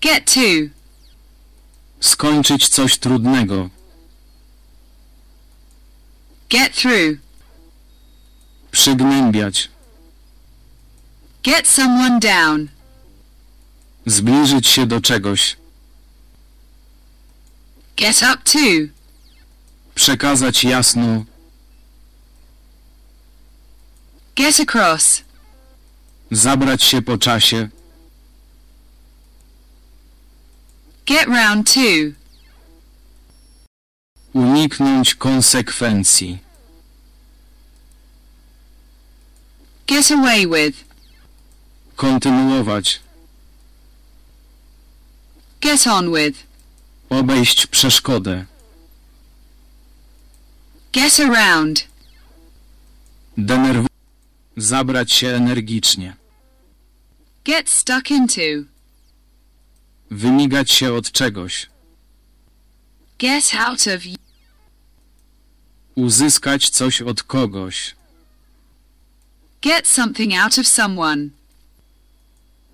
Get to. Skończyć coś trudnego. Get through. Przygnębiać. Get someone down. Zbliżyć się do czegoś. Get up to. Przekazać jasno. Get across. Zabrać się po czasie. Get round to. Uniknąć konsekwencji. Get away with. Kontynuować. Get on with. Obejść przeszkodę. Get around. Denerwować. Zabrać się energicznie. Get stuck into. Wymigać się od czegoś. Get out of. Uzyskać coś od kogoś. Get something out of someone.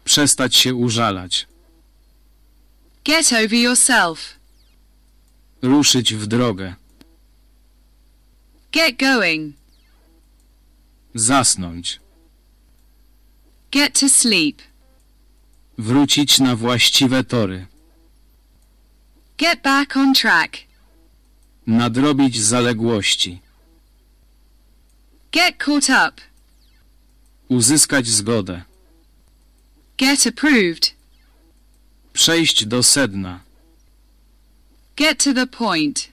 Przestać się użalać. Get over yourself. Ruszyć w drogę. Get going. Zasnąć. Get to sleep. Wrócić na właściwe tory. Get back on track. Nadrobić zaległości. Get caught up. Uzyskać zgodę. Get approved. Przejść do sedna. Get to the point.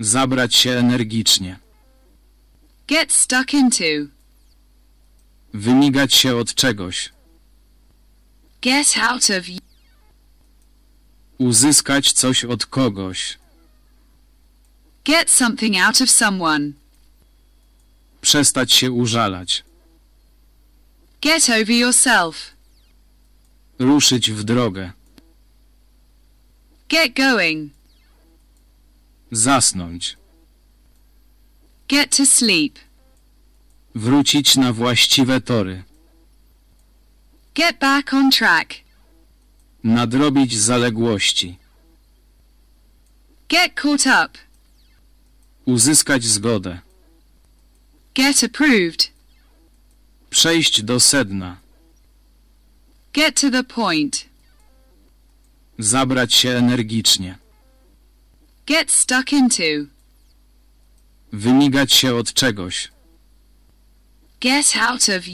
Zabrać się energicznie. Get stuck into. Wymigać się od czegoś. Get out of. Uzyskać coś od kogoś. Get something out of someone. Przestać się użalać. Get over yourself. Ruszyć w drogę. Get going. Zasnąć. Get to sleep. Wrócić na właściwe tory. Get back on track. Nadrobić zaległości. Get caught up. Uzyskać zgodę. Get approved. Przejść do sedna. Get to the point. Zabrać się energicznie. Get stuck into. Wymigać się od czegoś. Get out of.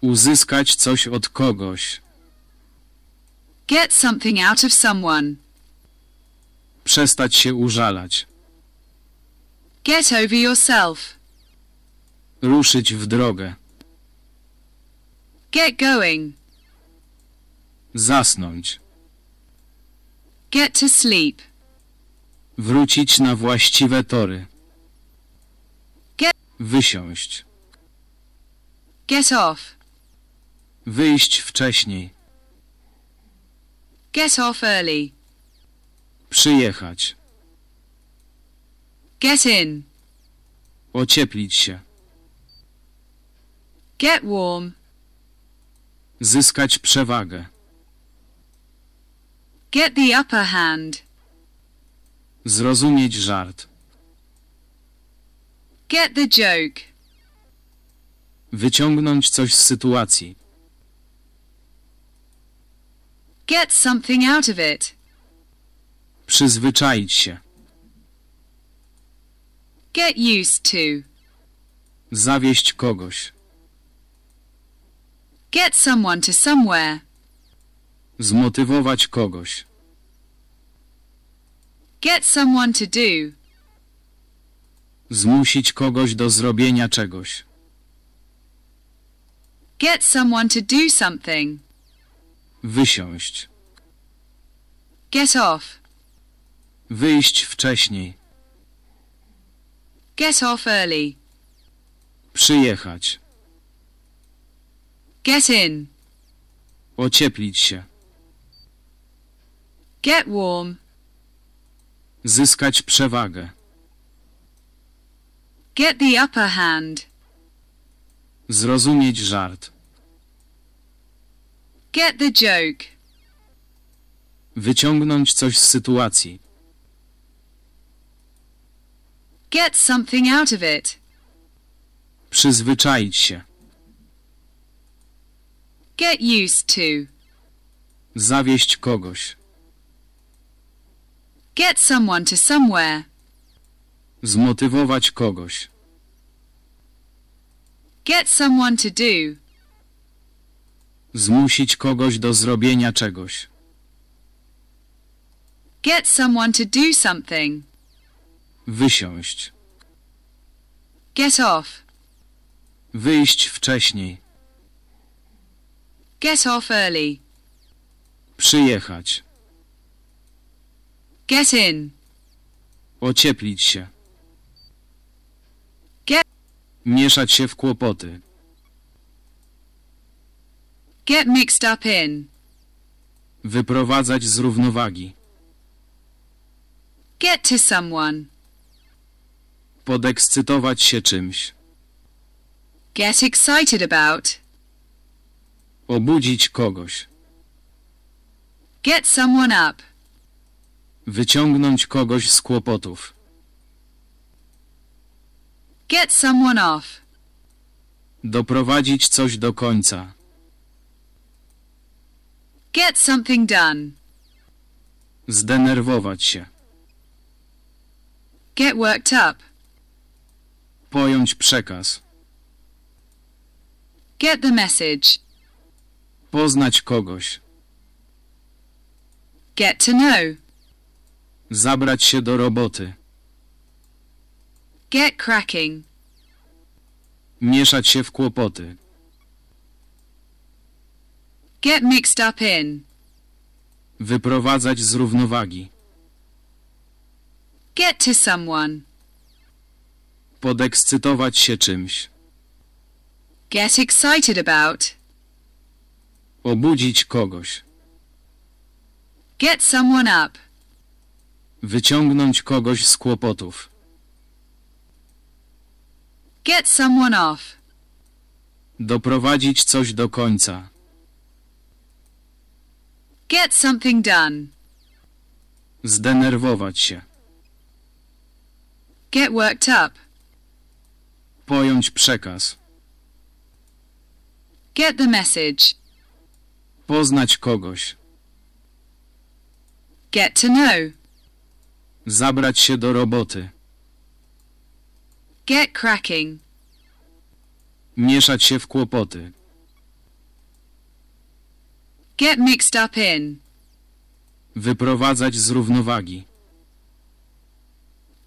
Uzyskać coś od kogoś. Get something out of someone. Przestać się użalać. Get over yourself. Ruszyć w drogę. Get going. Zasnąć. Get to sleep. Wrócić na właściwe tory. Get- Wysiąść. Get off. Wyjść wcześniej. Get off early. Przyjechać. Get in. Ocieplić się. Get warm. Zyskać przewagę. Get the upper hand. Zrozumieć żart. Get the joke. Wyciągnąć coś z sytuacji. Get something out of it. Przyzwyczaić się. Get used to. Zawieść kogoś. Get someone to somewhere. Zmotywować kogoś. Get someone to do. Zmusić kogoś do zrobienia czegoś. Get someone to do something. Wysiąść. Get off. Wyjść wcześniej. Get off early. Przyjechać. Get in. Ocieplić się. Get warm. Zyskać przewagę. Get the upper hand. Zrozumieć żart. Get the joke. Wyciągnąć coś z sytuacji. Get something out of it. Przyzwyczaić się. Get used to. Zawieść kogoś. Get someone to somewhere. Zmotywować kogoś. Get someone to do. Zmusić kogoś do zrobienia czegoś. Get someone to do something. Wysiąść. Get off. Wyjść wcześniej. Get off early. Przyjechać. Get in. Ocieplić się. Get- Mieszać się w kłopoty. Get mixed up in. Wyprowadzać z równowagi. Get to someone. Podekscytować się czymś. Get excited about. Obudzić kogoś. Get someone up. Wyciągnąć kogoś z kłopotów. Get someone off. Doprowadzić coś do końca. Get something done. Zdenerwować się. Get worked up. Pojąć przekaz. Get the message. Poznać kogoś. Get to know. Zabrać się do roboty. Get cracking. Mieszać się w kłopoty. Get mixed up in. Wyprowadzać z równowagi. Get to someone. Podekscytować się czymś. Get excited about. Obudzić kogoś. Get someone up. Wyciągnąć kogoś z kłopotów. Get someone off. Doprowadzić coś do końca. Get something done. Zdenerwować się. Get worked up. Pojąć przekaz. Get the message. Poznać kogoś. Get to know. Zabrać się do roboty. Get cracking. Mieszać się w kłopoty. Get mixed up in. Wyprowadzać z równowagi.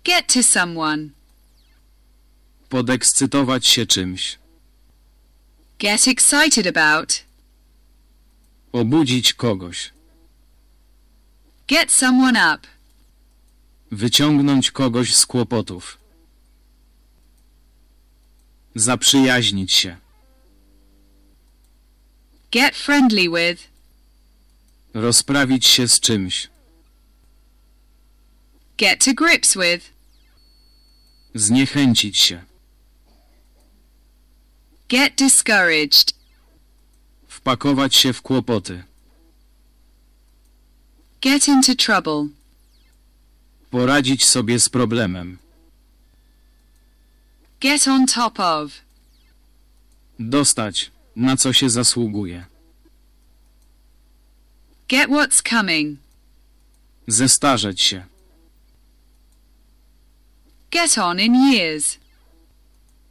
Get to someone. Podekscytować się czymś. Get excited about. Obudzić kogoś. Get someone up. Wyciągnąć kogoś z kłopotów. Zaprzyjaźnić się. Get friendly with. Rozprawić się z czymś. Get to grips with. Zniechęcić się. Get discouraged. Wpakować się w kłopoty. Get into trouble. Poradzić sobie z problemem. Get on top of. Dostać, na co się zasługuje. Get what's coming. Zestarzeć się. Get on in years.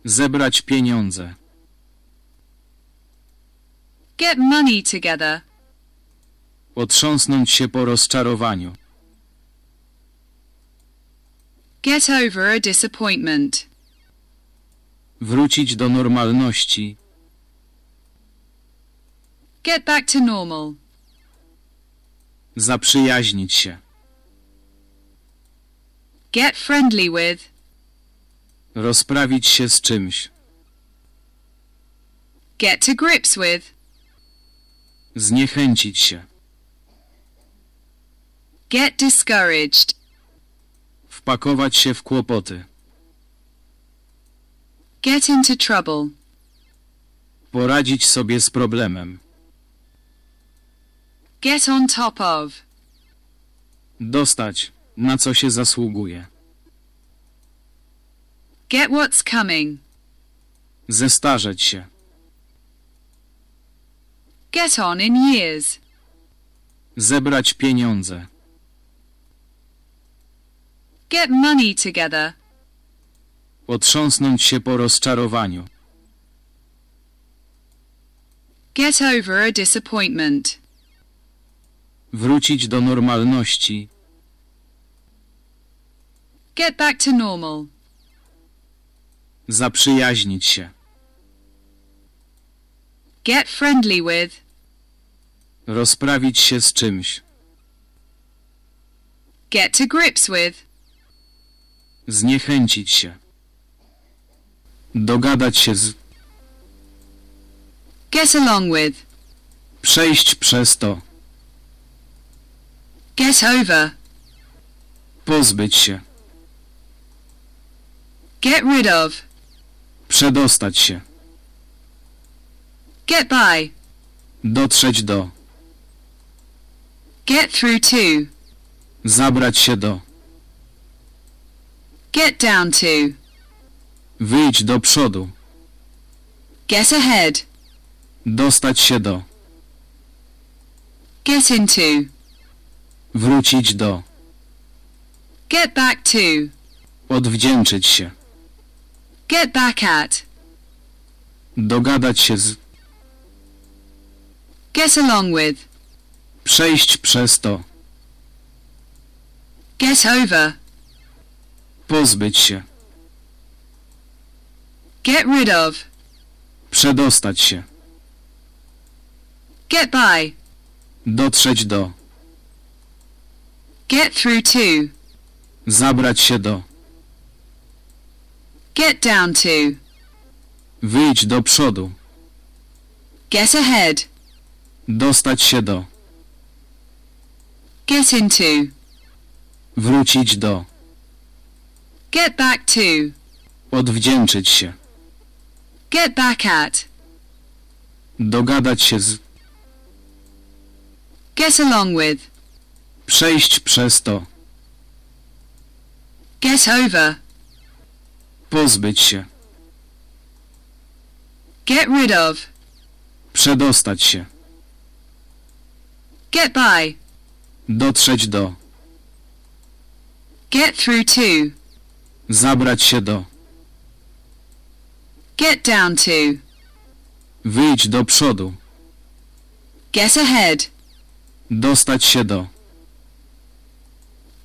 Zebrać pieniądze. Get money together. Otrząsnąć się po rozczarowaniu. Get over a disappointment. Wrócić do normalności. Get back to normal. Zaprzyjaźnić się. Get friendly with. Rozprawić się z czymś. Get to grips with. Zniechęcić się. Get discouraged. Wpakować się w kłopoty. Get into trouble. Poradzić sobie z problemem. Get on top of. Dostać, na co się zasługuje. Get what's coming. Zestarzeć się. Get on in years. Zebrać pieniądze. Get money together. Otrząsnąć się po rozczarowaniu. Get over a disappointment. Wrócić do normalności. Get back to normal. Zaprzyjaźnić się. Get friendly with. Rozprawić się z czymś. Get to grips with. Zniechęcić się. Dogadać się z. Get along with. Przejść przez to. Get over. Pozbyć się. Get rid of. Przedostać się. Get by. Dotrzeć do. Get through to. Zabrać się do. Get down to. Wyjść do przodu. Get ahead. Dostać się do. Get into. Wrócić do. Get back to. Odwdzięczyć się. Get back at. Dogadać się z. Get along with. Przejść przez to. Get over. Pozbyć się. Get rid of. Przedostać się. Get by. Dotrzeć do. Get through to. Zabrać się do. Get down to. Wyjść do przodu. Get ahead. Dostać się do. Get into. Wrócić do. Get back to. Odwdzięczyć się. Get back at. Dogadać się z. Get along with. Przejść przez to. Get over. Pozbyć się. Get rid of. Przedostać się. Get by. Dotrzeć do. Get through to. Zabrać się do. Get down to. Wyjść do przodu. Get ahead. Dostać się do.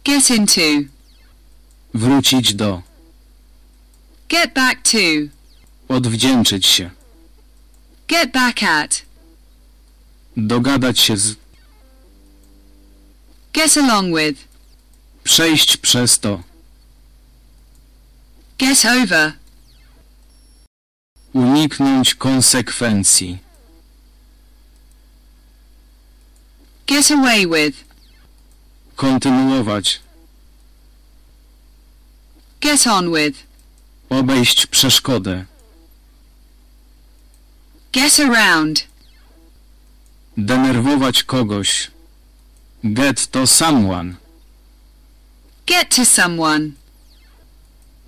Get into. Wrócić do. Get back to. Odwdzięczyć się. Get back at. Dogadać się z. Get along with. Przejść przez to. Get over. Uniknąć konsekwencji. Get away with. Kontynuować. Get on with. Obejść przeszkodę. Get around. Denerwować kogoś. Get to someone. Get to someone.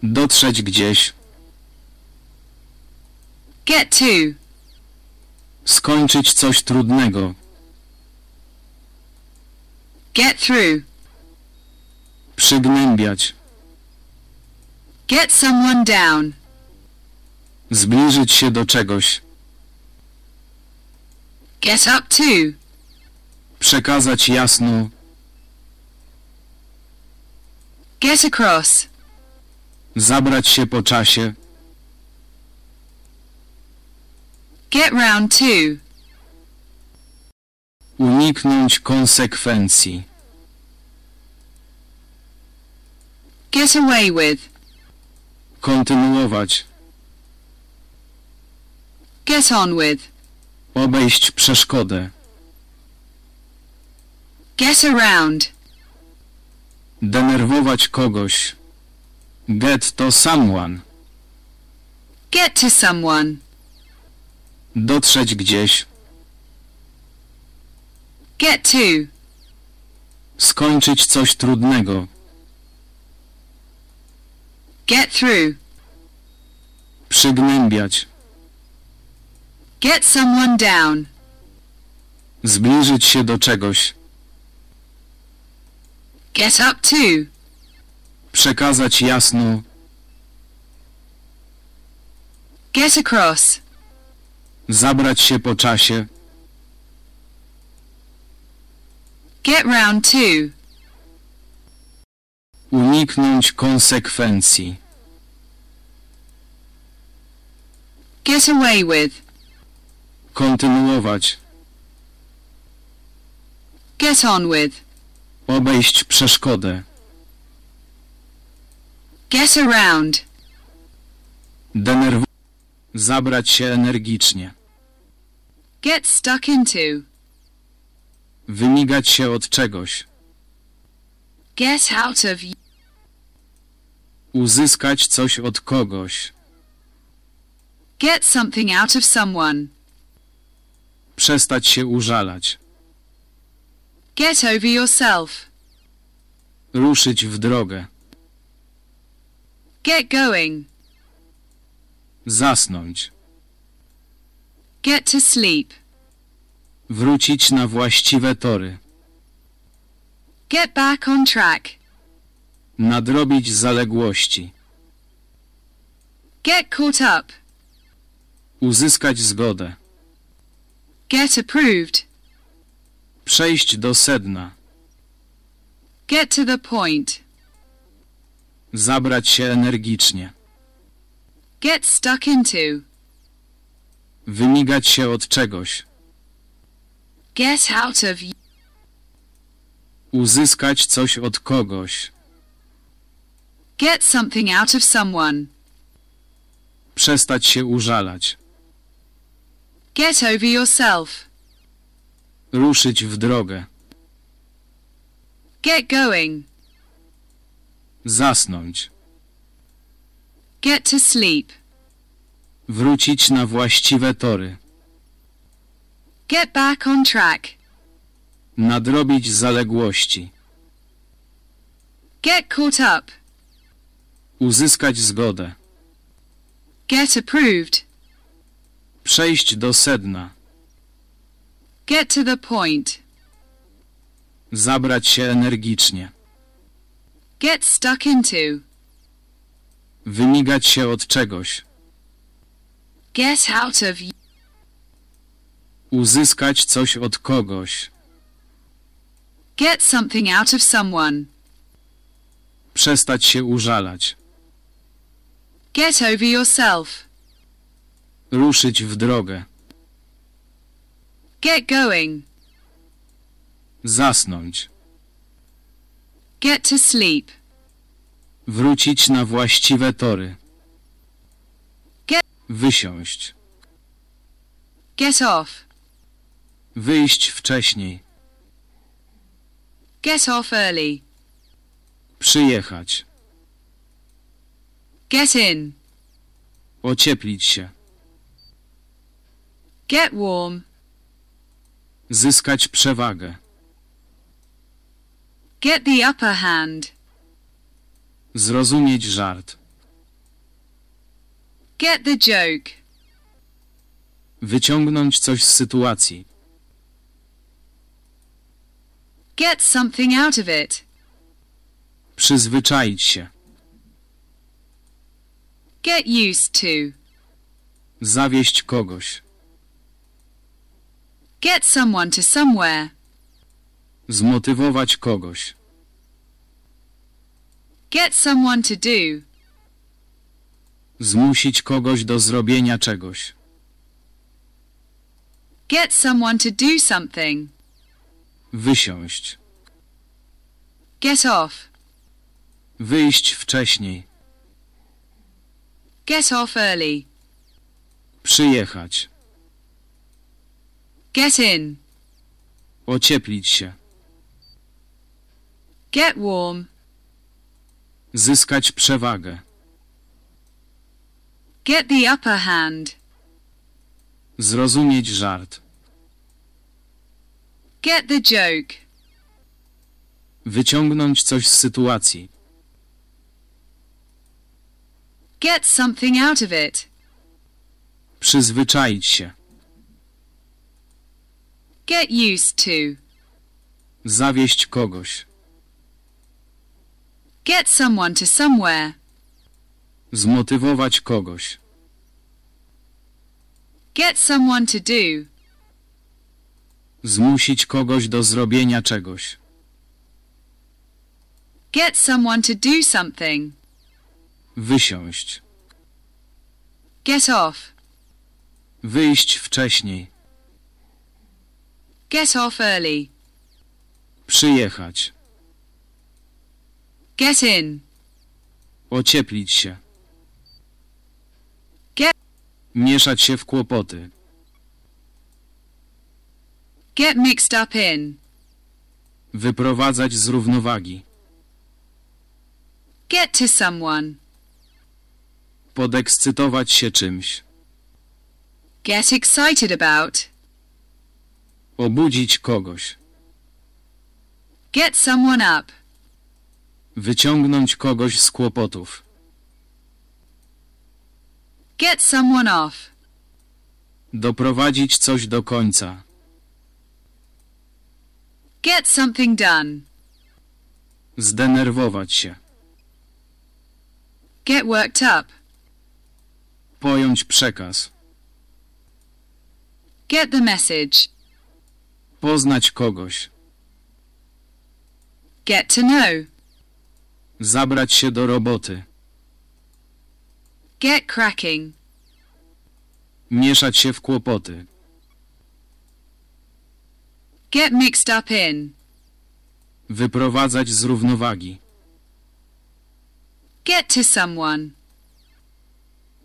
Dotrzeć gdzieś. Get to. Skończyć coś trudnego. Get through. Przygnębiać. Get someone down. Zbliżyć się do czegoś. Get up to. Przekazać jasno. Get across. Zabrać się po czasie. Get round to. Uniknąć konsekwencji. Get away with. Kontynuować. Get on with. Obejść przeszkodę. Get around. Denerwować kogoś. Get to someone. Get to someone. Dotrzeć gdzieś. Get to. Skończyć coś trudnego. Get through. Przygnębiać. Get someone down. Zbliżyć się do czegoś. Get up to. Przekazać jasno. Get across. Zabrać się po czasie. Get round to. Uniknąć konsekwencji. Get away with. Kontynuować. Get on with. Obejść przeszkodę. Get around. Denerwować. Zabrać się energicznie. Get stuck into. Wymigać się od czegoś. Get out of. Uzyskać coś od kogoś. Get something out of someone. Przestać się użalać. Get over yourself. Ruszyć w drogę. Get going. Zasnąć. Get to sleep. Wrócić na właściwe tory. Get back on track. Nadrobić zaległości. Get caught up. Uzyskać zgodę. Get approved. Przejść do sedna. Get to the point. Zabrać się energicznie. Get stuck into. Wymigać się od czegoś. Get out of. Uzyskać coś od kogoś. Get something out of someone. Przestać się użalać. Get over yourself. Ruszyć w drogę. Get going. Zasnąć. Get to sleep. Wrócić na właściwe tory. Get back on track. Nadrobić zaległości. Get caught up. Uzyskać zgodę. Get approved. Przejść do sedna. Get to the point. Zabrać się energicznie. Get stuck into. Wymigać się od czegoś. Get out of. Uzyskać coś od kogoś. Get something out of someone. Przestać się użalać. Get over yourself. Ruszyć w drogę. Get going. Zasnąć. Get to sleep. Wrócić na właściwe tory. Get- Wysiąść. Get off. Wyjść wcześniej. Get off early. Przyjechać. Get in. Ocieplić się. Get warm. Zyskać przewagę. Get the upper hand. Zrozumieć żart. Get the joke. Wyciągnąć coś z sytuacji. Get something out of it. Przyzwyczaić się. Get used to. Zawieść kogoś. Get someone to somewhere. Zmotywować kogoś. Get someone to do. Zmusić kogoś do zrobienia czegoś. Get someone to do something. Wysiąść. Get off. Wyjść wcześniej. Get off early. Przyjechać. Get in. Ocieplić się. Get warm. Zyskać przewagę. Get the upper hand. Zrozumieć żart. Get the joke. Wyciągnąć coś z sytuacji. Get something out of it. Przyzwyczaić się. Get used to. Zawieść kogoś. Get someone to somewhere. Zmotywować kogoś. Get someone to do. Zmusić kogoś do zrobienia czegoś. Get someone to do something. Wysiąść. Get off. Wyjść wcześniej. Get off early. Przyjechać. Get in. Ocieplić się. Get- Mieszać się w kłopoty. Get mixed up in. Wyprowadzać z równowagi. Get to someone. Podekscytować się czymś. Get excited about. Obudzić kogoś. Get someone up. Wyciągnąć kogoś z kłopotów. Get someone off. Doprowadzić coś do końca. Get something done. Zdenerwować się. Get worked up. Pojąć przekaz. Get the message. Poznać kogoś. Get to know. Zabrać się do roboty. Get cracking. Mieszać się w kłopoty. Get mixed up in. Wyprowadzać z równowagi. Get to someone.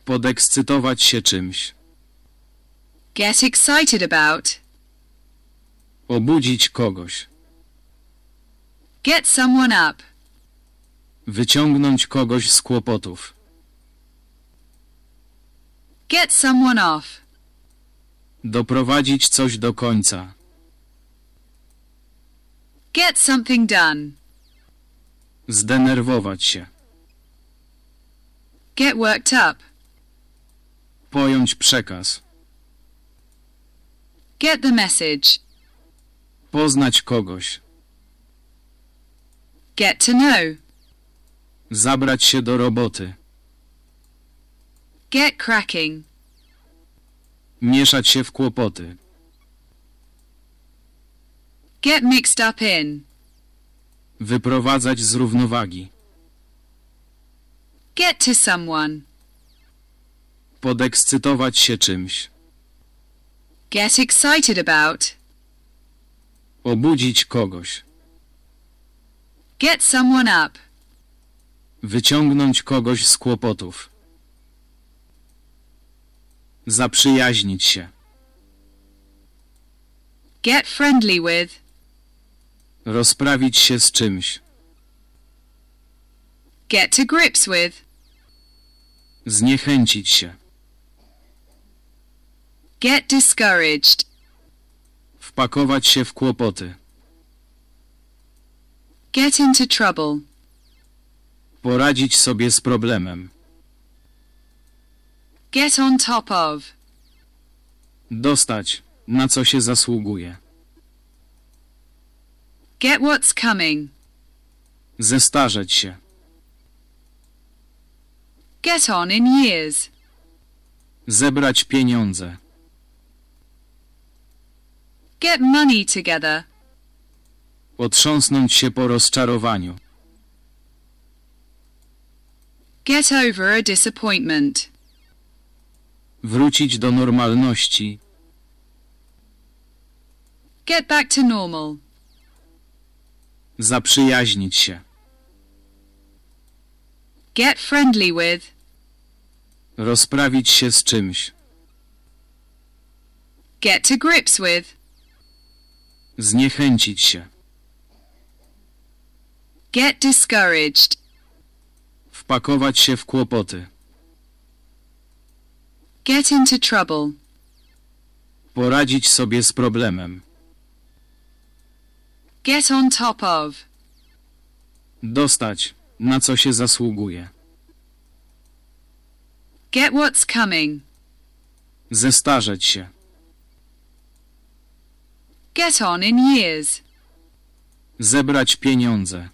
Podekscytować się czymś. Get excited about. Obudzić kogoś. Get someone up. Wyciągnąć kogoś z kłopotów. Get someone off. Doprowadzić coś do końca. Get something done. Zdenerwować się. Get worked up. Pojąć przekaz. Get the message. Poznać kogoś. Get to know. Zabrać się do roboty. Get cracking. Mieszać się w kłopoty. Get mixed up in. Wyprowadzać z równowagi. Get to someone. Podekscytować się czymś. Get excited about. Obudzić kogoś. Get someone up. Wyciągnąć kogoś z kłopotów. Zaprzyjaźnić się. Get friendly with. Rozprawić się z czymś. Get to grips with. Zniechęcić się. Get discouraged. Wpakować się w kłopoty. Get into trouble. Poradzić sobie z problemem. Get on top of. Dostać, na co się zasługuje. Get what's coming. Zestarzeć się. Get on in years. Zebrać pieniądze. Get money together. Otrząsnąć się po rozczarowaniu. Get over a disappointment. Wrócić do normalności. Get back to normal. Zaprzyjaźnić się. Get friendly with. Rozprawić się z czymś. Get to grips with. Zniechęcić się. Get discouraged. Wpakować się w kłopoty. Get into trouble. Poradzić sobie z problemem. Get on top of. Dostać, na co się zasługuje. Get what's coming. Zestarzeć się. Get on in years. Zebrać pieniądze.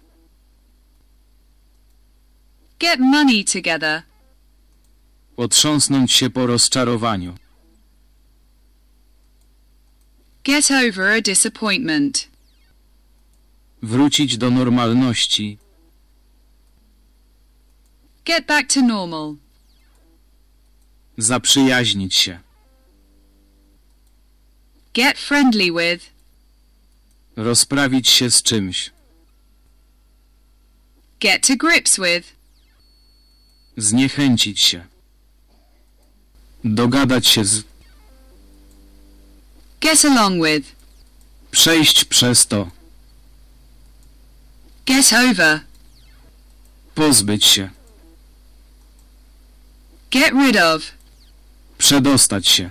Get money together. Otrząsnąć się po rozczarowaniu. Get over a disappointment. Wrócić do normalności. Get back to normal. Zaprzyjaźnić się. Get friendly with. Rozprawić się z czymś. Get to grips with. Zniechęcić się. Dogadać się z. Get along with. Przejść przez to. Get over. Pozbyć się. Get rid of. Przedostać się.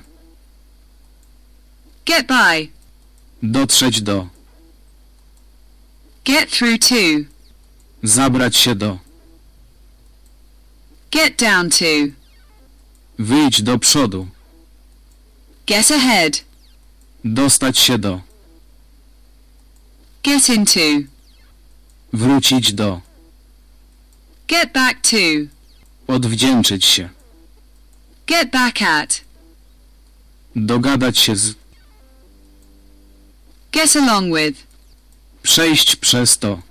Get by. Dotrzeć do. Get through to. Zabrać się do. Get down to. Wyjść do przodu. Get ahead. Dostać się do. Get into. Wrócić do. Get back to. Odwdzięczyć się. Get back at. Dogadać się z. Get along with. Przejść przez to.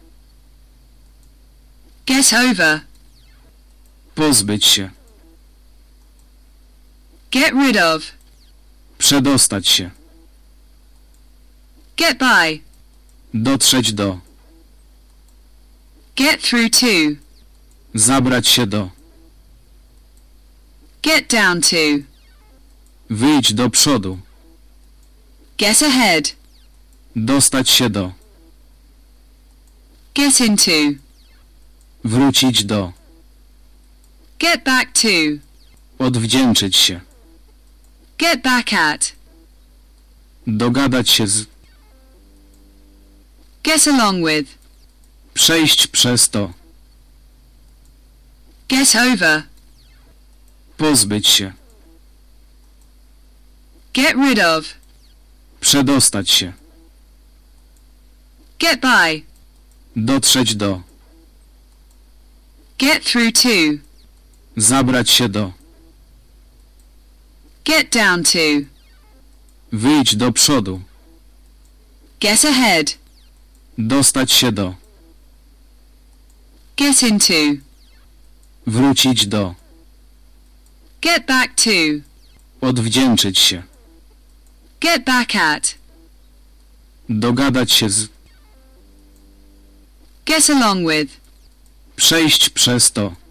Get over. Pozbyć się. Get rid of. Przedostać się. Get by. Dotrzeć do. Get through to. Zabrać się do. Get down to. Wyjść do przodu. Get ahead. Dostać się do. Get into. Wrócić do. Get back to. Odwdzięczyć się. Get back at. Dogadać się z. Get along with. Przejść przez to. Get over. Pozbyć się. Get rid of. Przedostać się. Get by. Dotrzeć do. Get through to. Zabrać się do. Get down to. Wyjść do przodu. Get ahead. Dostać się do. Get into. Wrócić do. Get back to. Odwdzięczyć się. Get back at. Dogadać się z. Get along with. Przejść przez to.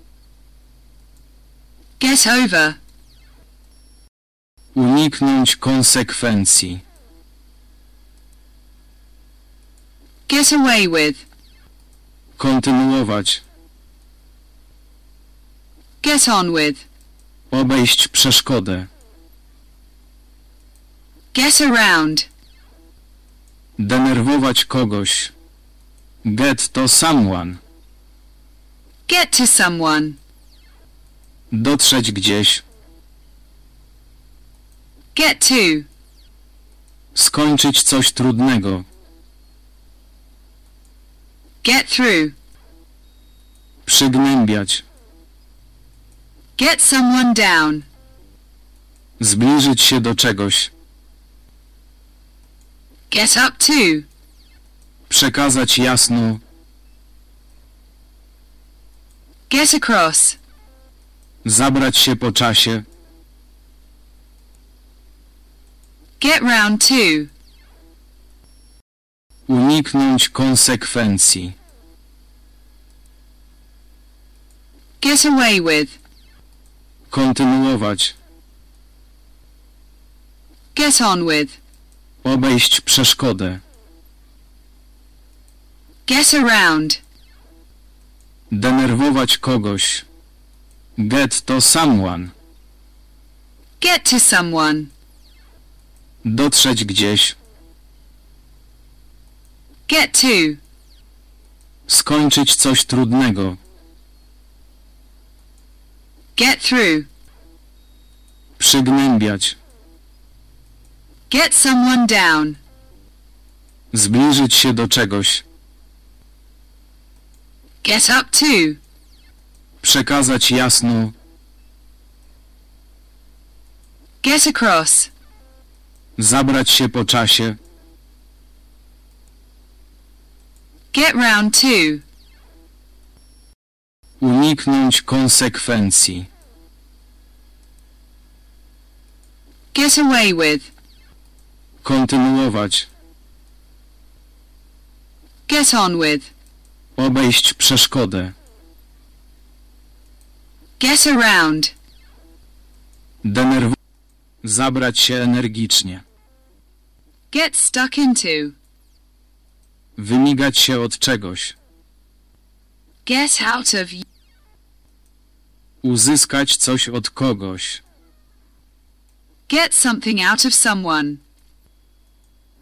Get over. Uniknąć konsekwencji. Get away with. Kontynuować. Get on with. Obejść przeszkodę. Get around. Denerwować kogoś. Get to someone. Get to someone. Dotrzeć gdzieś. Get to. Skończyć coś trudnego. Get through. Przygnębiać. Get someone down. Zbliżyć się do czegoś. Get up to. Przekazać jasno. Get across. Zabrać się po czasie. Get round to. Uniknąć konsekwencji. Get away with. Kontynuować. Get on with. Obejść przeszkodę. Get around. Denerwować kogoś. Get to someone. Get to someone. Dotrzeć gdzieś. Get to. Skończyć coś trudnego. Get through. Przygnębiać. Get someone down. Zbliżyć się do czegoś. Get up to. Przekazać jasno. Get across. Zabrać się po czasie. Get round to. Uniknąć konsekwencji. Get away with. Kontynuować. Get on with. Obejść przeszkodę. Get around. Denerwować. Zabrać się energicznie. Get stuck into. Wymigać się od czegoś. Get out of. Uzyskać coś od kogoś. Get something out of someone.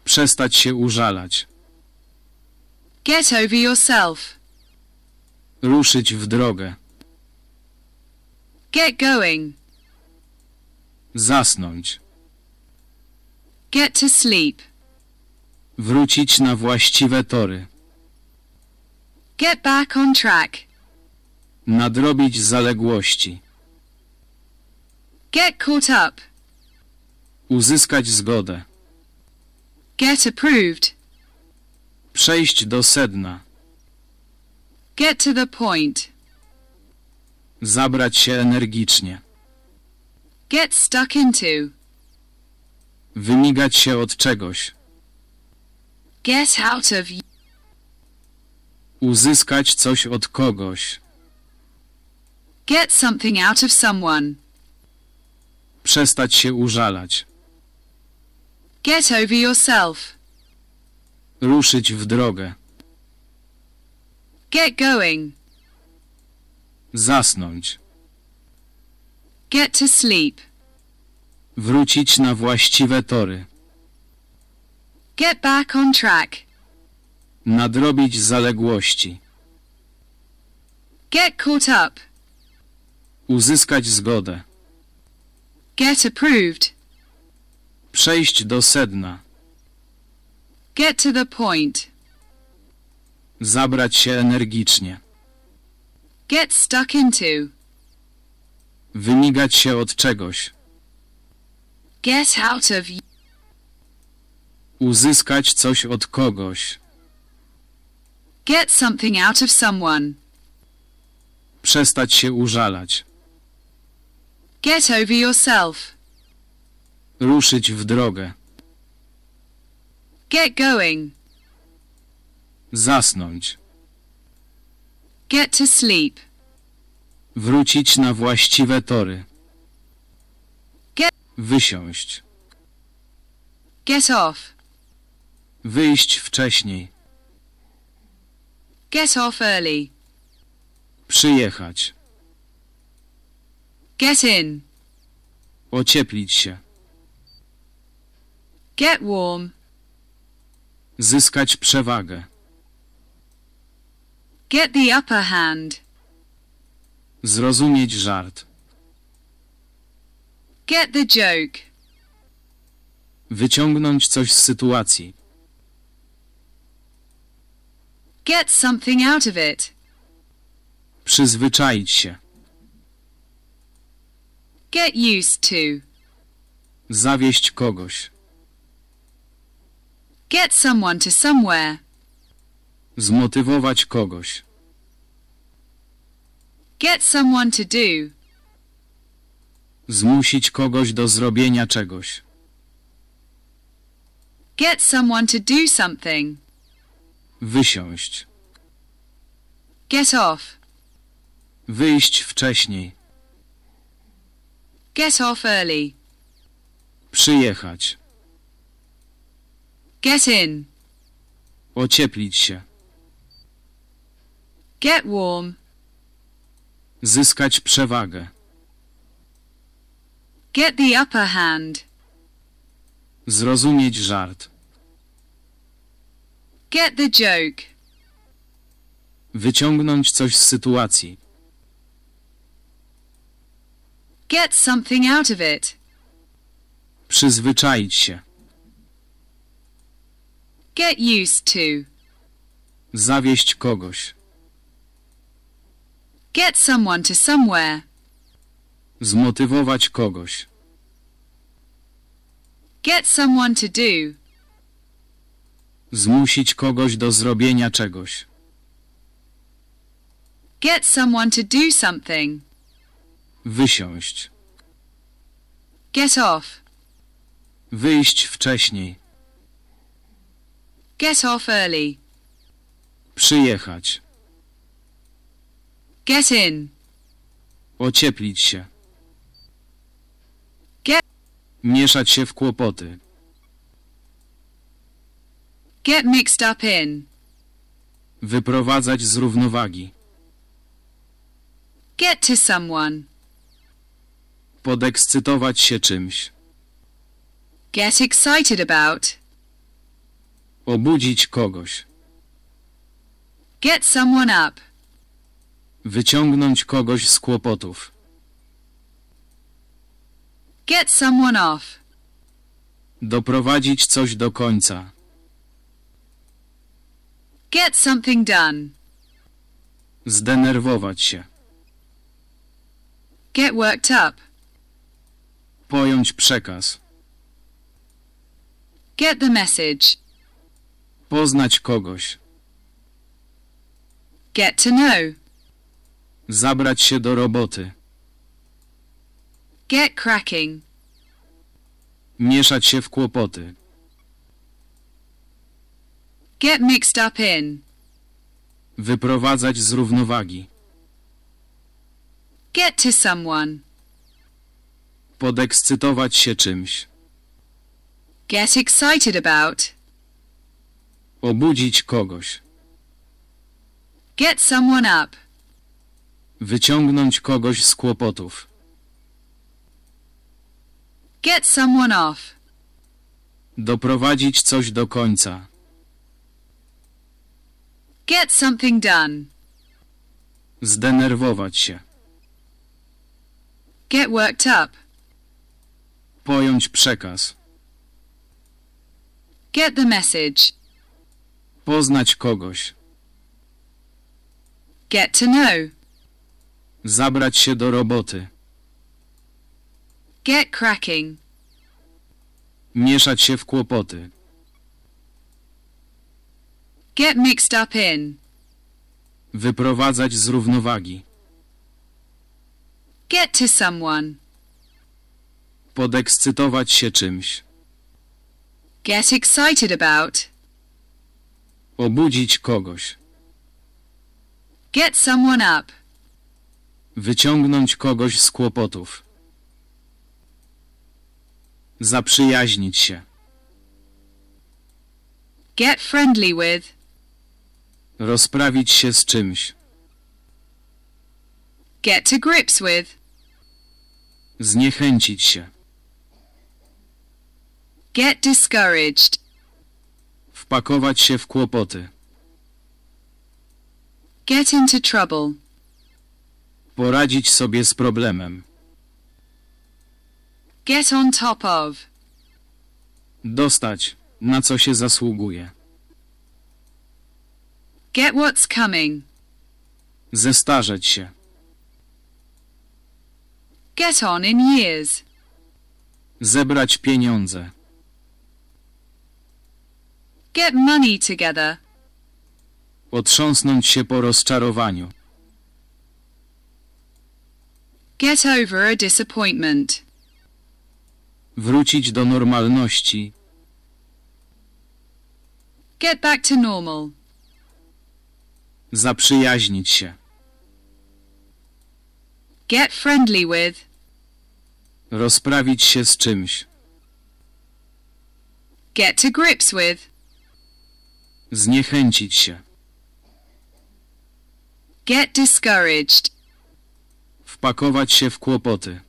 Przestać się użalać. Get over yourself. Ruszyć w drogę. Get going. Zasnąć. Get to sleep. Wrócić na właściwe tory. Get back on track. Nadrobić zaległości. Get caught up. Uzyskać zgodę. Get approved. Przejść do sedna. Get to the point. Zabrać się energicznie. Get stuck into. Wymigać się od czegoś. Get out of. Uzyskać coś od kogoś. Get something out of someone. Przestać się użalać. Get over yourself. Ruszyć w drogę. Get going. Zasnąć. Get to sleep. Wrócić na właściwe tory. Get back on track. Nadrobić zaległości. Get caught up. Uzyskać zgodę. Get approved. Przejść do sedna. Get to the point. Zabrać się energicznie. Get stuck into. Wymigać się od czegoś. Get out of. Uzyskać coś od kogoś. Get something out of someone. Przestać się użalać. Get over yourself. Ruszyć w drogę. Get going. Zasnąć. Get to sleep. Wrócić na właściwe tory. Get- Wysiąść. Get off. Wyjść wcześniej. Get off early. Przyjechać. Get in. Ocieplić się. Get warm. Zyskać przewagę. Get the upper hand. Zrozumieć żart. Get the joke. Wyciągnąć coś z sytuacji. Get something out of it. Przyzwyczaić się. Get used to. Zawieść kogoś. Get someone to somewhere. Zmotywować kogoś. Get someone to do. Zmusić kogoś do zrobienia czegoś. Get someone to do something. Wysiąść. Get off. Wyjść wcześniej. Get off early. Przyjechać. Get in. Ocieplić się. Get warm. Zyskać przewagę. Get the upper hand. Zrozumieć żart. Get the joke. Wyciągnąć coś z sytuacji. Get something out of it. Przyzwyczaić się. Get used to. Zawieść kogoś. Get someone to somewhere. Zmotywować kogoś. Get someone to do. Zmusić kogoś do zrobienia czegoś. Get someone to do something. Wysiąść. Get off. Wyjść wcześniej. Get off early. Przyjechać. Get in. Ocieplić się. Get- Mieszać się w kłopoty. Get mixed up in. Wyprowadzać z równowagi. Get to someone. Podekscytować się czymś. Get excited about. Obudzić kogoś. Get someone up. Wyciągnąć kogoś z kłopotów. Get someone off. Doprowadzić coś do końca. Get something done. Zdenerwować się. Get worked up. Pojąć przekaz. Get the message. Poznać kogoś. Get to know. Zabrać się do roboty. Get cracking. Mieszać się w kłopoty. Get mixed up in. Wyprowadzać z równowagi. Get to someone. Podekscytować się czymś. Get excited about. Obudzić kogoś. Get someone up. Wyciągnąć kogoś z kłopotów. Get someone off. Doprowadzić coś do końca. Get something done. Zdenerwować się. Get worked up. Pojąć przekaz. Get the message. Poznać kogoś. Get to know. Zabrać się do roboty. Get cracking. Mieszać się w kłopoty. Get mixed up in. Wyprowadzać z równowagi. Get to someone. Podekscytować się czymś. Get excited about. Obudzić kogoś. Get someone up. Wyciągnąć kogoś z kłopotów. Zaprzyjaźnić się. Get friendly with. Rozprawić się z czymś. Get to grips with. Zniechęcić się. Get discouraged. Wpakować się w kłopoty. Get into trouble. Poradzić sobie z problemem. Get on top of. Dostać, na co się zasługuje. Get what's coming. Zestarzeć się. Get on in years. Zebrać pieniądze. Get money together. Otrząsnąć się po rozczarowaniu. Get over a disappointment. Wrócić do normalności. Get back to normal. Zaprzyjaźnić się. Get friendly with. Rozprawić się z czymś. Get to grips with. Zniechęcić się. Get discouraged. Wpakować się w kłopoty.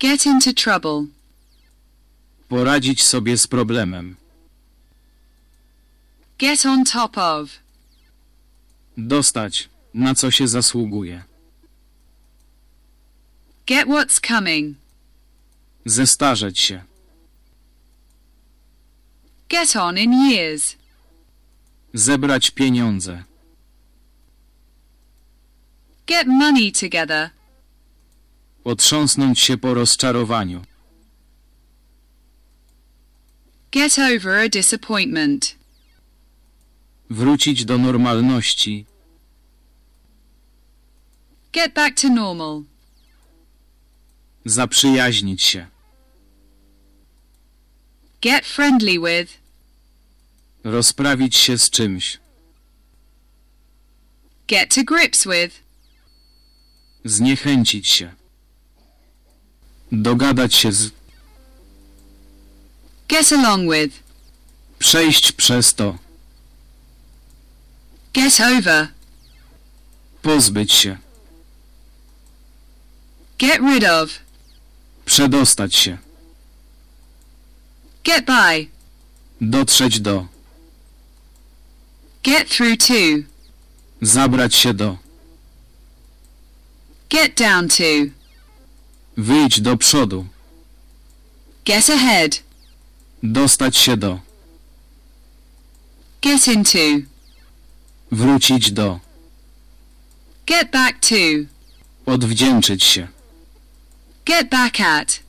Get into trouble. Poradzić sobie z problemem. Get on top of. Dostać, na co się zasługuje. Get what's coming. Zestarzeć się. Get on in years. Zebrać pieniądze. Get money together. Otrząsnąć się po rozczarowaniu. Get over a disappointment. Wrócić do normalności. Get back to normal. Zaprzyjaźnić się. Get friendly with. Rozprawić się z czymś. Get to grips with. Zniechęcić się. Dogadać się z. Get along with. Przejść przez to. Get over. Pozbyć się. Get rid of. Przedostać się. Get by. Dotrzeć do. Get through to. Zabrać się do. Get down to. Wyjść do przodu. Get ahead. Dostać się do. Get into. Wrócić do. Get back to. Odwdzięczyć się. Get back at.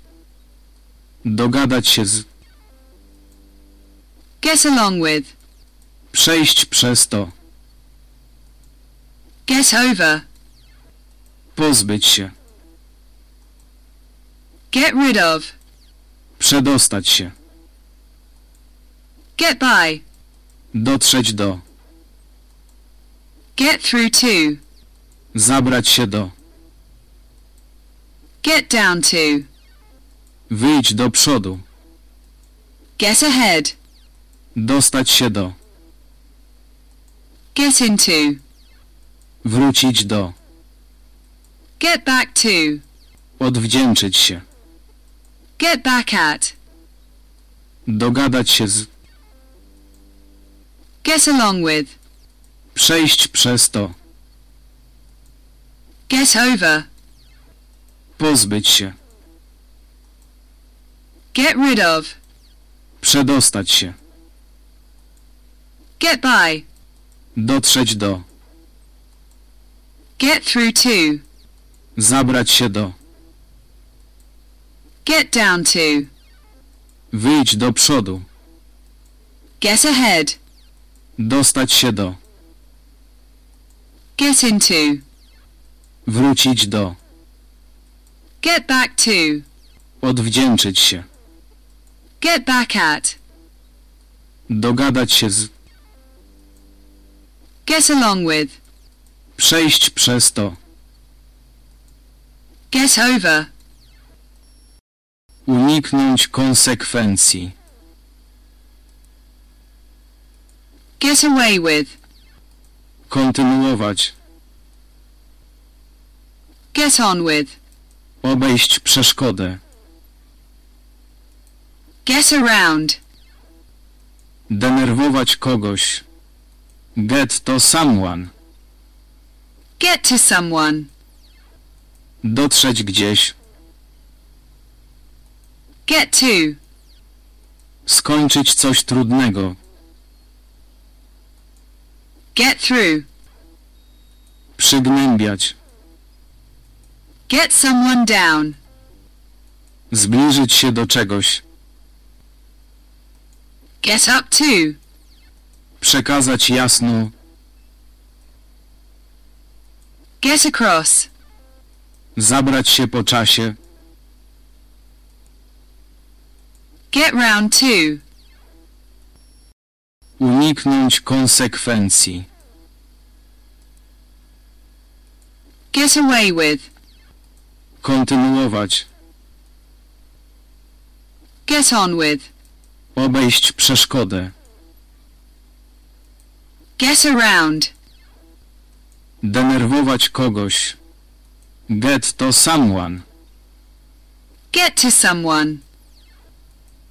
Dogadać się z. Get along with. Przejść przez to. Get over. Pozbyć się. Get rid of. Przedostać się. Get by. Dotrzeć do. Get through to. Zabrać się do. Get down to. Wyjść do przodu. Get ahead. Dostać się do. Get into. Wrócić do. Get back to. Odwdzięczyć się. Get back at. Dogadać się z. Get along with. Przejść przez to. Get over. Pozbyć się. Get rid of. Przedostać się. Get by. Dotrzeć do. Get through to. Zabrać się do. Get down to. Wyjść do przodu. Get ahead. Dostać się do. Get into. Wrócić do. Get back to. Odwdzięczyć się. Get back at. Dogadać się z. Get along with. Przejść przez to. Get over. Uniknąć konsekwencji. Get away with. Kontynuować. Get on with. Obejść przeszkodę. Get around. Denerwować kogoś. Get to someone. Get to someone. Dotrzeć gdzieś. Get to. Skończyć coś trudnego. Get through. Przygnębiać. Get someone down. Zbliżyć się do czegoś. Get up to. Przekazać jasno. Get across. Zabrać się po czasie. Get round to. Uniknąć konsekwencji. Get away with. Kontynuować. Get on with. Obejść przeszkodę. Get around. Denerwować kogoś. Get to someone. Get to someone.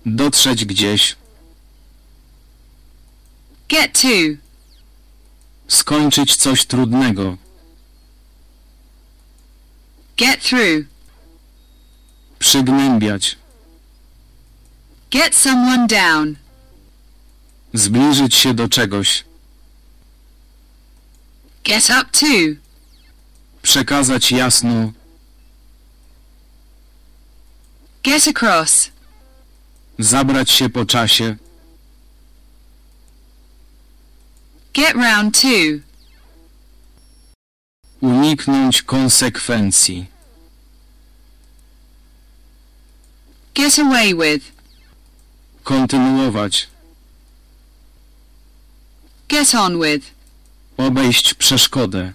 Dotrzeć gdzieś. Get to. Skończyć coś trudnego. Get through. Przygnębiać. Get someone down. Zbliżyć się do czegoś. Get up to. Przekazać jasno. Get across. Zabrać się po czasie. Get round to. Uniknąć konsekwencji. Get away with. Kontynuować. Get on with. Obejść przeszkodę.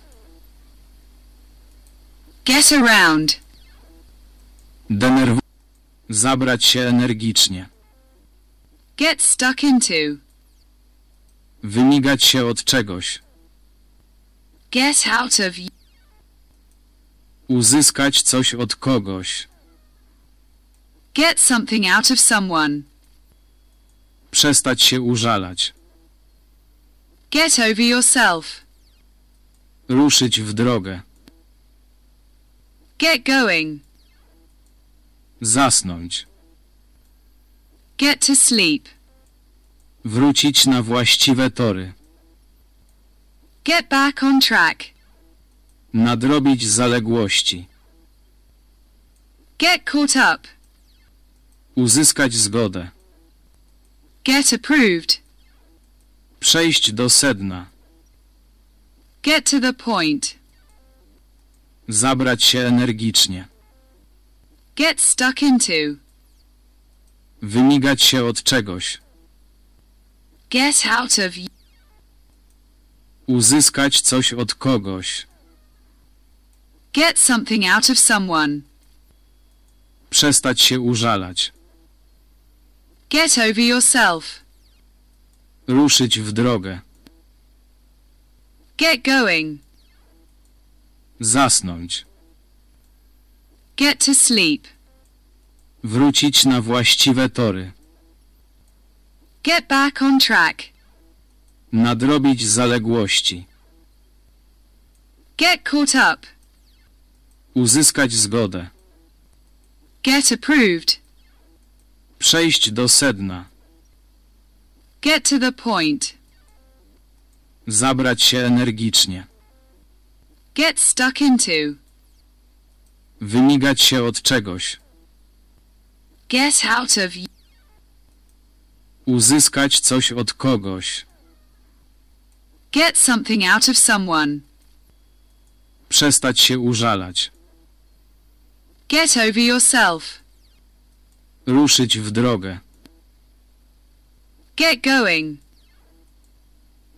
Get around. Denerwować. Zabrać się energicznie. Get stuck into. Wymigać się od czegoś. Get out of. Uzyskać coś od kogoś. Get something out of someone. Przestać się użalać. Get over yourself. Ruszyć w drogę. Get going. Zasnąć. Get to sleep. Wrócić na właściwe tory. Get back on track. Nadrobić zaległości. Get caught up. Uzyskać zgodę. Get approved. Przejść do sedna. Get to the point. Zabrać się energicznie. Get stuck into. Wymigać się od czegoś. Get out of. Uzyskać coś od kogoś. Get something out of someone. Przestać się użalać. Get over yourself. Ruszyć w drogę. Get going. Zasnąć. Get to sleep. Wrócić na właściwe tory. Get back on track. Nadrobić zaległości. Get caught up. Uzyskać zgodę. Get approved. Przejść do sedna. Get to the point. Zabrać się energicznie. Get stuck into. Wymigać się od czegoś. Get out of. Uzyskać coś od kogoś. Get something out of someone. Przestać się użalać. Get over yourself. Ruszyć w drogę. Get going.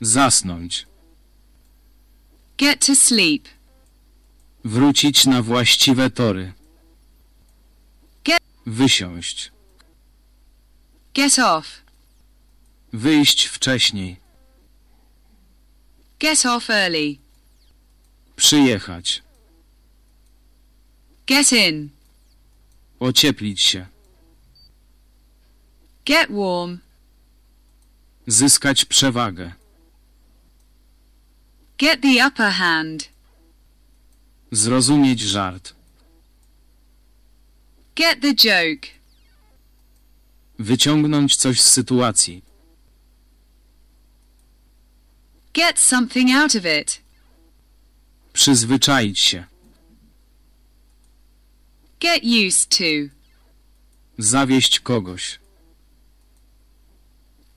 Zasnąć. Get to sleep. Wrócić na właściwe tory. Get- Wysiąść. Get off. Wyjść wcześniej. Get off early. Przyjechać. Get in. Ocieplić się. Get warm. Zyskać przewagę. Get the upper hand. Zrozumieć żart. Get the joke. Wyciągnąć coś z sytuacji. Get something out of it. Przyzwyczaić się. Get used to. Zawieść kogoś.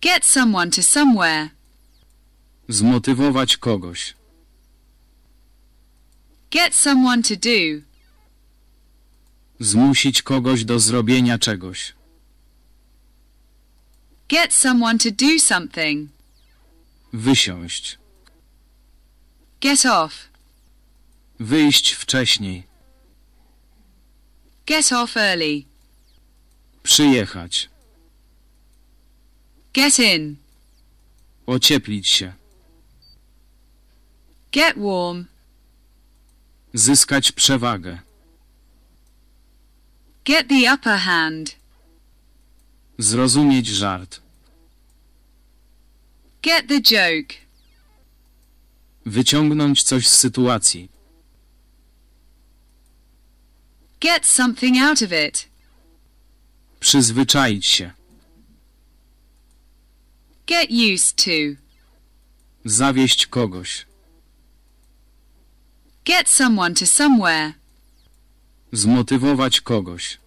Get someone to somewhere. Zmotywować kogoś. Get someone to do. Zmusić kogoś do zrobienia czegoś. Get someone to do something. Wysiąść. Get off. Wyjść wcześniej. Get off early. Przyjechać. Get in. Ocieplić się. Get warm. Zyskać przewagę. Get the upper hand. Zrozumieć żart. Get the joke. Wyciągnąć coś z sytuacji. Get something out of it. Przyzwyczaić się. Get used to. Zawieść kogoś. Get someone to somewhere. Zmotywować kogoś.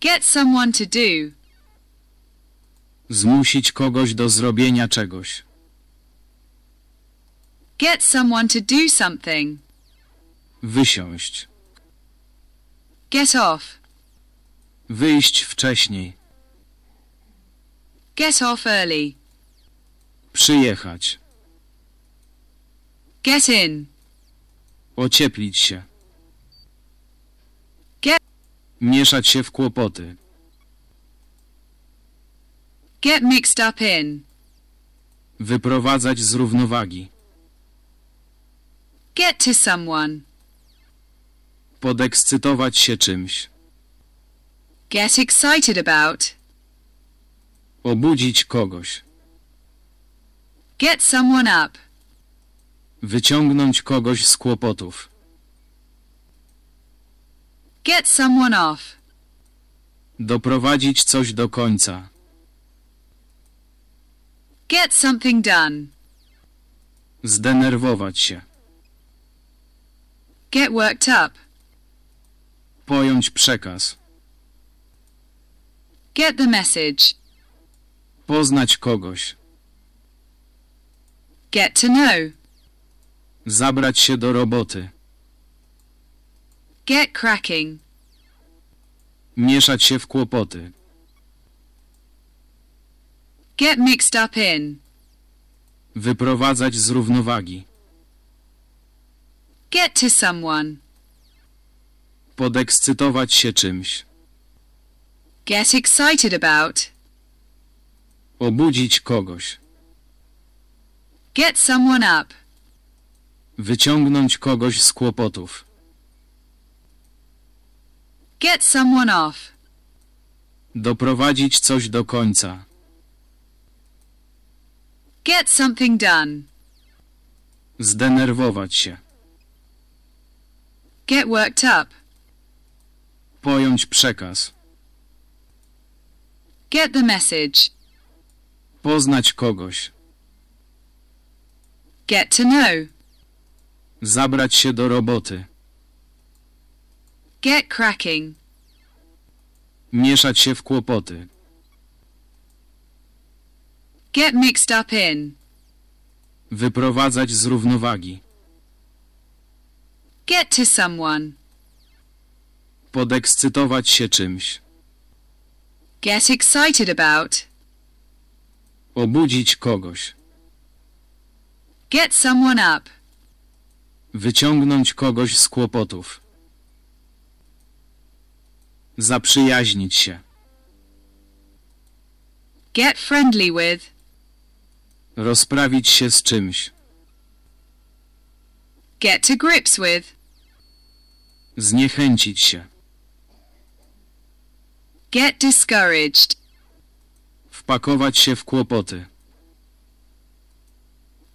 Get someone to do. Zmusić kogoś do zrobienia czegoś. Get someone to do something. Wysiąść. Get off. Wyjść wcześniej. Get off early. Przyjechać. Get in. Ocieplić się. Get- Mieszać się w kłopoty. Get mixed up in. Wyprowadzać z równowagi. Get to someone. Podekscytować się czymś. Get excited about. Obudzić kogoś. Get someone up. Wyciągnąć kogoś z kłopotów. Get someone off. Doprowadzić coś do końca. Get something done. Zdenerwować się. Get worked up. Pojąć przekaz. Get the message. Poznać kogoś. Get to know. Zabrać się do roboty. Get cracking. Mieszać się w kłopoty. Get mixed up in. Wyprowadzać z równowagi. Get to someone. Podekscytować się czymś. Get excited about. Obudzić kogoś. Get someone up. Wyciągnąć kogoś z kłopotów. Get someone off. Doprowadzić coś do końca. Get something done. Zdenerwować się. Get worked up. Pojąć przekaz. Get the message. Poznać kogoś. Get to know. Zabrać się do roboty. Get cracking. Mieszać się w kłopoty. Get mixed up in. Wyprowadzać z równowagi. Get to someone. Podekscytować się czymś. Get excited about. Obudzić kogoś. Get someone up. Wyciągnąć kogoś z kłopotów. Zaprzyjaźnić się. Get friendly with. Rozprawić się z czymś. Get to grips with. Zniechęcić się. Get discouraged. Wpakować się w kłopoty.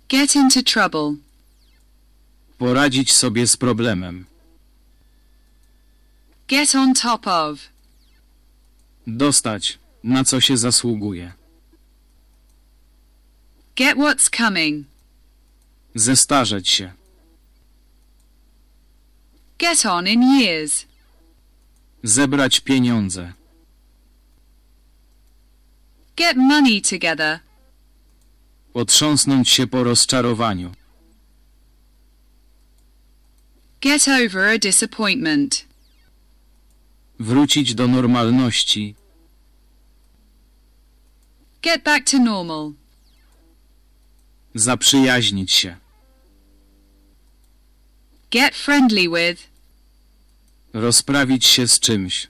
Get into trouble. Poradzić sobie z problemem. Get on top of. Dostać, na co się zasługuje. Get what's coming. Zestarzeć się. Get on in years. Zebrać pieniądze. Get money together. Otrząsnąć się po rozczarowaniu. Get over a disappointment. Wrócić do normalności. Get back to normal. Zaprzyjaźnić się. Get friendly with. Rozprawić się z czymś.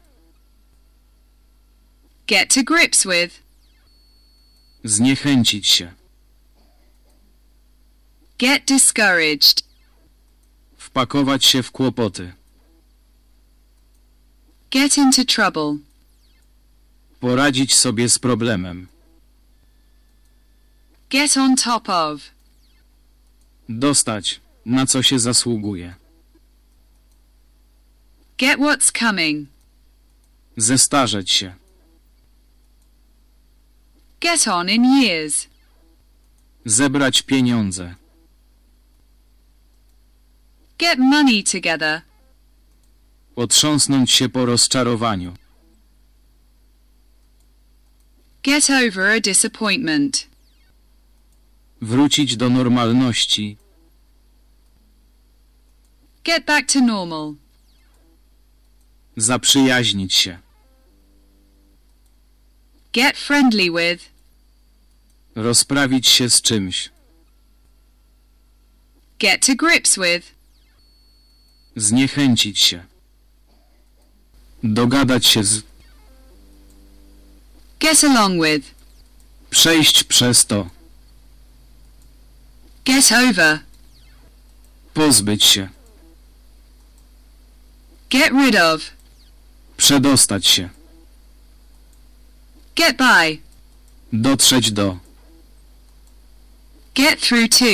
Get to grips with. Zniechęcić się. Get discouraged. Wpakować się w kłopoty. Get into trouble. Poradzić sobie z problemem. Get on top of. Dostać, na co się zasługuje. Get what's coming. Zestarzeć się. Get on in years. Zebrać pieniądze. Get money together. Otrząsnąć się po rozczarowaniu. Get over a disappointment. Wrócić do normalności. Get back to normal. Zaprzyjaźnić się. Get friendly with. Rozprawić się z czymś. Get to grips with. Zniechęcić się. Dogadać się z. Get along with. Przejść przez to. Get over. Pozbyć się. Get rid of. Przedostać się. Get by. Dotrzeć do. Get through to.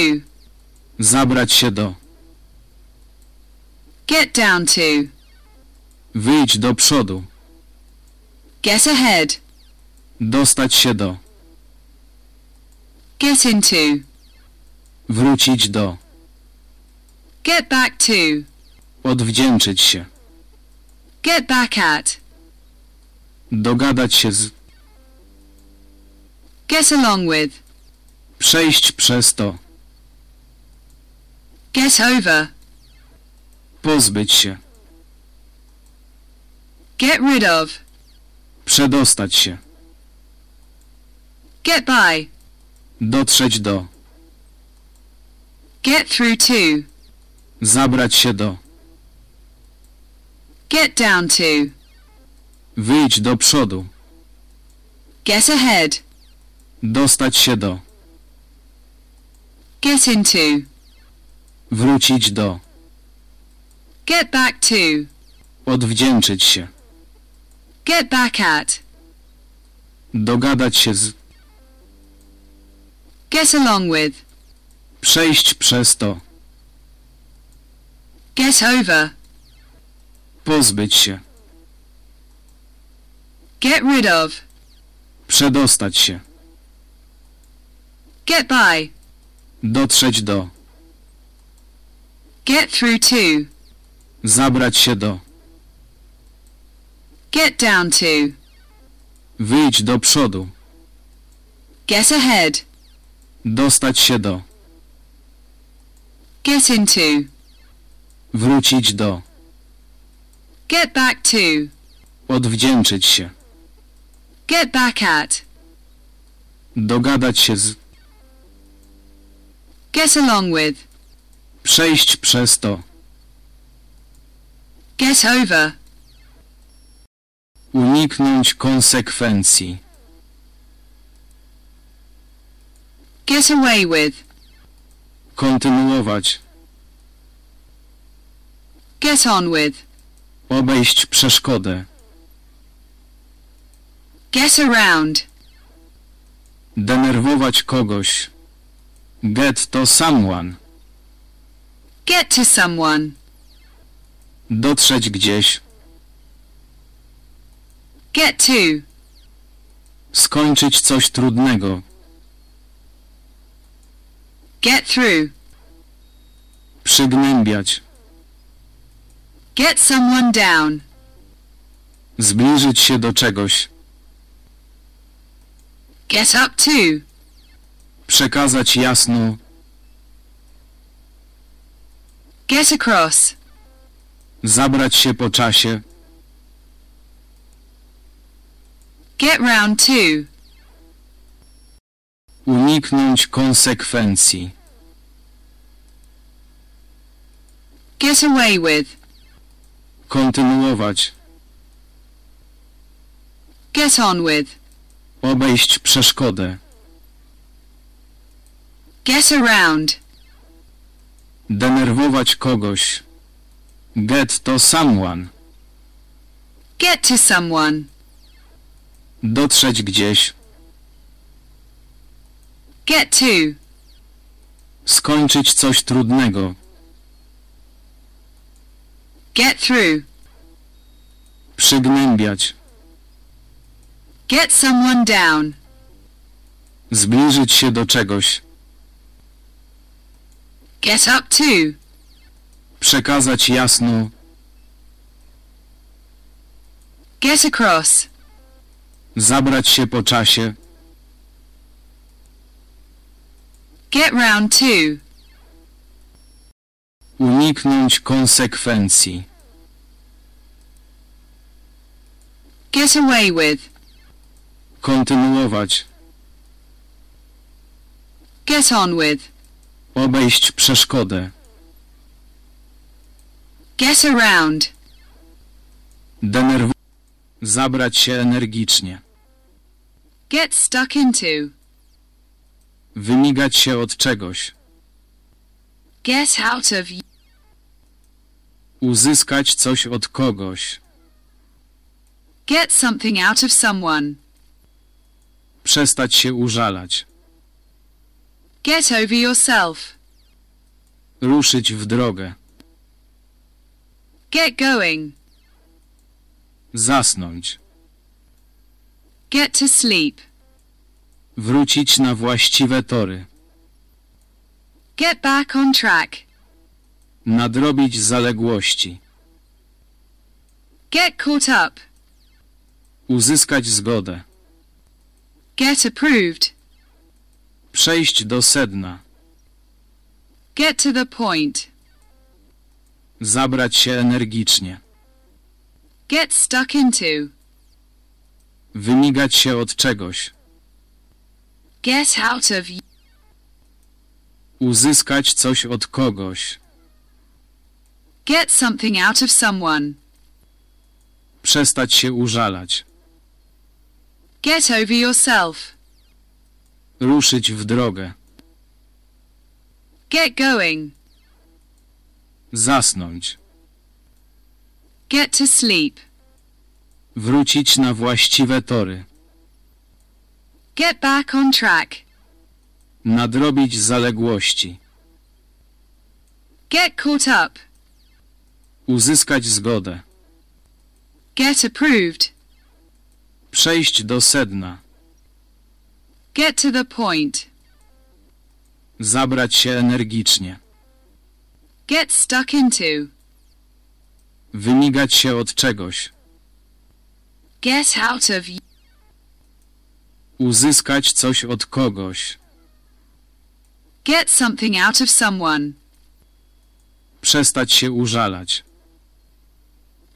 Zabrać się do. Get down to. Wyjść do przodu. Get ahead. Dostać się do. Get into. Wrócić do. Get back to. Odwdzięczyć się. Get back at. Dogadać się z. Get along with. Przejść przez to. Get over. Pozbyć się. Get rid of. Przedostać się. Get by. Dotrzeć do. Get through to. Zabrać się do. Get down to. Wyjść do przodu. Get ahead. Dostać się do. Get into. Wrócić do. Get back to. Odwdzięczyć się. Get back at. Dogadać się z. Get along with. Przejść przez to. Get over. Pozbyć się. Get rid of. Przedostać się. Get by. Dotrzeć do. Get through to. Zabrać się do. Get down to. Wyjść do przodu. Get ahead. Dostać się do. Get into. Wrócić do. Get back to. Odwdzięczyć się. Get back at. Dogadać się z. Get along with. Przejść przez to. Get over. Uniknąć konsekwencji. Get away with. Kontynuować. Get on with. Obejść przeszkodę. Get around. Denerwować kogoś. Get to someone. Get to someone. Dotrzeć gdzieś. Get to. Skończyć coś trudnego. Get through. Przygnębiać. Get someone down. Zbliżyć się do czegoś. Get up to. Przekazać jasno. Get across. Zabrać się po czasie. Get round to. Uniknąć konsekwencji. Get away with. Kontynuować. Get on with. Obejść przeszkodę. Get around. Denerwować kogoś. Get to someone. Get to someone. Dotrzeć gdzieś. Get to. Skończyć coś trudnego. Get through. Przygnębiać. Get someone down. Zbliżyć się do czegoś. Get up to. Przekazać jasno. Get across. Zabrać się po czasie. Get round to. Uniknąć konsekwencji. Get away with. Kontynuować. Get on with. Obejść przeszkodę. Get around. Denerwować. Zabrać się energicznie. Get stuck into. Wymigać się od czegoś. Get out of. Uzyskać coś od kogoś. Get something out of someone. Przestać się użalać. Get over yourself. Ruszyć w drogę. Get going. Zasnąć. Get to sleep. Wrócić na właściwe tory. Get back on track. Nadrobić zaległości. Get caught up. Uzyskać zgodę. Get approved. Przejść do sedna. Get to the point. Zabrać się energicznie. Get stuck into. Wymigać się od czegoś. Get out of. Uzyskać coś od kogoś. Get something out of someone. Przestać się użalać. Get over yourself. Ruszyć w drogę. Get going. Zasnąć. Get to sleep. Wrócić na właściwe tory. Get back on track. Nadrobić zaległości. Get caught up. Uzyskać zgodę. Get approved. Przejść do sedna. Get to the point. Zabrać się energicznie. Get stuck into. Wymigać się od czegoś. Get out of. Uzyskać coś od kogoś. Get something out of someone. Przestać się użalać.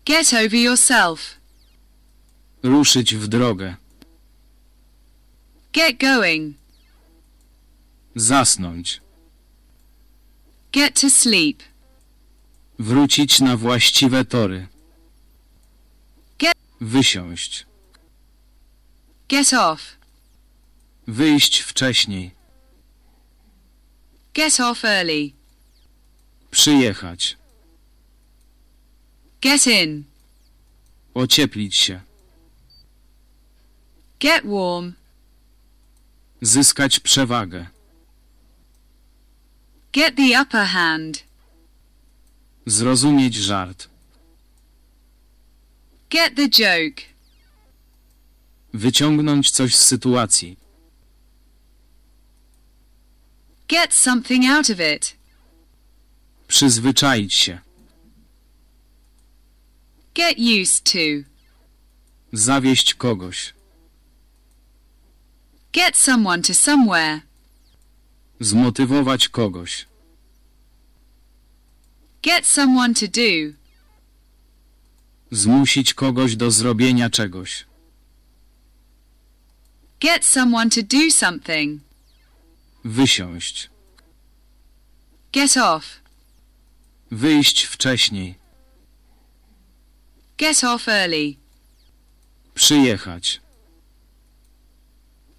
Get over yourself. Ruszyć w drogę. Get going. Zasnąć. Get to sleep. Wrócić na właściwe tory. Get- Wysiąść. Get off. Wyjść wcześniej. Get off early. Przyjechać. Get in. Ocieplić się. Get warm. Zyskać przewagę. Get the upper hand. Zrozumieć żart. Get the joke. Wyciągnąć coś z sytuacji. Get something out of it. Przyzwyczaić się. Get used to. Zawieść kogoś. Get someone to somewhere. Zmotywować kogoś. Get someone to do. Zmusić kogoś do zrobienia czegoś. Get someone to do something. Wysiąść. Get off. Wyjść wcześniej. Get off early. Przyjechać.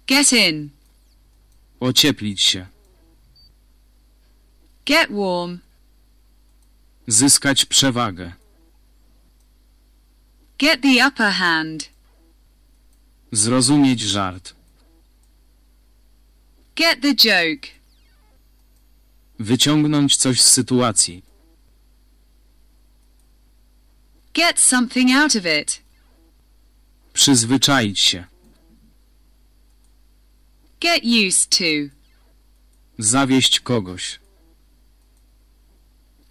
Get in. Ocieplić się. Get warm. Zyskać przewagę. Get the upper hand. Zrozumieć żart. Get the joke. Wyciągnąć coś z sytuacji. Get something out of it. Przyzwyczaić się. Get used to. Zawieść kogoś.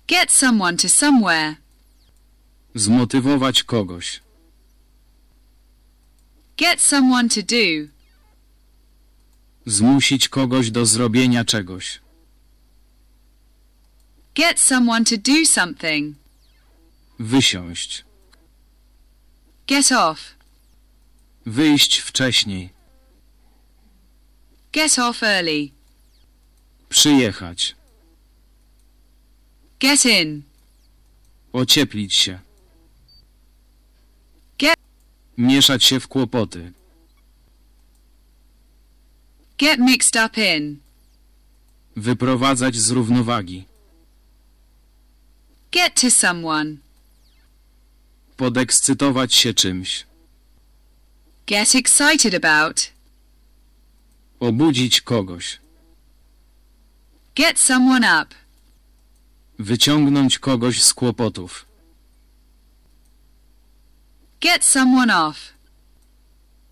Get someone to somewhere. Zmotywować kogoś. Get someone to do. Zmusić kogoś do zrobienia czegoś. Get someone to do something. Wysiąść. Get off. Wyjść wcześniej. Get off early. Przyjechać. Get in. Ocieplić się. Mieszać się w kłopoty. Get mixed up in. Wyprowadzać z równowagi. Get to someone. Podekscytować się czymś. Get excited about. Obudzić kogoś. Get someone up. Wyciągnąć kogoś z kłopotów. Get someone off.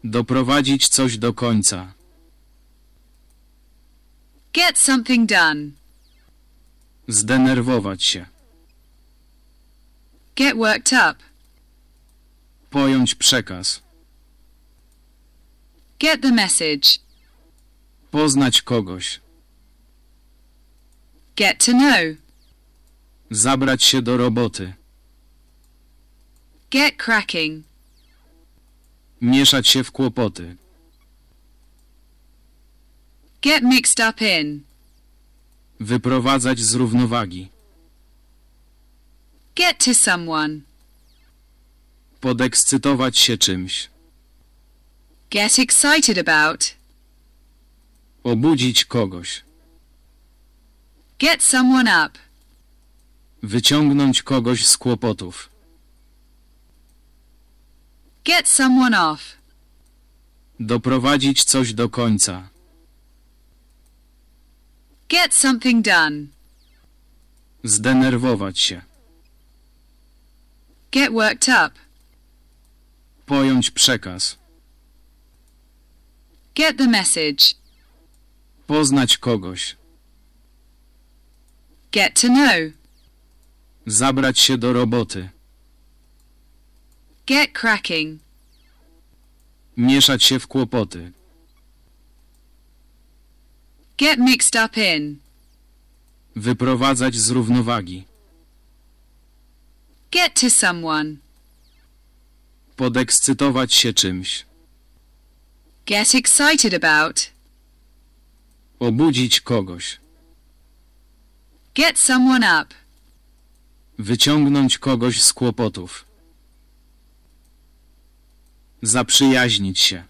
Doprowadzić coś do końca. Get something done. Zdenerwować się. Get worked up. Pojąć przekaz. Get the message. Poznać kogoś. Get to know. Zabrać się do roboty. Get cracking. Mieszać się w kłopoty. Get mixed up in. Wyprowadzać z równowagi. Get to someone. Podekscytować się czymś. Get excited about. Obudzić kogoś. Get someone up. Wyciągnąć kogoś z kłopotów. Get someone off. Doprowadzić coś do końca. Get something done. Zdenerwować się. Get worked up. Pojąć przekaz. Get the message. Poznać kogoś. Get to know. Zabrać się do roboty. Get cracking. Mieszać się w kłopoty. Get mixed up in. Wyprowadzać z równowagi. Get to someone. Podekscytować się czymś. Get excited about. Obudzić kogoś. Get someone up. Wyciągnąć kogoś z kłopotów. Zaprzyjaźnić się.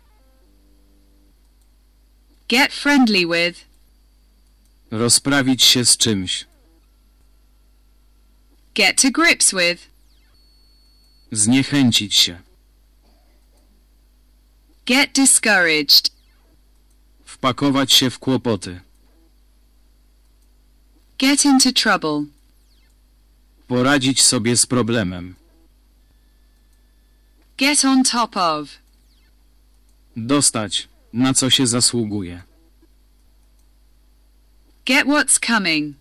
Get friendly with. Rozprawić się z czymś. Get to grips with. Zniechęcić się. Get discouraged. Wpakować się w kłopoty. Get into trouble. Poradzić sobie z problemem. Get on top of. Dostać, na co się zasługuje. Get what's coming.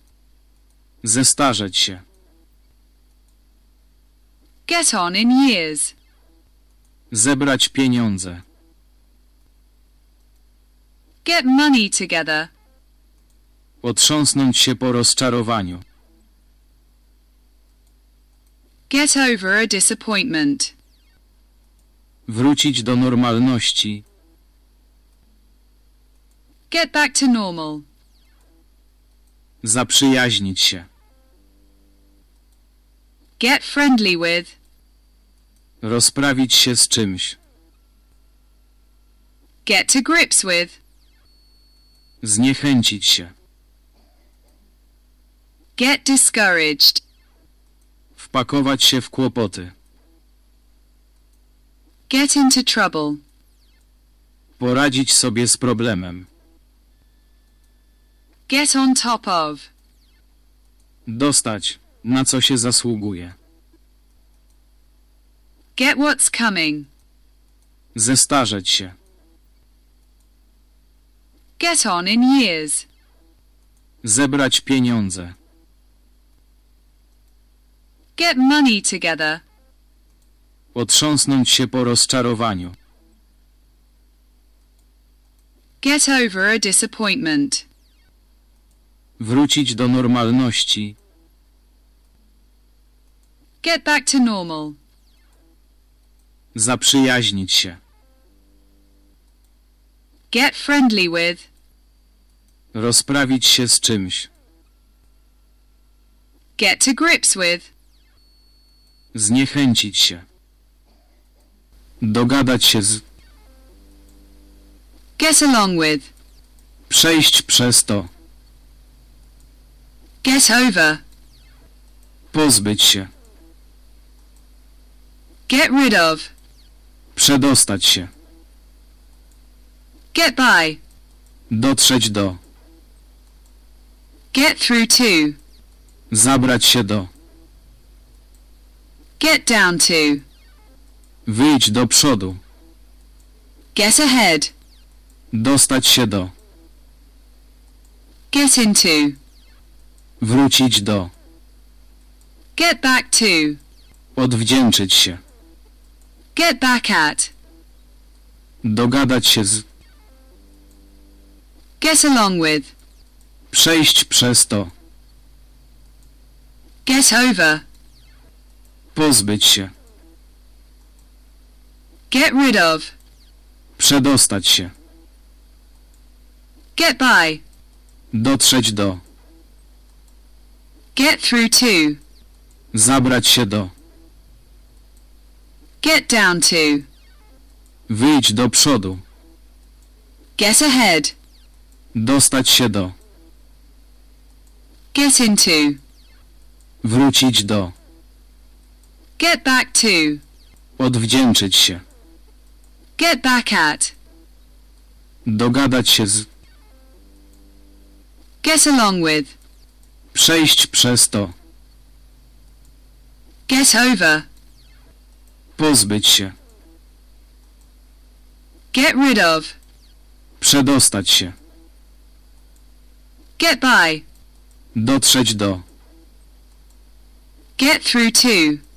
Zestarzeć się. Get on in years. Zebrać pieniądze. Get money together. Otrząsnąć się po rozczarowaniu. Get over a disappointment. Wrócić do normalności. Get back to normal. Zaprzyjaźnić się. Get friendly with. Rozprawić się z czymś. Get to grips with. Zniechęcić się. Get discouraged. Wpakować się w kłopoty. Get into trouble. Poradzić sobie z problemem. Get on top of. Dostać, na co się zasługuje. Get what's coming. Zestarzeć się. Get on in years. Zebrać pieniądze. Get money together. Otrząsnąć się po rozczarowaniu. Get over a disappointment. Wrócić do normalności. Get back to normal. Zaprzyjaźnić się. Get friendly with. Rozprawić się z czymś. Get to grips with. Zniechęcić się. Dogadać się z. Get along with. Przejść przez to. Get over. Pozbyć się. Get rid of. Przedostać się. Get by. Dotrzeć do. Get through to. Zabrać się do. Get down to. Wyjść do przodu. Get ahead. Dostać się do. Get into. Wrócić do. Get back to. Odwdzięczyć się. Get back at. Dogadać się z. Get along with. Przejść przez to. Get over. Pozbyć się. Get rid of. Przedostać się. Get by. Dotrzeć do. Get through to. Zabrać się do. Get down to. Wyjść do przodu. Get ahead. Dostać się do. Get into. Wrócić do. Get back to. Odwdzięczyć się. Get back at. Dogadać się z. Get along with. Przejść przez to. Get over. Pozbyć się. Get rid of. Przedostać się. Get by. Dotrzeć do. Get through to.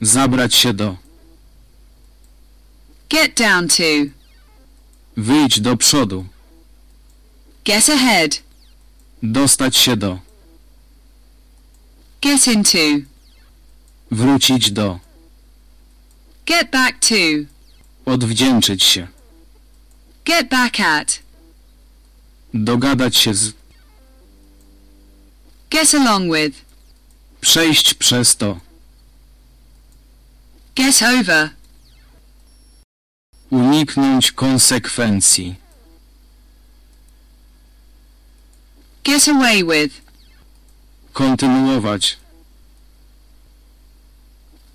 Zabrać się do. Get down to. Wyjść do przodu. Get ahead. Dostać się do. Get into. Wrócić do. Get back to. Odwdzięczyć się. Get back at. Dogadać się z. Get along with. Przejść przez to. Get over. Uniknąć konsekwencji. Get away with. Kontynuować.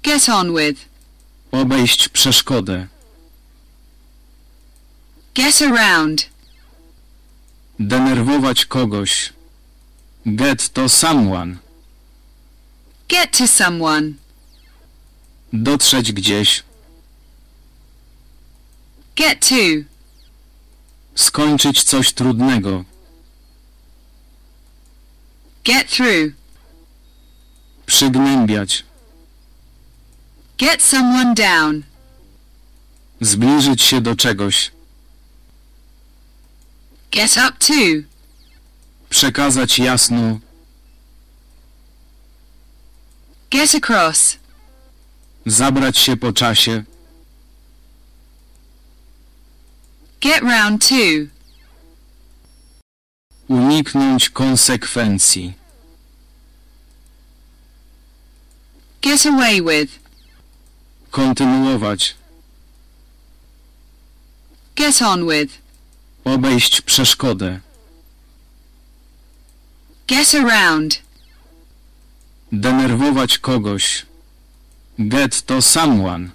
Get on with. Obejść przeszkodę. Get around. Denerwować kogoś. Get to someone. Get to someone. Dotrzeć gdzieś. Get to. Skończyć coś trudnego. Get through. Przygnębiać. Get someone down. Zbliżyć się do czegoś. Get up to. Przekazać jasno. Get across. Zabrać się po czasie. Get round to. Uniknąć konsekwencji. Get away with. Kontynuować. Get on with. Obejść przeszkodę. Get around. Denerwować kogoś. Get to someone.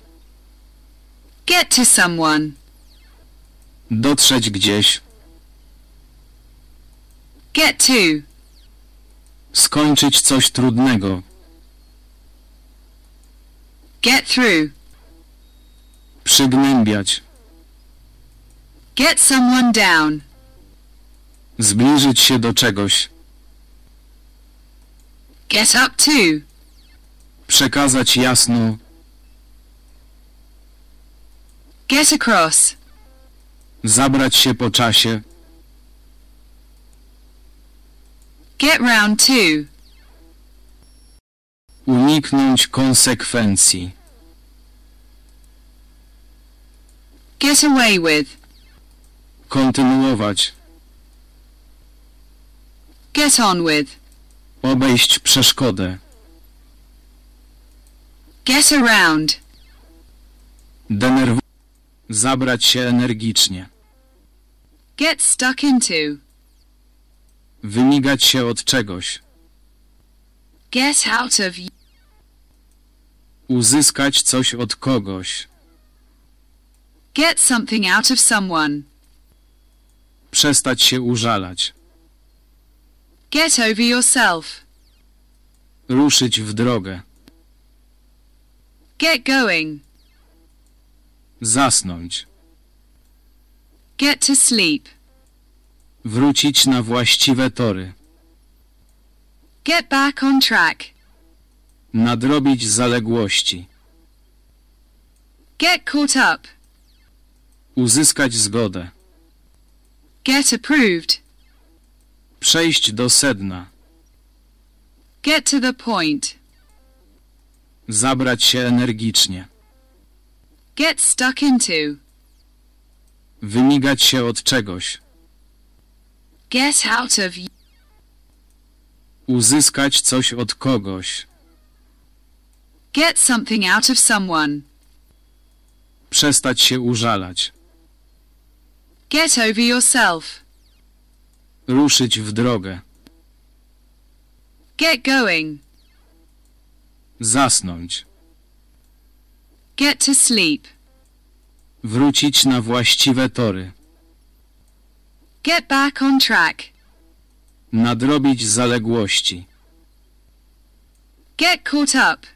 Get to someone. Dotrzeć gdzieś. Get to. Skończyć coś trudnego. Get through. Przygnębiać. Get someone down. Zbliżyć się do czegoś. Get up to. Przekazać jasno. Get across. Zabrać się po czasie. Get round to. Uniknąć konsekwencji. Get away with. Kontynuować. Get on with. Obejść przeszkodę. Get around. Denerwować. Zabrać się energicznie. Get stuck into. Wymigać się od czegoś. Get out of. Uzyskać coś od kogoś. Get something out of someone. Przestać się użalać. Get over yourself. Ruszyć w drogę. Get going. Zasnąć. Get to sleep. Wrócić na właściwe tory. Get back on track. Nadrobić zaległości. Get caught up. Uzyskać zgodę. Get approved. Przejść do sedna. Get to the point. Zabrać się energicznie. Get stuck into. Wymigać się od czegoś. Get out of. Uzyskać coś od kogoś. Get something out of someone. Przestać się użalać. Get over yourself. Ruszyć w drogę. Get going. Zasnąć. Get to sleep. Wrócić na właściwe tory. Get back on track. Nadrobić zaległości. Get caught up.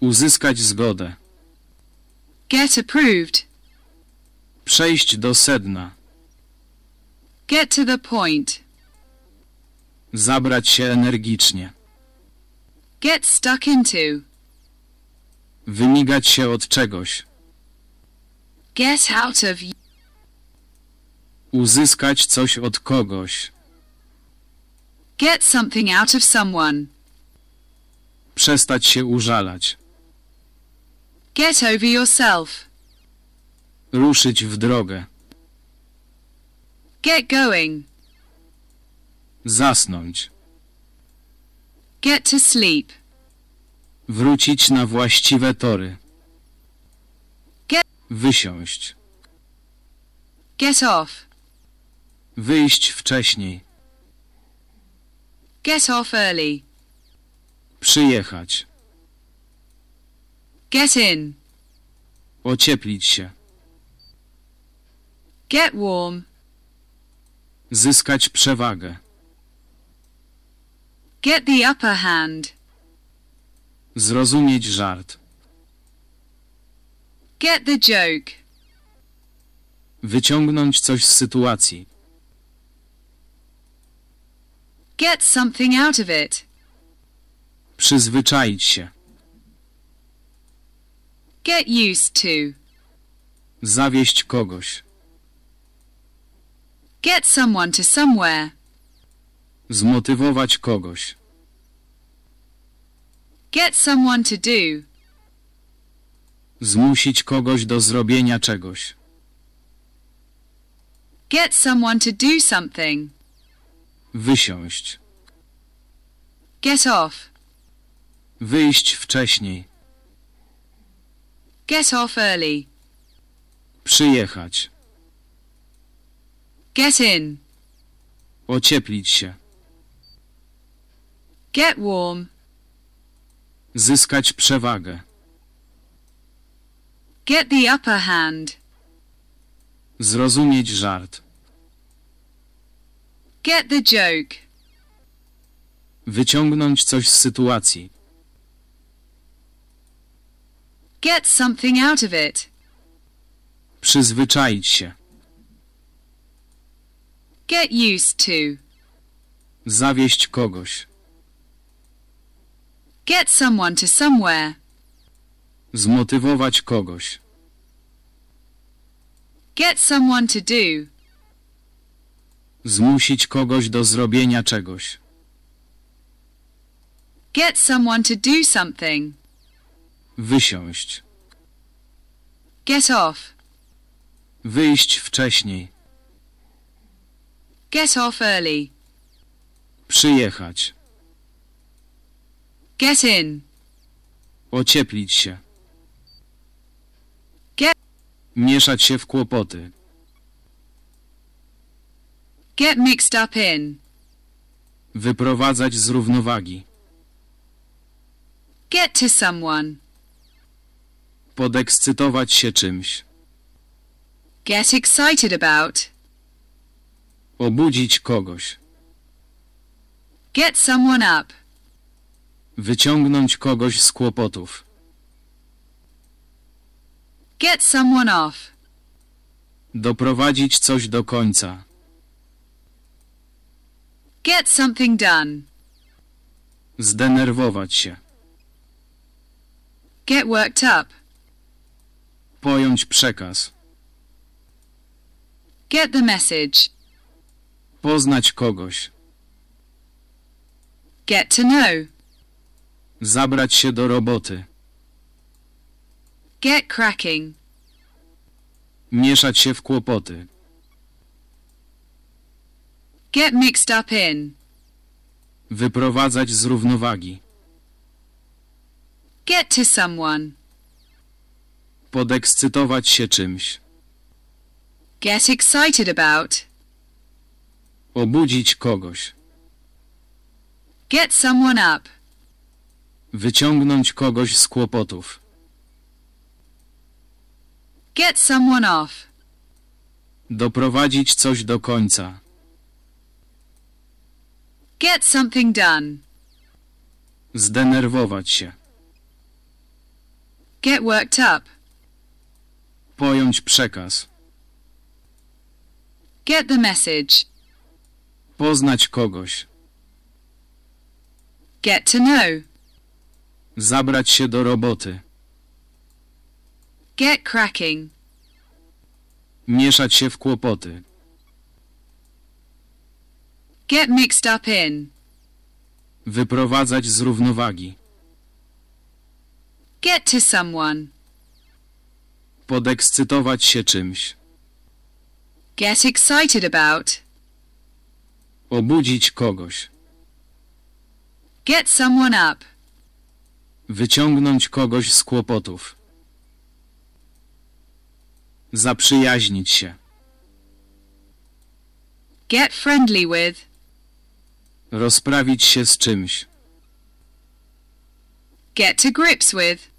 Uzyskać zgodę. Get approved. Przejść do sedna. Get to the point. Zabrać się energicznie. Get stuck into. Wymigać się od czegoś. Get out of. Uzyskać coś od kogoś. Get something out of someone. Przestać się użalać. Get over yourself. Ruszyć w drogę. Get going. Zasnąć. Get to sleep. Wrócić na właściwe tory. Get- Wysiąść. Get off. Wyjść wcześniej. Get off early. Przyjechać. Get in. Ocieplić się. Get warm. Zyskać przewagę. Get the upper hand. Zrozumieć żart. Get the joke. Wyciągnąć coś z sytuacji. Get something out of it. Przyzwyczaić się. Get used to. Zawieść kogoś. Get someone to somewhere. Zmotywować kogoś. Get someone to do. Zmusić kogoś do zrobienia czegoś. Get someone to do something. Wysiąść. Get off. Wyjść wcześniej. Get off early. Przyjechać. Get in. Ocieplić się. Get warm. Zyskać przewagę. Get the upper hand. Zrozumieć żart. Get the joke. Wyciągnąć coś z sytuacji. Get something out of it. Przyzwyczaić się. Get used to. Zawieść kogoś. Get someone to somewhere. Zmotywować kogoś. Get someone to do. Zmusić kogoś do zrobienia czegoś. Get someone to do something. Wysiąść. Get off. Wyjść wcześniej. Get off early. Przyjechać. Get in. Ocieplić się. Mieszać się w kłopoty. Get mixed up in. Wyprowadzać z równowagi. Get to someone. Podekscytować się czymś. Get excited about. Obudzić kogoś. Get someone up. Wyciągnąć kogoś z kłopotów. Get someone off. Doprowadzić coś do końca. Get something done. Zdenerwować się. Get worked up. Pojąć przekaz. Get the message. Poznać kogoś. Get to know. Zabrać się do roboty. Get cracking. Mieszać się w kłopoty. Get mixed up in. Wyprowadzać z równowagi. Get to someone. Podekscytować się czymś. Get excited about. Obudzić kogoś. Get someone up. Wyciągnąć kogoś z kłopotów. Get someone off. Doprowadzić coś do końca. Get something done. Zdenerwować się. Get worked up. Pojąć przekaz. Get the message. Poznać kogoś. Get to know. Zabrać się do roboty. Get cracking. Mieszać się w kłopoty. Get mixed up in. Wyprowadzać z równowagi. Get to someone. Podekscytować się czymś. Get excited about. Obudzić kogoś. Get someone up. Wyciągnąć kogoś z kłopotów. Zaprzyjaźnić się. Get friendly with. Rozprawić się z czymś. Get to grips with.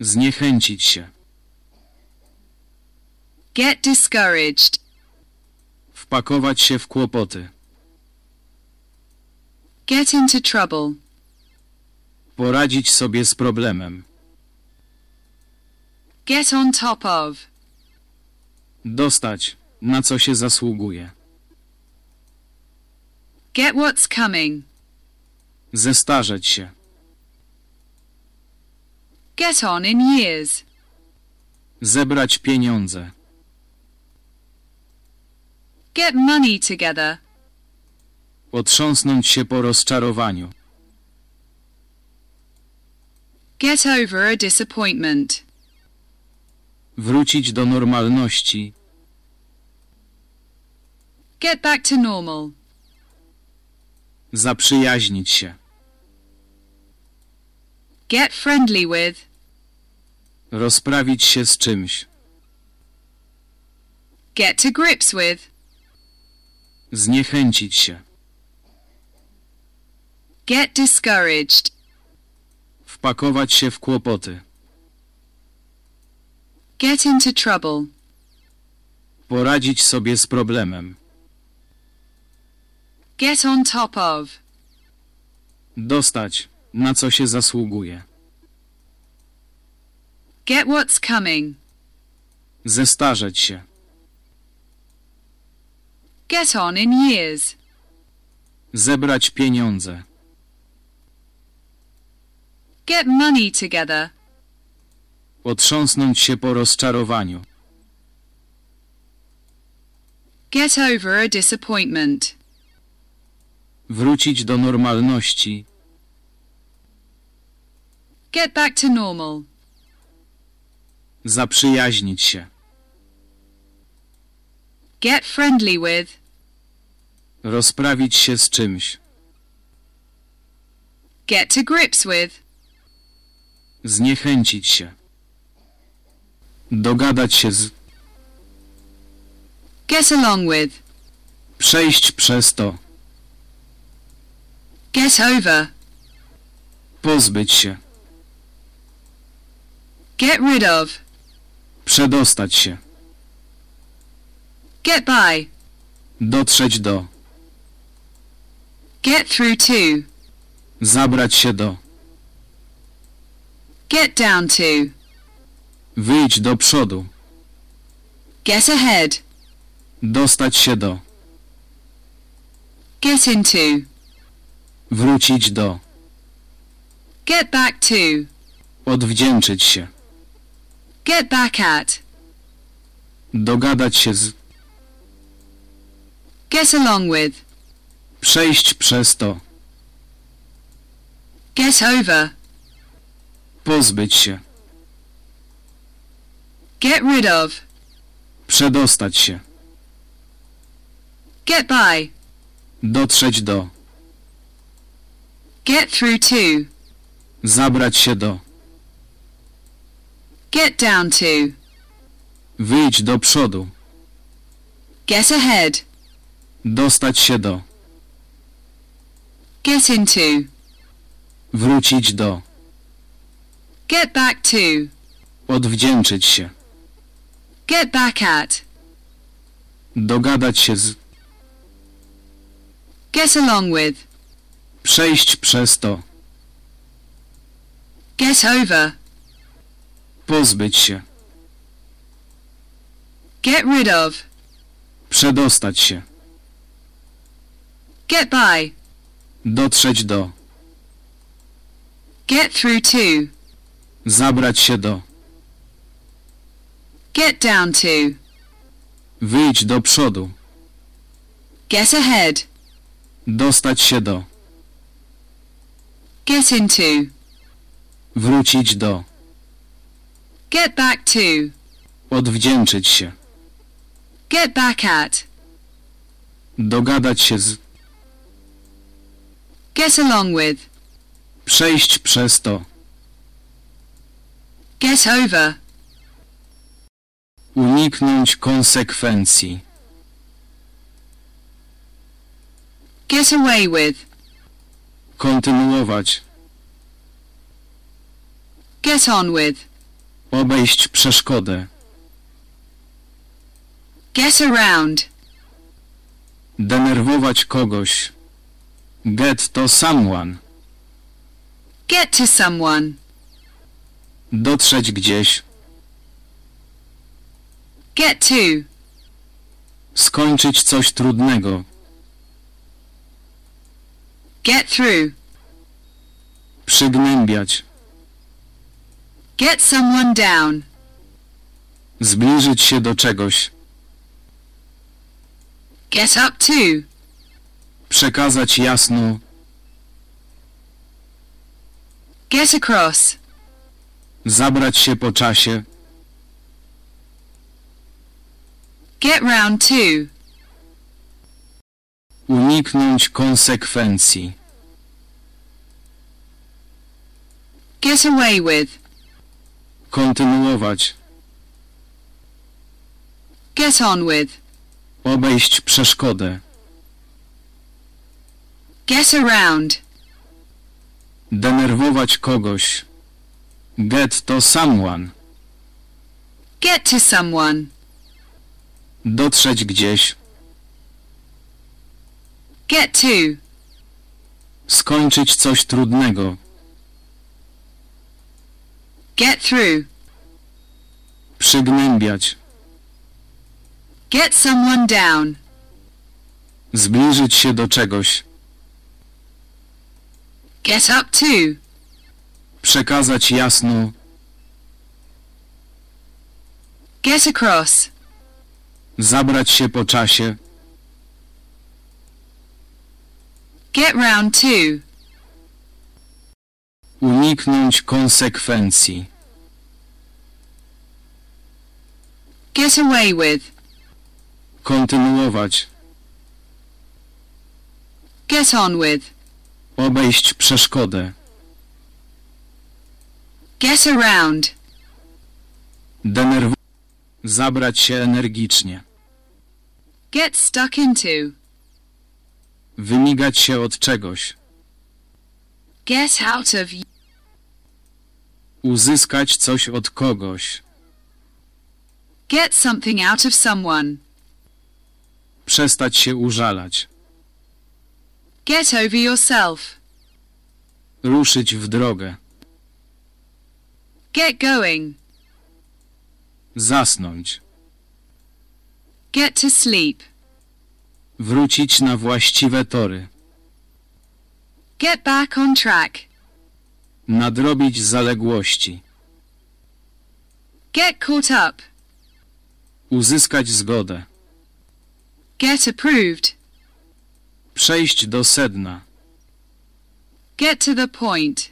Zniechęcić się. Get discouraged. Wpakować się w kłopoty. Get into trouble. Poradzić sobie z problemem. Get on top of. Dostać, na co się zasługuje. Get what's coming. Zestarzeć się. Get on in years. Zebrać pieniądze. Get money together. Otrząsnąć się po rozczarowaniu. Get over a disappointment. Wrócić do normalności. Get back to normal. Zaprzyjaźnić się. Get friendly with. Rozprawić się z czymś. Get to grips with. Zniechęcić się. Get discouraged. Wpakować się w kłopoty. Get into trouble. Poradzić sobie z problemem. Get on top of. Dostać, na co się zasługuje. Get what's coming. Zestarzeć się. Get on in years. Zebrać pieniądze. Get money together. Otrząsnąć się po rozczarowaniu. Get over a disappointment. Wrócić do normalności. Get back to normal. Zaprzyjaźnić się. Get friendly with. Rozprawić się z czymś. Get to grips with. Zniechęcić się. Dogadać się z. Get along with. Przejść przez to. Get over. Pozbyć się. Get rid of. Przedostać się. Get by. Dotrzeć do. Get through to. Zabrać się do. Get down to. Wyjść do przodu. Get ahead. Dostać się do. Get into. Wrócić do. Get back to. Odwdzięczyć się. Get back at. Dogadać się z. Get along with. Przejść przez to. Get over. Pozbyć się. Get rid of. Przedostać się. Get by. Dotrzeć do. Get through to. Zabrać się do. Get down to. Wyjść do przodu. Get ahead. Dostać się do. Get into. Wrócić do. Get back to. Odwdzięczyć się. Get back at. Dogadać się z. Get along with. Przejść przez to. Get over. Pozbyć się. Get rid of. Przedostać się. Get by. Dotrzeć do. Get through to. Zabrać się do. Get down to. Wyjść do przodu. Get ahead. Dostać się do. Get into. Wrócić do. Get back to. Odwdzięczyć się. Get back at. Dogadać się z. Get along with. Przejść przez to. Get over. Uniknąć konsekwencji. Get away with. Kontynuować. Get on with. Obejść przeszkodę. Get around. Denerwować kogoś. Get to someone. Get to someone. Dotrzeć gdzieś. Get to. Skończyć coś trudnego. Get through. Przygnębiać. Get someone down. Zbliżyć się do czegoś. Get up to. Przekazać jasno. Get across. Zabrać się po czasie. Get round to. Uniknąć konsekwencji. Get away with. Kontynuować. Get on with. Obejść przeszkodę. Get around. Denerwować kogoś. Get to someone. Get to someone. Dotrzeć gdzieś. Get to. Skończyć coś trudnego. Get through. Przygnębiać. Get someone down. Zbliżyć się do czegoś. Get up to. Przekazać jasno. Get across. Zabrać się po czasie. Get round to. Uniknąć konsekwencji. Get away with. Kontynuować. Get on with. Obejść przeszkodę. Get around. Denerwować. Zabrać się energicznie. Get stuck into. Wymigać się od czegoś. Get out of. Uzyskać coś od kogoś. Get something out of someone. Przestać się użalać. Get over yourself. Ruszyć w drogę. Get going. Zasnąć. Get to sleep. Wrócić na właściwe tory. Get back on track. Nadrobić zaległości. Get caught up. Uzyskać zgodę. Get approved. Przejść do sedna. Get to the point.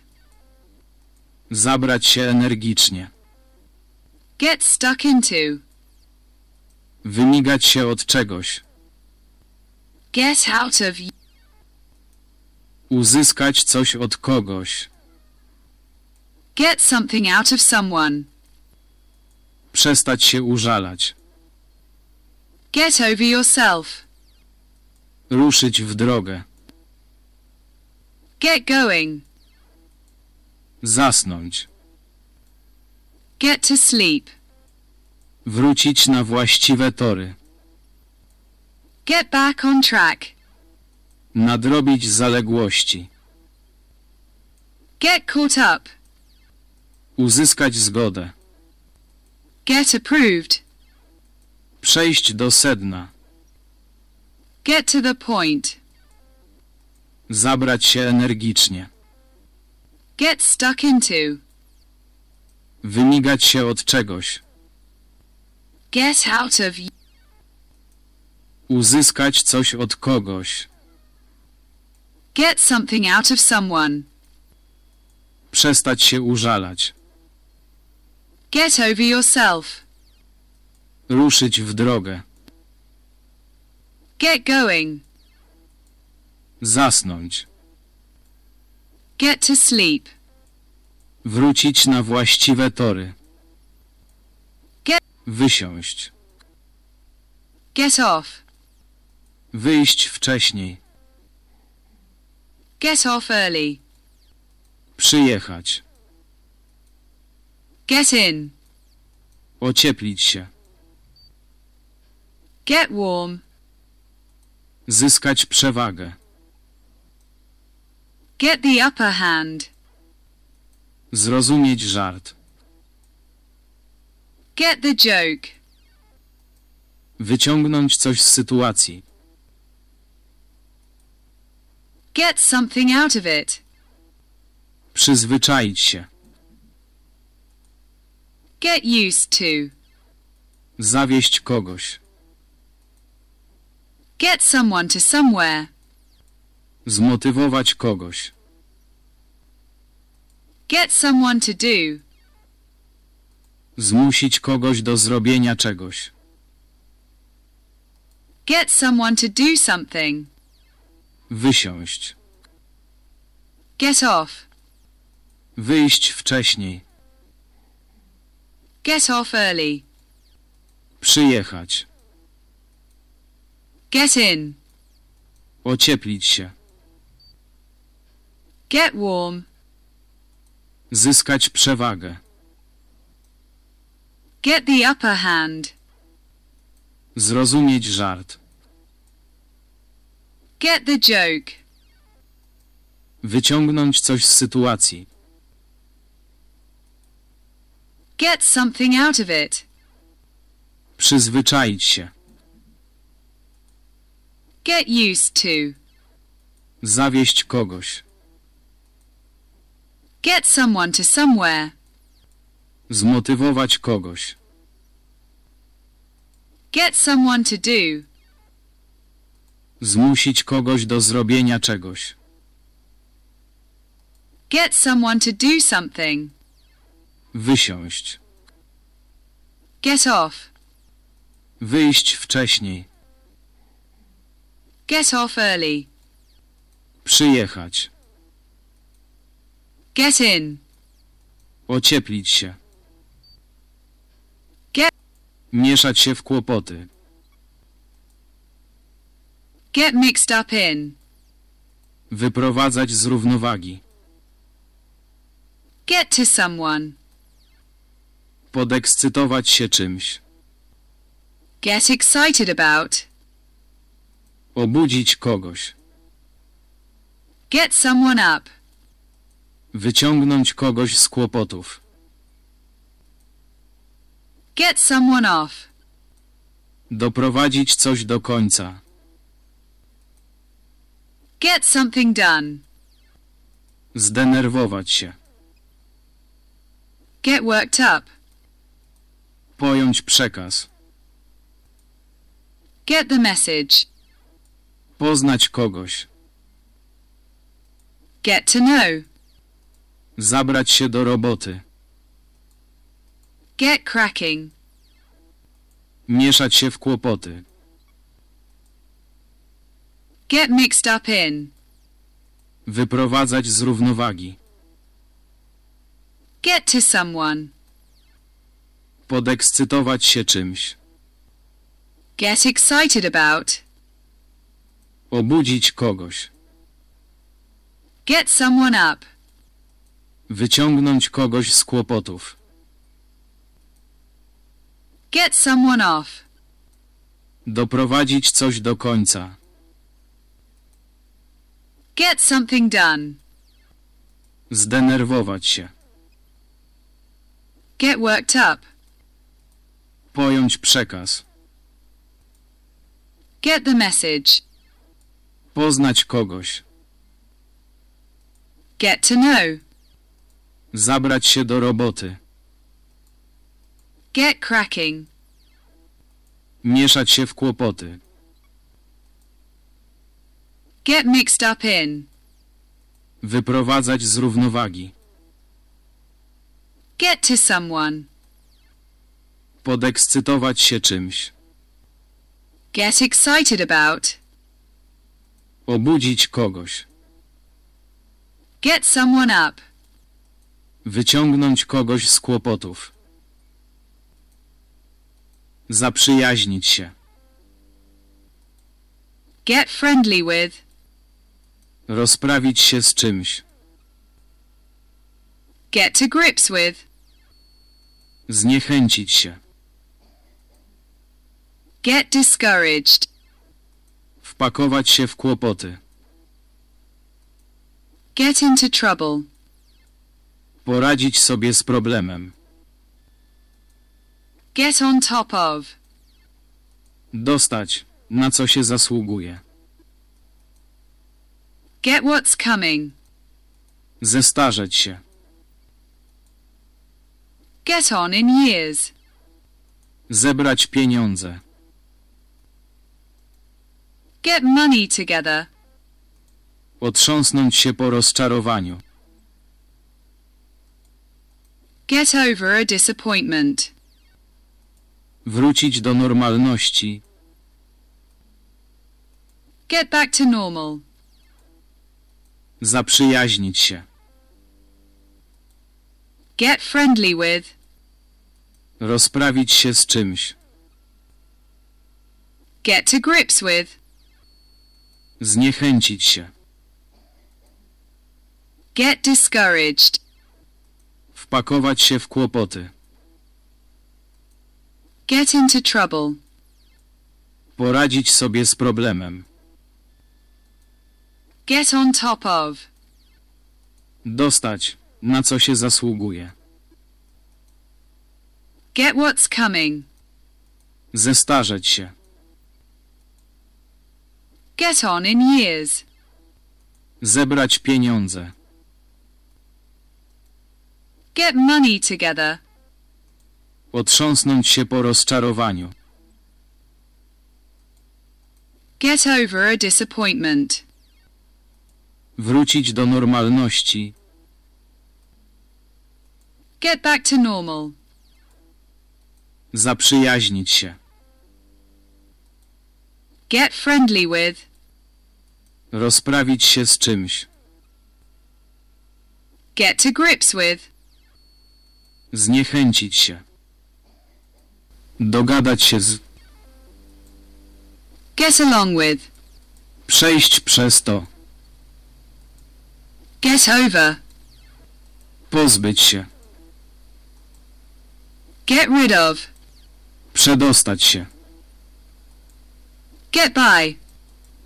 Zabrać się energicznie. Get stuck into. Wymigać się od czegoś. Get out of. Uzyskać coś od kogoś. Get something out of someone. Przestać się użalać. Get over yourself. Ruszyć w drogę. Get going. Zasnąć. Get to sleep. Wrócić na właściwe tory. Get back on track. Nadrobić zaległości. Get caught up. Uzyskać zgodę. Get approved. Przejść do sedna. Get to the point. Zabrać się energicznie. Get stuck into. Wymigać się od czegoś. Get out of. Uzyskać coś od kogoś. Get something out of someone. Przestać się użalać. Get over yourself. Ruszyć w drogę. Get going. Zasnąć. Get to sleep. Wrócić na właściwe tory. Get- Wysiąść. Get off. Wyjść wcześniej. Get off early. Przyjechać. Get in. Ocieplić się. Get warm. Zyskać przewagę. Get the upper hand. Zrozumieć żart. Get the joke. Wyciągnąć coś z sytuacji. Get something out of it. Przyzwyczaić się. Get used to. Zawieść kogoś. Get someone to somewhere. Zmotywować kogoś. Get someone to do. Zmusić kogoś do zrobienia czegoś. Get someone to do something. Wysiąść. Get off. Wyjść wcześniej. Get off early. Przyjechać. Get in. Ocieplić się. Get warm. Zyskać przewagę. Get the upper hand. Zrozumieć żart. Get the joke. Wyciągnąć coś z sytuacji. Get something out of it. Przyzwyczaić się. Get used to. Zawieść kogoś. Get someone to somewhere. Zmotywować kogoś. Get someone to do. Zmusić kogoś do zrobienia czegoś. Get someone to do something. Wysiąść. Get off. Wyjść wcześniej. Get off early. Przyjechać. Get in. Ocieplić się. Get- Mieszać się w kłopoty. Get mixed up in. Wyprowadzać z równowagi. Get to someone. Podekscytować się czymś. Get excited about. Obudzić kogoś. Get someone up. Wyciągnąć kogoś z kłopotów. Get someone off. Doprowadzić coś do końca. Get something done. Zdenerwować się. Get worked up. Pojąć przekaz. Get the message. Poznać kogoś. Get to know. Zabrać się do roboty. Get cracking. Mieszać się w kłopoty. Get mixed up in. Wyprowadzać z równowagi. Get to someone. Podekscytować się czymś. Get excited about. Obudzić kogoś. Get someone up. Wyciągnąć kogoś z kłopotów. Get someone off. Doprowadzić coś do końca. Get something done. Zdenerwować się. Get worked up. Pojąć przekaz. Get the message. Poznać kogoś. Get to know. Zabrać się do roboty. Get cracking. Mieszać się w kłopoty. Get mixed up in. Wyprowadzać z równowagi. Get to someone. Podekscytować się czymś. Get excited about. Obudzić kogoś. Get someone up. Wyciągnąć kogoś z kłopotów. Zaprzyjaźnić się. Get friendly with. Rozprawić się z czymś. Get to grips with. Zniechęcić się. Get discouraged. Wpakować się w kłopoty. Get into trouble. Poradzić sobie z problemem. Get on top of. Dostać, na co się zasługuje. Get what's coming. Zestarzeć się. Get on in years. Zebrać pieniądze. Get money together. Otrząsnąć się po rozczarowaniu. Get over a disappointment. Wrócić do normalności. Get back to normal. Zaprzyjaźnić się. Get friendly with. Rozprawić się z czymś. Get to grips with. Zniechęcić się. Get discouraged. Wpakować się w kłopoty. Get into trouble. Poradzić sobie z problemem. Get on top of. Dostać, na co się zasługuje. Get what's coming. Zestarzeć się. Get on in years. Zebrać pieniądze. Get money together. Otrząsnąć się po rozczarowaniu. Get over a disappointment. Wrócić do normalności. Get back to normal. Zaprzyjaźnić się. Get friendly with. Rozprawić się z czymś. Get to grips with. Zniechęcić się. Dogadać się z. Get along with. Przejść przez to. Get over. Pozbyć się. Get rid of. Przedostać się. Get by.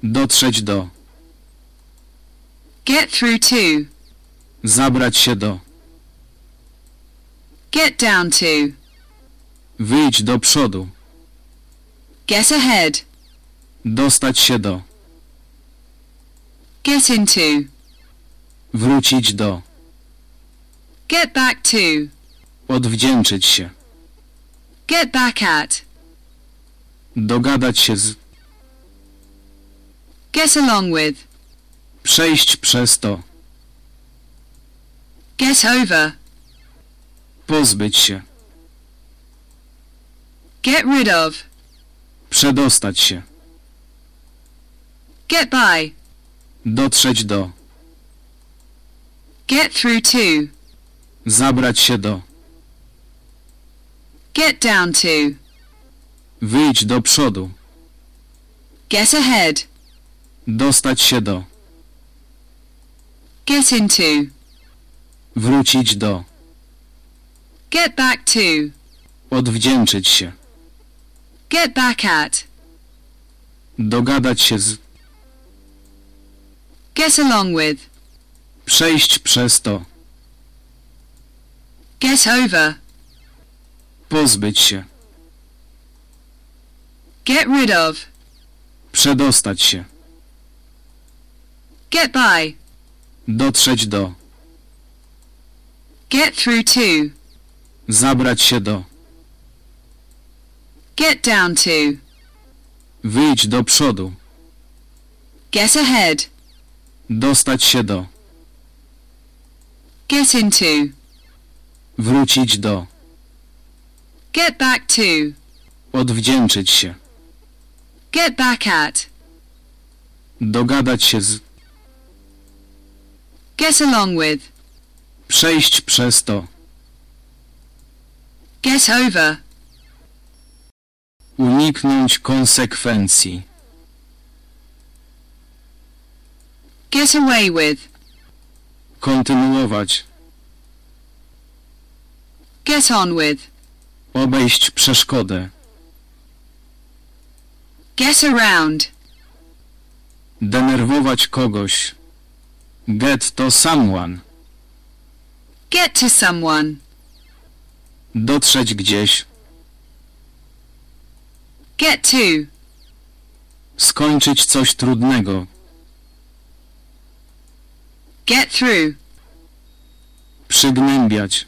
Dotrzeć do. Get through to. Zabrać się do. Get down to. Wyjść do przodu. Get ahead. Dostać się do. Get into. Wrócić do. Get back to. Odwdzięczyć się. Get back at. Dogadać się z. Get along with. Przejść przez to. Get over. Pozbyć się. Get rid of. Przedostać się. Get by. Dotrzeć do. Get through to. Zabrać się do. Get down to. Wyjść do przodu. Get ahead. Dostać się do. Get into. Wrócić do. Get back to. Odwdzięczyć się. Get back at. Dogadać się z. Get along with. Przejść przez to. Get over. Pozbyć się. Get rid of. Przedostać się. Get by. Dotrzeć do. Get through to. Zabrać się do. Get down to. Wyjść do przodu. Get ahead. Dostać się do. Get into. Wrócić do. Get back to. Odwdzięczyć się. Get back at. Dogadać się z. Get along with. Przejść przez to. Get over. Uniknąć konsekwencji. Get away with. Kontynuować. Get on with. Obejść przeszkodę. Get around. Denerwować kogoś. Get to someone. Get to someone. Dotrzeć gdzieś. Get to. Skończyć coś trudnego. Get through. Przygnębiać.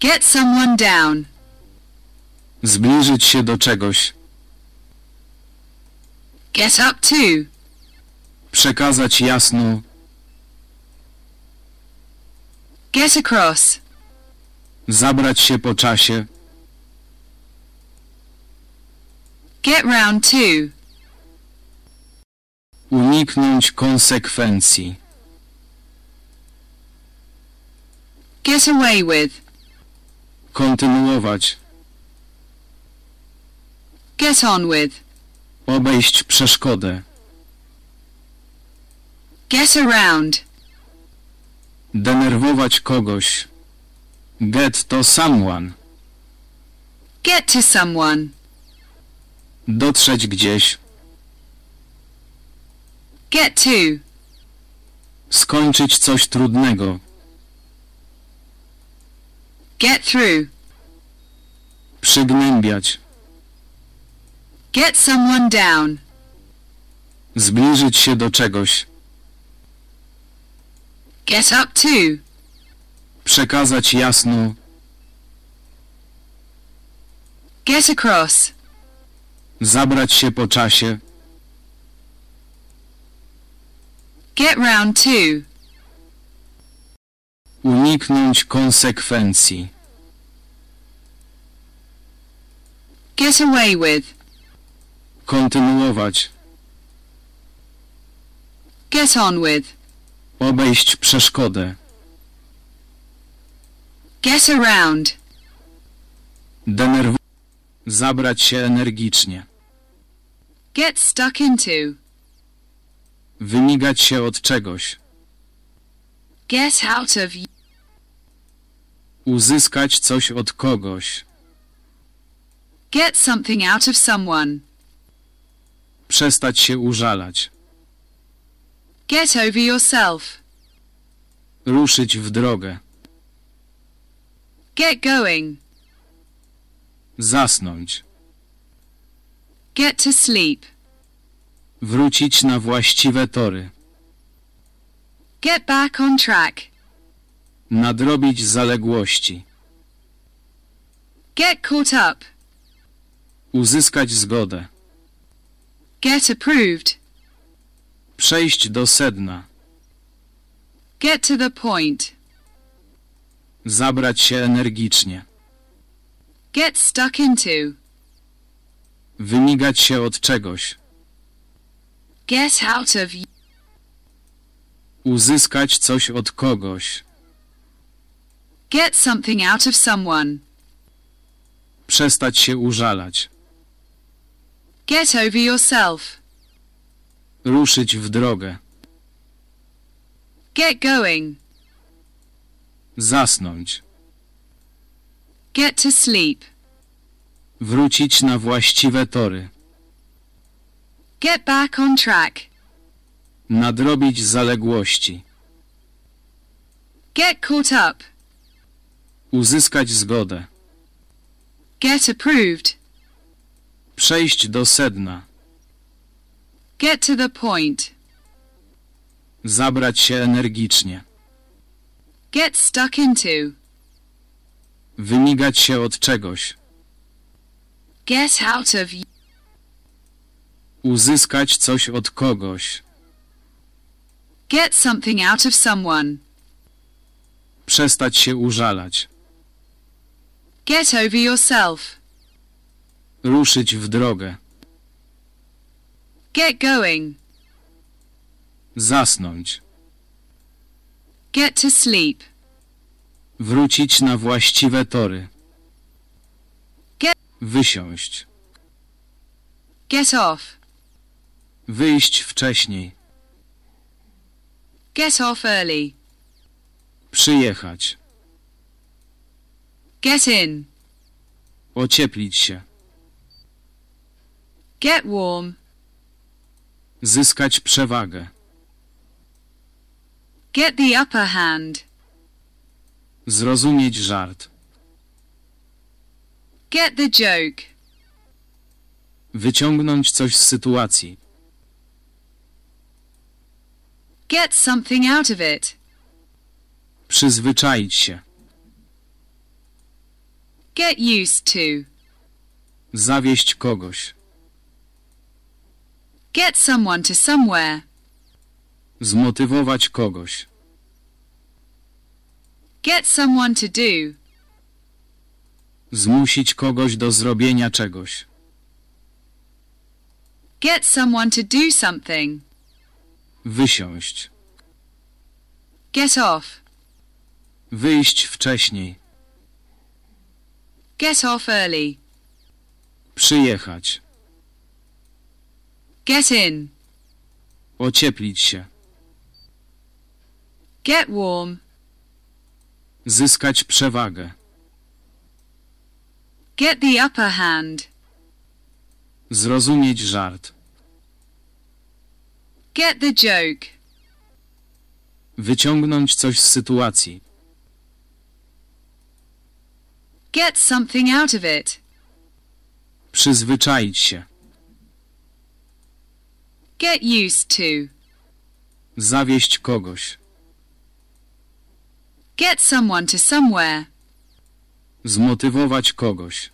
Get someone down. Zbliżyć się do czegoś. Get up to. Przekazać jasno. Get across. Zabrać się po czasie. Get round to. Uniknąć konsekwencji. Get away with. Kontynuować. Get on with. Obejść przeszkodę. Get around. Denerwować kogoś. Get to someone. Get to someone. Dotrzeć gdzieś. Get to. Skończyć coś trudnego. Get through. Przygnębiać. Get someone down. Zbliżyć się do czegoś. Get up to. Przekazać jasno. Get across. Zabrać się po czasie. Get round to. Uniknąć konsekwencji. Get away with. Kontynuować. Get on with. Obejść przeszkodę. Get around. Denerwować. Zabrać się energicznie. Get stuck into. Wymigać się od czegoś. Get out of. Uzyskać coś od kogoś. Get something out of someone. Przestać się użalać. Get over yourself. Ruszyć w drogę. Get going. Zasnąć. Get to sleep. Wrócić na właściwe tory. Get back on track. Nadrobić zaległości. Get caught up. Uzyskać zgodę. Get approved. Przejść do sedna. Get to the point. Zabrać się energicznie. Get stuck into. Wymigać się od czegoś. Get out of. Uzyskać coś od kogoś. Get something out of someone. Przestać się użalać. Get over yourself. Ruszyć w drogę. Get going. Zasnąć. Get to sleep. Wrócić na właściwe tory. Get back on track. Nadrobić zaległości. Get caught up. Uzyskać zgodę. Get approved. Przejść do sedna. Get to the point. Zabrać się energicznie. Get stuck into. Wymigać się od czegoś. Get out of. Uzyskać coś od kogoś. Get something out of someone. Przestać się użalać. Get over yourself. Ruszyć w drogę. Get going. Zasnąć. Get to sleep. Wrócić na właściwe tory. Get- Wysiąść. Get off. Wyjść wcześniej. Get off early. Przyjechać. Get in. Ocieplić się. Get warm. Zyskać przewagę. Get the upper hand. Zrozumieć żart. Get the joke. Wyciągnąć coś z sytuacji. Get something out of it. Przyzwyczaić się. Get used to. Zawieść kogoś. Get someone to somewhere. Zmotywować kogoś. Get someone to do. Zmusić kogoś do zrobienia czegoś. Get someone to do something. Wysiąść. Get off. Wyjść wcześniej. Get off early. Przyjechać. Get in. Ocieplić się. Get warm. Zyskać przewagę. Get the upper hand. Zrozumieć żart. Get the joke. Wyciągnąć coś z sytuacji. Get something out of it. Przyzwyczaić się. Get used to. Zawieść kogoś. Get someone to somewhere. Zmotywować kogoś.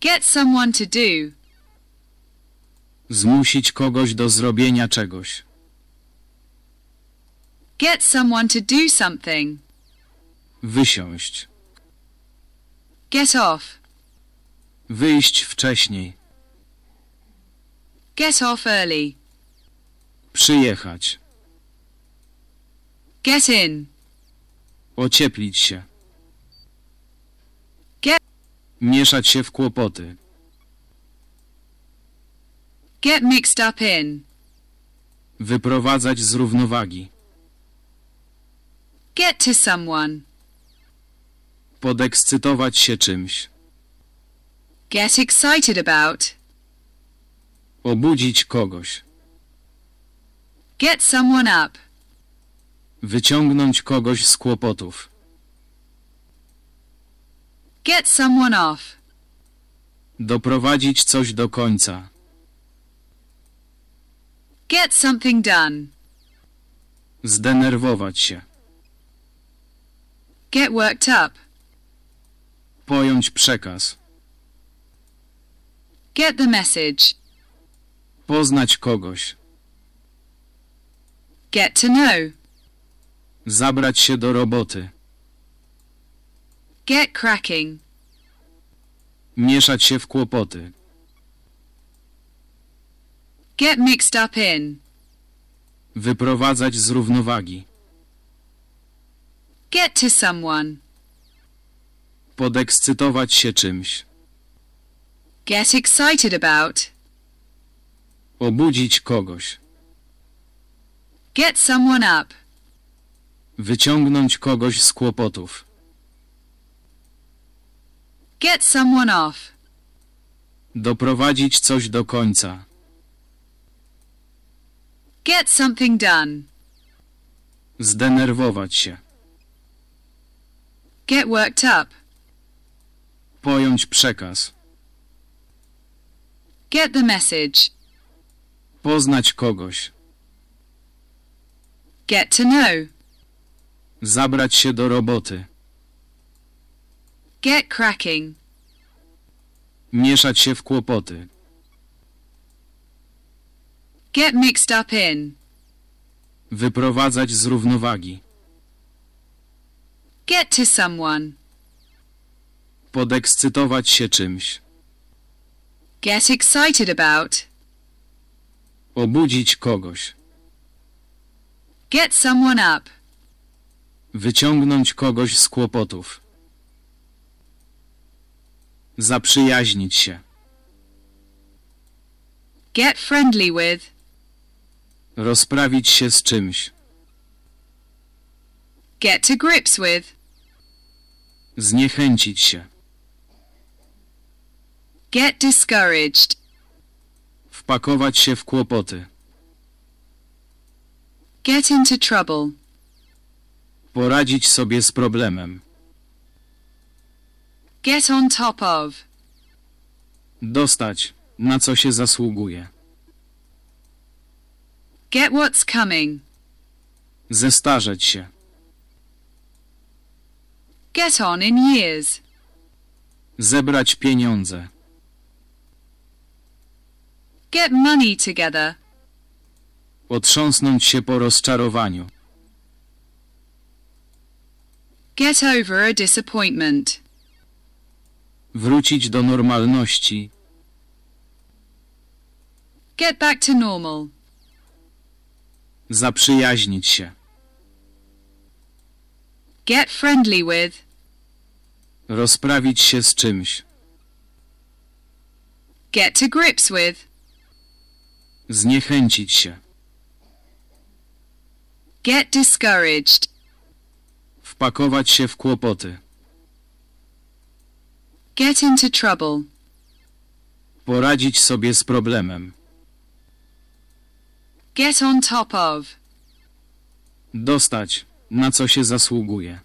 Get someone to do. Zmusić kogoś do zrobienia czegoś. Get someone to do something. Wysiąść. Get off. Wyjść wcześniej. Get off early. Przyjechać. Get in. Ocieplić się. Get- Mieszać się w kłopoty. Get mixed up in. Wyprowadzać z równowagi. Get to someone. Podekscytować się czymś. Get excited about. Obudzić kogoś. Get someone up. Wyciągnąć kogoś z kłopotów. Get someone off. Doprowadzić coś do końca. Get something done. Zdenerwować się. Get worked up. Pojąć przekaz. Get the message. Poznać kogoś. Get to know. Zabrać się do roboty. Get cracking. Mieszać się w kłopoty. Get mixed up in. Wyprowadzać z równowagi. Get to someone. Podekscytować się czymś. Get excited about. Obudzić kogoś. Get someone up. Wyciągnąć kogoś z kłopotów. Get someone off. Doprowadzić coś do końca. Get something done. Zdenerwować się. Get worked up. Pojąć przekaz. Get the message. Poznać kogoś. Get to know. Zabrać się do roboty. Get cracking. Mieszać się w kłopoty. Get mixed up in. Wyprowadzać z równowagi. Get to someone. Podekscytować się czymś. Get excited about. Obudzić kogoś. Get someone up. Wyciągnąć kogoś z kłopotów. Zaprzyjaźnić się. Get friendly with. Rozprawić się z czymś. Get to grips with. Zniechęcić się. Get discouraged. Wpakować się w kłopoty. Get into trouble. Poradzić sobie z problemem. Get on top of. Dostać, na co się zasługuje. Get what's coming. Zestarzeć się. Get on in years. Zebrać pieniądze. Get money together. Otrząsnąć się po rozczarowaniu. Get over a disappointment. Wrócić do normalności. Get back to normal. Zaprzyjaźnić się. Get friendly with. Rozprawić się z czymś. Get to grips with. Zniechęcić się. Get discouraged. Wpakować się w kłopoty. Get into trouble. Poradzić sobie z problemem. Get on top of. Dostać, na co się zasługuje.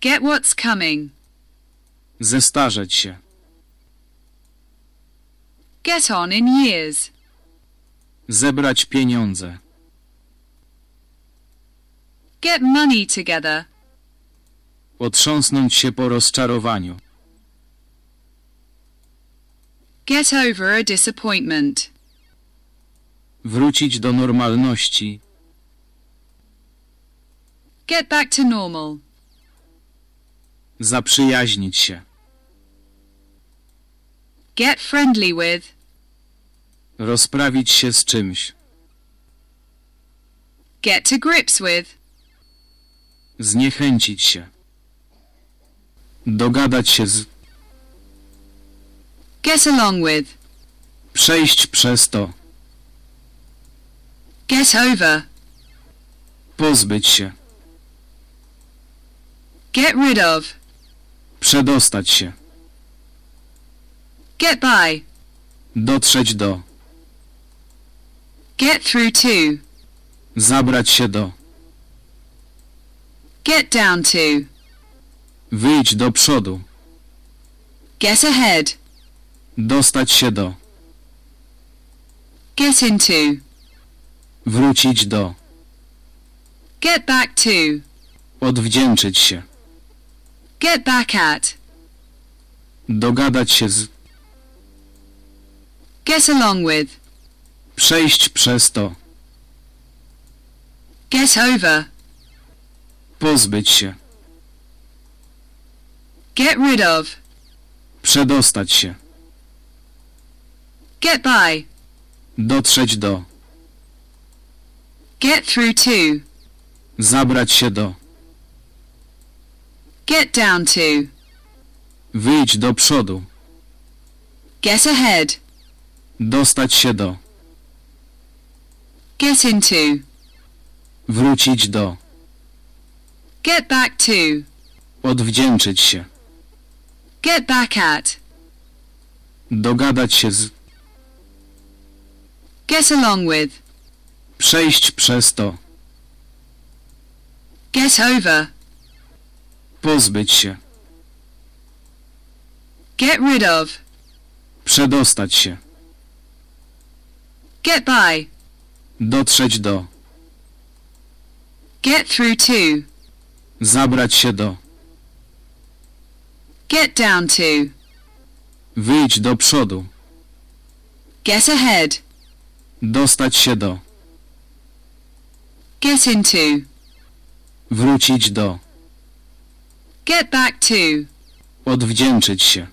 Get what's coming. Zestarzeć się. Get on in years. Zebrać pieniądze. Get money together. Otrząsnąć się po rozczarowaniu. Get over a disappointment. Wrócić do normalności. Get back to normal. Zaprzyjaźnić się. Get friendly with. Rozprawić się z czymś. Get to grips with. Zniechęcić się. Dogadać się z. Get along with. Przejść przez to. Get over. Pozbyć się. Get rid of. Przedostać się. Get by. Dotrzeć do. Get through to. Zabrać się do. Get down to. Wyjść do przodu. Get ahead. Dostać się do. Get into. Wrócić do. Get back to. Odwdzięczyć się. Get back at. Dogadać się z. Get along with. Przejść przez to. Get over. Pozbyć się. Get rid of. Przedostać się. Get by. Dotrzeć do. Get through to. Zabrać się do. Get down to. Wyjść do przodu. Get ahead. Dostać się do. Get into. Wrócić do. Get back to. Odwdzięczyć się. Get back at. Dogadać się z. Get along with. Przejść przez to. Get over. Pozbyć się. Get rid of. Przedostać się. Get by. Dotrzeć do. Get through to. Zabrać się do. Get down to. Wyjść do przodu. Get ahead. Dostać się do. Get into. Wrócić do. Get back to. Odwdzięczyć się.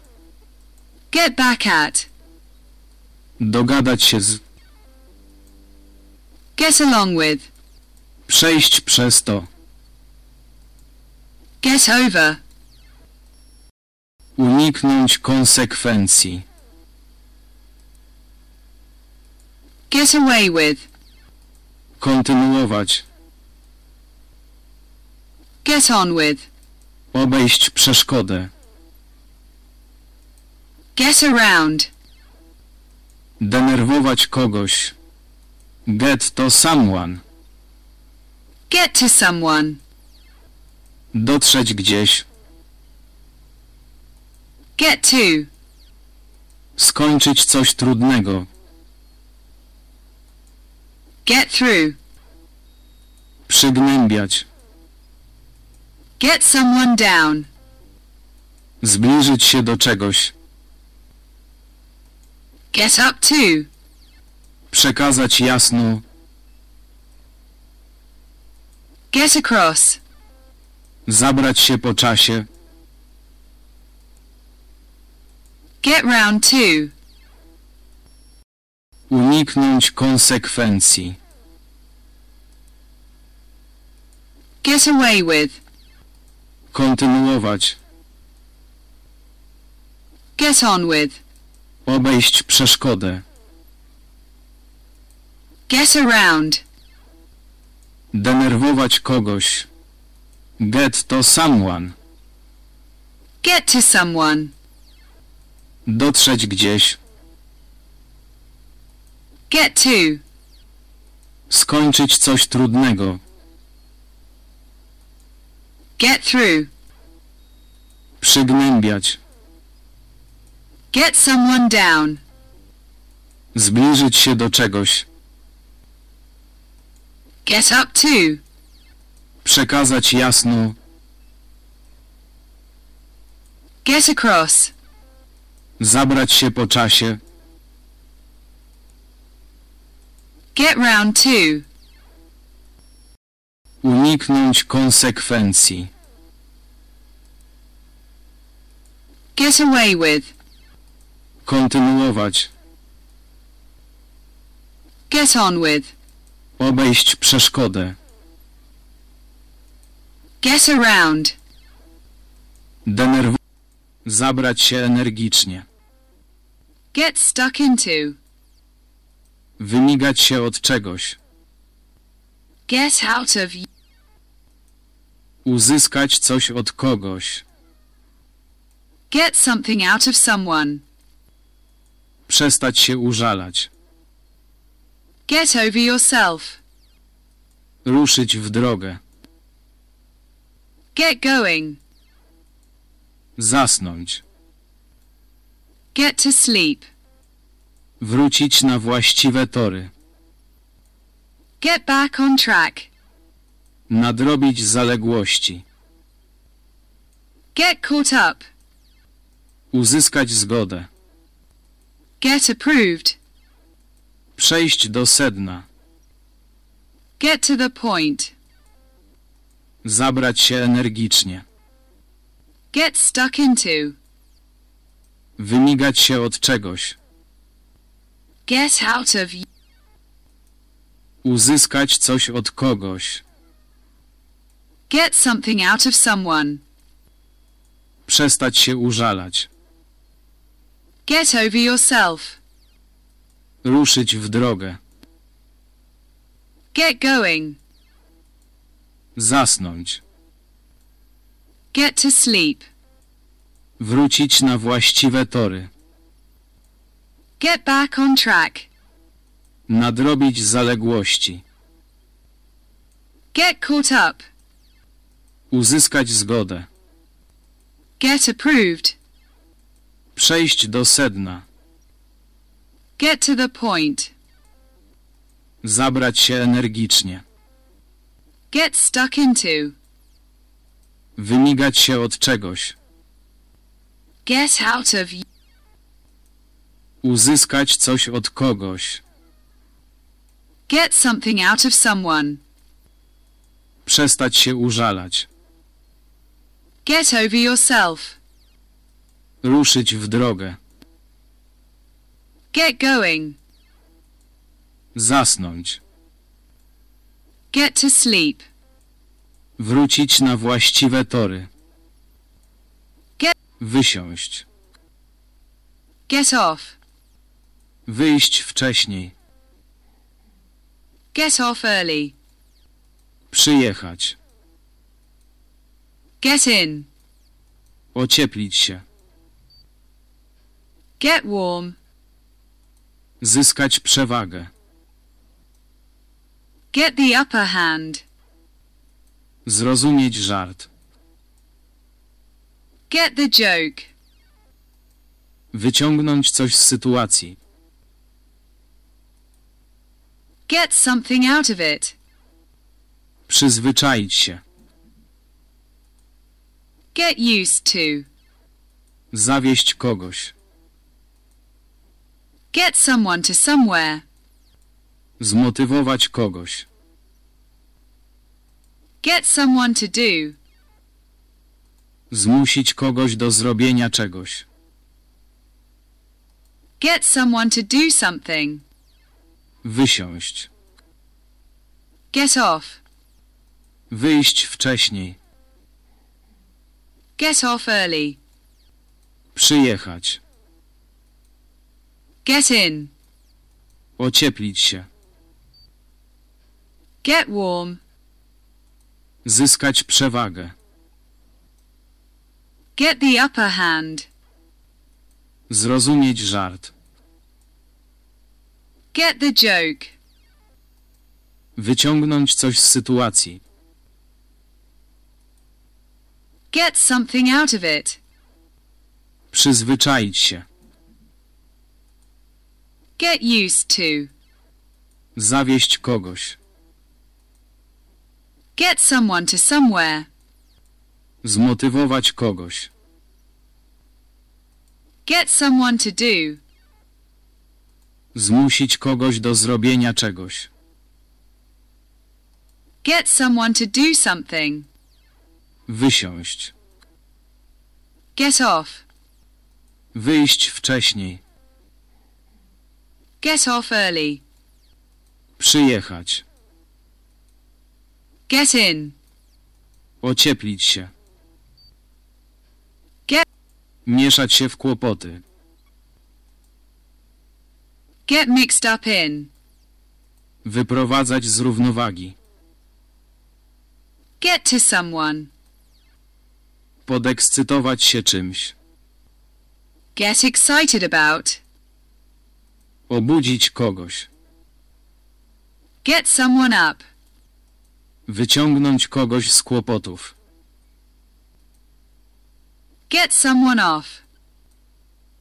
Get back at. Dogadać się z. Get along with. Przejść przez to. Get over. Uniknąć konsekwencji. Get away with. Kontynuować. Get on with. Obejść przeszkodę. Get around. Denerwować kogoś. Get to someone. Get to someone. Dotrzeć gdzieś. Get to. Skończyć coś trudnego. Get through. Przygnębiać. Get someone down. Zbliżyć się do czegoś. Get up to. Przekazać jasno. Get across. Zabrać się po czasie. Get round to. Uniknąć konsekwencji. Get away with. Kontynuować. Get on with. Obejść przeszkodę. Get around. Denerwować kogoś. Get to someone. Get to someone. Dotrzeć gdzieś. Get to. Skończyć coś trudnego. Get through. Przygnębiać. Get someone down. Zbliżyć się do czegoś. Get up to. Przekazać jasno. Get across. Zabrać się po czasie. Get round to. Uniknąć konsekwencji. Get away with. Kontynuować. Get on with. Obejść przeszkodę. Get around. Denerwować. Zabrać się energicznie. Get stuck into. Wymigać się od czegoś. Get out of. Uzyskać coś od kogoś. Get something out of someone. Przestać się użalać. Get over yourself. Ruszyć w drogę. Get going. Zasnąć. Get to sleep. Wrócić na właściwe tory. Get back on track. Nadrobić zaległości. Get caught up. Uzyskać zgodę. Get approved. Przejść do sedna. Get to the point. Zabrać się energicznie. Get stuck into. Wymigać się od czegoś. Get out of. Uzyskać coś od kogoś. Get something out of someone. Przestać się użalać. Get over yourself. Ruszyć w drogę. Get going. Zasnąć. Get to sleep. Wrócić na właściwe tory. Get back on track. Nadrobić zaległości. Get caught up. Uzyskać zgodę. Get approved. Przejść do sedna. Get to the point. Zabrać się energicznie. Get stuck into. Wymigać się od czegoś. Get out of. Uzyskać coś od kogoś. Get something out of someone. Przestać się użalać. Get over yourself. Ruszyć w drogę. Get going. Zasnąć. Get to sleep. Wrócić na właściwe tory. Get- Wysiąść. Get off. Wyjść wcześniej. Get off early. Przyjechać. Get in. Ocieplić się. Get warm. Zyskać przewagę. Get the upper hand. Zrozumieć żart. Get the joke. Wyciągnąć coś z sytuacji. Get something out of it. Przyzwyczaić się. Get used to. Zawieść kogoś. Get someone to somewhere. Zmotywować kogoś. Get someone to do. Zmusić kogoś do zrobienia czegoś. Get someone to do something. Wysiąść. Get off. Wyjść wcześniej. Get off early. Przyjechać. Get in. Ocieplić się. Get warm. Zyskać przewagę. Get the upper hand. Zrozumieć żart. Get the joke. Wyciągnąć coś z sytuacji. Get something out of it. Przyzwyczaić się. Get used to. Zawieść kogoś. Get someone to somewhere. Zmotywować kogoś. Get someone to do. Zmusić kogoś do zrobienia czegoś. Get someone to do something. Wysiąść. Get off. Wyjść wcześniej. Get off early. Przyjechać. Get in. Ocieplić się. Get- Mieszać się w kłopoty. Get mixed up in. Wyprowadzać z równowagi. Get to someone. Podekscytować się czymś. Get excited about. Obudzić kogoś. Get someone up. Wyciągnąć kogoś z kłopotów. Get someone off.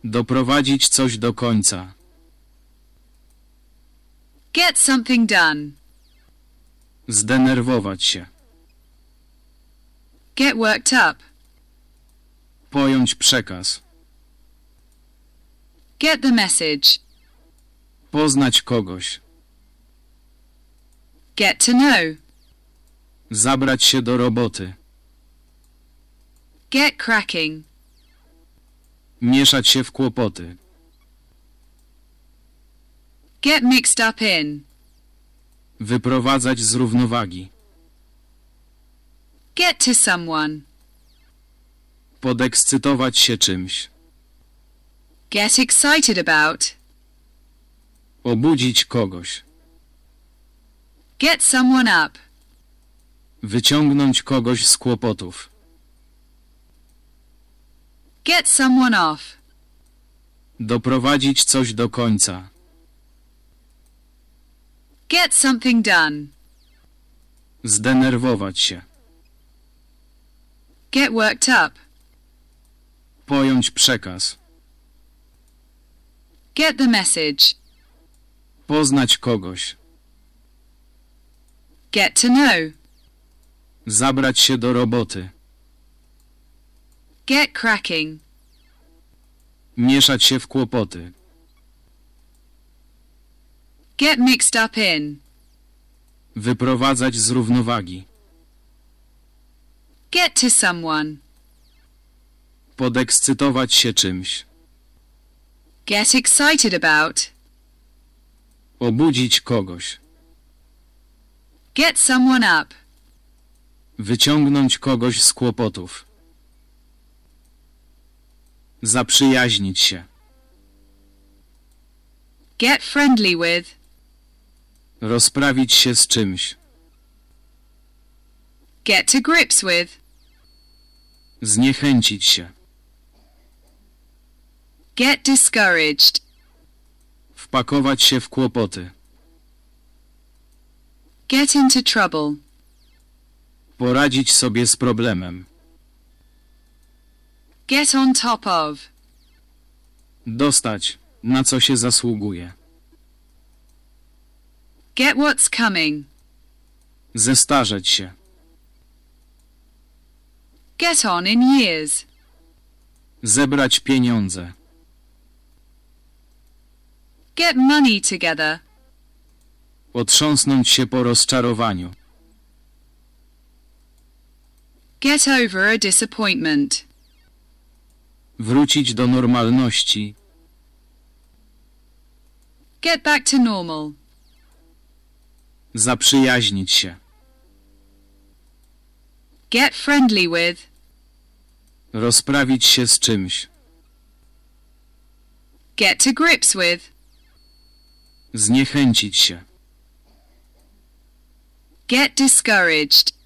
Doprowadzić coś do końca. Get something done. Zdenerwować się. Get worked up. Pojąć przekaz. Get the message. Poznać kogoś. Get to know. Zabrać się do roboty. Get cracking. Mieszać się w kłopoty. Get mixed up in. Wyprowadzać z równowagi. Get to someone. Podekscytować się czymś. Get excited about. Obudzić kogoś. Get someone up. Wyciągnąć kogoś z kłopotów. Get someone off. Doprowadzić coś do końca. Get something done. Zdenerwować się. Get worked up. Pojąć przekaz. Get the message. Poznać kogoś. Get to know. Zabrać się do roboty. Get cracking. Mieszać się w kłopoty. Get mixed up in. Wyprowadzać z równowagi. Get to someone. Podekscytować się czymś. Get excited about. Obudzić kogoś. Get someone up. Wyciągnąć kogoś z kłopotów. Zaprzyjaźnić się. Get friendly with. Rozprawić się z czymś. Get to grips with. Zniechęcić się. Get discouraged. Wpakować się w kłopoty. Get into trouble. Poradzić sobie z problemem. Get on top of. Dostać, na co się zasługuje. Get what's coming. Zestarzeć się. Get on in years. Zebrać pieniądze. Get money together. Otrząsnąć się po rozczarowaniu. Get over a disappointment. Wrócić do normalności. Get back to normal. Zaprzyjaźnić się. Get friendly with. Rozprawić się z czymś. Get to grips with. Zniechęcić się. Get discouraged.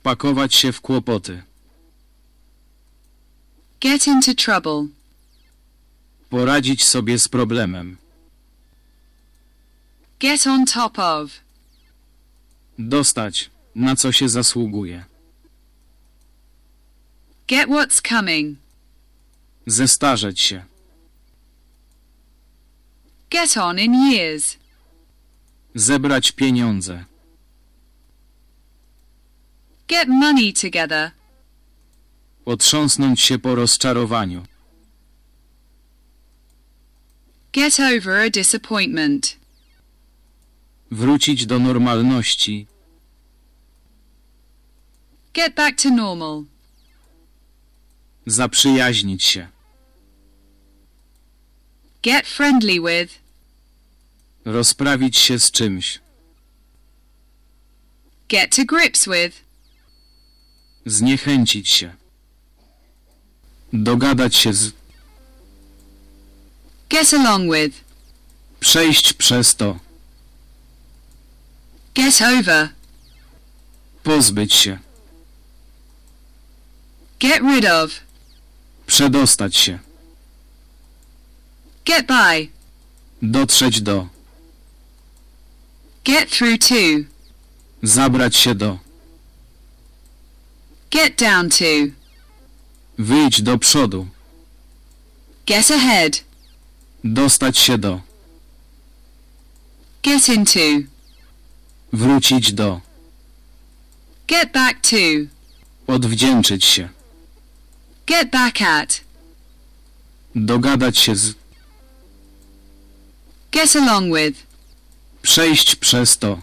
Wpakować się w kłopoty. Get into trouble. Poradzić sobie z problemem. Get on top of. Dostać, na co się zasługuje. Get what's coming. Zestarzeć się. Get on in years. Zebrać pieniądze. Get money together. Otrząsnąć się po rozczarowaniu. Get over a disappointment. Wrócić do normalności. Get back to normal. Zaprzyjaźnić się. Get friendly with. Rozprawić się z czymś. Get to grips with. Zniechęcić się. Dogadać się z. Get along with. Przejść przez to. Get over. Pozbyć się. Get rid of. Przedostać się. Get by. Dotrzeć do. Get through to. Zabrać się do. Get down to. Wyjść do przodu. Get ahead. Dostać się do. Get into. Wrócić do. Get back to. Odwdzięczyć się. Get back at. Dogadać się z. Get along with. Przejść przez to.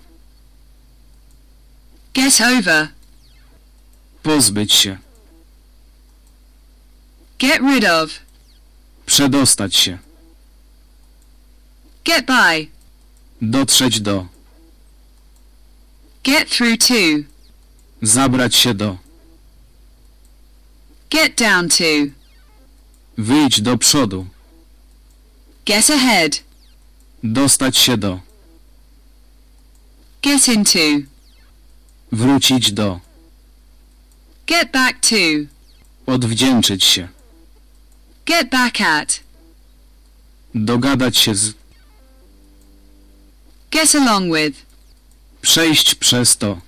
Get over. Pozbyć się. Get rid of. Przedostać się. Get by. Dotrzeć do. Get through to. Zabrać się do. Get down to. Wyjść do przodu. Get ahead. Dostać się do. Get into. Wrócić do. Get back to. Odwdzięczyć się. Get back at. Dogadać się z. Get along with. Przejść przez to.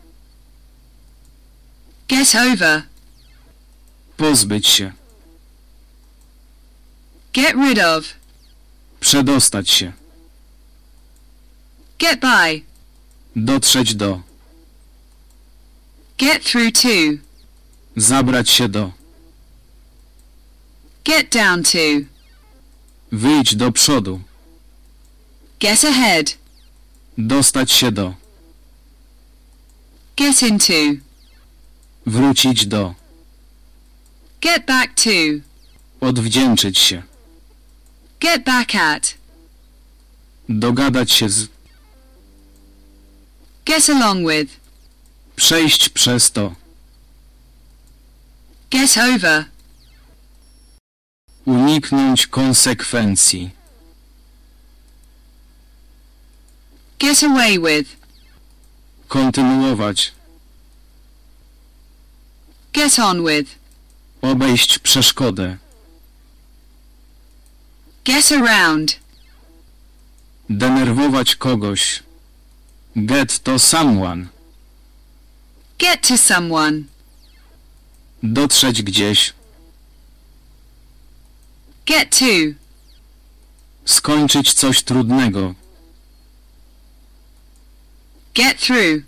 Get over. Pozbyć się. Get rid of. Przedostać się. Get by. Dotrzeć do. Get through to. Zabrać się do. Get down to. Wyjść do przodu. Get ahead. Dostać się do. Get into. Wrócić do. Get back to. Odwdzięczyć się. Get back at. Dogadać się z. Get along with. Przejść przez to. Get over. Uniknąć konsekwencji. Get away with. Kontynuować. Get on with. Obejść przeszkodę. Get around. Denerwować kogoś. Get to someone. Get to someone. Dotrzeć gdzieś. Get to. Skończyć coś trudnego. Get through.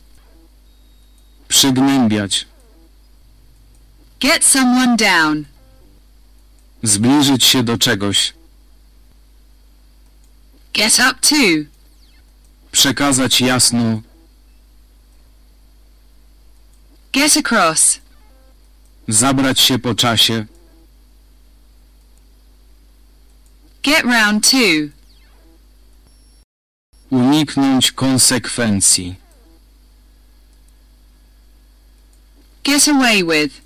Przygnębiać. Get someone down. Zbliżyć się do czegoś. Get up to. Przekazać jasno. Get across. Zabrać się po czasie. Get round to. Uniknąć konsekwencji. Get away with.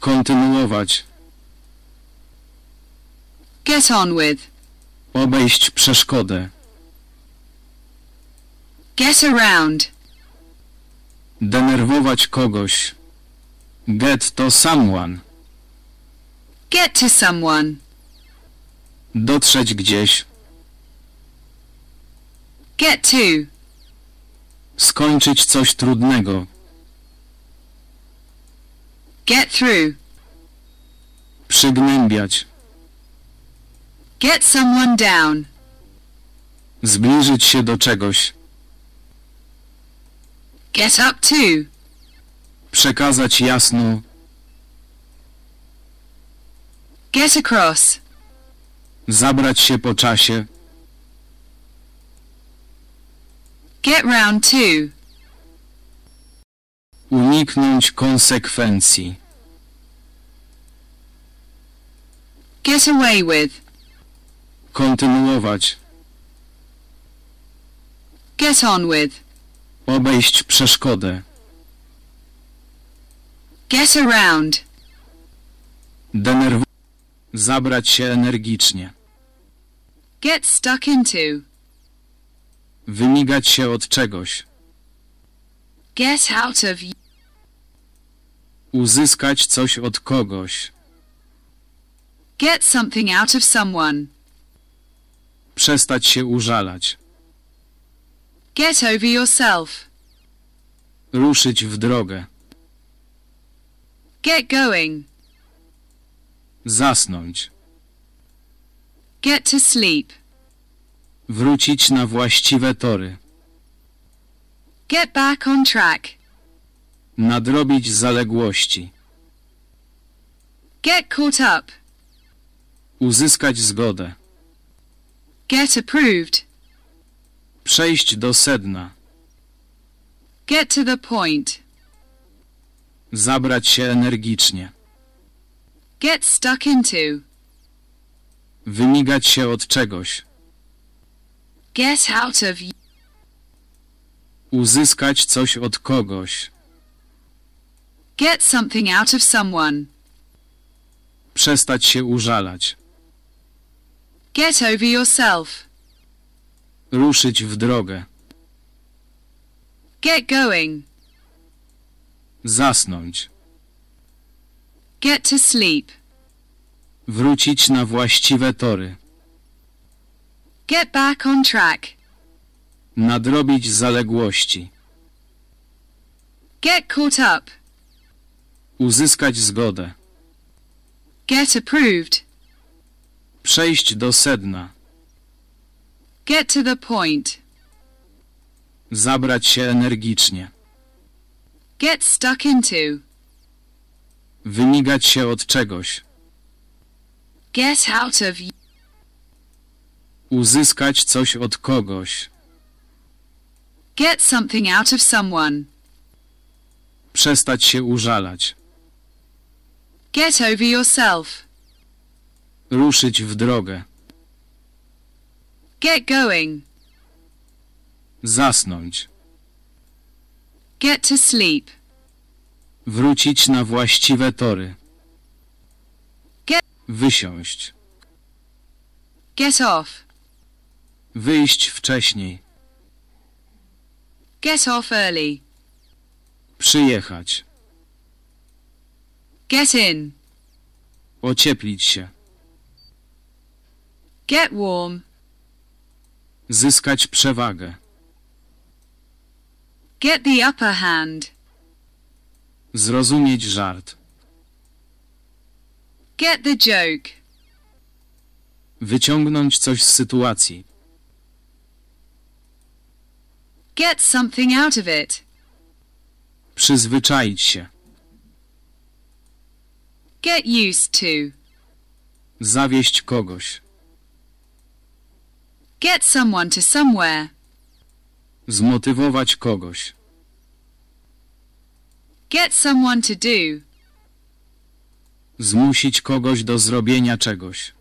Kontynuować. Get on with. Obejść przeszkodę. Get around. Denerwować kogoś. Get to someone. Get to someone. Dotrzeć gdzieś. Get to. Skończyć coś trudnego. Get through. Przygnębiać. Get someone down. Zbliżyć się do czegoś. Get up to. Przekazać jasno. Get across. Zabrać się po czasie. Get round to. Uniknąć konsekwencji. Get away with. Kontynuować. Get on with. Obejść przeszkodę. Get around. Denerwować. Zabrać się energicznie. Get stuck into. Wymigać się od czegoś. Get out of. Uzyskać coś od kogoś. Get something out of someone. Przestać się użalać. Get over yourself. Ruszyć w drogę. Get going. Zasnąć. Get to sleep. Wrócić na właściwe tory. Get back on track. Nadrobić zaległości. Get caught up. Uzyskać zgodę. Get approved. Przejść do sedna. Get to the point. Zabrać się energicznie. Get stuck into. Wymigać się od czegoś. Get out of. Uzyskać coś od kogoś. Get something out of someone. Przestać się użalać. Get over yourself. Ruszyć w drogę. Get going. Zasnąć. Get to sleep. Wrócić na właściwe tory. Get back on track. Nadrobić zaległości. Get caught up. Uzyskać zgodę. Get approved. Przejść do sedna. Get to the point. Zabrać się energicznie. Get stuck into. Wymigać się od czegoś. Get out of. Uzyskać coś od kogoś. Get something out of someone. Przestać się użalać. Get over yourself. Ruszyć w drogę. Get going. Zasnąć. Get to sleep. Wrócić na właściwe tory. Get- Wysiąść. Get off. Wyjść wcześniej. Get off early. Przyjechać. Get in. Ocieplić się. Get warm. Zyskać przewagę. Get the upper hand. Zrozumieć żart. Get the joke. Wyciągnąć coś z sytuacji. Get something out of it. Przyzwyczaić się. Get used to. Zawieść kogoś. Get someone to somewhere. Zmotywować kogoś. Get someone to do. Zmusić kogoś do zrobienia czegoś.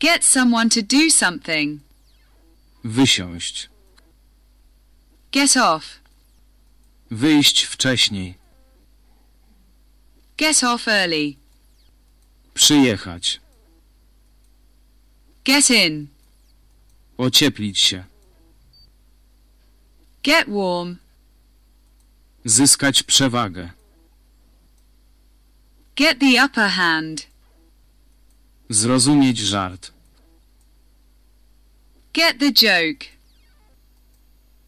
Get someone to do something. Wysiąść. Get off. Wyjść wcześniej. Get off early. Przyjechać. Get in. Ocieplić się. Get warm. Zyskać przewagę. Get the upper hand. Zrozumieć żart. Get the joke.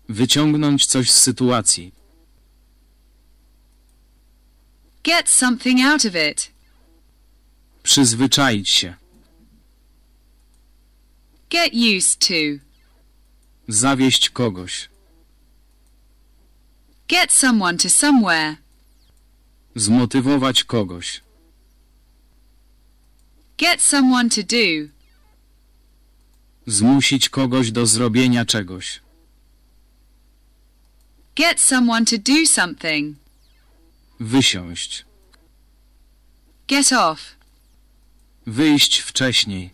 Wyciągnąć coś z sytuacji. Get something out of it. Przyzwyczaić się. Get used to. Zawieść kogoś. Get someone to somewhere. Zmotywować kogoś. Get someone to do. Zmusić kogoś do zrobienia czegoś. Get someone to do something. Wysiąść. Get off. Wyjść wcześniej.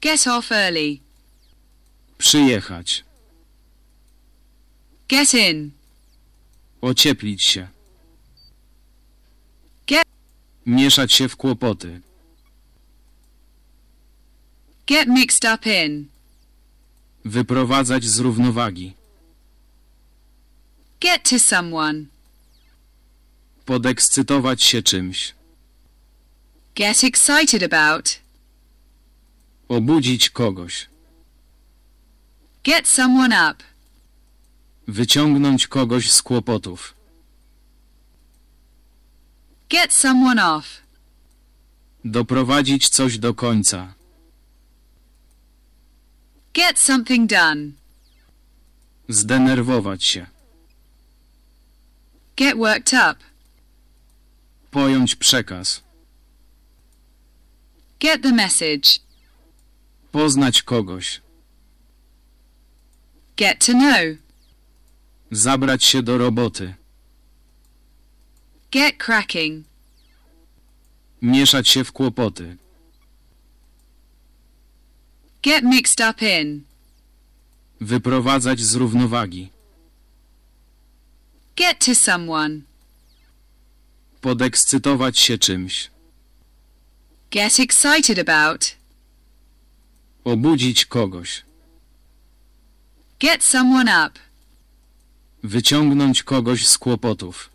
Get off early. Przyjechać. Get in. Ocieplić się. Get- Mieszać się w kłopoty. Get mixed up in. Wyprowadzać z równowagi. Get to someone. Podekscytować się czymś. Get excited about. Obudzić kogoś. Get someone up. Wyciągnąć kogoś z kłopotów. Get someone off. Doprowadzić coś do końca. Get something done. Zdenerwować się. Get worked up. Pojąć przekaz. Get the message. Poznać kogoś. Get to know. Zabrać się do roboty. Get cracking. Mieszać się w kłopoty. Get mixed up in. Wyprowadzać z równowagi. Get to someone. Podekscytować się czymś. Get excited about. Obudzić kogoś. Get someone up. Wyciągnąć kogoś z kłopotów.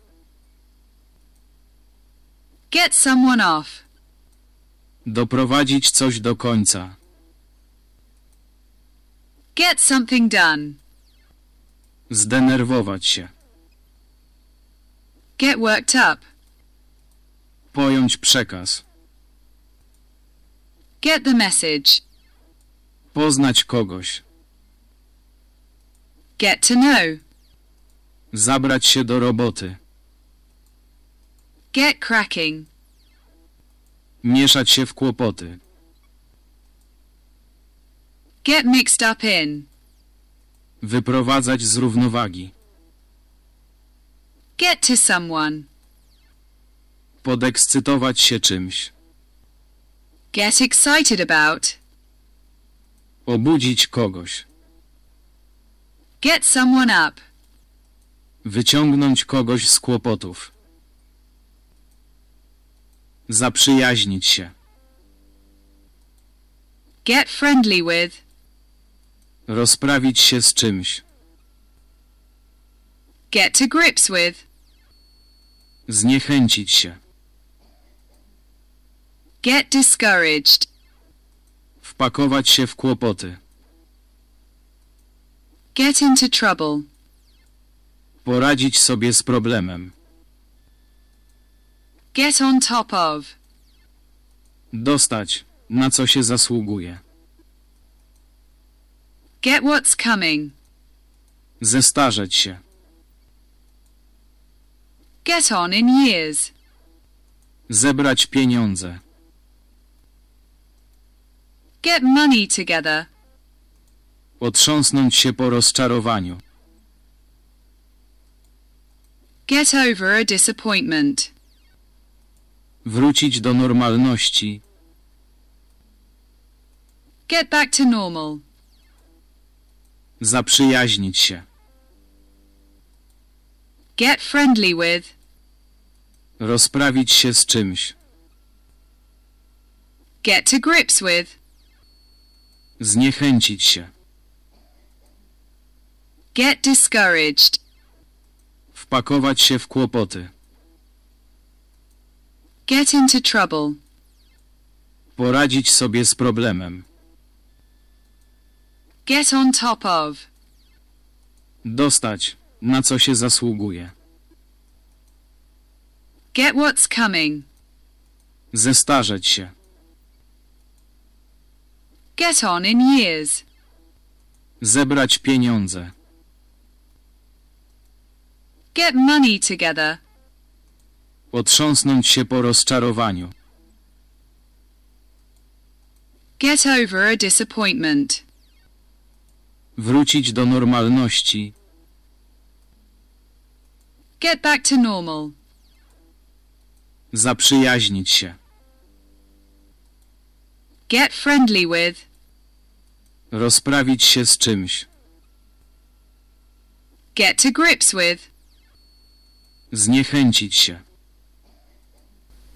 Get someone off. Doprowadzić coś do końca. Get something done. Zdenerwować się. Get worked up. Pojąć przekaz. Get the message. Poznać kogoś. Get to know. Zabrać się do roboty. Get cracking. Mieszać się w kłopoty. Get mixed up in. Wyprowadzać z równowagi. Get to someone. Podekscytować się czymś. Get excited about. Obudzić kogoś. Get someone up. Wyciągnąć kogoś z kłopotów. Zaprzyjaźnić się. Get friendly with. Rozprawić się z czymś. Get to grips with. Zniechęcić się. Get discouraged. Wpakować się w kłopoty. Get into trouble. Poradzić sobie z problemem. Get on top of. Dostać, na co się zasługuje. Get what's coming. Zestarzeć się. Get on in years. Zebrać pieniądze. Get money together. Otrząsnąć się po rozczarowaniu. Get over a disappointment. Wrócić do normalności. Get back to normal. Zaprzyjaźnić się. Get friendly with. Rozprawić się z czymś. Get to grips with. Zniechęcić się. Get discouraged. Wpakować się w kłopoty. Get into trouble. Poradzić sobie z problemem. Get on top of. Dostać, na co się zasługuje. Get what's coming. Zestarzeć się. Get on in years. Zebrać pieniądze. Get money together. Otrząsnąć się po rozczarowaniu. Get over a disappointment. Wrócić do normalności. Get back to normal. Zaprzyjaźnić się. Get friendly with. Rozprawić się z czymś. Get to grips with. Zniechęcić się.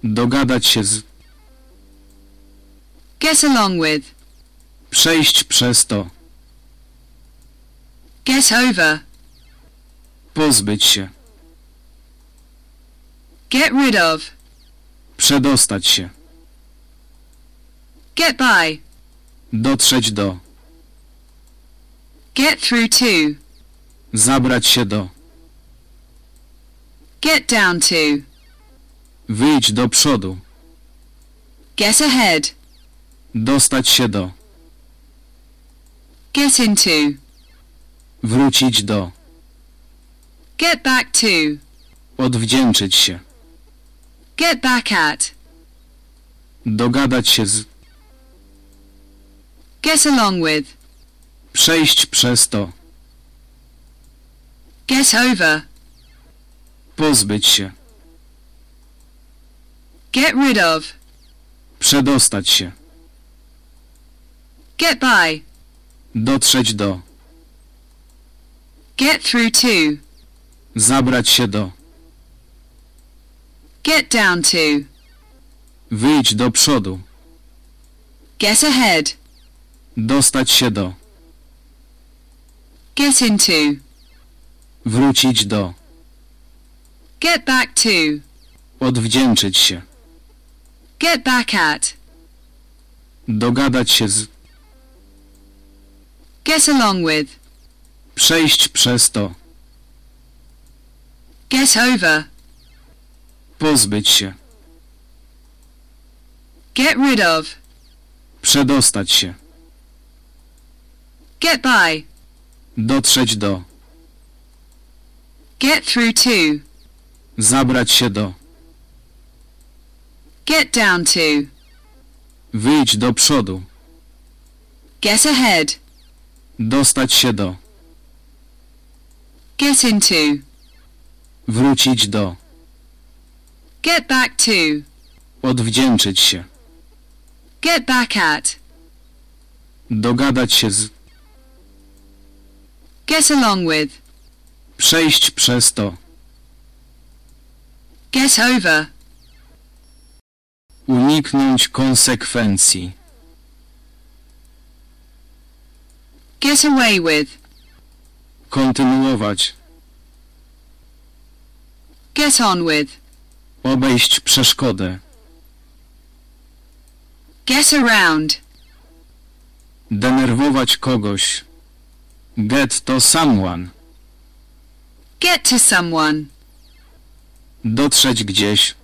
Dogadać się z. Get along with. Przejść przez to. Get over. Pozbyć się. Get rid of. Przedostać się. Get by. Dotrzeć do. Get through to. Zabrać się do. Get down to. Wyjść do przodu. Get ahead. Dostać się do. Get into. Wrócić do. Get back to. Odwdzięczyć się. Get back at. Dogadać się z. Get along with. Przejść przez to. Get over. Pozbyć się. Get rid of. Przedostać się. Get by. Dotrzeć do. Get through to. Zabrać się do. Get down to. Wyjść do przodu. Get ahead. Dostać się do. Get into. Wrócić do. Get back to. Odwdzięczyć się. Get back at. Dogadać się z. Get along with. Przejść przez to. Get over. Pozbyć się. Get rid of. Przedostać się. Get by. Dotrzeć do. Get through to. Zabrać się do. Get down to. Wyjść do przodu. Get ahead. Dostać się do. Get into. Wrócić do. Get back to. Odwdzięczyć się. Get back at. Dogadać się z. Get along with. Przejść przez to. Get over. Uniknąć konsekwencji. Get away with. Kontynuować. Get on with. Obejść przeszkodę. Get around. Denerwować kogoś. Get to someone. Get to someone. Dotrzeć gdzieś.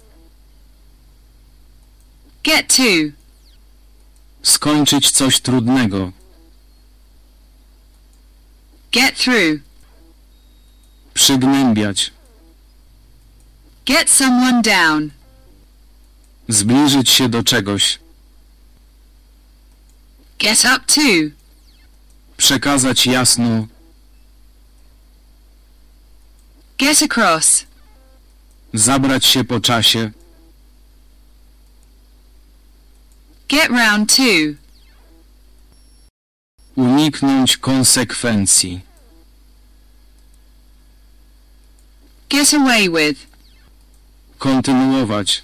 Get to. Skończyć coś trudnego. Get through. Przygnębiać. Get someone down. Zbliżyć się do czegoś. Get up to. Przekazać jasno. Get across. Zabrać się po czasie. Get round to. Uniknąć konsekwencji. Get away with. Kontynuować.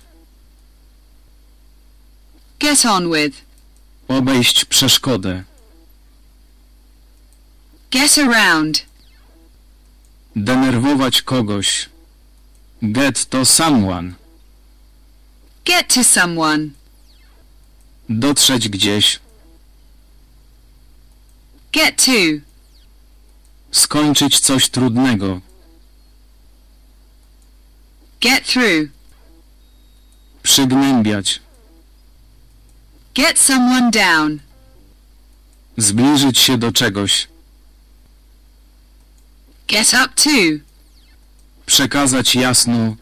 Get on with. Obejść przeszkodę. Get around. Denerwować kogoś. Get to someone. Get to someone. Dotrzeć gdzieś. Get to. Skończyć coś trudnego. Get through. Przygnębiać. Get someone down. Zbliżyć się do czegoś. Get up to. Przekazać jasno.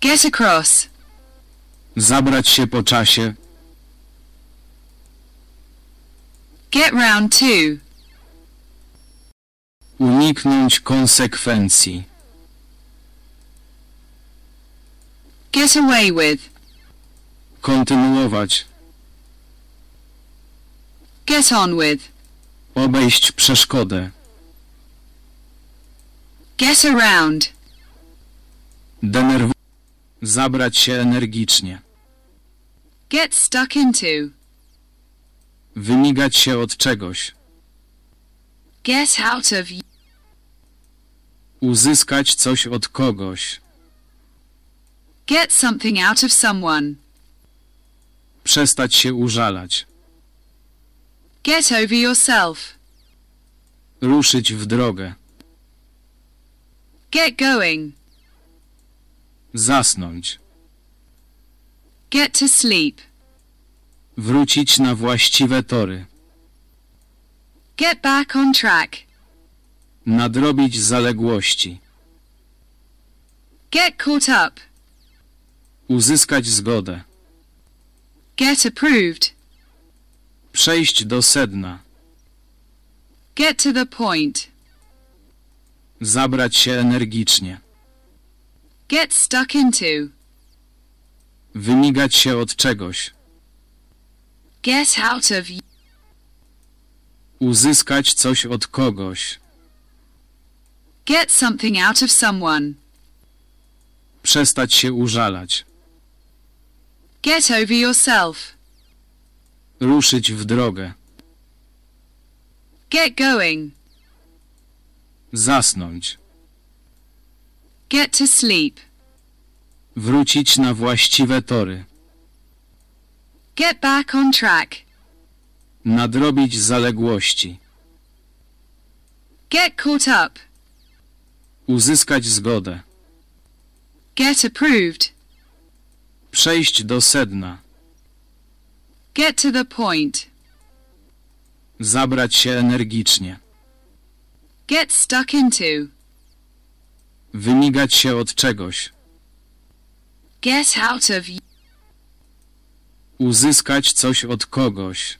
Get across. Zabrać się po czasie. Get round to. Uniknąć konsekwencji. Get away with. Kontynuować. Get on with. Obejść przeszkodę. Get around. Denerw... Zabrać się energicznie. Get stuck into. Wymigać się od czegoś. Get out of. Uzyskać coś od kogoś. Get something out of someone. Przestać się użalać. Get over yourself. Ruszyć w drogę. Get going. Zasnąć. Get to sleep. Wrócić na właściwe tory. Get back on track. Nadrobić zaległości. Get caught up. Uzyskać zgodę. Get approved. Przejść do sedna. Get to the point. Zabrać się energicznie. Get stuck into. Wymigać się od czegoś. Get out of. Uzyskać coś od kogoś. Get something out of someone. Przestać się użalać. Get over yourself. Ruszyć w drogę. Get going. Zasnąć. Get to sleep. Wrócić na właściwe tory. Get back on track. Nadrobić zaległości. Get caught up. Uzyskać zgodę. Get approved. Przejść do sedna. Get to the point. Zabrać się energicznie. Get stuck into. Wymigać się od czegoś. Get out of. Uzyskać coś od kogoś.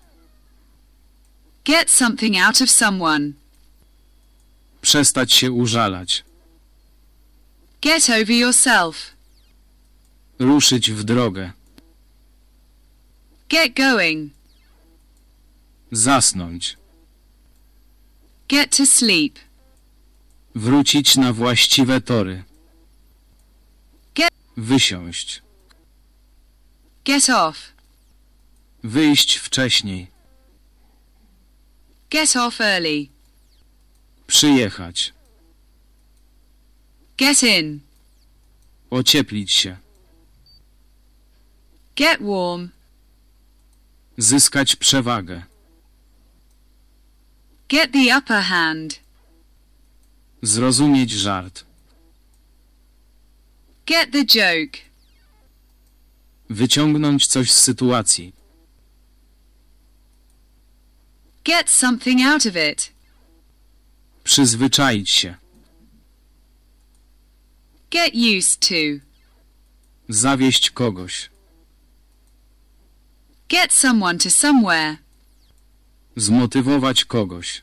Get something out of someone. Przestać się użalać. Get over yourself. Ruszyć w drogę. Get going. Zasnąć. Get to sleep. Wrócić na właściwe tory. Get- Wysiąść. Get off. Wyjść wcześniej. Get off early. Przyjechać. Get in. Ocieplić się. Get warm. Zyskać przewagę. Get the upper hand. Zrozumieć żart. Get the joke. Wyciągnąć coś z sytuacji. Get something out of it. Przyzwyczaić się. Get used to. Zawieść kogoś. Get someone to somewhere. Zmotywować kogoś.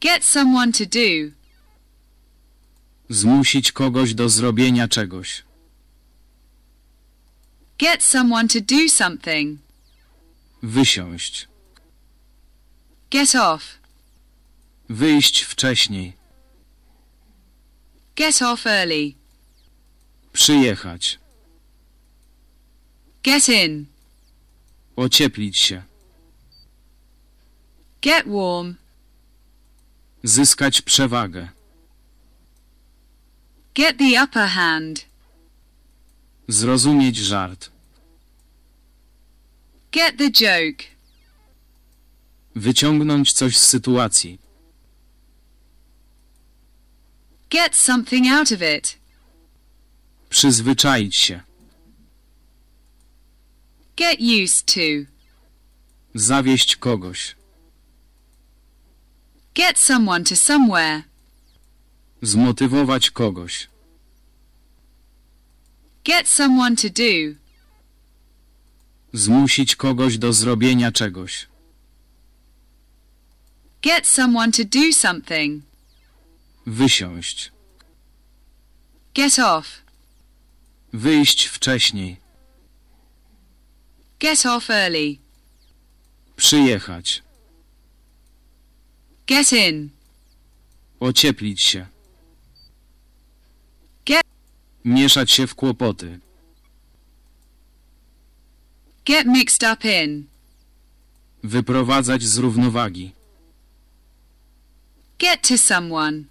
Get someone to do. Zmusić kogoś do zrobienia czegoś. Get someone to do something. Wysiąść. Get off. Wyjść wcześniej. Get off early. Przyjechać. Get in. Ocieplić się. Get warm. Zyskać przewagę. Get the upper hand. Zrozumieć żart. Get the joke. Wyciągnąć coś z sytuacji. Get something out of it. Przyzwyczaić się. Get used to. Zawieść kogoś. Get someone to somewhere. Zmotywować kogoś. Get someone to do. Zmusić kogoś do zrobienia czegoś. Get someone to do something. Wysiąść. Get off. Wyjść wcześniej. Get off early. Przyjechać. Get in. Ocieplić się. Mieszać się w kłopoty. Get mixed up in. Wyprowadzać z równowagi. Get to someone.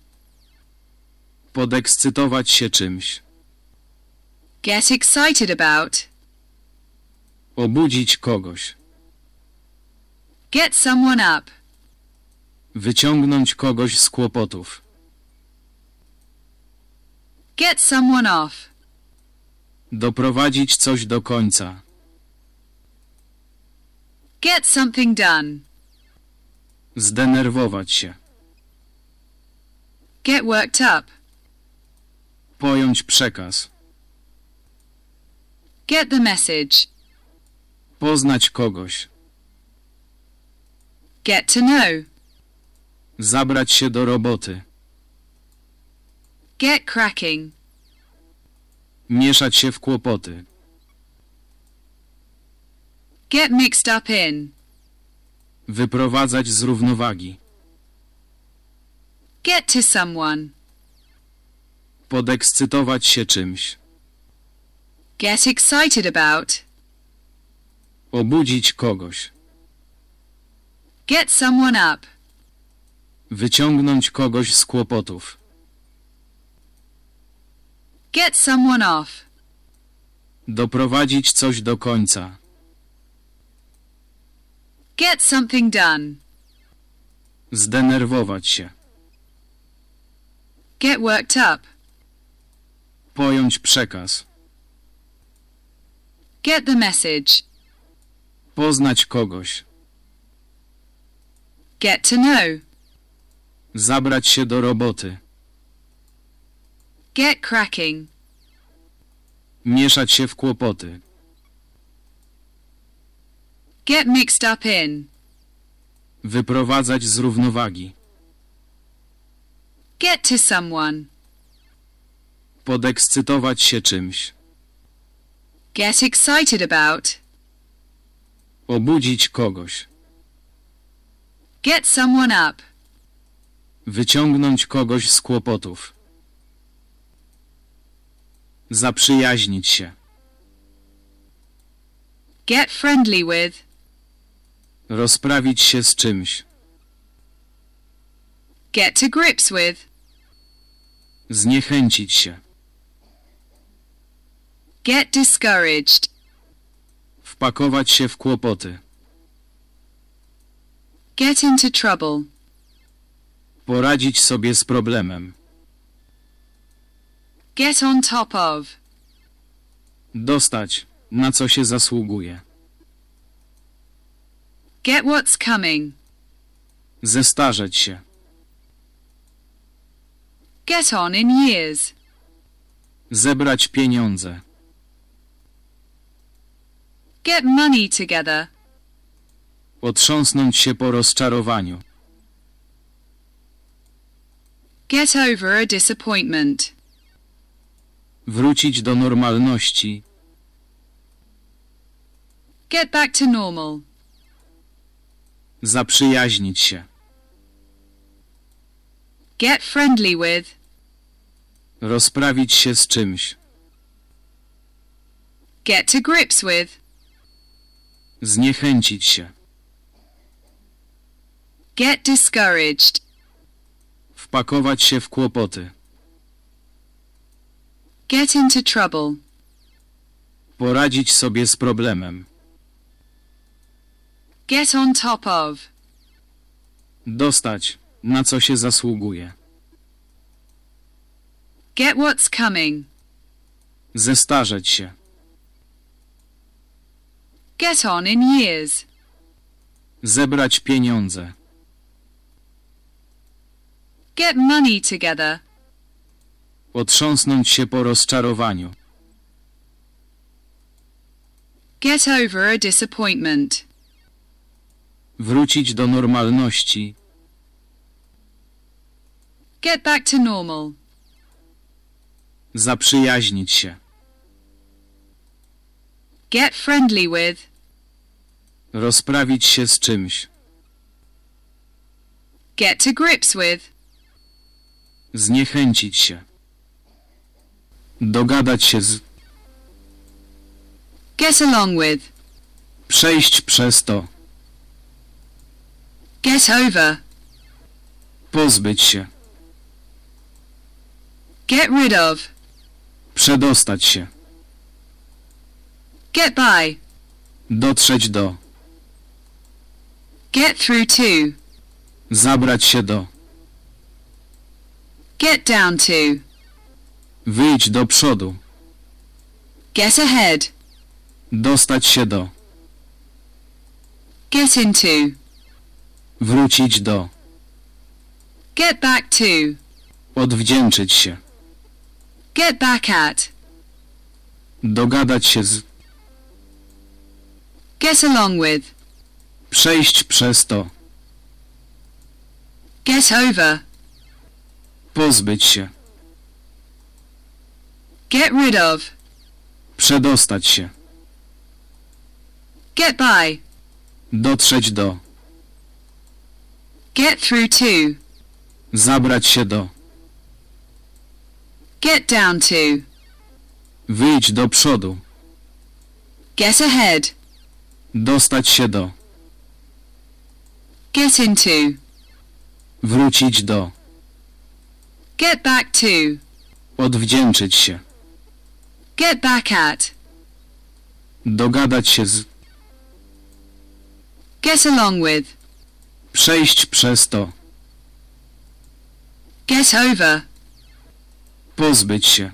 Podekscytować się czymś. Get excited about. Obudzić kogoś. Get someone up. Wyciągnąć kogoś z kłopotów. Get someone off. Doprowadzić coś do końca. Get something done. Zdenerwować się. Get worked up. Pojąć przekaz. Get the message. Poznać kogoś. Get to know. Zabrać się do roboty. Get cracking. Mieszać się w kłopoty. Get mixed up in. Wyprowadzać z równowagi. Get to someone. Podekscytować się czymś. Get excited about. Obudzić kogoś. Get someone up. Wyciągnąć kogoś z kłopotów. Get someone off. Doprowadzić coś do końca. Get something done. Zdenerwować się. Get worked up. Pojąć przekaz. Get the message. Poznać kogoś. Get to know. Zabrać się do roboty. Get cracking. Mieszać się w kłopoty. Get mixed up in. Wyprowadzać z równowagi. Get to someone. Podekscytować się czymś. Get excited about. Obudzić kogoś. Get someone up. Wyciągnąć kogoś z kłopotów. Zaprzyjaźnić się. Get friendly with. Rozprawić się z czymś. Get to grips with. Zniechęcić się. Get discouraged. Wpakować się w kłopoty. Get into trouble. Poradzić sobie z problemem. Get on top of. Dostać, na co się zasługuje. Get what's coming. Zestarzeć się. Get on in years. Zebrać pieniądze. Get money together. Otrząsnąć się po rozczarowaniu. Get over a disappointment. Wrócić do normalności. Get back to normal. Zaprzyjaźnić się. Get friendly with. Rozprawić się z czymś. Get to grips with. Zniechęcić się. Get discouraged. Wpakować się w kłopoty. Get into trouble. Poradzić sobie z problemem. Get on top of. Dostać, na co się zasługuje. Get what's coming. Zestarzeć się. Get on in years. Zebrać pieniądze. Get money together. Otrząsnąć się po rozczarowaniu. Get over a disappointment. Wrócić do normalności. Get back to normal. Zaprzyjaźnić się. Get friendly with. Rozprawić się z czymś. Get to grips with. Zniechęcić się. Dogadać się z. Get along with. Przejść przez to. Get over. Pozbyć się. Get rid of. Przedostać się. Get by. Dotrzeć do. Get through to. Zabrać się do. Get down to. Wyjść do przodu. Get ahead. Dostać się do. Get into. Wrócić do. Get back to. Odwdzięczyć się. Get back at. Dogadać się z. Get along with. Przejść przez to. Get over. Pozbyć się. Get rid of. Przedostać się. Get by. Dotrzeć do. Get through to. Zabrać się do. Get down to. Wyjść do przodu. Get ahead. Dostać się do. Get into. Wrócić do. Get back to. Odwdzięczyć się. Get back at. Dogadać się z. Get along with. Przejść przez to. Get over. Pozbyć się.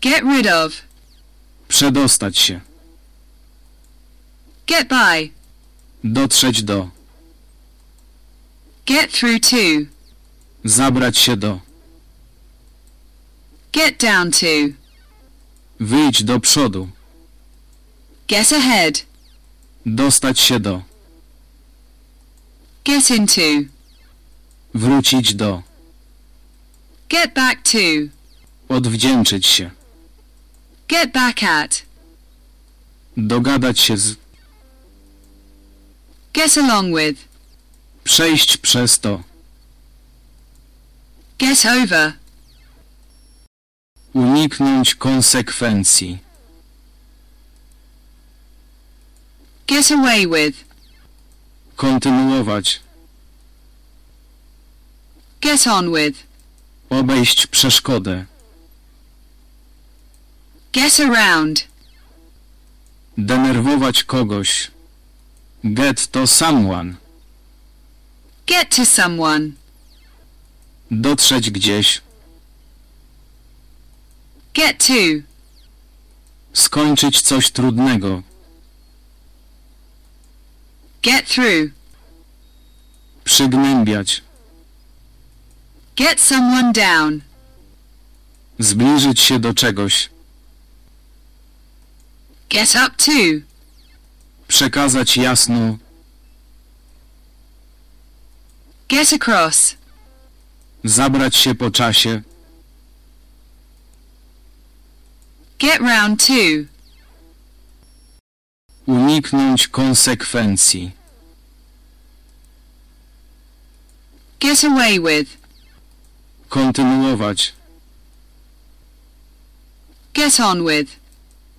Get rid of. Przedostać się. Get by. Dotrzeć do. Get through to. Zabrać się do. Get down to. Wyjść do przodu. Get ahead. Dostać się do. Get into. Wrócić do. Get back to. Odwdzięczyć się. Get back at. Dogadać się z. Get along with. Przejść przez to. Get over. Uniknąć konsekwencji. Get away with. Kontynuować. Get on with. Obejść przeszkodę. Get around. Denerwować kogoś. Get to someone. Get to someone. Dotrzeć gdzieś. Get to. Skończyć coś trudnego. Get through. Przygnębiać. Get someone down. Zbliżyć się do czegoś. Get up to. Przekazać jasno. Get across. Zabrać się po czasie. Get round to. Uniknąć konsekwencji. Get away with. Kontynuować. Get on with.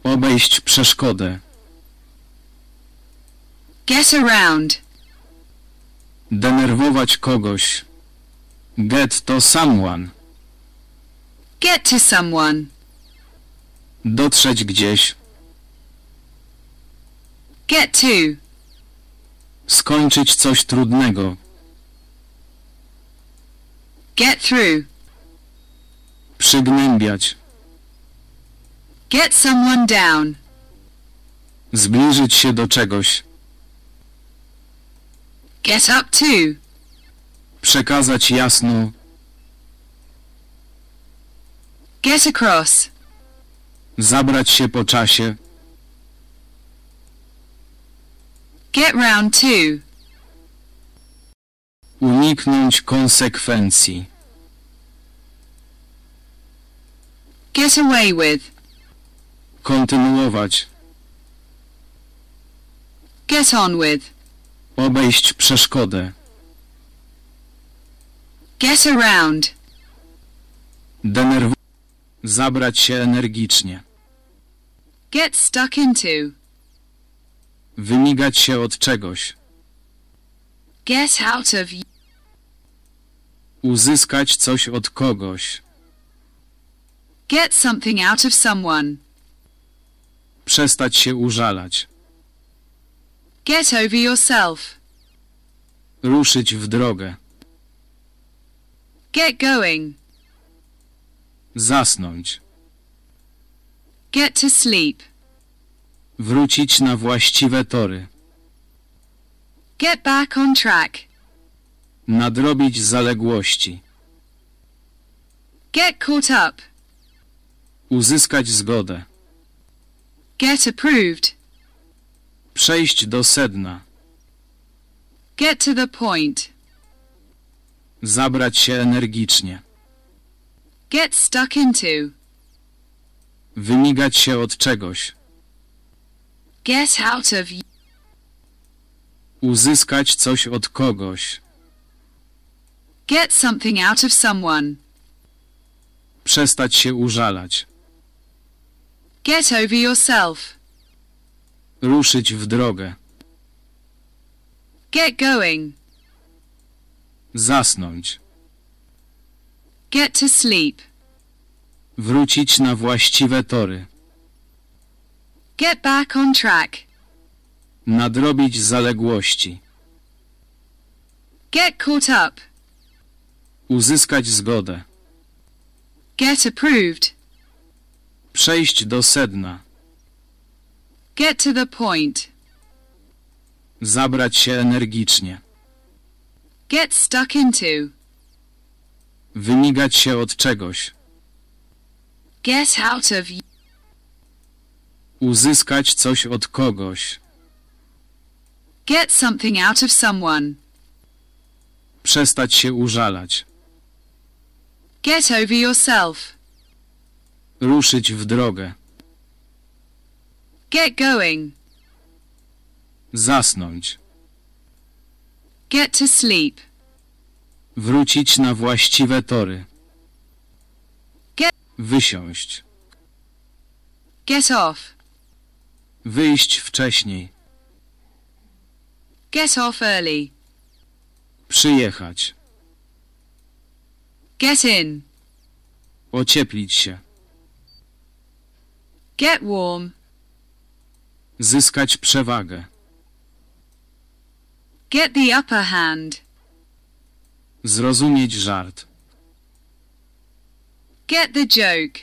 Obejść przeszkodę. Get around. Denerwować kogoś. Get to someone. Get to someone. Dotrzeć gdzieś. Get to. Skończyć coś trudnego. Get through. Przygnębiać. Get someone down. Zbliżyć się do czegoś. Get up to. Przekazać jasno. Get across. Zabrać się po czasie. Get round to. Uniknąć konsekwencji. Get away with. Kontynuować. Get on with. Obejść przeszkodę. Get around. Denerwować. Zabrać się energicznie. Get stuck into. Wymigać się od czegoś. Get out of. y- Uzyskać coś od kogoś. Get something out of someone. Przestać się użalać. Get over yourself. Ruszyć w drogę. Get going. Zasnąć. Get to sleep. Wrócić na właściwe tory. Get back on track. Nadrobić zaległości. Get caught up. Uzyskać zgodę. Get approved. Przejść do sedna. Get to the point. Zabrać się energicznie. Get stuck into. Wymigać się od czegoś. Get out of. y- Uzyskać coś od kogoś. Get something out of someone. Przestać się użalać. Get over yourself. Ruszyć w drogę. Get going. Zasnąć. Get to sleep. Wrócić na właściwe tory. Get back on track. Nadrobić zaległości. Get caught up. Uzyskać zgodę. Get approved. Przejść do sedna. Get to the point. Zabrać się energicznie. Get stuck into. Wymigać się od czegoś. Get out of. y- Uzyskać coś od kogoś. Get something out of someone. Przestać się użalać. Get over yourself. Ruszyć w drogę. Get going. Zasnąć. Get to sleep. Wrócić na właściwe tory. Get- Wysiąść. Get off. Wyjść wcześniej. Get off early. Przyjechać. Get in. Ocieplić się. Get warm. Zyskać przewagę. Get the upper hand. Zrozumieć żart. Get the joke.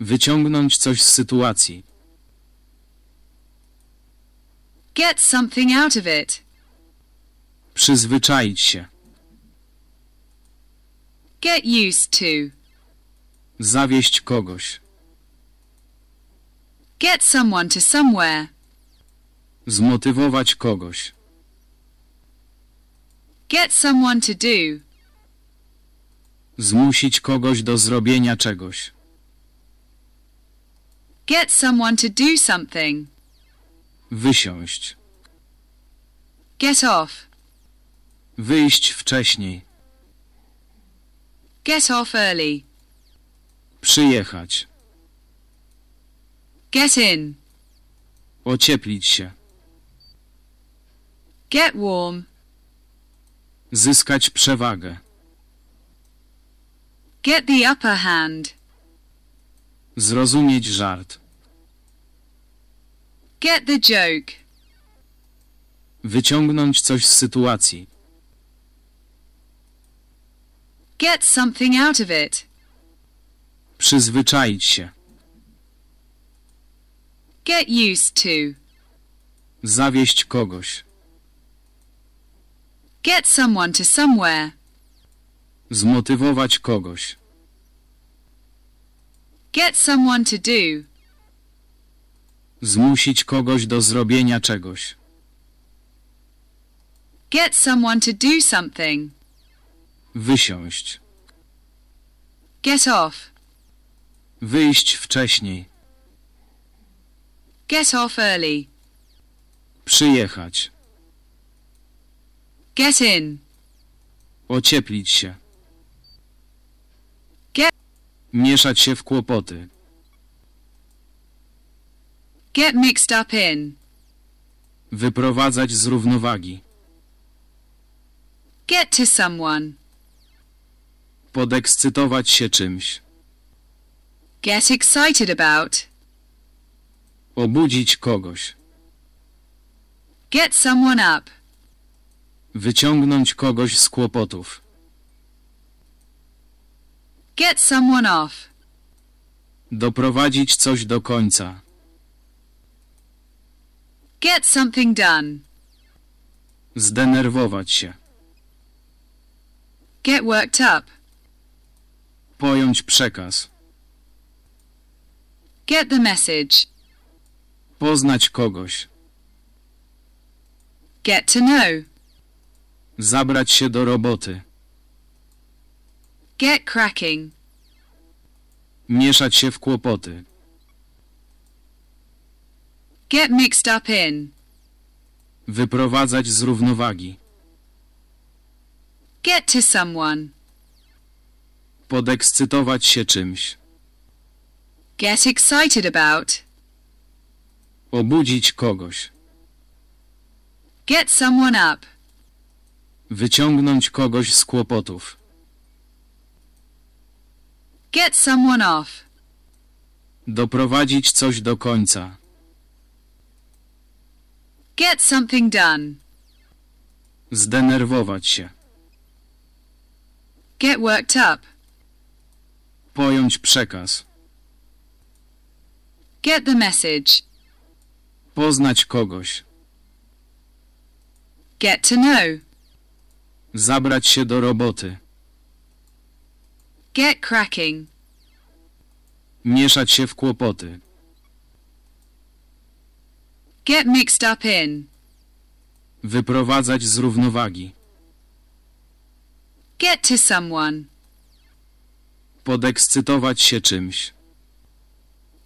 Wyciągnąć coś z sytuacji. Get something out of it. Przyzwyczaić się. Get used to. Zawieść kogoś. Get someone to somewhere. Zmotywować kogoś. Get someone to do. Zmusić kogoś do zrobienia czegoś. Get someone to do something. Wysiąść. Get off. Wyjść wcześniej. Get off early. Przyjechać. Get in. Ocieplić się. Get warm. Zyskać przewagę. Get the upper hand. Zrozumieć żart. Get the joke. Wyciągnąć coś z sytuacji. Get something out of it. Przyzwyczaić się. Get used to. Zawieść kogoś. Get someone to somewhere. Zmotywować kogoś. Get someone to do. Zmusić kogoś do zrobienia czegoś. Get someone to do something. Wysiąść. Get off. Wyjść wcześniej. Get off early. Przyjechać. Get in. Ocieplić się. Get- Mieszać się w kłopoty. Get mixed up in. Wyprowadzać z równowagi. Get to someone. Podekscytować się czymś. Get excited about. Obudzić kogoś. Get someone up. Wyciągnąć kogoś z kłopotów. Get someone off. Doprowadzić coś do końca. Get something done. Zdenerwować się. Get worked up. Pojąć przekaz. Get the message. Poznać kogoś. Get to know. Zabrać się do roboty. Get cracking. Mieszać się w kłopoty. Get mixed up in. Wyprowadzać z równowagi. Get to someone. Podekscytować się czymś. Get excited about. Obudzić kogoś. Get someone up. Wyciągnąć kogoś z kłopotów. Get someone off. Doprowadzić coś do końca. Get something done. Zdenerwować się. Get worked up. Pojąć przekaz. Get the message. Poznać kogoś. Get to know. Zabrać się do roboty. Get cracking. Mieszać się w kłopoty. Get mixed up in. Wyprowadzać z równowagi. Get to someone. Podekscytować się czymś.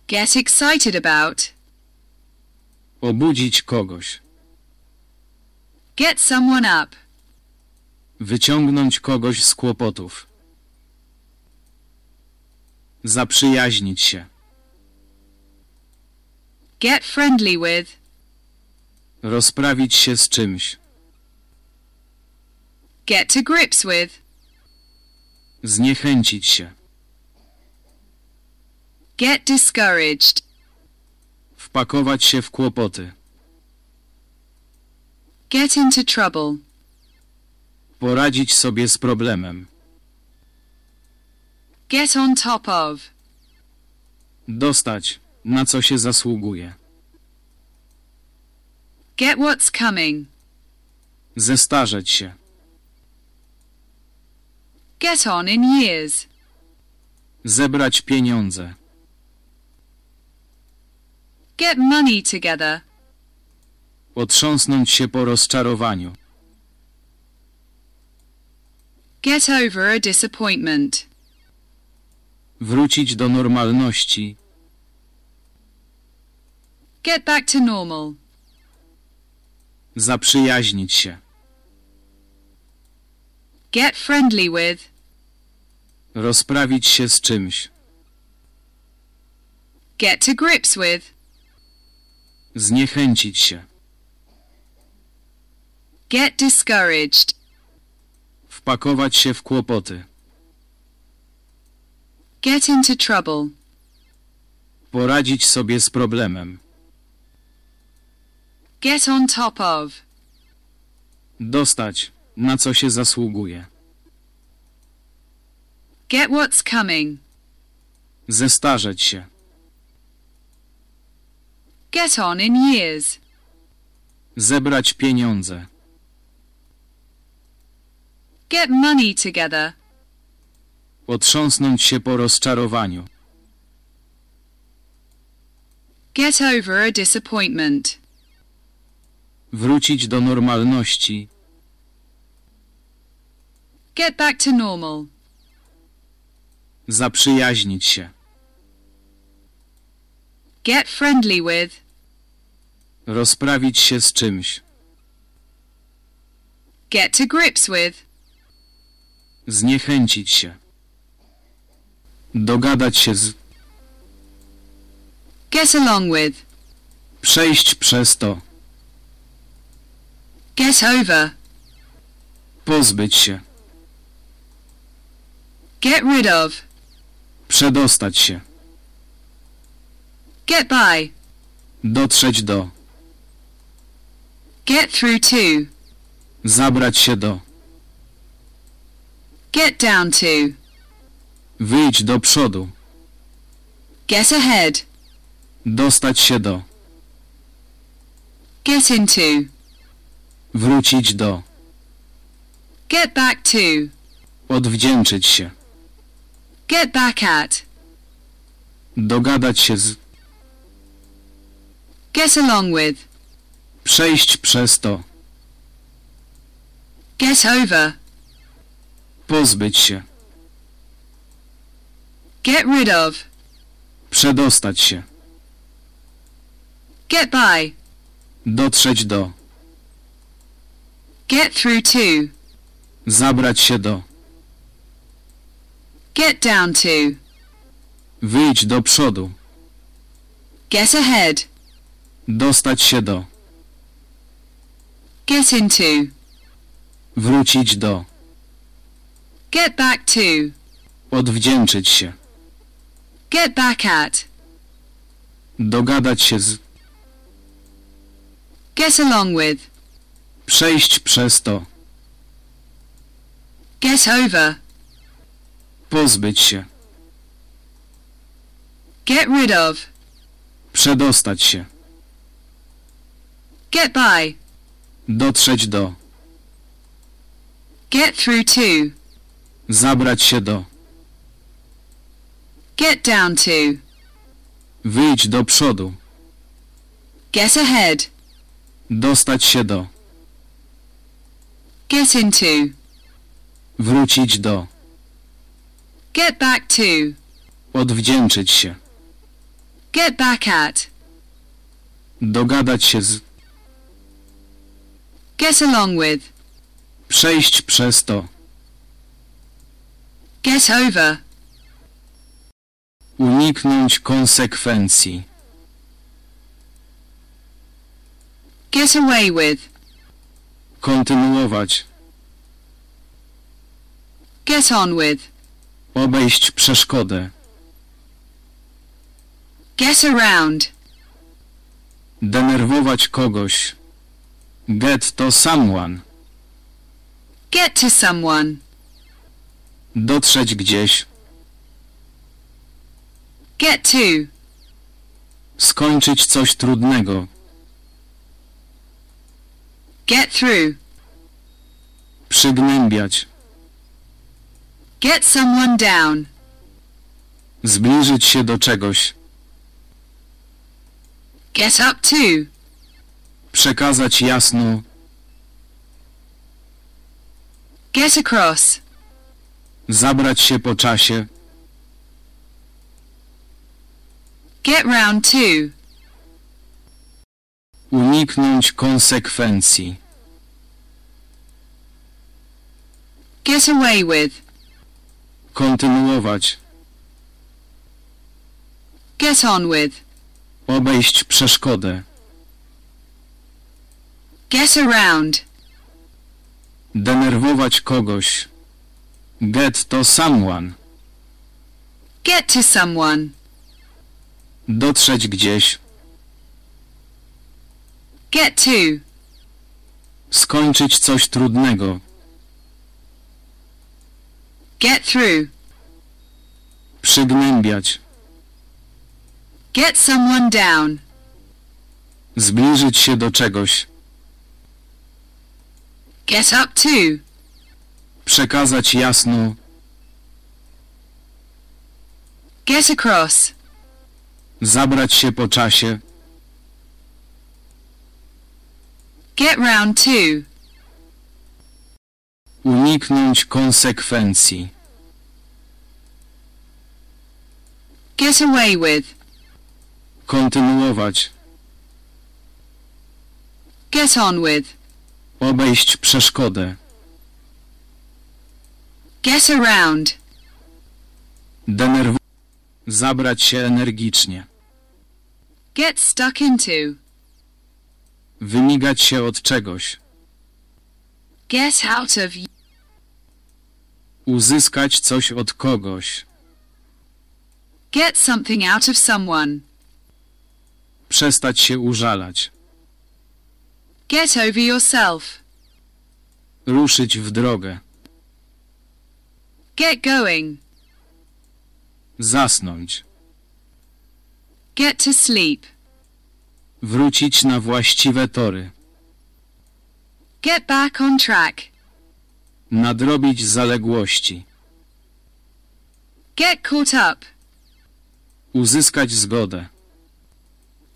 Get excited about. Obudzić kogoś. Get someone up. Wyciągnąć kogoś z kłopotów. Zaprzyjaźnić się. Get friendly with. Rozprawić się z czymś. Get to grips with. Zniechęcić się. Get discouraged. Wpakować się w kłopoty. Get into trouble. Poradzić sobie z problemem. Get on top of. Dostać, na co się zasługuje. Get what's coming. Zestarzeć się. Get on in years. Zebrać pieniądze. Get money together. Otrząsnąć się po rozczarowaniu. Get over a disappointment. Wrócić do normalności. Get back to normal. Zaprzyjaźnić się. Get friendly with. Rozprawić się z czymś. Get to grips with. Zniechęcić się. Get discouraged. Wpakować się w kłopoty. Get into trouble. Poradzić sobie z problemem. Get on top of. Dostać, na co się zasługuje. Get what's coming. Zestarzeć się. Get on in years. Zebrać pieniądze. Get money together. Otrząsnąć się po rozczarowaniu. Get over a disappointment. Wrócić do normalności. Get back to normal. Zaprzyjaźnić się. Get friendly with. Rozprawić się z czymś. Get to grips with. Zniechęcić się. Dogadać się z. Get along with. Przejść przez to. Get over. Pozbyć się. Get rid of. Przedostać się. Get by. Dotrzeć do. Get through to. Zabrać się do. Get down to. Wyjść do przodu. Get ahead. Dostać się do. Get into. Wrócić do. Get back to. Odwdzięczyć się. Get back at. Dogadać się z. Get along with. Przejść przez to. Get over. Pozbyć się. Get rid of. Przedostać się. Get by. Dotrzeć do. Get through to. Zabrać się do. Get down to. Wyjść do przodu. Get ahead. Dostać się do. Get into. Wrócić do. Get back to. Odwdzięczyć się. Get back at. Dogadać się z. Get along with. Przejść przez to. Get over. Pozbyć się. Get rid of. Przedostać się. Get by. Dotrzeć do. Get through to. Zabrać się do. Get down to. Wyjść do przodu. Get ahead. Dostać się do. Get into. Wrócić do. Get back to. Odwdzięczyć się. Get back at. Dogadać się z. Get along with. Przejść przez to. Get over. Uniknąć konsekwencji. Get away with. Kontynuować. Get on with. Obejść przeszkodę. Get around. Denerwować kogoś. Get to someone. Get to someone. Dotrzeć gdzieś. Get to. Skończyć coś trudnego. Get through. Przygnębiać. Get someone down. Zbliżyć się do czegoś. Get up to. Przekazać jasno. Get across. Zabrać się po czasie. Get round to. Uniknąć konsekwencji. Get away with. Kontynuować. Get on with. Obejść przeszkodę. Get around. Denerwować kogoś. Get to someone. Get to someone. Dotrzeć gdzieś. Get to. Skończyć coś trudnego. Get through. Przygnębiać. Get someone down. Zbliżyć się do czegoś. Get up to. Przekazać jasno. Get across. Zabrać się po czasie. Get round to. Uniknąć konsekwencji. Get away with. Kontynuować. Get on with. Obejść przeszkodę. Get around. Denerwować. Zabrać się energicznie. Get stuck into. Wymigać się od czegoś. Get out of. Uzyskać coś od kogoś. Get something out of someone. Przestać się użalać. Get over yourself. Ruszyć w drogę. Get going. Zasnąć. Get to sleep. Wrócić na właściwe tory. Get back on track. Nadrobić zaległości. Get caught up. Uzyskać zgodę.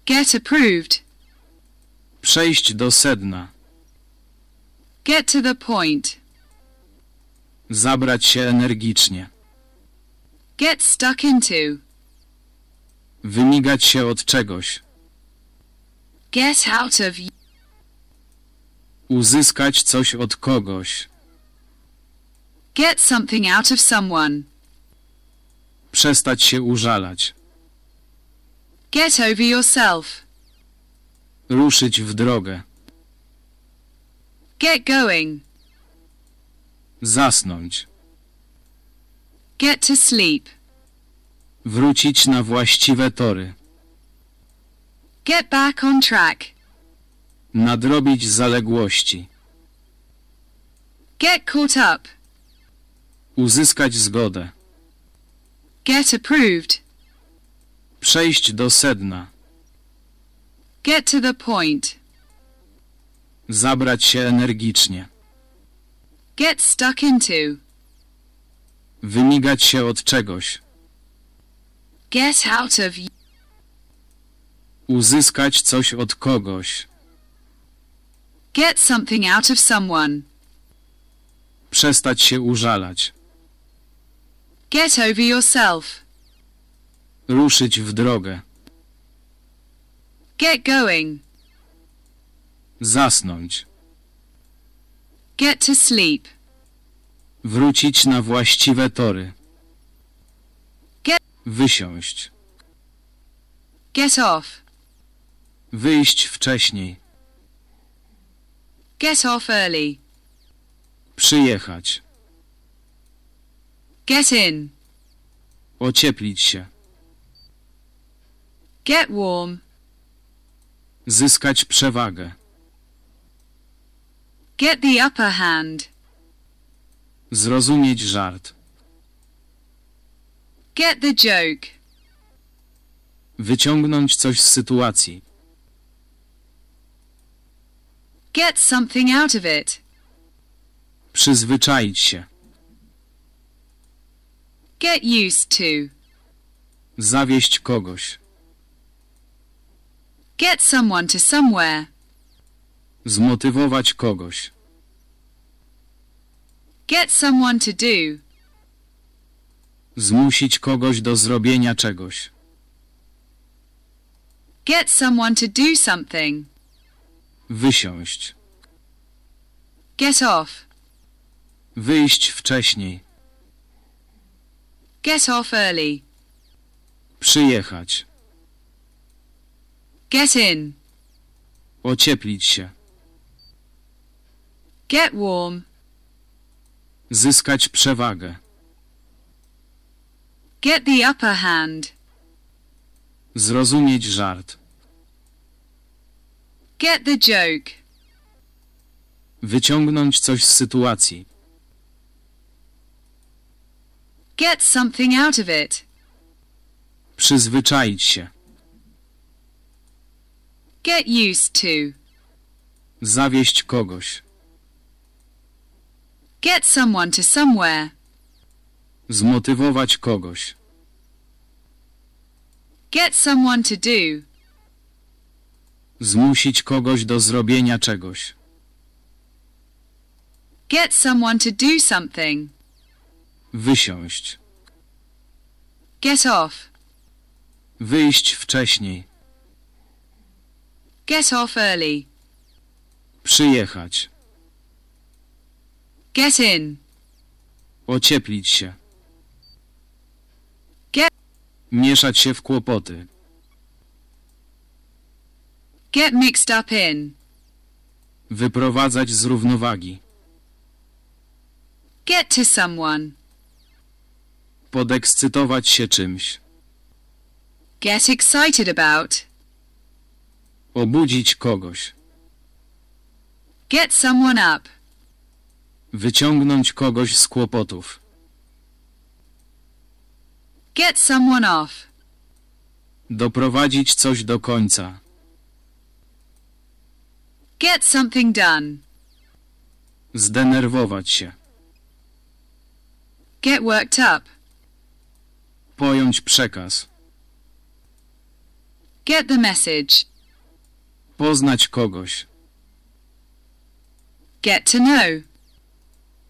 Get approved. Przejść do sedna. Get to the point. Zabrać się energicznie. Get stuck into. Wymigać się od czegoś. Get out of. Uzyskać coś od kogoś. Get something out of someone. Przestać się użalać. Get over yourself. Ruszyć w drogę. Get going. Zasnąć. Get to sleep. Wrócić na właściwe tory. Get back on track. Nadrobić zaległości. Get caught up. Uzyskać zgodę. Get approved. Przejść do sedna. Get to the point. Zabrać się energicznie. Get stuck into. Wymigać się od czegoś. Get out of. Uzyskać coś od kogoś. Get something out of someone. Przestać się użalać. Get over yourself. Ruszyć w drogę. Get going. Zasnąć. Get to sleep. Wrócić na właściwe tory. Get- Wysiąść. Get off. Wyjść wcześniej. Get off early. Przyjechać. Get in. Ocieplić się. Get warm. Zyskać przewagę. Get the upper hand. Zrozumieć żart. Get the joke. Wyciągnąć coś z sytuacji. Get something out of it. Przyzwyczaić się. Get used to. Zawieść kogoś. Get someone to somewhere. Zmotywować kogoś. Get someone to do. Zmusić kogoś do zrobienia czegoś. Get someone to do something. Wysiąść. Get off. Wyjść wcześniej. Get off early. Przyjechać. Get in. Ocieplić się. Get warm. Zyskać przewagę. Get the upper hand. Zrozumieć żart. Get the joke. Wyciągnąć coś z sytuacji. Get something out of it. Przyzwyczaić się. Get used to. Zawieść kogoś. Get someone to somewhere. Zmotywować kogoś. Get someone to do. Zmusić kogoś do zrobienia czegoś. Get someone to do something. Wysiąść. Get off. Wyjść wcześniej. Get off early. Przyjechać. Get in. Ocieplić się. Get- Mieszać się w kłopoty. Get mixed up in. Wyprowadzać z równowagi. Get to someone. Podekscytować się czymś. Get excited about. Obudzić kogoś. Get someone up. Wyciągnąć kogoś z kłopotów. Get someone off. Doprowadzić coś do końca. Get something done. Zdenerwować się. Get worked up. Pojąć przekaz. Get the message. Poznać kogoś. Get to know.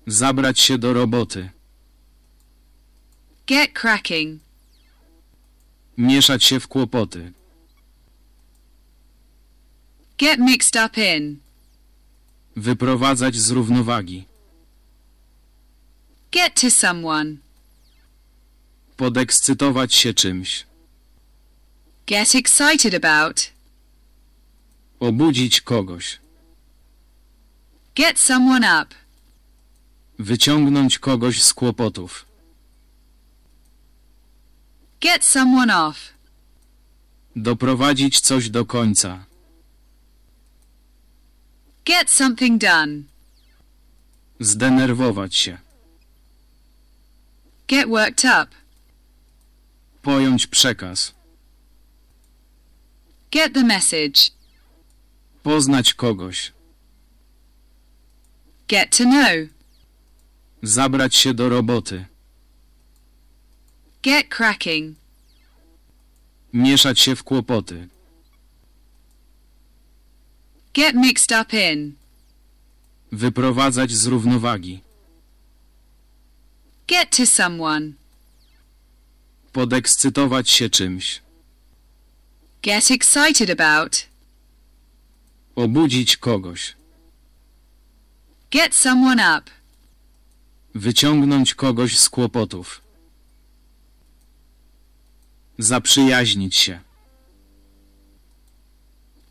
Zabrać się do roboty. Get cracking. Mieszać się w kłopoty. Get mixed up in. Wyprowadzać z równowagi. Get to someone. Podekscytować się czymś. Get excited about. Obudzić kogoś. Get someone up. Wyciągnąć kogoś z kłopotów. Get someone off. Doprowadzić coś do końca. Get something done. Zdenerwować się. Get worked up. Pojąć przekaz. Get the message. Poznać kogoś. Get to know. Zabrać się do roboty. Get cracking. Mieszać się w kłopoty. Get mixed up in. Wyprowadzać z równowagi. Get to someone. Podekscytować się czymś. Get excited about. Obudzić kogoś. Get someone up. Wyciągnąć kogoś z kłopotów. Zaprzyjaźnić się.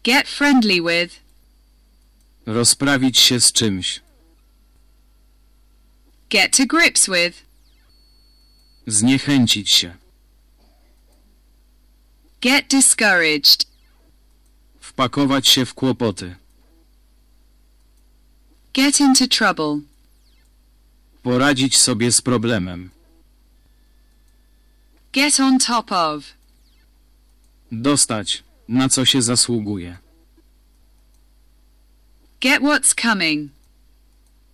Get friendly with. Rozprawić się z czymś. Get to grips with. Zniechęcić się. Get discouraged. Wpakować się w kłopoty. Get into trouble. Poradzić sobie z problemem. Get on top of. Dostać, na co się zasługuje. Get what's coming.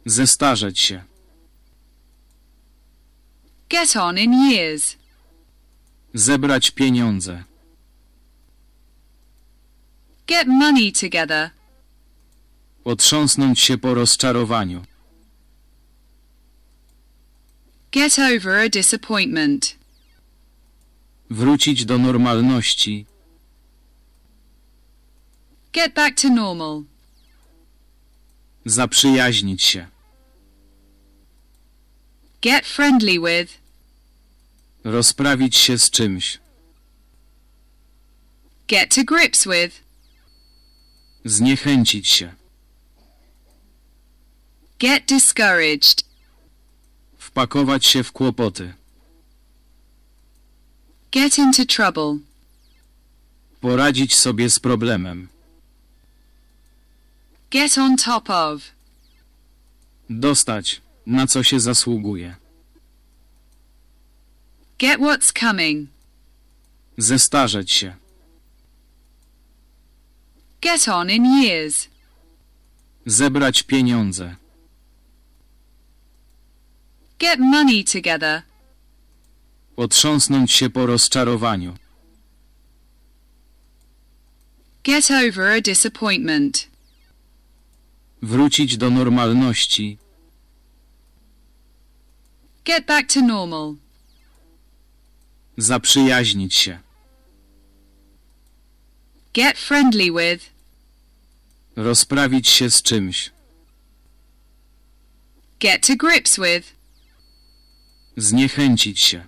Zestarzeć się. Get on in years. Zebrać pieniądze. Get money together. Otrząsnąć się po rozczarowaniu. Get over a disappointment. Wrócić do normalności. Get back to normal. Zaprzyjaźnić się. Get friendly with. Rozprawić się z czymś. Get to grips with. Zniechęcić się. Get discouraged. Wpakować się w kłopoty. Get into trouble. Poradzić sobie z problemem. Get on top of. Dostać, na co się zasługuje. Get what's coming. Zestarzeć się. Get on in years. Zebrać pieniądze. Get money together. Otrząsnąć się po rozczarowaniu. Get over a disappointment. Wrócić do normalności. Get back to normal. Zaprzyjaźnić się. Get friendly with. Rozprawić się z czymś. Get to grips with. Zniechęcić się.